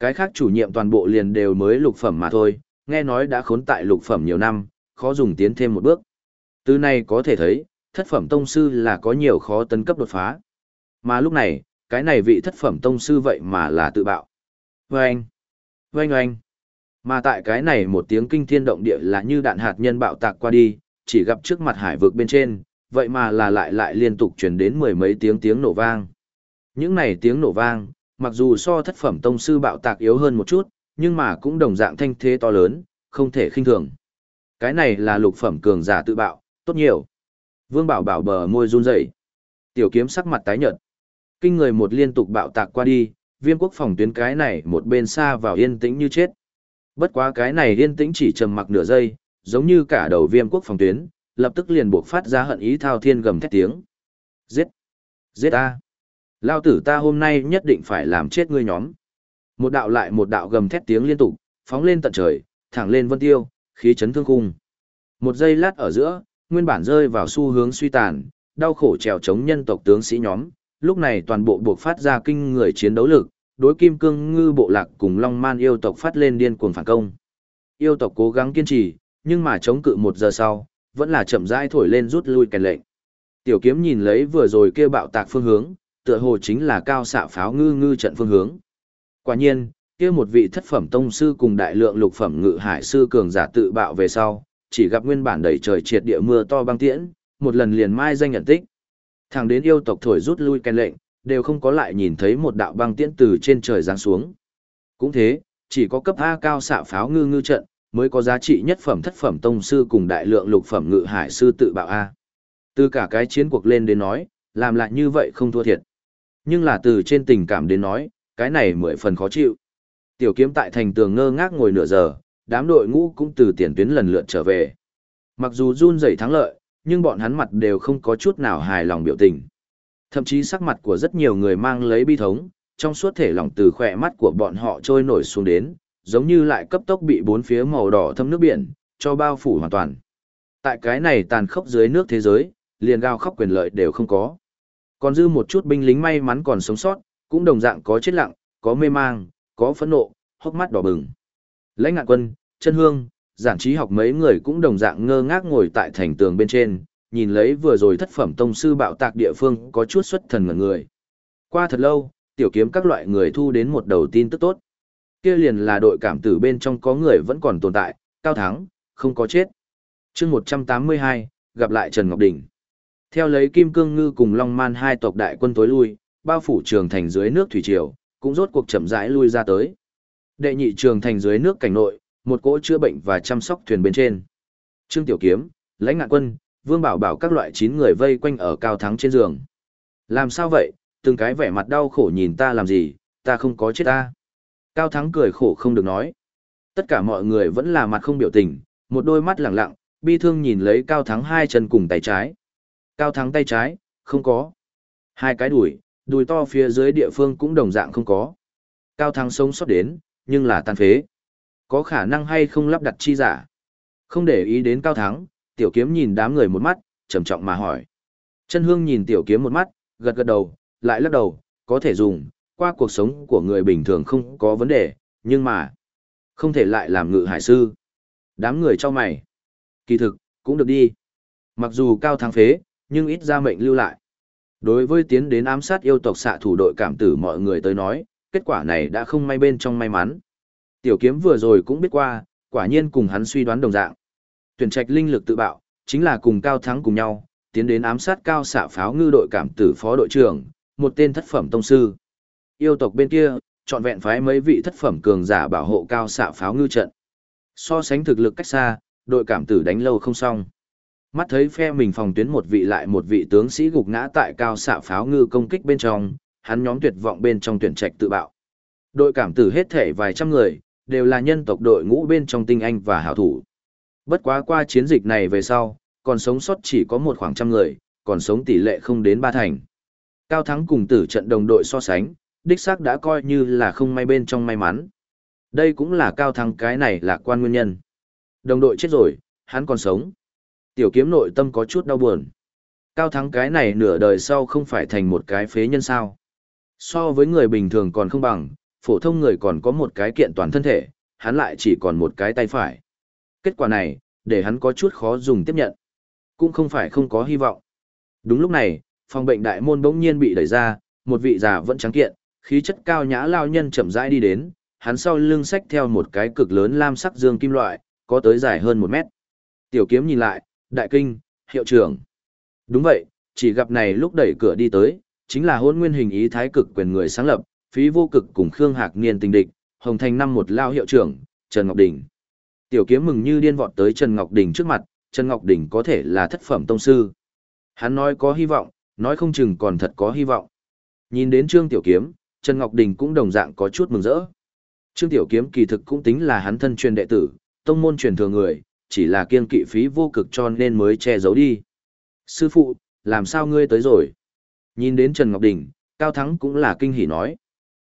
Cái khác chủ nhiệm toàn bộ liền đều mới lục phẩm mà thôi, nghe nói đã khốn tại lục phẩm nhiều năm, khó dùng tiến thêm một bước. Từ này có thể thấy, thất phẩm tông sư là có nhiều khó tấn cấp đột phá. Mà lúc này, cái này vị thất phẩm tông sư vậy mà là tự bạo. Vâng! Vâng oanh! Mà tại cái này một tiếng kinh thiên động địa là như đạn hạt nhân bạo tạc qua đi, chỉ gặp trước mặt hải vực bên trên, vậy mà là lại lại liên tục truyền đến mười mấy tiếng tiếng nổ vang. Những này tiếng nổ vang, mặc dù so thất phẩm tông sư bạo tạc yếu hơn một chút, nhưng mà cũng đồng dạng thanh thế to lớn, không thể khinh thường. Cái này là lục phẩm cường giả tự bạo, tốt nhiều. Vương Bảo Bảo bờ môi run rẩy. Tiểu kiếm sắc mặt tái nhợt. Kinh người một liên tục bạo tạc qua đi, Viêm quốc phòng tuyến cái này một bên xa vào yên tĩnh như chết. Bất quá cái này yên tĩnh chỉ trầm mặc nửa giây, giống như cả đầu Viêm quốc phòng tuyến, lập tức liền buộc phát ra hận ý thao thiên gầm thét tiếng. Giết! Giết ta! Lao tử ta hôm nay nhất định phải làm chết ngươi nhóm. Một đạo lại một đạo gầm thét tiếng liên tục, phóng lên tận trời, thẳng lên vân tiêu, khí chấn thương khung. Một giây lát ở giữa, nguyên bản rơi vào xu hướng suy tàn, đau khổ trèo chống nhân tộc tướng sĩ nhóm, lúc này toàn bộ buộc phát ra kinh người chiến đấu lực, đối kim cương ngư bộ lạc cùng long man yêu tộc phát lên điên cuồng phản công. Yêu tộc cố gắng kiên trì, nhưng mà chống cự một giờ sau, vẫn là chậm rãi thổi lên rút lui kèn lệnh. Tiểu kiếm nhìn lấy vừa rồi kia bạo tạc phương hướng, tựa hồ chính là cao xạ pháo ngư ngư trận phương hướng. Quả nhiên, kia một vị thất phẩm tông sư cùng đại lượng lục phẩm ngự hải sư cường giả tự bạo về sau, chỉ gặp nguyên bản đầy trời triệt địa mưa to băng tiễn, một lần liền mai danh nhận tích. Thẳng đến yêu tộc thổi rút lui kèn lệnh, đều không có lại nhìn thấy một đạo băng tiễn từ trên trời giáng xuống. Cũng thế, chỉ có cấp A cao xạ pháo ngư ngư trận, mới có giá trị nhất phẩm thất phẩm tông sư cùng đại lượng lục phẩm ngự hải sư tự bạo A. Từ cả cái chiến cuộc lên đến nói, làm lại như vậy không thua thiệt. Nhưng là từ trên tình cảm đến nói, cái này mười phần khó chịu. Tiểu kiếm tại thành tường ngơ ngác ngồi nửa giờ, đám đội ngũ cũng từ tiền tuyến lần lượt trở về. Mặc dù run rẩy thắng lợi, nhưng bọn hắn mặt đều không có chút nào hài lòng biểu tình. Thậm chí sắc mặt của rất nhiều người mang lấy bi thống, trong suốt thể lòng từ khỏe mắt của bọn họ trôi nổi xuống đến, giống như lại cấp tốc bị bốn phía màu đỏ thâm nước biển, cho bao phủ hoàn toàn. Tại cái này tàn khốc dưới nước thế giới, liền gao khóc quyền lợi đều không có. Còn dư một chút binh lính may mắn còn sống sót, cũng đồng dạng có chết lặng, có mê mang, có phẫn nộ, hốc mắt đỏ bừng. Lãnh ngạn quân, chân hương, giản trí học mấy người cũng đồng dạng ngơ ngác ngồi tại thành tường bên trên, nhìn lấy vừa rồi thất phẩm tông sư bạo tạc địa phương có chút xuất thần ngẩn người. Qua thật lâu, tiểu kiếm các loại người thu đến một đầu tin tức tốt. Kia liền là đội cảm tử bên trong có người vẫn còn tồn tại, cao thắng, không có chết. chương 182, gặp lại Trần Ngọc Đình. Theo lấy Kim Cương Ngư cùng Long Man hai tộc đại quân tối lui, bao phủ trường thành dưới nước thủy triều, cũng rốt cuộc chậm rãi lui ra tới. Đệ nhị trường thành dưới nước cảnh nội, một cỗ chữa bệnh và chăm sóc thuyền bên trên. Trương Tiểu Kiếm, Lãnh Ngạn Quân, Vương Bảo Bảo các loại chín người vây quanh ở cao thắng trên giường. Làm sao vậy, từng cái vẻ mặt đau khổ nhìn ta làm gì, ta không có chết ta. Cao thắng cười khổ không được nói. Tất cả mọi người vẫn là mặt không biểu tình, một đôi mắt lẳng lặng, bi thương nhìn lấy cao thắng hai chân cùng tay trái. Cao thắng tay trái, không có. Hai cái đùi, đùi to phía dưới địa phương cũng đồng dạng không có. Cao thắng sống sót đến, nhưng là tan phế. Có khả năng hay không lắp đặt chi giả. Không để ý đến cao thắng, tiểu kiếm nhìn đám người một mắt, trầm trọng mà hỏi. Chân hương nhìn tiểu kiếm một mắt, gật gật đầu, lại lắc đầu, có thể dùng, qua cuộc sống của người bình thường không có vấn đề, nhưng mà, không thể lại làm ngự hải sư. Đám người cho mày. Kỳ thực, cũng được đi. Mặc dù cao thắng phế, nhưng ít ra mệnh lưu lại. Đối với tiến đến ám sát yêu tộc xạ thủ đội cảm tử mọi người tới nói, kết quả này đã không may bên trong may mắn. Tiểu kiếm vừa rồi cũng biết qua, quả nhiên cùng hắn suy đoán đồng dạng. Tuyển trạch linh lực tự bạo, chính là cùng cao thắng cùng nhau, tiến đến ám sát cao xạ pháo ngư đội cảm tử phó đội trưởng, một tên thất phẩm tông sư. Yêu tộc bên kia, chọn vẹn phái mấy vị thất phẩm cường giả bảo hộ cao xạ pháo ngư trận. So sánh thực lực cách xa, đội cảm tử đánh lâu không xong. Mắt thấy phe mình phòng tuyến một vị lại một vị tướng sĩ gục ngã tại cao xạ pháo ngư công kích bên trong, hắn nhóm tuyệt vọng bên trong tuyển trạch tự bạo. Đội cảm tử hết thể vài trăm người, đều là nhân tộc đội ngũ bên trong tinh anh và hảo thủ. Bất quá qua chiến dịch này về sau, còn sống sót chỉ có một khoảng trăm người, còn sống tỷ lệ không đến ba thành. Cao thắng cùng tử trận đồng đội so sánh, đích xác đã coi như là không may bên trong may mắn. Đây cũng là cao thắng cái này là quan nguyên nhân. Đồng đội chết rồi, hắn còn sống. Tiểu kiếm nội tâm có chút đau buồn. Cao thắng cái này nửa đời sau không phải thành một cái phế nhân sao. So với người bình thường còn không bằng, phổ thông người còn có một cái kiện toàn thân thể, hắn lại chỉ còn một cái tay phải. Kết quả này, để hắn có chút khó dùng tiếp nhận. Cũng không phải không có hy vọng. Đúng lúc này, phòng bệnh đại môn bỗng nhiên bị đẩy ra, một vị già vẫn trắng kiện, khí chất cao nhã lao nhân chậm rãi đi đến, hắn sau lưng xách theo một cái cực lớn lam sắc dương kim loại, có tới dài hơn một mét. Tiểu kiếm nhìn lại, đại kinh, hiệu trưởng. Đúng vậy, chỉ gặp này lúc đẩy cửa đi tới, chính là hôn nguyên hình ý thái cực quyền người sáng lập, phí vô cực cùng Khương Hạc Niên tình địch, Hồng Thành năm một lao hiệu trưởng, Trần Ngọc Đình. Tiểu kiếm mừng như điên vọt tới Trần Ngọc Đình trước mặt, Trần Ngọc Đình có thể là thất phẩm tông sư. Hắn nói có hy vọng, nói không chừng còn thật có hy vọng. Nhìn đến Trương Tiểu Kiếm, Trần Ngọc Đình cũng đồng dạng có chút mừng rỡ. Trương Tiểu Kiếm kỳ thực cũng tính là hắn thân truyền đệ tử, tông môn truyền thừa người, chỉ là kiên kỵ phí vô cực cho nên mới che giấu đi. Sư phụ, làm sao ngươi tới rồi? Nhìn đến Trần Ngọc Đình, Cao Thắng cũng là kinh hỉ nói.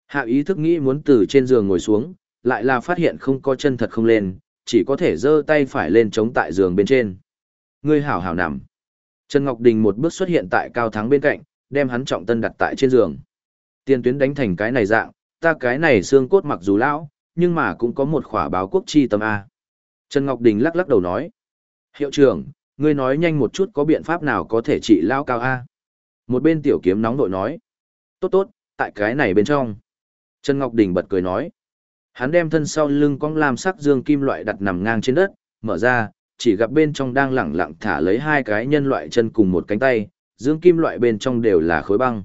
Hạ ý thức nghĩ muốn từ trên giường ngồi xuống, lại là phát hiện không có chân thật không lên, chỉ có thể giơ tay phải lên chống tại giường bên trên. Ngươi hảo hảo nằm. Trần Ngọc Đình một bước xuất hiện tại Cao Thắng bên cạnh, đem hắn trọng tân đặt tại trên giường. Tiên tuyến đánh thành cái này dạng, ta cái này xương cốt mặc dù lão, nhưng mà cũng có một khỏa báo quốc chi tâm A. Trần Ngọc Đình lắc lắc đầu nói. Hiệu trưởng, ngươi nói nhanh một chút có biện pháp nào có thể trị lao cao A. Một bên tiểu kiếm nóng đội nói. Tốt tốt, tại cái này bên trong. Trần Ngọc Đình bật cười nói. Hắn đem thân sau lưng cong lam sắc dương kim loại đặt nằm ngang trên đất, mở ra, chỉ gặp bên trong đang lẳng lặng thả lấy hai cái nhân loại chân cùng một cánh tay, dương kim loại bên trong đều là khối băng.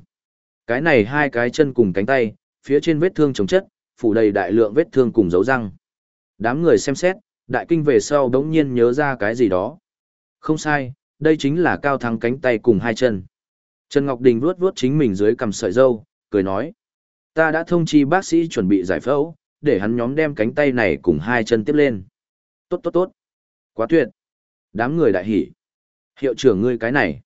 Cái này hai cái chân cùng cánh tay, phía trên vết thương chống chất, phủ đầy đại lượng vết thương cùng dấu răng. Đám người xem xét, đại kinh về sau đống nhiên nhớ ra cái gì đó. Không sai, đây chính là cao thắng cánh tay cùng hai chân. Trần Ngọc Đình vuốt vuốt chính mình dưới cầm sợi dâu, cười nói. Ta đã thông chi bác sĩ chuẩn bị giải phẫu, để hắn nhóm đem cánh tay này cùng hai chân tiếp lên. Tốt tốt tốt. Quá tuyệt. Đám người đại hỉ. Hiệu trưởng ngươi cái này.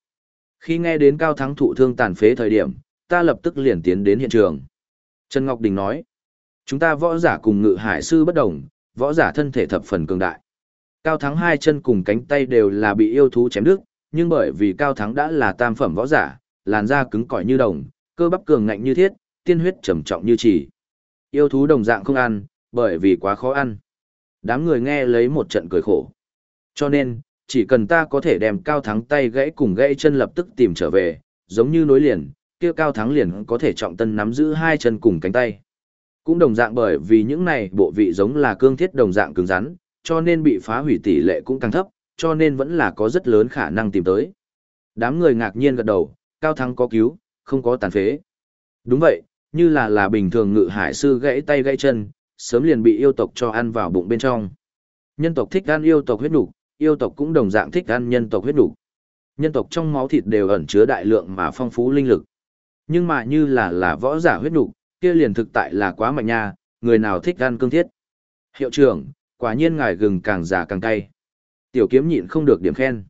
Khi nghe đến cao thắng thụ thương tàn phế thời điểm, ta lập tức liền tiến đến hiện trường. Trần Ngọc Đình nói, chúng ta võ giả cùng ngự hải sư bất đồng, võ giả thân thể thập phần cường đại. Cao thắng hai chân cùng cánh tay đều là bị yêu thú chém đứt, nhưng bởi vì cao thắng đã là tam phẩm võ giả, làn da cứng cỏi như đồng, cơ bắp cường ngạnh như thiết, tiên huyết trầm trọng như chỉ. Yêu thú đồng dạng không ăn, bởi vì quá khó ăn. Đám người nghe lấy một trận cười khổ. Cho nên, chỉ cần ta có thể đem cao thắng tay gãy cùng gãy chân lập tức tìm trở về, giống như nối liền, kia cao thắng liền có thể trọng tân nắm giữ hai chân cùng cánh tay. Cũng đồng dạng bởi vì những này bộ vị giống là cương thiết đồng dạng cứng rắn, cho nên bị phá hủy tỷ lệ cũng càng thấp, cho nên vẫn là có rất lớn khả năng tìm tới. Đám người ngạc nhiên gật đầu, cao thắng có cứu, không có tàn phế. Đúng vậy, như là là bình thường ngự hải sư gãy tay gãy chân, sớm liền bị yêu tộc cho ăn vào bụng bên trong. Nhân tộc thích ăn yêu tộc huyết nục, yêu tộc cũng đồng dạng thích ăn nhân tộc huyết nục. Nhân tộc trong máu thịt đều ẩn chứa đại lượng mà phong phú linh lực. Nhưng mà như là là võ giả huyết nục, kia liền thực tại là quá mạnh nha, người nào thích ăn cương thiết. Hiệu trưởng, quả nhiên ngài gừng càng già càng cay. Tiểu kiếm nhịn không được điểm khen.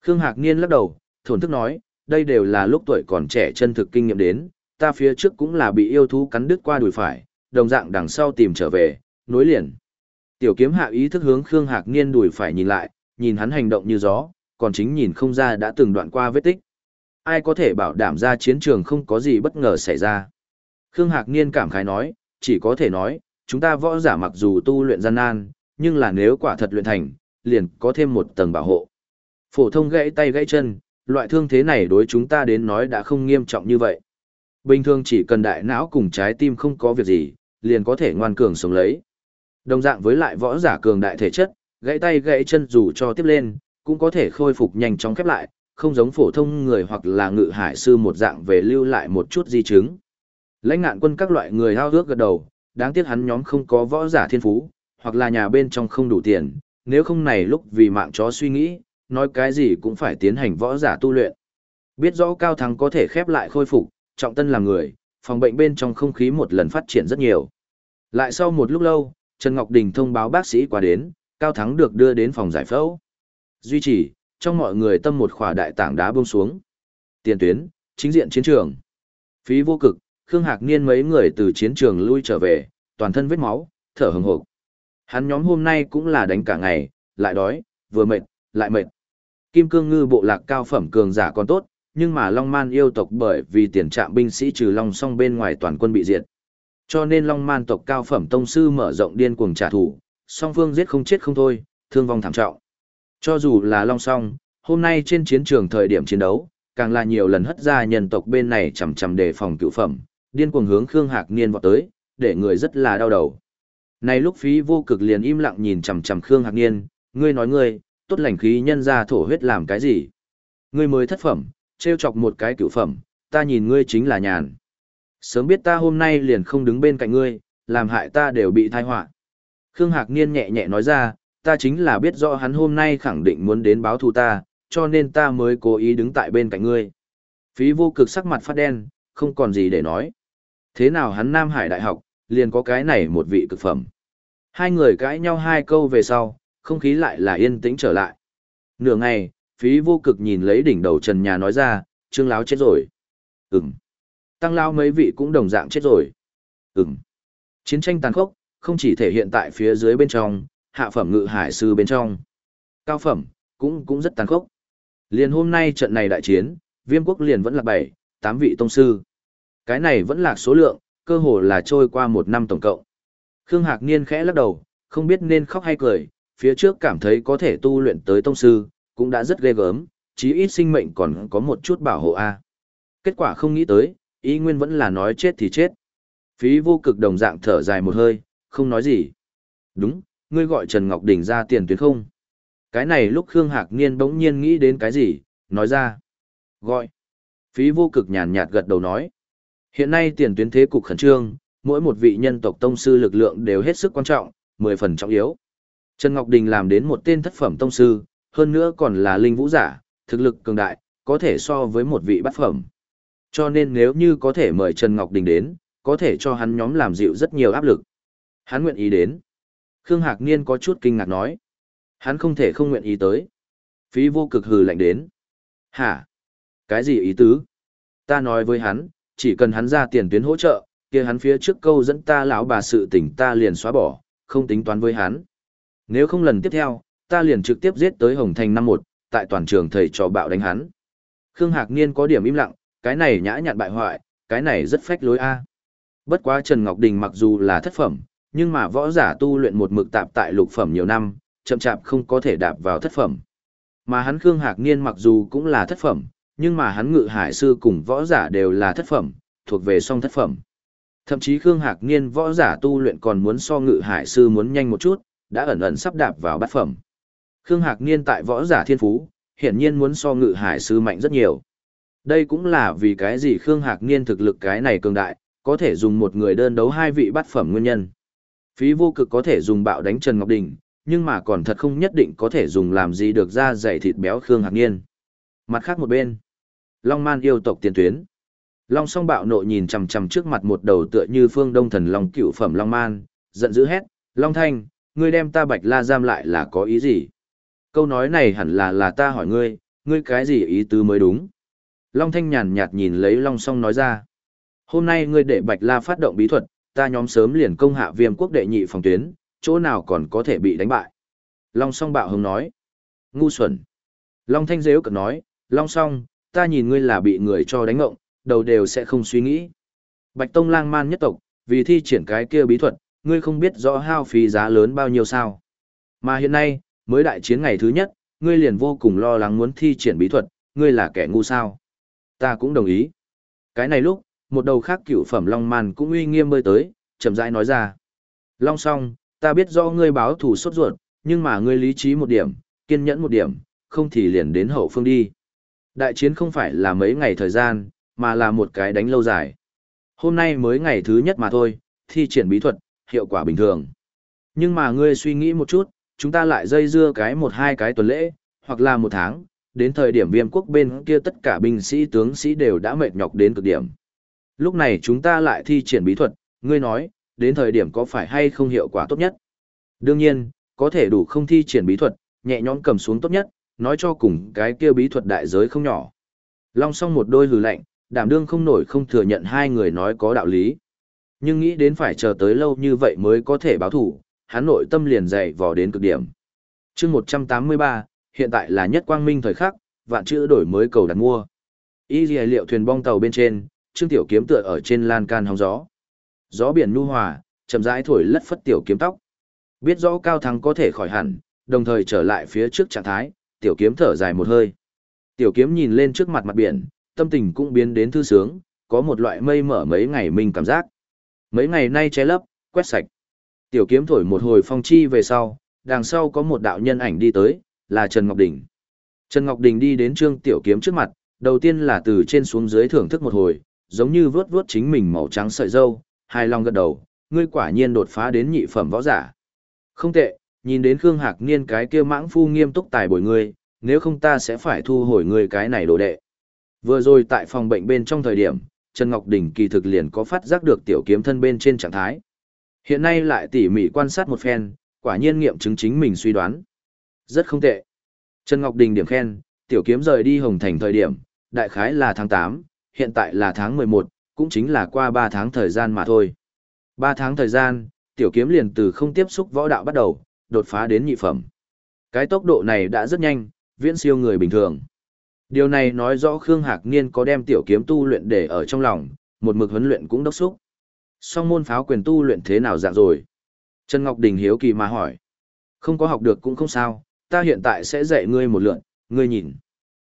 Khương Hạc Niên lắc đầu, thổn thức nói, đây đều là lúc tuổi còn trẻ chân thực kinh nghiệm đến, ta phía trước cũng là bị yêu thú cắn đứt qua đùi phải, đồng dạng đằng sau tìm trở về, nối liền. Tiểu kiếm hạ ý thức hướng Khương Hạc Niên đùi phải nhìn lại, nhìn hắn hành động như gió, còn chính nhìn không ra đã từng đoạn qua vết tích. Ai có thể bảo đảm ra chiến trường không có gì bất ngờ xảy ra. Khương Hạc Niên cảm khái nói, chỉ có thể nói, chúng ta võ giả mặc dù tu luyện gian nan, nhưng là nếu quả thật luyện thành, liền có thêm một tầng bảo hộ. Phổ thông gãy tay gãy chân, loại thương thế này đối chúng ta đến nói đã không nghiêm trọng như vậy. Bình thường chỉ cần đại não cùng trái tim không có việc gì, liền có thể ngoan cường sống lấy. Đồng dạng với lại võ giả cường đại thể chất, gãy tay gãy chân dù cho tiếp lên, cũng có thể khôi phục nhanh chóng khép lại, không giống phổ thông người hoặc là ngự hải sư một dạng về lưu lại một chút di chứng. Lãnh ngạn quân các loại người hao ước gật đầu, đáng tiếc hắn nhóm không có võ giả thiên phú, hoặc là nhà bên trong không đủ tiền, nếu không này lúc vì mạng chó suy nghĩ, nói cái gì cũng phải tiến hành võ giả tu luyện. Biết rõ cao thắng có thể khép lại khôi phục, trọng tân là người, phòng bệnh bên trong không khí một lần phát triển rất nhiều. Lại sau một lúc lâu, Trần Ngọc Đình thông báo bác sĩ qua đến, cao thắng được đưa đến phòng giải phẫu. Duy trì, trong mọi người tâm một khỏa đại tảng đá buông xuống. Tiền tuyến, chính diện chiến trường. Phí vô cực, Khương Hạc Niên mấy người từ chiến trường lui trở về, toàn thân vết máu, thở hừng hực Hắn nhóm hôm nay cũng là đánh cả ngày, lại đói, vừa mệt, lại mệt. Kim cương ngư bộ lạc cao phẩm cường giả còn tốt, nhưng mà Long Man yêu tộc bởi vì tiền trạm binh sĩ trừ Long song bên ngoài toàn quân bị diệt. Cho nên Long Man tộc cao phẩm tông sư mở rộng điên cuồng trả thù, song phương giết không chết không thôi, thương vong thảm trọng. Cho dù là Long song, hôm nay trên chiến trường thời điểm chiến đấu, càng là nhiều lần hất ra nhân tộc bên này chằm chằm đề phòng cựu phẩm, điên cuồng hướng Khương Hạc Niên vọt tới, để người rất là đau đầu. Này lúc phí vô cực liền im lặng nhìn chằm chằm Khương Hạc Niên, ngươi nói ngươi, tốt lành khí nhân ra thổ huyết làm cái gì? Ngươi mới thất phẩm, trêu chọc một cái cựu phẩm, ta nhìn ngươi chính là nhàn. Sớm biết ta hôm nay liền không đứng bên cạnh ngươi, làm hại ta đều bị thai họa. Khương Hạc Niên nhẹ nhẹ nói ra, ta chính là biết rõ hắn hôm nay khẳng định muốn đến báo thù ta, cho nên ta mới cố ý đứng tại bên cạnh ngươi. Phí vô cực sắc mặt phát đen, không còn gì để nói. Thế nào hắn Nam Hải Đại học, liền có cái này một vị cực phẩm. Hai người cãi nhau hai câu về sau, không khí lại là yên tĩnh trở lại. Nửa ngày, phí vô cực nhìn lấy đỉnh đầu trần nhà nói ra, trương láo chết rồi. Ừm. Tăng lao mấy vị cũng đồng dạng chết rồi. Ừm. Chiến tranh tàn khốc, không chỉ thể hiện tại phía dưới bên trong, hạ phẩm ngự hải sư bên trong. Cao phẩm, cũng cũng rất tàn khốc. Liền hôm nay trận này đại chiến, viêm quốc liền vẫn là bảy, tám vị tông sư. Cái này vẫn là số lượng, cơ hồ là trôi qua một năm tổng cộng. Khương Hạc Niên khẽ lắc đầu, không biết nên khóc hay cười, phía trước cảm thấy có thể tu luyện tới tông sư, cũng đã rất ghê gớm, chí ít sinh mệnh còn có một chút bảo hộ a. Kết quả không nghĩ tới, ý nguyên vẫn là nói chết thì chết. Phí vô cực đồng dạng thở dài một hơi, không nói gì. Đúng, ngươi gọi Trần Ngọc Đình ra tiền tuyến không? Cái này lúc Khương Hạc Niên bỗng nhiên nghĩ đến cái gì, nói ra. Gọi. Phí vô cực nhàn nhạt gật đầu nói. Hiện nay tiền tuyến thế cục khẩn trương, mỗi một vị nhân tộc tông sư lực lượng đều hết sức quan trọng, mười phần trọng yếu. Trần Ngọc Đình làm đến một tên thất phẩm tông sư, hơn nữa còn là linh vũ giả, thực lực cường đại, có thể so với một vị bát phẩm. Cho nên nếu như có thể mời Trần Ngọc Đình đến, có thể cho hắn nhóm làm dịu rất nhiều áp lực. Hắn nguyện ý đến. Khương Hạc Niên có chút kinh ngạc nói. Hắn không thể không nguyện ý tới. Phí vô cực hừ lạnh đến. Hả? Cái gì ý tứ? Ta nói với hắn, chỉ cần hắn ra tiền tuyến hỗ trợ, kia hắn phía trước câu dẫn ta lão bà sự tình ta liền xóa bỏ, không tính toán với hắn. Nếu không lần tiếp theo, ta liền trực tiếp giết tới Hồng Thành năm một, tại toàn trường thầy trò bạo đánh hắn. Khương Hạc Niên có điểm im lặng, cái này nhã nhặn bại hoại, cái này rất phách lối a. Bất quá Trần Ngọc Đình mặc dù là thất phẩm, nhưng mà võ giả tu luyện một mực tạp tại lục phẩm nhiều năm, chậm chạp không có thể đạp vào thất phẩm. Mà hắn Khương Hạc Niên mặc dù cũng là thất phẩm, nhưng mà hắn ngự hải sư cùng võ giả đều là thất phẩm, thuộc về song thất phẩm. Thậm chí Khương Hạc Niên võ giả tu luyện còn muốn so ngự hải sư muốn nhanh một chút, đã ẩn ẩn sắp đạp vào bát phẩm. Khương Hạc Niên tại võ giả thiên phú, hiển nhiên muốn so ngự hải sư mạnh rất nhiều. Đây cũng là vì cái gì Khương Hạc Niên thực lực cái này cường đại, có thể dùng một người đơn đấu hai vị bát phẩm nguyên nhân. Phí vô cực có thể dùng bạo đánh Trần Ngọc Đình, nhưng mà còn thật không nhất định có thể dùng làm gì được ra dày thịt béo Khương Hạc Niên. Mặt khác một bên, Long Man yêu tộc tiền tuyến. Long song bạo nộ nhìn chằm chằm trước mặt một đầu tựa như phương đông thần long cựu phẩm Long Man, giận dữ hét, Long Thanh, ngươi đem ta bạch la giam lại là có ý gì? Câu nói này hẳn là là ta hỏi ngươi, ngươi cái gì ý tứ mới đúng? Long Thanh nhàn nhạt nhìn lấy Long song nói ra. Hôm nay ngươi để bạch la phát động bí thuật, ta nhóm sớm liền công hạ viêm quốc đệ nhị phòng tuyến, chỗ nào còn có thể bị đánh bại? Long song bạo hứng nói. Ngu xuẩn. Long Thanh dễ cực nói, Long song, ta nhìn ngươi là bị người cho đánh ngộng, đầu đều sẽ không suy nghĩ. Bạch Tông lang man nhất tộc, vì thi triển cái kia bí thuật, ngươi không biết rõ hao phí giá lớn bao nhiêu sao. Mà hiện nay, mới đại chiến ngày thứ nhất, ngươi liền vô cùng lo lắng muốn thi triển bí thuật, ngươi là kẻ ngu sao. Ta cũng đồng ý. Cái này lúc, một đầu khác cựu phẩm Long Man cũng uy nghiêm bơi tới, chậm rãi nói ra. Long song, ta biết do ngươi báo thù sốt ruột, nhưng mà ngươi lý trí một điểm, kiên nhẫn một điểm, không thì liền đến hậu phương đi. Đại chiến không phải là mấy ngày thời gian, mà là một cái đánh lâu dài. Hôm nay mới ngày thứ nhất mà thôi, thi triển bí thuật, hiệu quả bình thường. Nhưng mà ngươi suy nghĩ một chút, chúng ta lại dây dưa cái một hai cái tuần lễ, hoặc là một tháng, đến thời điểm viêm quốc bên kia tất cả binh sĩ tướng sĩ đều đã mệt nhọc đến cực điểm. Lúc này chúng ta lại thi triển bí thuật, ngươi nói, đến thời điểm có phải hay không hiệu quả tốt nhất? Đương nhiên, có thể đủ không thi triển bí thuật, nhẹ nhõm cầm xuống tốt nhất, nói cho cùng cái kia bí thuật đại giới không nhỏ. Long song một đôi hừ lạnh, đảm đương không nổi không thừa nhận hai người nói có đạo lý. Nhưng nghĩ đến phải chờ tới lâu như vậy mới có thể báo thủ, hắn nội tâm liền dày vò đến cực điểm. chương 183, hiện tại là nhất quang minh thời khắc, vạn chữ đổi mới cầu đặt mua. Y dì liệu thuyền bong tàu bên trên, Trương Tiểu Kiếm tựa ở trên lan can hóng gió. Gió biển nu hòa, chậm rãi thổi lất phất Tiểu Kiếm tóc. Biết rõ Cao Thắng có thể khỏi hẳn, đồng thời trở lại phía trước trạng thái, Tiểu Kiếm thở dài một hơi. Tiểu Kiếm nhìn lên trước mặt mặt biển, tâm tình cũng biến đến thư sướng, có một loại mây mở mấy ngày mình cảm giác. Mấy ngày nay che lấp, quét sạch. Tiểu kiếm thổi một hồi phong chi về sau, đằng sau có một đạo nhân ảnh đi tới, là Trần Ngọc Đình. Trần Ngọc Đình đi đến trương tiểu kiếm trước mặt, đầu tiên là từ trên xuống dưới thưởng thức một hồi, giống như vớt vớt chính mình màu trắng sợi dâu, hai lòng gật đầu, ngươi quả nhiên đột phá đến nhị phẩm võ giả. Không tệ, nhìn đến Khương Hạc Niên cái kia mãng phu nghiêm túc tài bồi ngươi, nếu không ta sẽ phải thu hồi ngươi cái này đồ đệ. Vừa rồi tại phòng bệnh bên trong thời điểm, Trần Ngọc Đình kỳ thực liền có phát giác được tiểu kiếm thân bên trên trạng thái. Hiện nay lại tỉ mỉ quan sát một phen, quả nhiên nghiệm chứng chính mình suy đoán. Rất không tệ. Trần Ngọc Đình điểm khen, tiểu kiếm rời đi Hồng Thành thời điểm, đại khái là tháng 8, hiện tại là tháng 11, cũng chính là qua 3 tháng thời gian mà thôi. 3 tháng thời gian, tiểu kiếm liền từ không tiếp xúc võ đạo bắt đầu, đột phá đến nhị phẩm. Cái tốc độ này đã rất nhanh, viễn siêu người bình thường. Điều này nói rõ Khương Hạc Niên có đem tiểu kiếm tu luyện để ở trong lòng, một mực huấn luyện cũng đốc xúc. Song môn pháo quyền tu luyện thế nào dạng rồi? Trần Ngọc Đình hiếu kỳ mà hỏi. Không có học được cũng không sao, ta hiện tại sẽ dạy ngươi một lượn, ngươi nhìn.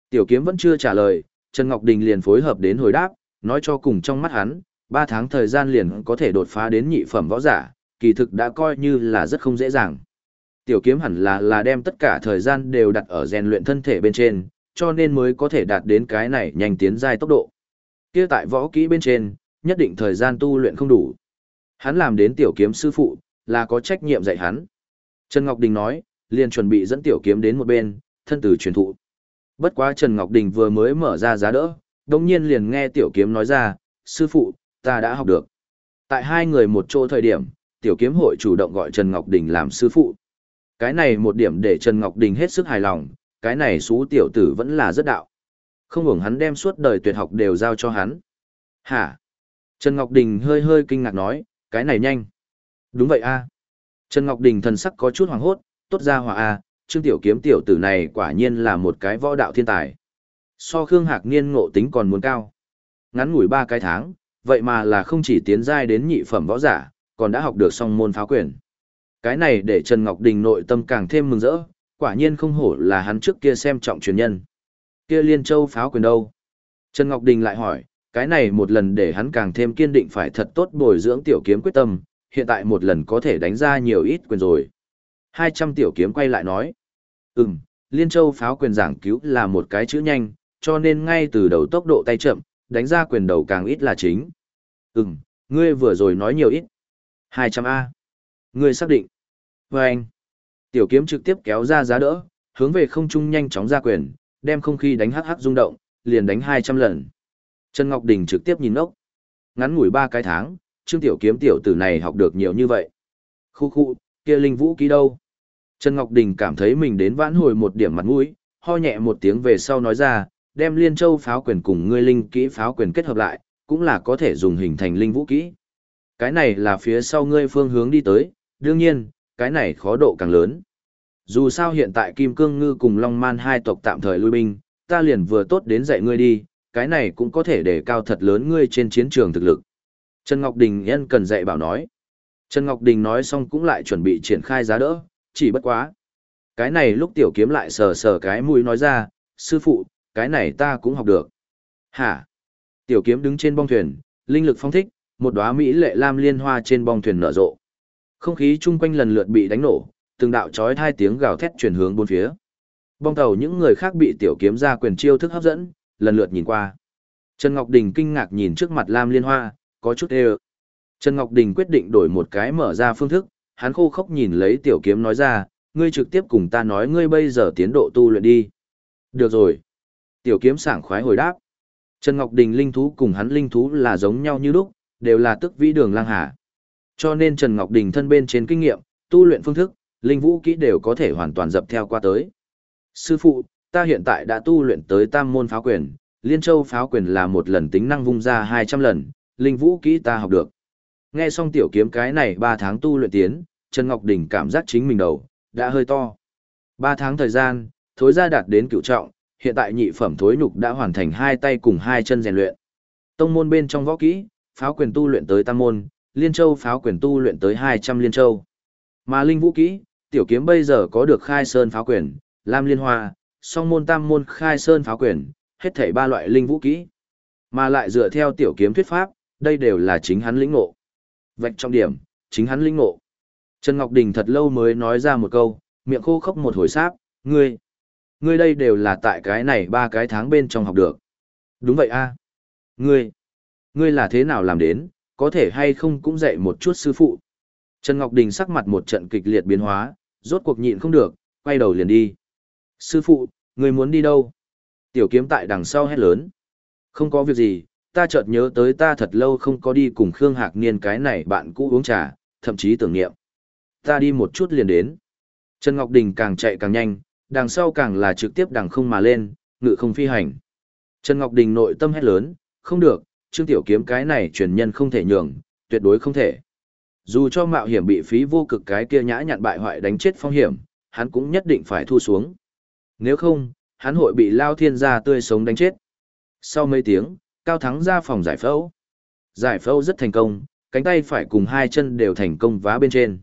Tiểu kiếm vẫn chưa trả lời, Trần Ngọc Đình liền phối hợp đến hồi đáp, nói cho cùng trong mắt hắn, ba tháng thời gian liền có thể đột phá đến nhị phẩm võ giả, kỳ thực đã coi như là rất không dễ dàng. Tiểu kiếm hẳn là là đem tất cả thời gian đều đặt ở rèn luyện thân thể bên trên, cho nên mới có thể đạt đến cái này nhanh tiến giai tốc độ. Kia tại võ kỹ bên trên, nhất định thời gian tu luyện không đủ. Hắn làm đến tiểu kiếm sư phụ, là có trách nhiệm dạy hắn. Trần Ngọc Đình nói, liền chuẩn bị dẫn tiểu kiếm đến một bên, thân tử truyền thụ. Bất quá Trần Ngọc Đình vừa mới mở ra giá đỡ, đồng nhiên liền nghe tiểu kiếm nói ra, sư phụ, ta đã học được. Tại hai người một chỗ thời điểm, tiểu kiếm hội chủ động gọi Trần Ngọc Đình làm sư phụ. Cái này một điểm để Trần Ngọc Đình hết sức hài lòng, cái này xú tiểu tử vẫn là rất đạo. Không hưởng hắn đem suốt đời tuyệt học đều giao cho hắn. Hả? Trần Ngọc Đình hơi hơi kinh ngạc nói, cái này nhanh. Đúng vậy a. Trần Ngọc Đình thần sắc có chút hoàng hốt, tốt ra hòa a, Trương Tiểu Kiếm tiểu tử này quả nhiên là một cái võ đạo thiên tài. So Khương Hạc Niên ngộ tính còn muốn cao. Ngắn ngủi ba cái tháng, vậy mà là không chỉ tiến giai đến nhị phẩm võ giả, còn đã học được song môn pháo quyền. Cái này để Trần Ngọc Đình nội tâm càng thêm mừng rỡ, quả nhiên không hổ là hắn trước kia xem trọng truyền nhân. Kia Liên Châu pháo quyền đâu? Trần Ngọc Đình lại hỏi, cái này một lần để hắn càng thêm kiên định phải thật tốt bồi dưỡng tiểu kiếm quyết tâm, hiện tại một lần có thể đánh ra nhiều ít quyền rồi. 200 tiểu kiếm quay lại nói, ừm, Liên Châu pháo quyền giảng cứu là một cái chữ nhanh, cho nên ngay từ đầu tốc độ tay chậm, đánh ra quyền đầu càng ít là chính. Ừm, ngươi vừa rồi nói nhiều ít. 200A. Ngươi xác định. Vâng anh. Tiểu kiếm trực tiếp kéo ra giá đỡ, hướng về không trung nhanh chóng ra quyền, đem không khí đánh hắc hắc rung động, liền đánh 200 lần. Trần Ngọc Đình trực tiếp nhìn ốc. Ngắn ngủi ba cái tháng, Trương Tiểu Kiếm tiểu tử này học được nhiều như vậy. Khu khu, kia linh vũ ký đâu? Trần Ngọc Đình cảm thấy mình đến vãn hồi một điểm mặt mũi, ho nhẹ một tiếng về sau nói ra, đem liên châu pháo quyền cùng ngươi linh kỹ pháo quyền kết hợp lại, cũng là có thể dùng hình thành linh vũ kỹ. Cái này là phía sau ngươi phương hướng đi tới, đương nhiên, cái này khó độ càng lớn. Dù sao hiện tại Kim Cương Ngư cùng Long Man hai tộc tạm thời lui binh, ta liền vừa tốt đến dạy ngươi đi, cái này cũng có thể để cao thật lớn ngươi trên chiến trường thực lực. Trần Ngọc Đình nhân cần dạy bảo nói. Trần Ngọc Đình nói xong cũng lại chuẩn bị triển khai giá đỡ, chỉ bất quá. Cái này lúc tiểu kiếm lại sờ sờ cái mũi nói ra, sư phụ, cái này ta cũng học được. Hả? Tiểu kiếm đứng trên bong thuyền, linh lực phong thích, một đóa mỹ lệ lam liên hoa trên bong thuyền nở rộ. Không khí chung quanh lần lượt bị đánh nổ, từng đạo chói hai tiếng gào thét truyền hướng bốn phía. Bong tàu những người khác bị tiểu kiếm ra quyền chiêu thức hấp dẫn, lần lượt nhìn qua. Trần Ngọc Đình kinh ngạc nhìn trước mặt lam liên hoa, có chút ê Trần Ngọc Đình quyết định đổi một cái mở ra phương thức, hắn khô khốc nhìn lấy tiểu kiếm nói ra, ngươi trực tiếp cùng ta nói ngươi bây giờ tiến độ tu luyện đi. Được rồi. Tiểu kiếm sảng khoái hồi đáp. Trần Ngọc Đình linh thú cùng hắn linh thú là giống nhau như lúc, đều là tức vĩ đường lang hà. Cho nên Trần Ngọc Đình thân bên trên kinh nghiệm, tu luyện phương thức, linh vũ kỹ đều có thể hoàn toàn dập theo qua tới. Sư phụ, ta hiện tại đã tu luyện tới tam môn pháo quyền, liên châu pháo quyền là một lần tính năng vung ra 200 lần, linh vũ kỹ ta học được. Nghe xong tiểu kiếm cái này 3 tháng tu luyện tiến, Trần Ngọc Đình cảm giác chính mình đầu, đã hơi to. 3 tháng thời gian, thối ra đạt đến cựu trọng, hiện tại nhị phẩm thối nhục đã hoàn thành hai tay cùng hai chân rèn luyện. Tông môn bên trong võ kỹ, pháo quyền tu luyện tới tam môn, liên châu pháo quyền tu luyện tới 200 liên châu. Mà linh vũ kỹ, tiểu kiếm bây giờ có được khai sơn pháo quyền, lam liên hoa, song môn tam môn khai sơn pháo quyền, hết thảy ba loại linh vũ kỹ. Mà lại dựa theo tiểu kiếm thuyết pháp, đây đều là chính hắn lĩnh ngộ. Vạch trong điểm, chính hắn lĩnh ngộ. Trần Ngọc Đình thật lâu mới nói ra một câu, miệng khô khốc một hồi sáp, ngươi, ngươi đây đều là tại cái này ba cái tháng bên trong học được. Đúng vậy a Ngươi, ngươi là thế nào làm đến, có thể hay không cũng dạy một chút sư phụ. Trần Ngọc Đình sắc mặt một trận kịch liệt biến hóa, rốt cuộc nhịn không được, quay đầu liền đi. Sư phụ, người muốn đi đâu? Tiểu kiếm tại đằng sau hét lớn. Không có việc gì, ta chợt nhớ tới ta thật lâu không có đi cùng Khương Hạc Niên cái này bạn cũ uống trà, thậm chí tưởng niệm. Ta đi một chút liền đến. Trần Ngọc Đình càng chạy càng nhanh, đằng sau càng là trực tiếp đằng không mà lên, ngự không phi hành. Trần Ngọc Đình nội tâm hét lớn, không được, Trương Tiểu Kiếm cái này truyền nhân không thể nhường, tuyệt đối không thể. Dù cho mạo hiểm bị phí vô cực cái kia nhã nhặn bại hoại đánh chết phong hiểm, hắn cũng nhất định phải thu xuống. Nếu không, hắn hội bị Lao Thiên gia tươi sống đánh chết. Sau mấy tiếng, Cao Thắng ra phòng giải phẫu. Giải phẫu rất thành công, cánh tay phải cùng hai chân đều thành công vá bên trên.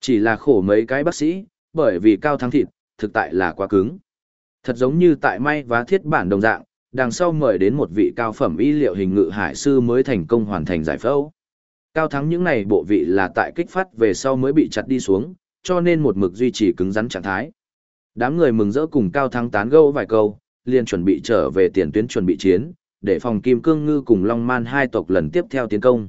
Chỉ là khổ mấy cái bác sĩ, bởi vì Cao Thắng thịt, thực tại là quá cứng. Thật giống như tại may vá thiết bản đồng dạng, đằng sau mời đến một vị cao phẩm y liệu hình ngự hải sư mới thành công hoàn thành giải phẫu. Cao thắng những này bộ vị là tại kích phát về sau mới bị chặt đi xuống, cho nên một mực duy trì cứng rắn trạng thái. Đám người mừng rỡ cùng Cao thắng tán gẫu vài câu, liền chuẩn bị trở về tiền tuyến chuẩn bị chiến, để phòng Kim Cương Ngư cùng Long Man hai tộc lần tiếp theo tiến công.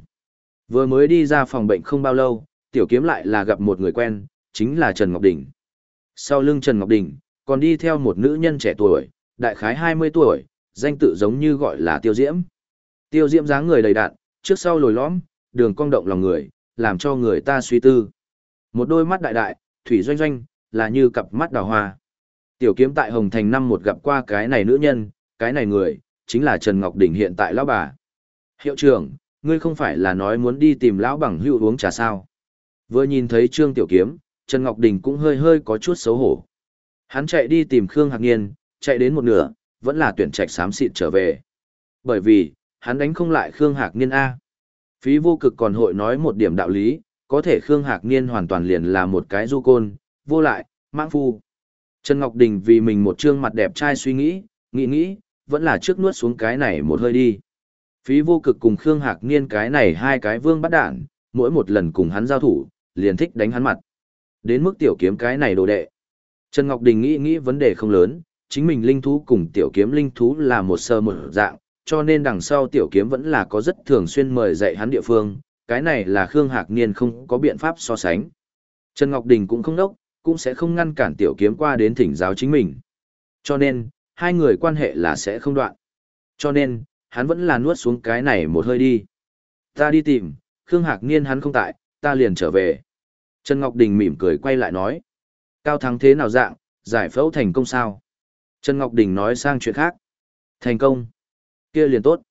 Vừa mới đi ra phòng bệnh không bao lâu, tiểu kiếm lại là gặp một người quen, chính là Trần Ngọc Đình. Sau lưng Trần Ngọc Đình, còn đi theo một nữ nhân trẻ tuổi, đại khái 20 tuổi, danh tự giống như gọi là Tiêu Diễm. Tiêu Diễm dáng người đầy đặn, trước sau lồi lõm, đường cong động lòng người, làm cho người ta suy tư. Một đôi mắt đại đại, thủy doanh doanh, là như cặp mắt đào hoa. Tiểu kiếm tại Hồng Thành năm một gặp qua cái này nữ nhân, cái này người, chính là Trần Ngọc Đình hiện tại lão bà. Hiệu trưởng, ngươi không phải là nói muốn đi tìm lão bằng hữu uống trà sao? Vừa nhìn thấy Trương Tiểu Kiếm, Trần Ngọc Đình cũng hơi hơi có chút xấu hổ. Hắn chạy đi tìm Khương Hạc Niên, chạy đến một nửa, vẫn là tuyển trạch xám xịt trở về. Bởi vì, hắn đánh không lại Khương Hạc Niên A. Phí vô cực còn hội nói một điểm đạo lý, có thể Khương Hạc Niên hoàn toàn liền là một cái du côn, vô lại, mạng phu. Trần Ngọc Đình vì mình một trương mặt đẹp trai suy nghĩ, nghĩ nghĩ, vẫn là trước nuốt xuống cái này một hơi đi. Phí vô cực cùng Khương Hạc Niên cái này hai cái vương bắt đạn, mỗi một lần cùng hắn giao thủ, liền thích đánh hắn mặt. Đến mức tiểu kiếm cái này đồ đệ. Trần Ngọc Đình nghĩ nghĩ vấn đề không lớn, chính mình linh thú cùng tiểu kiếm linh thú là một sơ một dạng, cho nên đằng sau tiểu kiếm vẫn là có rất thường xuyên mời dạy hắn địa phương, cái này là Khương Hạc Niên không có biện pháp so sánh. Trần Ngọc Đình cũng không đốc, cũng sẽ không ngăn cản tiểu kiếm qua đến thỉnh giáo chính mình. Cho nên, hai người quan hệ là sẽ không đoạn. Cho nên, hắn vẫn là nuốt xuống cái này một hơi đi. Ta đi tìm, Khương Hạc Niên hắn không tại, ta liền trở về. Trần Ngọc Đình mỉm cười quay lại nói. Cao thắng thế nào dạng, giải phẫu thành công sao? Trần Ngọc Đình nói sang chuyện khác. Thành công. kia liền tốt.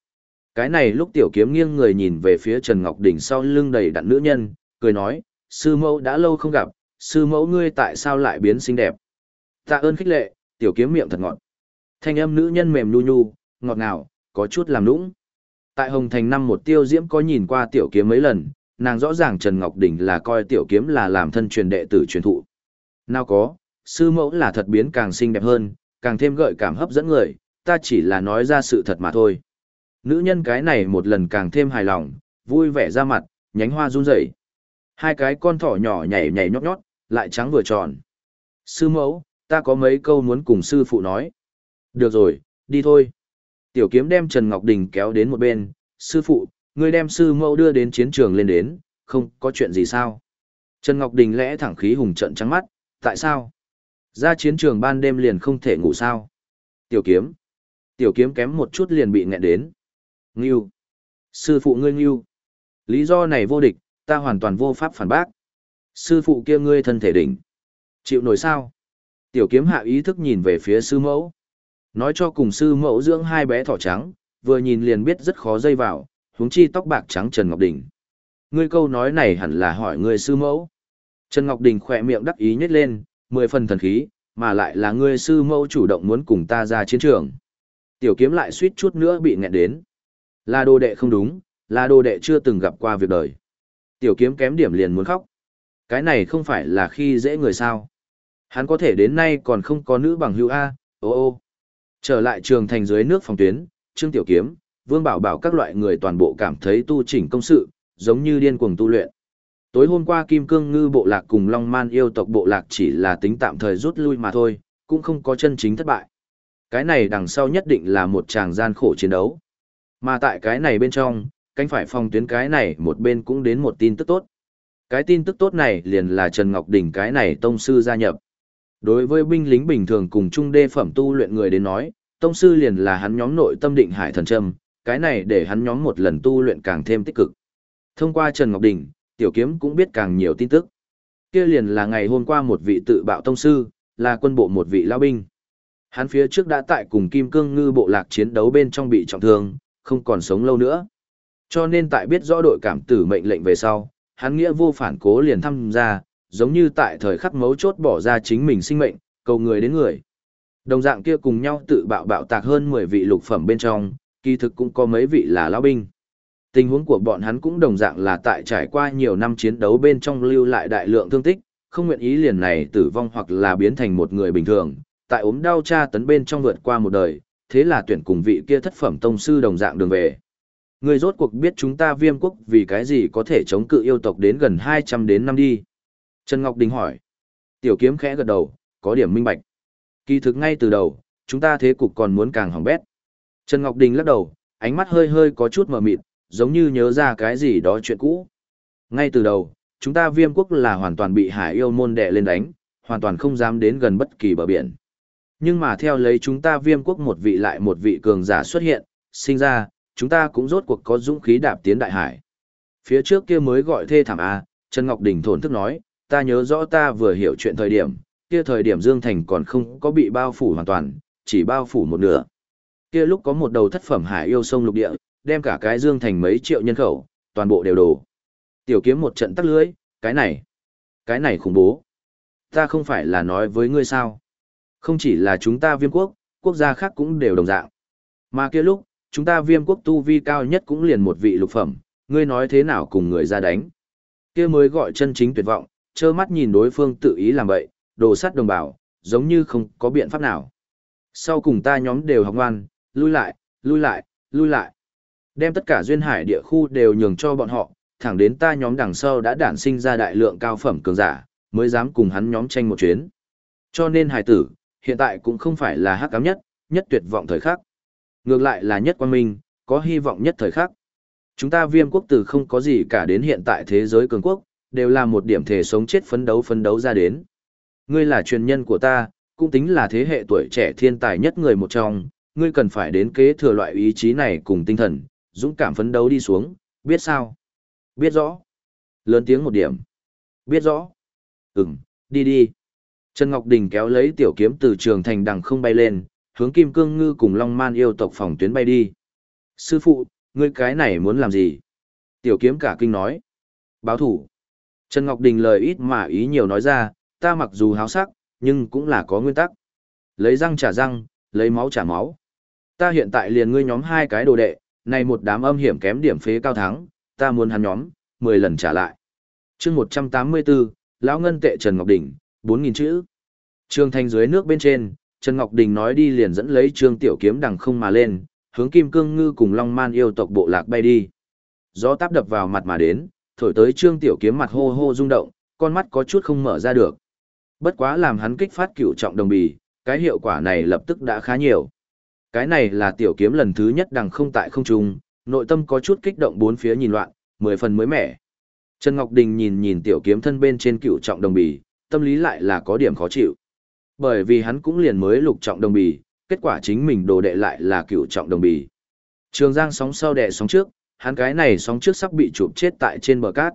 Cái này lúc tiểu kiếm nghiêng người nhìn về phía Trần Ngọc Đình sau lưng đầy đặn nữ nhân, cười nói, sư mẫu đã lâu không gặp, sư mẫu ngươi tại sao lại biến xinh đẹp? Tạ ơn khích lệ, tiểu kiếm miệng thật ngọt. Thanh âm nữ nhân mềm nu nhu, ngọt ngào, có chút làm nũng. Tại Hồng Thành năm một tiêu diễm có nhìn qua tiểu kiếm mấy lần, nàng rõ ràng Trần Ngọc Đình là coi tiểu kiếm là làm thân truyền đệ tử truyền thụ. Nào có, sư mẫu là thật biến càng xinh đẹp hơn, càng thêm gợi cảm hấp dẫn người, ta chỉ là nói ra sự thật mà thôi. Nữ nhân cái này một lần càng thêm hài lòng, vui vẻ ra mặt, nhánh hoa run rẩy. Hai cái con thỏ nhỏ nhảy nhảy nhót nhót, lại trắng vừa tròn. Sư mẫu, ta có mấy câu muốn cùng sư phụ nói. Được rồi, đi thôi. Tiểu kiếm đem Trần Ngọc Đình kéo đến một bên, sư phụ, ngươi đem sư mẫu đưa đến chiến trường lên đến, không có chuyện gì sao. Trần Ngọc Đình lẽ thẳng khí hùng trận trắng mắt, tại sao? Ra chiến trường ban đêm liền không thể ngủ sao? Tiểu kiếm. Tiểu kiếm kém một chút liền bị nghẹn đến. Ngưu. Sư phụ ngươi ngưu. Lý do này vô địch, ta hoàn toàn vô pháp phản bác. Sư phụ kia ngươi thân thể đỉnh. Chịu nổi sao? Tiểu kiếm hạ ý thức nhìn về phía sư mẫu. Nói cho cùng sư mẫu dưỡng hai bé thỏ trắng, vừa nhìn liền biết rất khó dây vào, huống chi tóc bạc trắng Trần Ngọc Đình. Ngươi câu nói này hẳn là hỏi ngươi sư mẫu. Trần Ngọc Đình khỏe miệng đắc ý nhếch lên, mười phần thần khí, mà lại là ngươi sư mẫu chủ động muốn cùng ta ra chiến trường. Tiểu kiếm lại suýt chút nữa bị nghẹn đến. Là đồ đệ không đúng, là đồ đệ chưa từng gặp qua việc đời. Tiểu kiếm kém điểm liền muốn khóc. Cái này không phải là khi dễ người sao. Hắn có thể đến nay còn không có nữ bằng hữu A, ô ô. Trở lại trường thành dưới nước phòng tuyến, Trương Tiểu Kiếm, Vương Bảo Bảo các loại người toàn bộ cảm thấy tu chỉnh công sự, giống như điên cuồng tu luyện. Tối hôm qua Kim Cương Ngư bộ lạc cùng Long Man yêu tộc bộ lạc chỉ là tính tạm thời rút lui mà thôi, cũng không có chân chính thất bại. Cái này đằng sau nhất định là một tràng gian khổ chiến đấu. Mà tại cái này bên trong, cánh phải phòng tuyến cái này một bên cũng đến một tin tức tốt. Cái tin tức tốt này liền là Trần Ngọc Đình cái này tông sư gia nhập. Đối với binh lính bình thường cùng trung đê phẩm tu luyện người đến nói, tông sư liền là hắn nhóm nội tâm định hải thần trâm, cái này để hắn nhóm một lần tu luyện càng thêm tích cực. Thông qua Trần Ngọc Đình, Tiểu Kiếm cũng biết càng nhiều tin tức. Kia liền là ngày hôm qua một vị tự bạo tông sư, là quân bộ một vị lao binh. Hắn phía trước đã tại cùng Kim Cương Ngư bộ lạc chiến đấu bên trong bị trọng thương, không còn sống lâu nữa. Cho nên tại biết rõ đội cảm tử mệnh lệnh về sau, hắn nghĩa vô phản cố liền tham gia, giống như tại thời khắc mấu chốt bỏ ra chính mình sinh mệnh, cầu người đến người. Đồng dạng kia cùng nhau tự bạo bạo tạc hơn 10 vị lục phẩm bên trong, kỳ thực cũng có mấy vị là lão binh. Tình huống của bọn hắn cũng đồng dạng là tại trải qua nhiều năm chiến đấu bên trong lưu lại đại lượng thương tích, không nguyện ý liền này tử vong hoặc là biến thành một người bình thường, tại ốm đau tra tấn bên trong vượt qua một đời, thế là tuyển cùng vị kia thất phẩm tông sư đồng dạng đường về. Người rốt cuộc biết chúng ta viêm quốc vì cái gì có thể chống cự yêu tộc đến gần 200 đến năm đi. Trần Ngọc Đình hỏi. Tiểu kiếm khẽ gật đầu, có điểm minh bạch. Kỳ thực ngay từ đầu, chúng ta thế cục còn muốn càng hỏng bét. Trần Ngọc Đình lắc đầu, ánh mắt hơi hơi có chút mờ mịt, giống như nhớ ra cái gì đó chuyện cũ. Ngay từ đầu, chúng ta viêm quốc là hoàn toàn bị hải yêu môn đè lên đánh, hoàn toàn không dám đến gần bất kỳ bờ biển. Nhưng mà theo lấy chúng ta viêm quốc một vị lại một vị cường giả xuất hiện, sinh ra, chúng ta cũng rốt cuộc có dũng khí đạp tiến đại hải. Phía trước kia mới gọi thê thảm A, Trần Ngọc Đình thổn thức nói, ta nhớ rõ ta vừa hiểu chuyện thời điểm, kia thời điểm Dương Thành còn không có bị bao phủ hoàn toàn, chỉ bao phủ một nửa. Kia lúc có một đầu thất phẩm hải yêu sông lục địa, đem cả cái Dương Thành mấy triệu nhân khẩu, toàn bộ đều đổ. Tiểu kiếm một trận tắt lưới, cái này, cái này khủng bố. Ta không phải là nói với ngươi sao. Không chỉ là chúng ta viêm quốc, quốc gia khác cũng đều đồng dạng. Mà kia lúc, chúng ta viêm quốc tu vi cao nhất cũng liền một vị lục phẩm, ngươi nói thế nào cùng người ra đánh. Kia mới gọi chân chính tuyệt vọng, trơ mắt nhìn đối phương tự ý làm vậy, đồ sắt đồng bào, giống như không có biện pháp nào. Sau cùng ta nhóm đều học ngoan, lui lại, lui lại, lui lại. Đem tất cả duyên hải địa khu đều nhường cho bọn họ, thẳng đến ta nhóm đằng sau đã đản sinh ra đại lượng cao phẩm cường giả, mới dám cùng hắn nhóm tranh một chuyến. Cho nên hải tử, hiện tại cũng không phải là hắc ám nhất, nhất tuyệt vọng thời khắc. Ngược lại là nhất quan minh, có hy vọng nhất thời khắc. Chúng ta viêm quốc từ không có gì cả đến hiện tại thế giới cường quốc, đều là một điểm thể sống chết phấn đấu phấn đấu ra đến. Ngươi là truyền nhân của ta, cũng tính là thế hệ tuổi trẻ thiên tài nhất người một trong, ngươi cần phải đến kế thừa loại ý chí này cùng tinh thần, dũng cảm phấn đấu đi xuống, biết sao? Biết rõ. Lớn tiếng một điểm. Biết rõ. Ừm, đi đi. Trần Ngọc Đình kéo lấy tiểu kiếm từ trường thành đằng không bay lên, hướng Kim Cương Ngư cùng Long Man yêu tộc phòng tuyến bay đi. Sư phụ, ngươi cái này muốn làm gì? Tiểu kiếm cả kinh nói. Báo thủ. Trần Ngọc Đình lời ít mà ý nhiều nói ra, ta mặc dù háo sắc, nhưng cũng là có nguyên tắc. Lấy răng trả răng, lấy máu trả máu. Ta hiện tại liền ngươi nhóm hai cái đồ đệ, này một đám âm hiểm kém điểm phế cao thắng, ta muốn hắn nhóm, 10 lần trả lại. chương 184, Lão Ngân Tệ Trần Ngọc Đình, 4.000 chữ. Trương Thanh dưới nước bên trên, Trần Ngọc Đình nói đi liền dẫn lấy Trương Tiểu Kiếm đằng không mà lên, hướng Kim Cương Ngư cùng Long Man yêu tộc bộ lạc bay đi. Gió táp đập vào mặt mà đến, thổi tới Trương Tiểu Kiếm mặt hô hô rung động, con mắt có chút không mở ra được. Bất quá làm hắn kích phát cựu trọng đồng bì, cái hiệu quả này lập tức đã khá nhiều. Cái này là Tiểu Kiếm lần thứ nhất đằng không tại không trung, nội tâm có chút kích động bốn phía nhìn loạn, mười phần mới mẻ. Trần Ngọc Đình nhìn nhìn Tiểu Kiếm thân bên trên cựu trọng đồng bì, tâm lý lại là có điểm khó chịu. Bởi vì hắn cũng liền mới lục trọng đồng bì, kết quả chính mình đồ đệ lại là cựu trọng đồng bì. Trường Giang sóng sau đệ sóng trước, hắn cái này sóng trước sắp bị chụp chết tại trên bờ cát.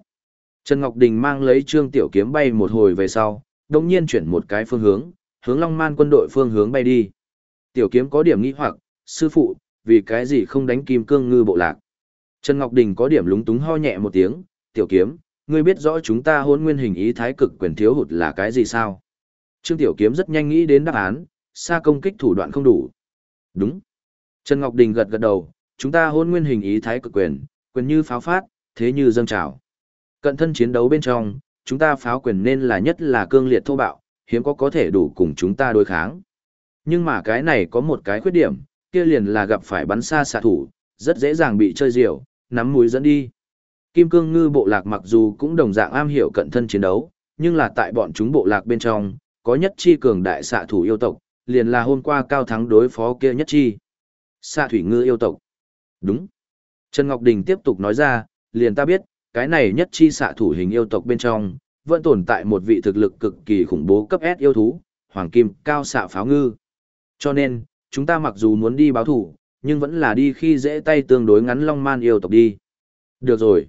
Trần Ngọc Đình mang lấy trương tiểu kiếm bay một hồi về sau, đồng nhiên chuyển một cái phương hướng, hướng Long Man quân đội phương hướng bay đi. Tiểu kiếm có điểm nghi hoặc, sư phụ, vì cái gì không đánh kim cương ngư bộ lạc. Trần Ngọc Đình có điểm lúng túng ho nhẹ một tiếng, tiểu kiếm, ngươi biết rõ chúng ta hôn nguyên hình ý thái cực quyền thiếu hụt là cái gì sao? Trương Tiểu Kiếm rất nhanh nghĩ đến đáp án, xa công kích thủ đoạn không đủ. Đúng. Trần Ngọc Đình gật gật đầu, chúng ta hôn nguyên hình ý thái cực quyền, quyền như pháo phát, thế như dâng trào. Cận thân chiến đấu bên trong, chúng ta pháo quyền nên là nhất là cương liệt thô bạo, hiếm có có thể đủ cùng chúng ta đối kháng. Nhưng mà cái này có một cái khuyết điểm, kia liền là gặp phải bắn xa xạ thủ, rất dễ dàng bị chơi diều, nắm mũi dẫn đi. Kim cương ngư bộ lạc mặc dù cũng đồng dạng am hiểu cận thân chiến đấu, nhưng là tại bọn chúng bộ lạc bên trong, có nhất chi cường đại xạ thủ yêu tộc, liền là hôm qua cao thắng đối phó kia nhất chi. Xạ thủy ngư yêu tộc. Đúng. Trần Ngọc Đình tiếp tục nói ra, liền ta biết, cái này nhất chi xạ thủ hình yêu tộc bên trong, vẫn tồn tại một vị thực lực cực kỳ khủng bố cấp S yêu thú, hoàng kim cao xạ pháo ngư. Cho nên, chúng ta mặc dù muốn đi báo thủ, nhưng vẫn là đi khi dễ tay tương đối ngắn long man yêu tộc đi. Được rồi.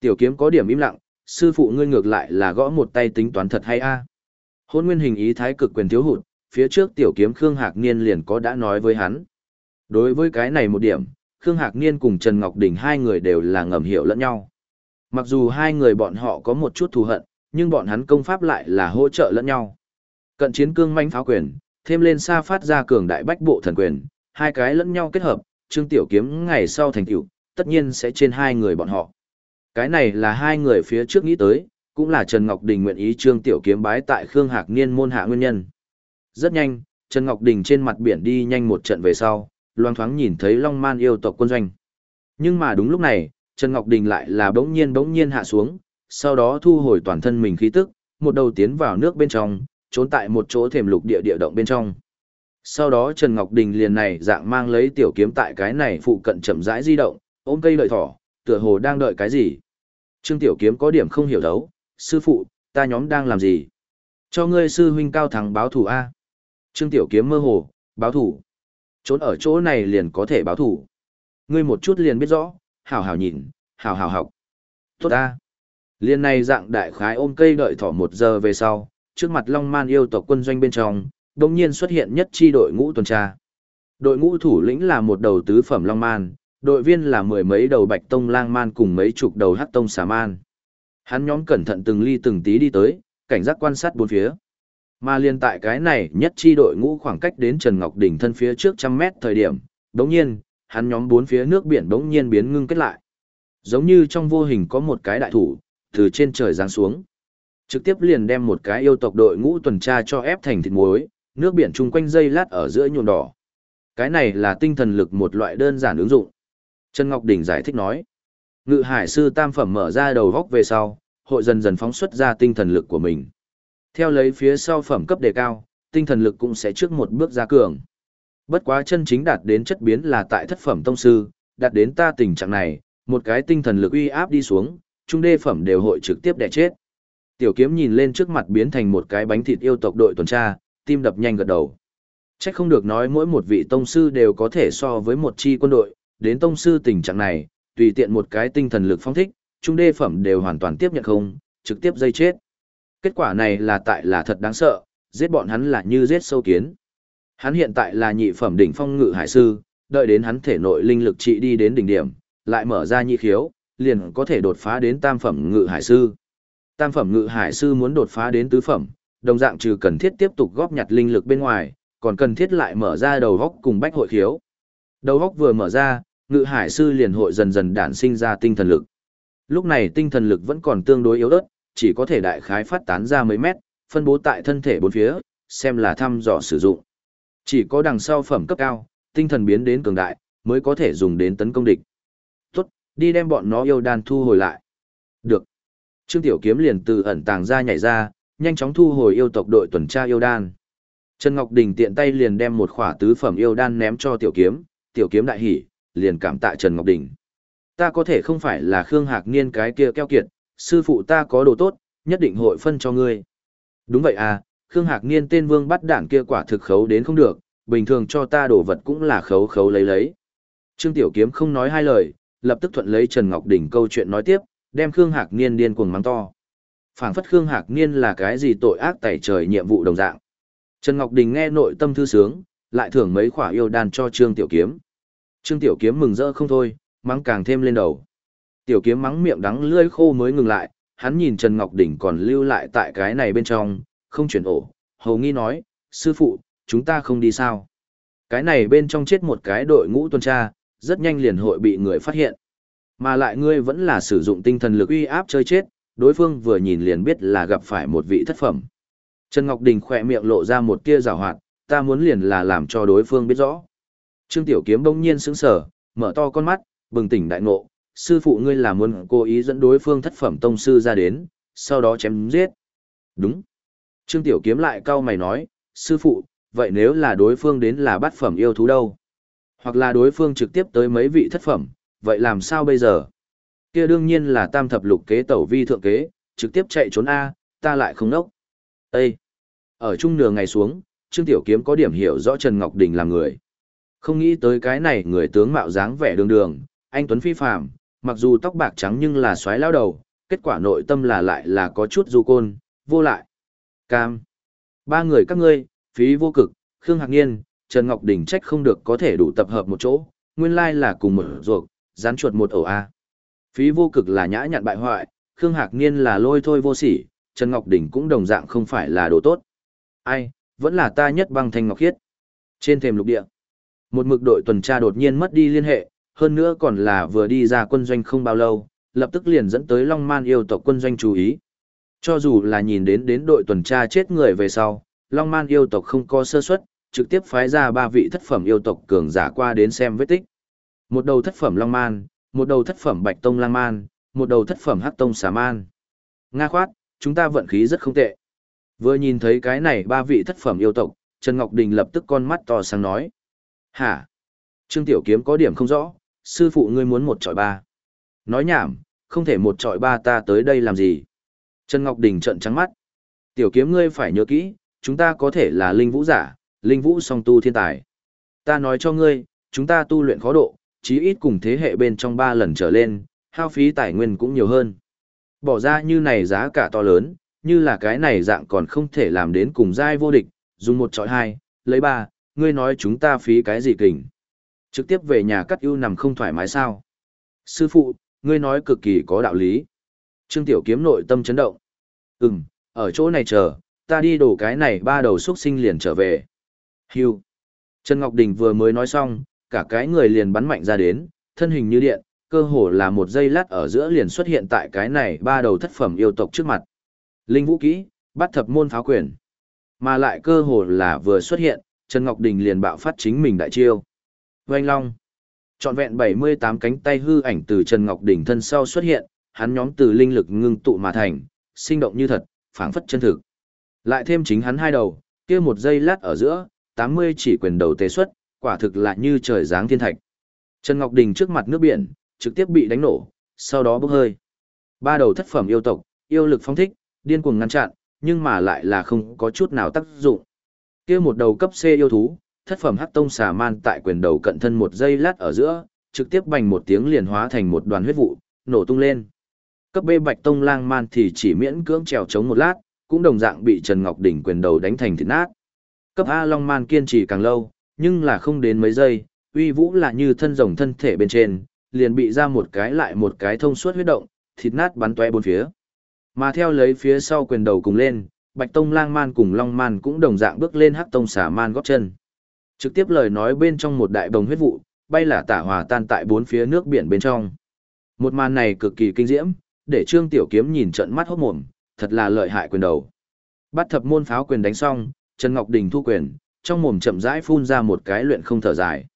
Tiểu kiếm có điểm im lặng, sư phụ ngươi ngược lại là gõ một tay tính toán thật hay a. À? Hôn nguyên hình ý thái cực quyền thiếu hụt, phía trước tiểu kiếm Khương Hạc Niên liền có đã nói với hắn. Đối với cái này một điểm, Khương Hạc Niên cùng Trần Ngọc Đình hai người đều là ngầm hiểu lẫn nhau. Mặc dù hai người bọn họ có một chút thù hận, nhưng bọn hắn công pháp lại là hỗ trợ lẫn nhau. Cận chiến cương manh pháo quyền, thêm lên xa phát ra cường đại bách bộ thần quyền, hai cái lẫn nhau kết hợp, Trương Tiểu Kiếm ngày sau thành tựu, tất nhiên sẽ trên hai người bọn họ. Cái này là hai người phía trước nghĩ tới, cũng là Trần Ngọc Đình nguyện ý Trương Tiểu Kiếm bái tại Khương Hạc Niên môn hạ nguyên nhân. Rất nhanh, Trần Ngọc Đình trên mặt biển đi nhanh một trận về sau, loang thoáng nhìn thấy Long Man yêu tộc quân doanh. Nhưng mà đúng lúc này, Trần Ngọc Đình lại là bỗng nhiên bỗng nhiên hạ xuống, sau đó thu hồi toàn thân mình khí tức, một đầu tiến vào nước bên trong, trốn tại một chỗ thềm lục địa địa động bên trong. Sau đó Trần Ngọc Đình liền này dạng mang lấy tiểu kiếm tại cái này phụ cận chậm rãi di động, ôm cây đợi thỏ, tựa hồ đang đợi cái gì. Trương Tiểu Kiếm có điểm không hiểu đấu, sư phụ, ta nhóm đang làm gì? Cho ngươi sư huynh cao thắng báo thủ A. Trương Tiểu Kiếm mơ hồ, báo thủ. Trốn ở chỗ này liền có thể báo thủ. Ngươi một chút liền biết rõ, hảo hảo nhìn, hảo hảo học. Tốt A. Liên này dạng đại khái ôm cây đợi thỏ một giờ về sau, trước mặt Long Man yêu tộc quân doanh bên trong, đồng nhiên xuất hiện nhất chi đội ngũ tuần tra. Đội ngũ thủ lĩnh là một đầu tứ phẩm Long Man, đội viên là mười mấy đầu bạch tông lang man cùng mấy chục đầu hắc tông xà man. Hắn nhóm cẩn thận từng ly từng tí đi tới, cảnh giác quan sát bốn phía. Mà liên tại cái này nhất chi đội ngũ khoảng cách đến Trần Ngọc Đỉnh thân phía trước trăm mét thời điểm, đống nhiên, hắn nhóm bốn phía nước biển đống nhiên biến ngưng kết lại. Giống như trong vô hình có một cái đại thủ, từ trên trời giáng xuống. Trực tiếp liền đem một cái yêu tộc đội ngũ tuần tra cho ép thành thịt muối, nước biển chung quanh dây lát ở giữa nhuộm đỏ. Cái này là tinh thần lực một loại đơn giản ứng dụng. Trần Ngọc Đình giải thích nói. Ngự hải sư tam phẩm mở ra đầu góc về sau, hội dần dần phóng xuất ra tinh thần lực của mình. Theo lấy phía sau phẩm cấp đề cao, tinh thần lực cũng sẽ trước một bước ra cường. Bất quá chân chính đạt đến chất biến là tại thất phẩm tông sư, đạt đến ta tình trạng này, một cái tinh thần lực uy áp đi xuống, trung đê phẩm đều hội trực tiếp đè chết. Tiểu kiếm nhìn lên trước mặt biến thành một cái bánh thịt yêu tộc đội tuần tra, tim đập nhanh gật đầu. Chắc không được nói mỗi một vị tông sư đều có thể so với một chi quân đội, đến tông sư tình trạng này, tùy tiện một cái tinh thần lực phong thích, trung đê phẩm đều hoàn toàn tiếp nhận không, trực tiếp dây chết. Kết quả này là tại là thật đáng sợ, giết bọn hắn là như giết sâu kiến. Hắn hiện tại là nhị phẩm đỉnh phong ngự hải sư, đợi đến hắn thể nội linh lực trị đi đến đỉnh điểm, lại mở ra nhị khiếu, liền có thể đột phá đến tam phẩm ngự hải sư. Tam phẩm ngự hải sư muốn đột phá đến tứ phẩm, đồng dạng trừ cần thiết tiếp tục góp nhặt linh lực bên ngoài, còn cần thiết lại mở ra đầu góc cùng bách hội khiếu. Đầu góc vừa mở ra, ngự hải sư liền hội dần dần đản sinh ra tinh thần lực. Lúc này tinh thần lực vẫn còn tương đối yếu ớt, chỉ có thể đại khái phát tán ra mấy mét, phân bố tại thân thể bốn phía, xem là thăm dò sử dụng. Chỉ có đằng sau phẩm cấp cao, tinh thần biến đến cường đại, mới có thể dùng đến tấn công địch. Tốt, đi đem bọn nó yêu đan thu hồi lại. Được. Trương Tiểu Kiếm liền từ ẩn tàng ra nhảy ra, nhanh chóng thu hồi yêu tộc đội tuần tra yêu đan. Trần Ngọc Đình tiện tay liền đem một khỏa tứ phẩm yêu đan ném cho Tiểu Kiếm, Tiểu Kiếm đại hỉ, liền cảm tạ Trần Ngọc Đình. Ta có thể không phải là Khương Hạc Niên cái kia keo kiệt, sư phụ ta có đồ tốt, nhất định hội phân cho ngươi. Đúng vậy à, Khương Hạc Niên tên vương bắt đảng kia quả thực khấu đến không được, bình thường cho ta đồ vật cũng là khấu khấu lấy lấy. Trương Tiểu Kiếm không nói hai lời, lập tức thuận lấy Trần Ngọc Đình câu chuyện nói tiếp, đem Khương Hạc Niên điên cuồng mắng to. phảng phất Khương Hạc Niên là cái gì tội ác tẩy trời nhiệm vụ đồng dạng. Trần Ngọc Đình nghe nội tâm thư sướng, lại thưởng mấy khỏa yêu đan cho Trương Tiểu Kiếm. Trương Tiểu Kiếm mừng rỡ không thôi, mắng càng thêm lên đầu. Tiểu Kiếm mắng miệng đắng lưỡi khô mới ngừng lại, hắn nhìn Trần Ngọc Đình còn lưu lại tại cái này bên trong, không chuyển ổ, hầu nghi nói, sư phụ, chúng ta không đi sao. Cái này bên trong chết một cái đội ngũ tuần tra, rất nhanh liền hội bị người phát hiện. Mà lại ngươi vẫn là sử dụng tinh thần lực uy áp chơi chết, đối phương vừa nhìn liền biết là gặp phải một vị thất phẩm. Trần Ngọc Đình khỏe miệng lộ ra một tia rào hoạt, ta muốn liền là làm cho đối phương biết rõ. Trương Tiểu Kiếm bỗng nhiên sững sờ, mở to con mắt, bừng tỉnh đại ngộ, sư phụ ngươi là muốn cố ý dẫn đối phương thất phẩm tông sư ra đến, sau đó chém giết. Đúng. Trương Tiểu Kiếm lại cau mày nói, sư phụ, vậy nếu là đối phương đến là bát phẩm yêu thú đâu? Hoặc là đối phương trực tiếp tới mấy vị thất phẩm, vậy làm sao bây giờ? Kia đương nhiên là tam thập lục kế tẩu vi thượng kế, trực tiếp chạy trốn A, ta lại không nốc. Ê! Ở chung nửa ngày xuống, Trương Tiểu Kiếm có điểm hiểu rõ Trần Ngọc Đình là người. Không nghĩ tới cái này người tướng mạo dáng vẻ đường đường, anh Tuấn Phi Phạm, mặc dù tóc bạc trắng nhưng là xoáy lao đầu, kết quả nội tâm là lại là có chút du côn, vô lại. Cam. Ba người các ngươi, phí vô cực, Khương Hạc Niên, Trần Ngọc Đình trách không được có thể đủ tập hợp một chỗ, nguyên lai là cùng một ruột, rán chuột một ổ A. Phí vô cực là nhã nhặn bại hoại, Khương Hạc Niên là lôi thôi vô sỉ, Trần Ngọc đỉnh cũng đồng dạng không phải là đồ tốt. Ai, vẫn là ta nhất băng thanh ngọc khiết. Trên thềm lục địa, một mực đội tuần tra đột nhiên mất đi liên hệ, hơn nữa còn là vừa đi ra quân doanh không bao lâu, lập tức liền dẫn tới Long Man yêu tộc quân doanh chú ý. Cho dù là nhìn đến đến đội tuần tra chết người về sau, Long Man yêu tộc không có sơ suất, trực tiếp phái ra ba vị thất phẩm yêu tộc cường giả qua đến xem vết tích. Một đầu thất phẩm Long Man, một đầu thất phẩm Bạch Tông Lang Man, một đầu thất phẩm Hắc Tông Xà Man. Nga khoát, chúng ta vận khí rất không tệ. Vừa nhìn thấy cái này ba vị thất phẩm yêu tộc, Trần Ngọc Đình lập tức con mắt to sáng nói. Hả? Trương Tiểu Kiếm có điểm không rõ, sư phụ ngươi muốn một trọi ba. Nói nhảm, không thể một trọi ba ta tới đây làm gì. Trần Ngọc Đình trợn trắng mắt. Tiểu Kiếm ngươi phải nhớ kỹ, chúng ta có thể là linh vũ giả, linh vũ song tu thiên tài. Ta nói cho ngươi, chúng ta tu luyện khó độ, chí ít cùng thế hệ bên trong ba lần trở lên, hao phí tài nguyên cũng nhiều hơn. Bỏ ra như này giá cả to lớn, như là cái này dạng còn không thể làm đến cùng giai vô địch, dùng một trọi hai, lấy ba, ngươi nói chúng ta phí cái gì kình. Trực tiếp về nhà cắt ưu nằm không thoải mái sao. Sư phụ, ngươi nói cực kỳ có đạo lý. Trương Tiểu Kiếm nội tâm chấn động. Ừm, ở chỗ này chờ, ta đi đổ cái này ba đầu xuất sinh liền trở về. Hưu. Trần Ngọc Đình vừa mới nói xong, cả cái người liền bắn mạnh ra đến, thân hình như điện, cơ hồ là một giây lát ở giữa liền xuất hiện tại cái này ba đầu thất phẩm yêu tộc trước mặt. Linh vũ kỹ, bắt thập môn pháo quyền. Mà lại cơ hồ là vừa xuất hiện, Trần Ngọc Đình liền bạo phát chính mình đại chiêu. Oanh Long. Trọn vẹn 78 cánh tay hư ảnh từ Trần Ngọc Đình thân sau xuất hiện, hắn nhóm từ linh lực ngưng tụ mà thành, sinh động như thật, phảng phất chân thực. Lại thêm chính hắn hai đầu, kia một giây lát ở giữa, 80 chỉ quyền đầu tế xuất, quả thực là như trời giáng thiên thạch. Trần Ngọc Đình trước mặt nước biển, trực tiếp bị đánh nổ, sau đó bốc hơi. Ba đầu thất phẩm yêu tộc, yêu lực phong thích, điên cuồng ngăn chặn, nhưng mà lại là không có chút nào tác dụng. Kia một đầu cấp C yêu thú, thất phẩm hắc tông xà man tại quyền đầu cận thân một giây lát ở giữa, trực tiếp bành một tiếng liền hóa thành một đoàn huyết vụ, nổ tung lên. Cấp B bạch tông lang man thì chỉ miễn cưỡng trèo chống một lát, cũng đồng dạng bị Trần Ngọc Đỉnh quyền đầu đánh thành thịt nát. Cấp A long man kiên trì càng lâu, nhưng là không đến mấy giây, uy vũ là như thân rồng thân thể bên trên, liền bị ra một cái lại một cái thông suốt huyết động, thịt nát bắn toe bốn phía. Mà theo lấy phía sau quyền đầu cùng lên, Bạch Tông Lang Man cùng Long Man cũng đồng dạng bước lên Hắc Tông Xà Man góp chân. Trực tiếp lời nói bên trong một đại bồng huyết vụ, bay là tả hòa tan tại bốn phía nước biển bên trong. Một màn này cực kỳ kinh diễm, để Trương Tiểu Kiếm nhìn trận mắt hốt mồm, thật là lợi hại quyền đầu. Bắt thập môn pháo quyền đánh xong, Trần Ngọc Đình thu quyền, trong mồm chậm rãi phun ra một cái luyện không thở dài.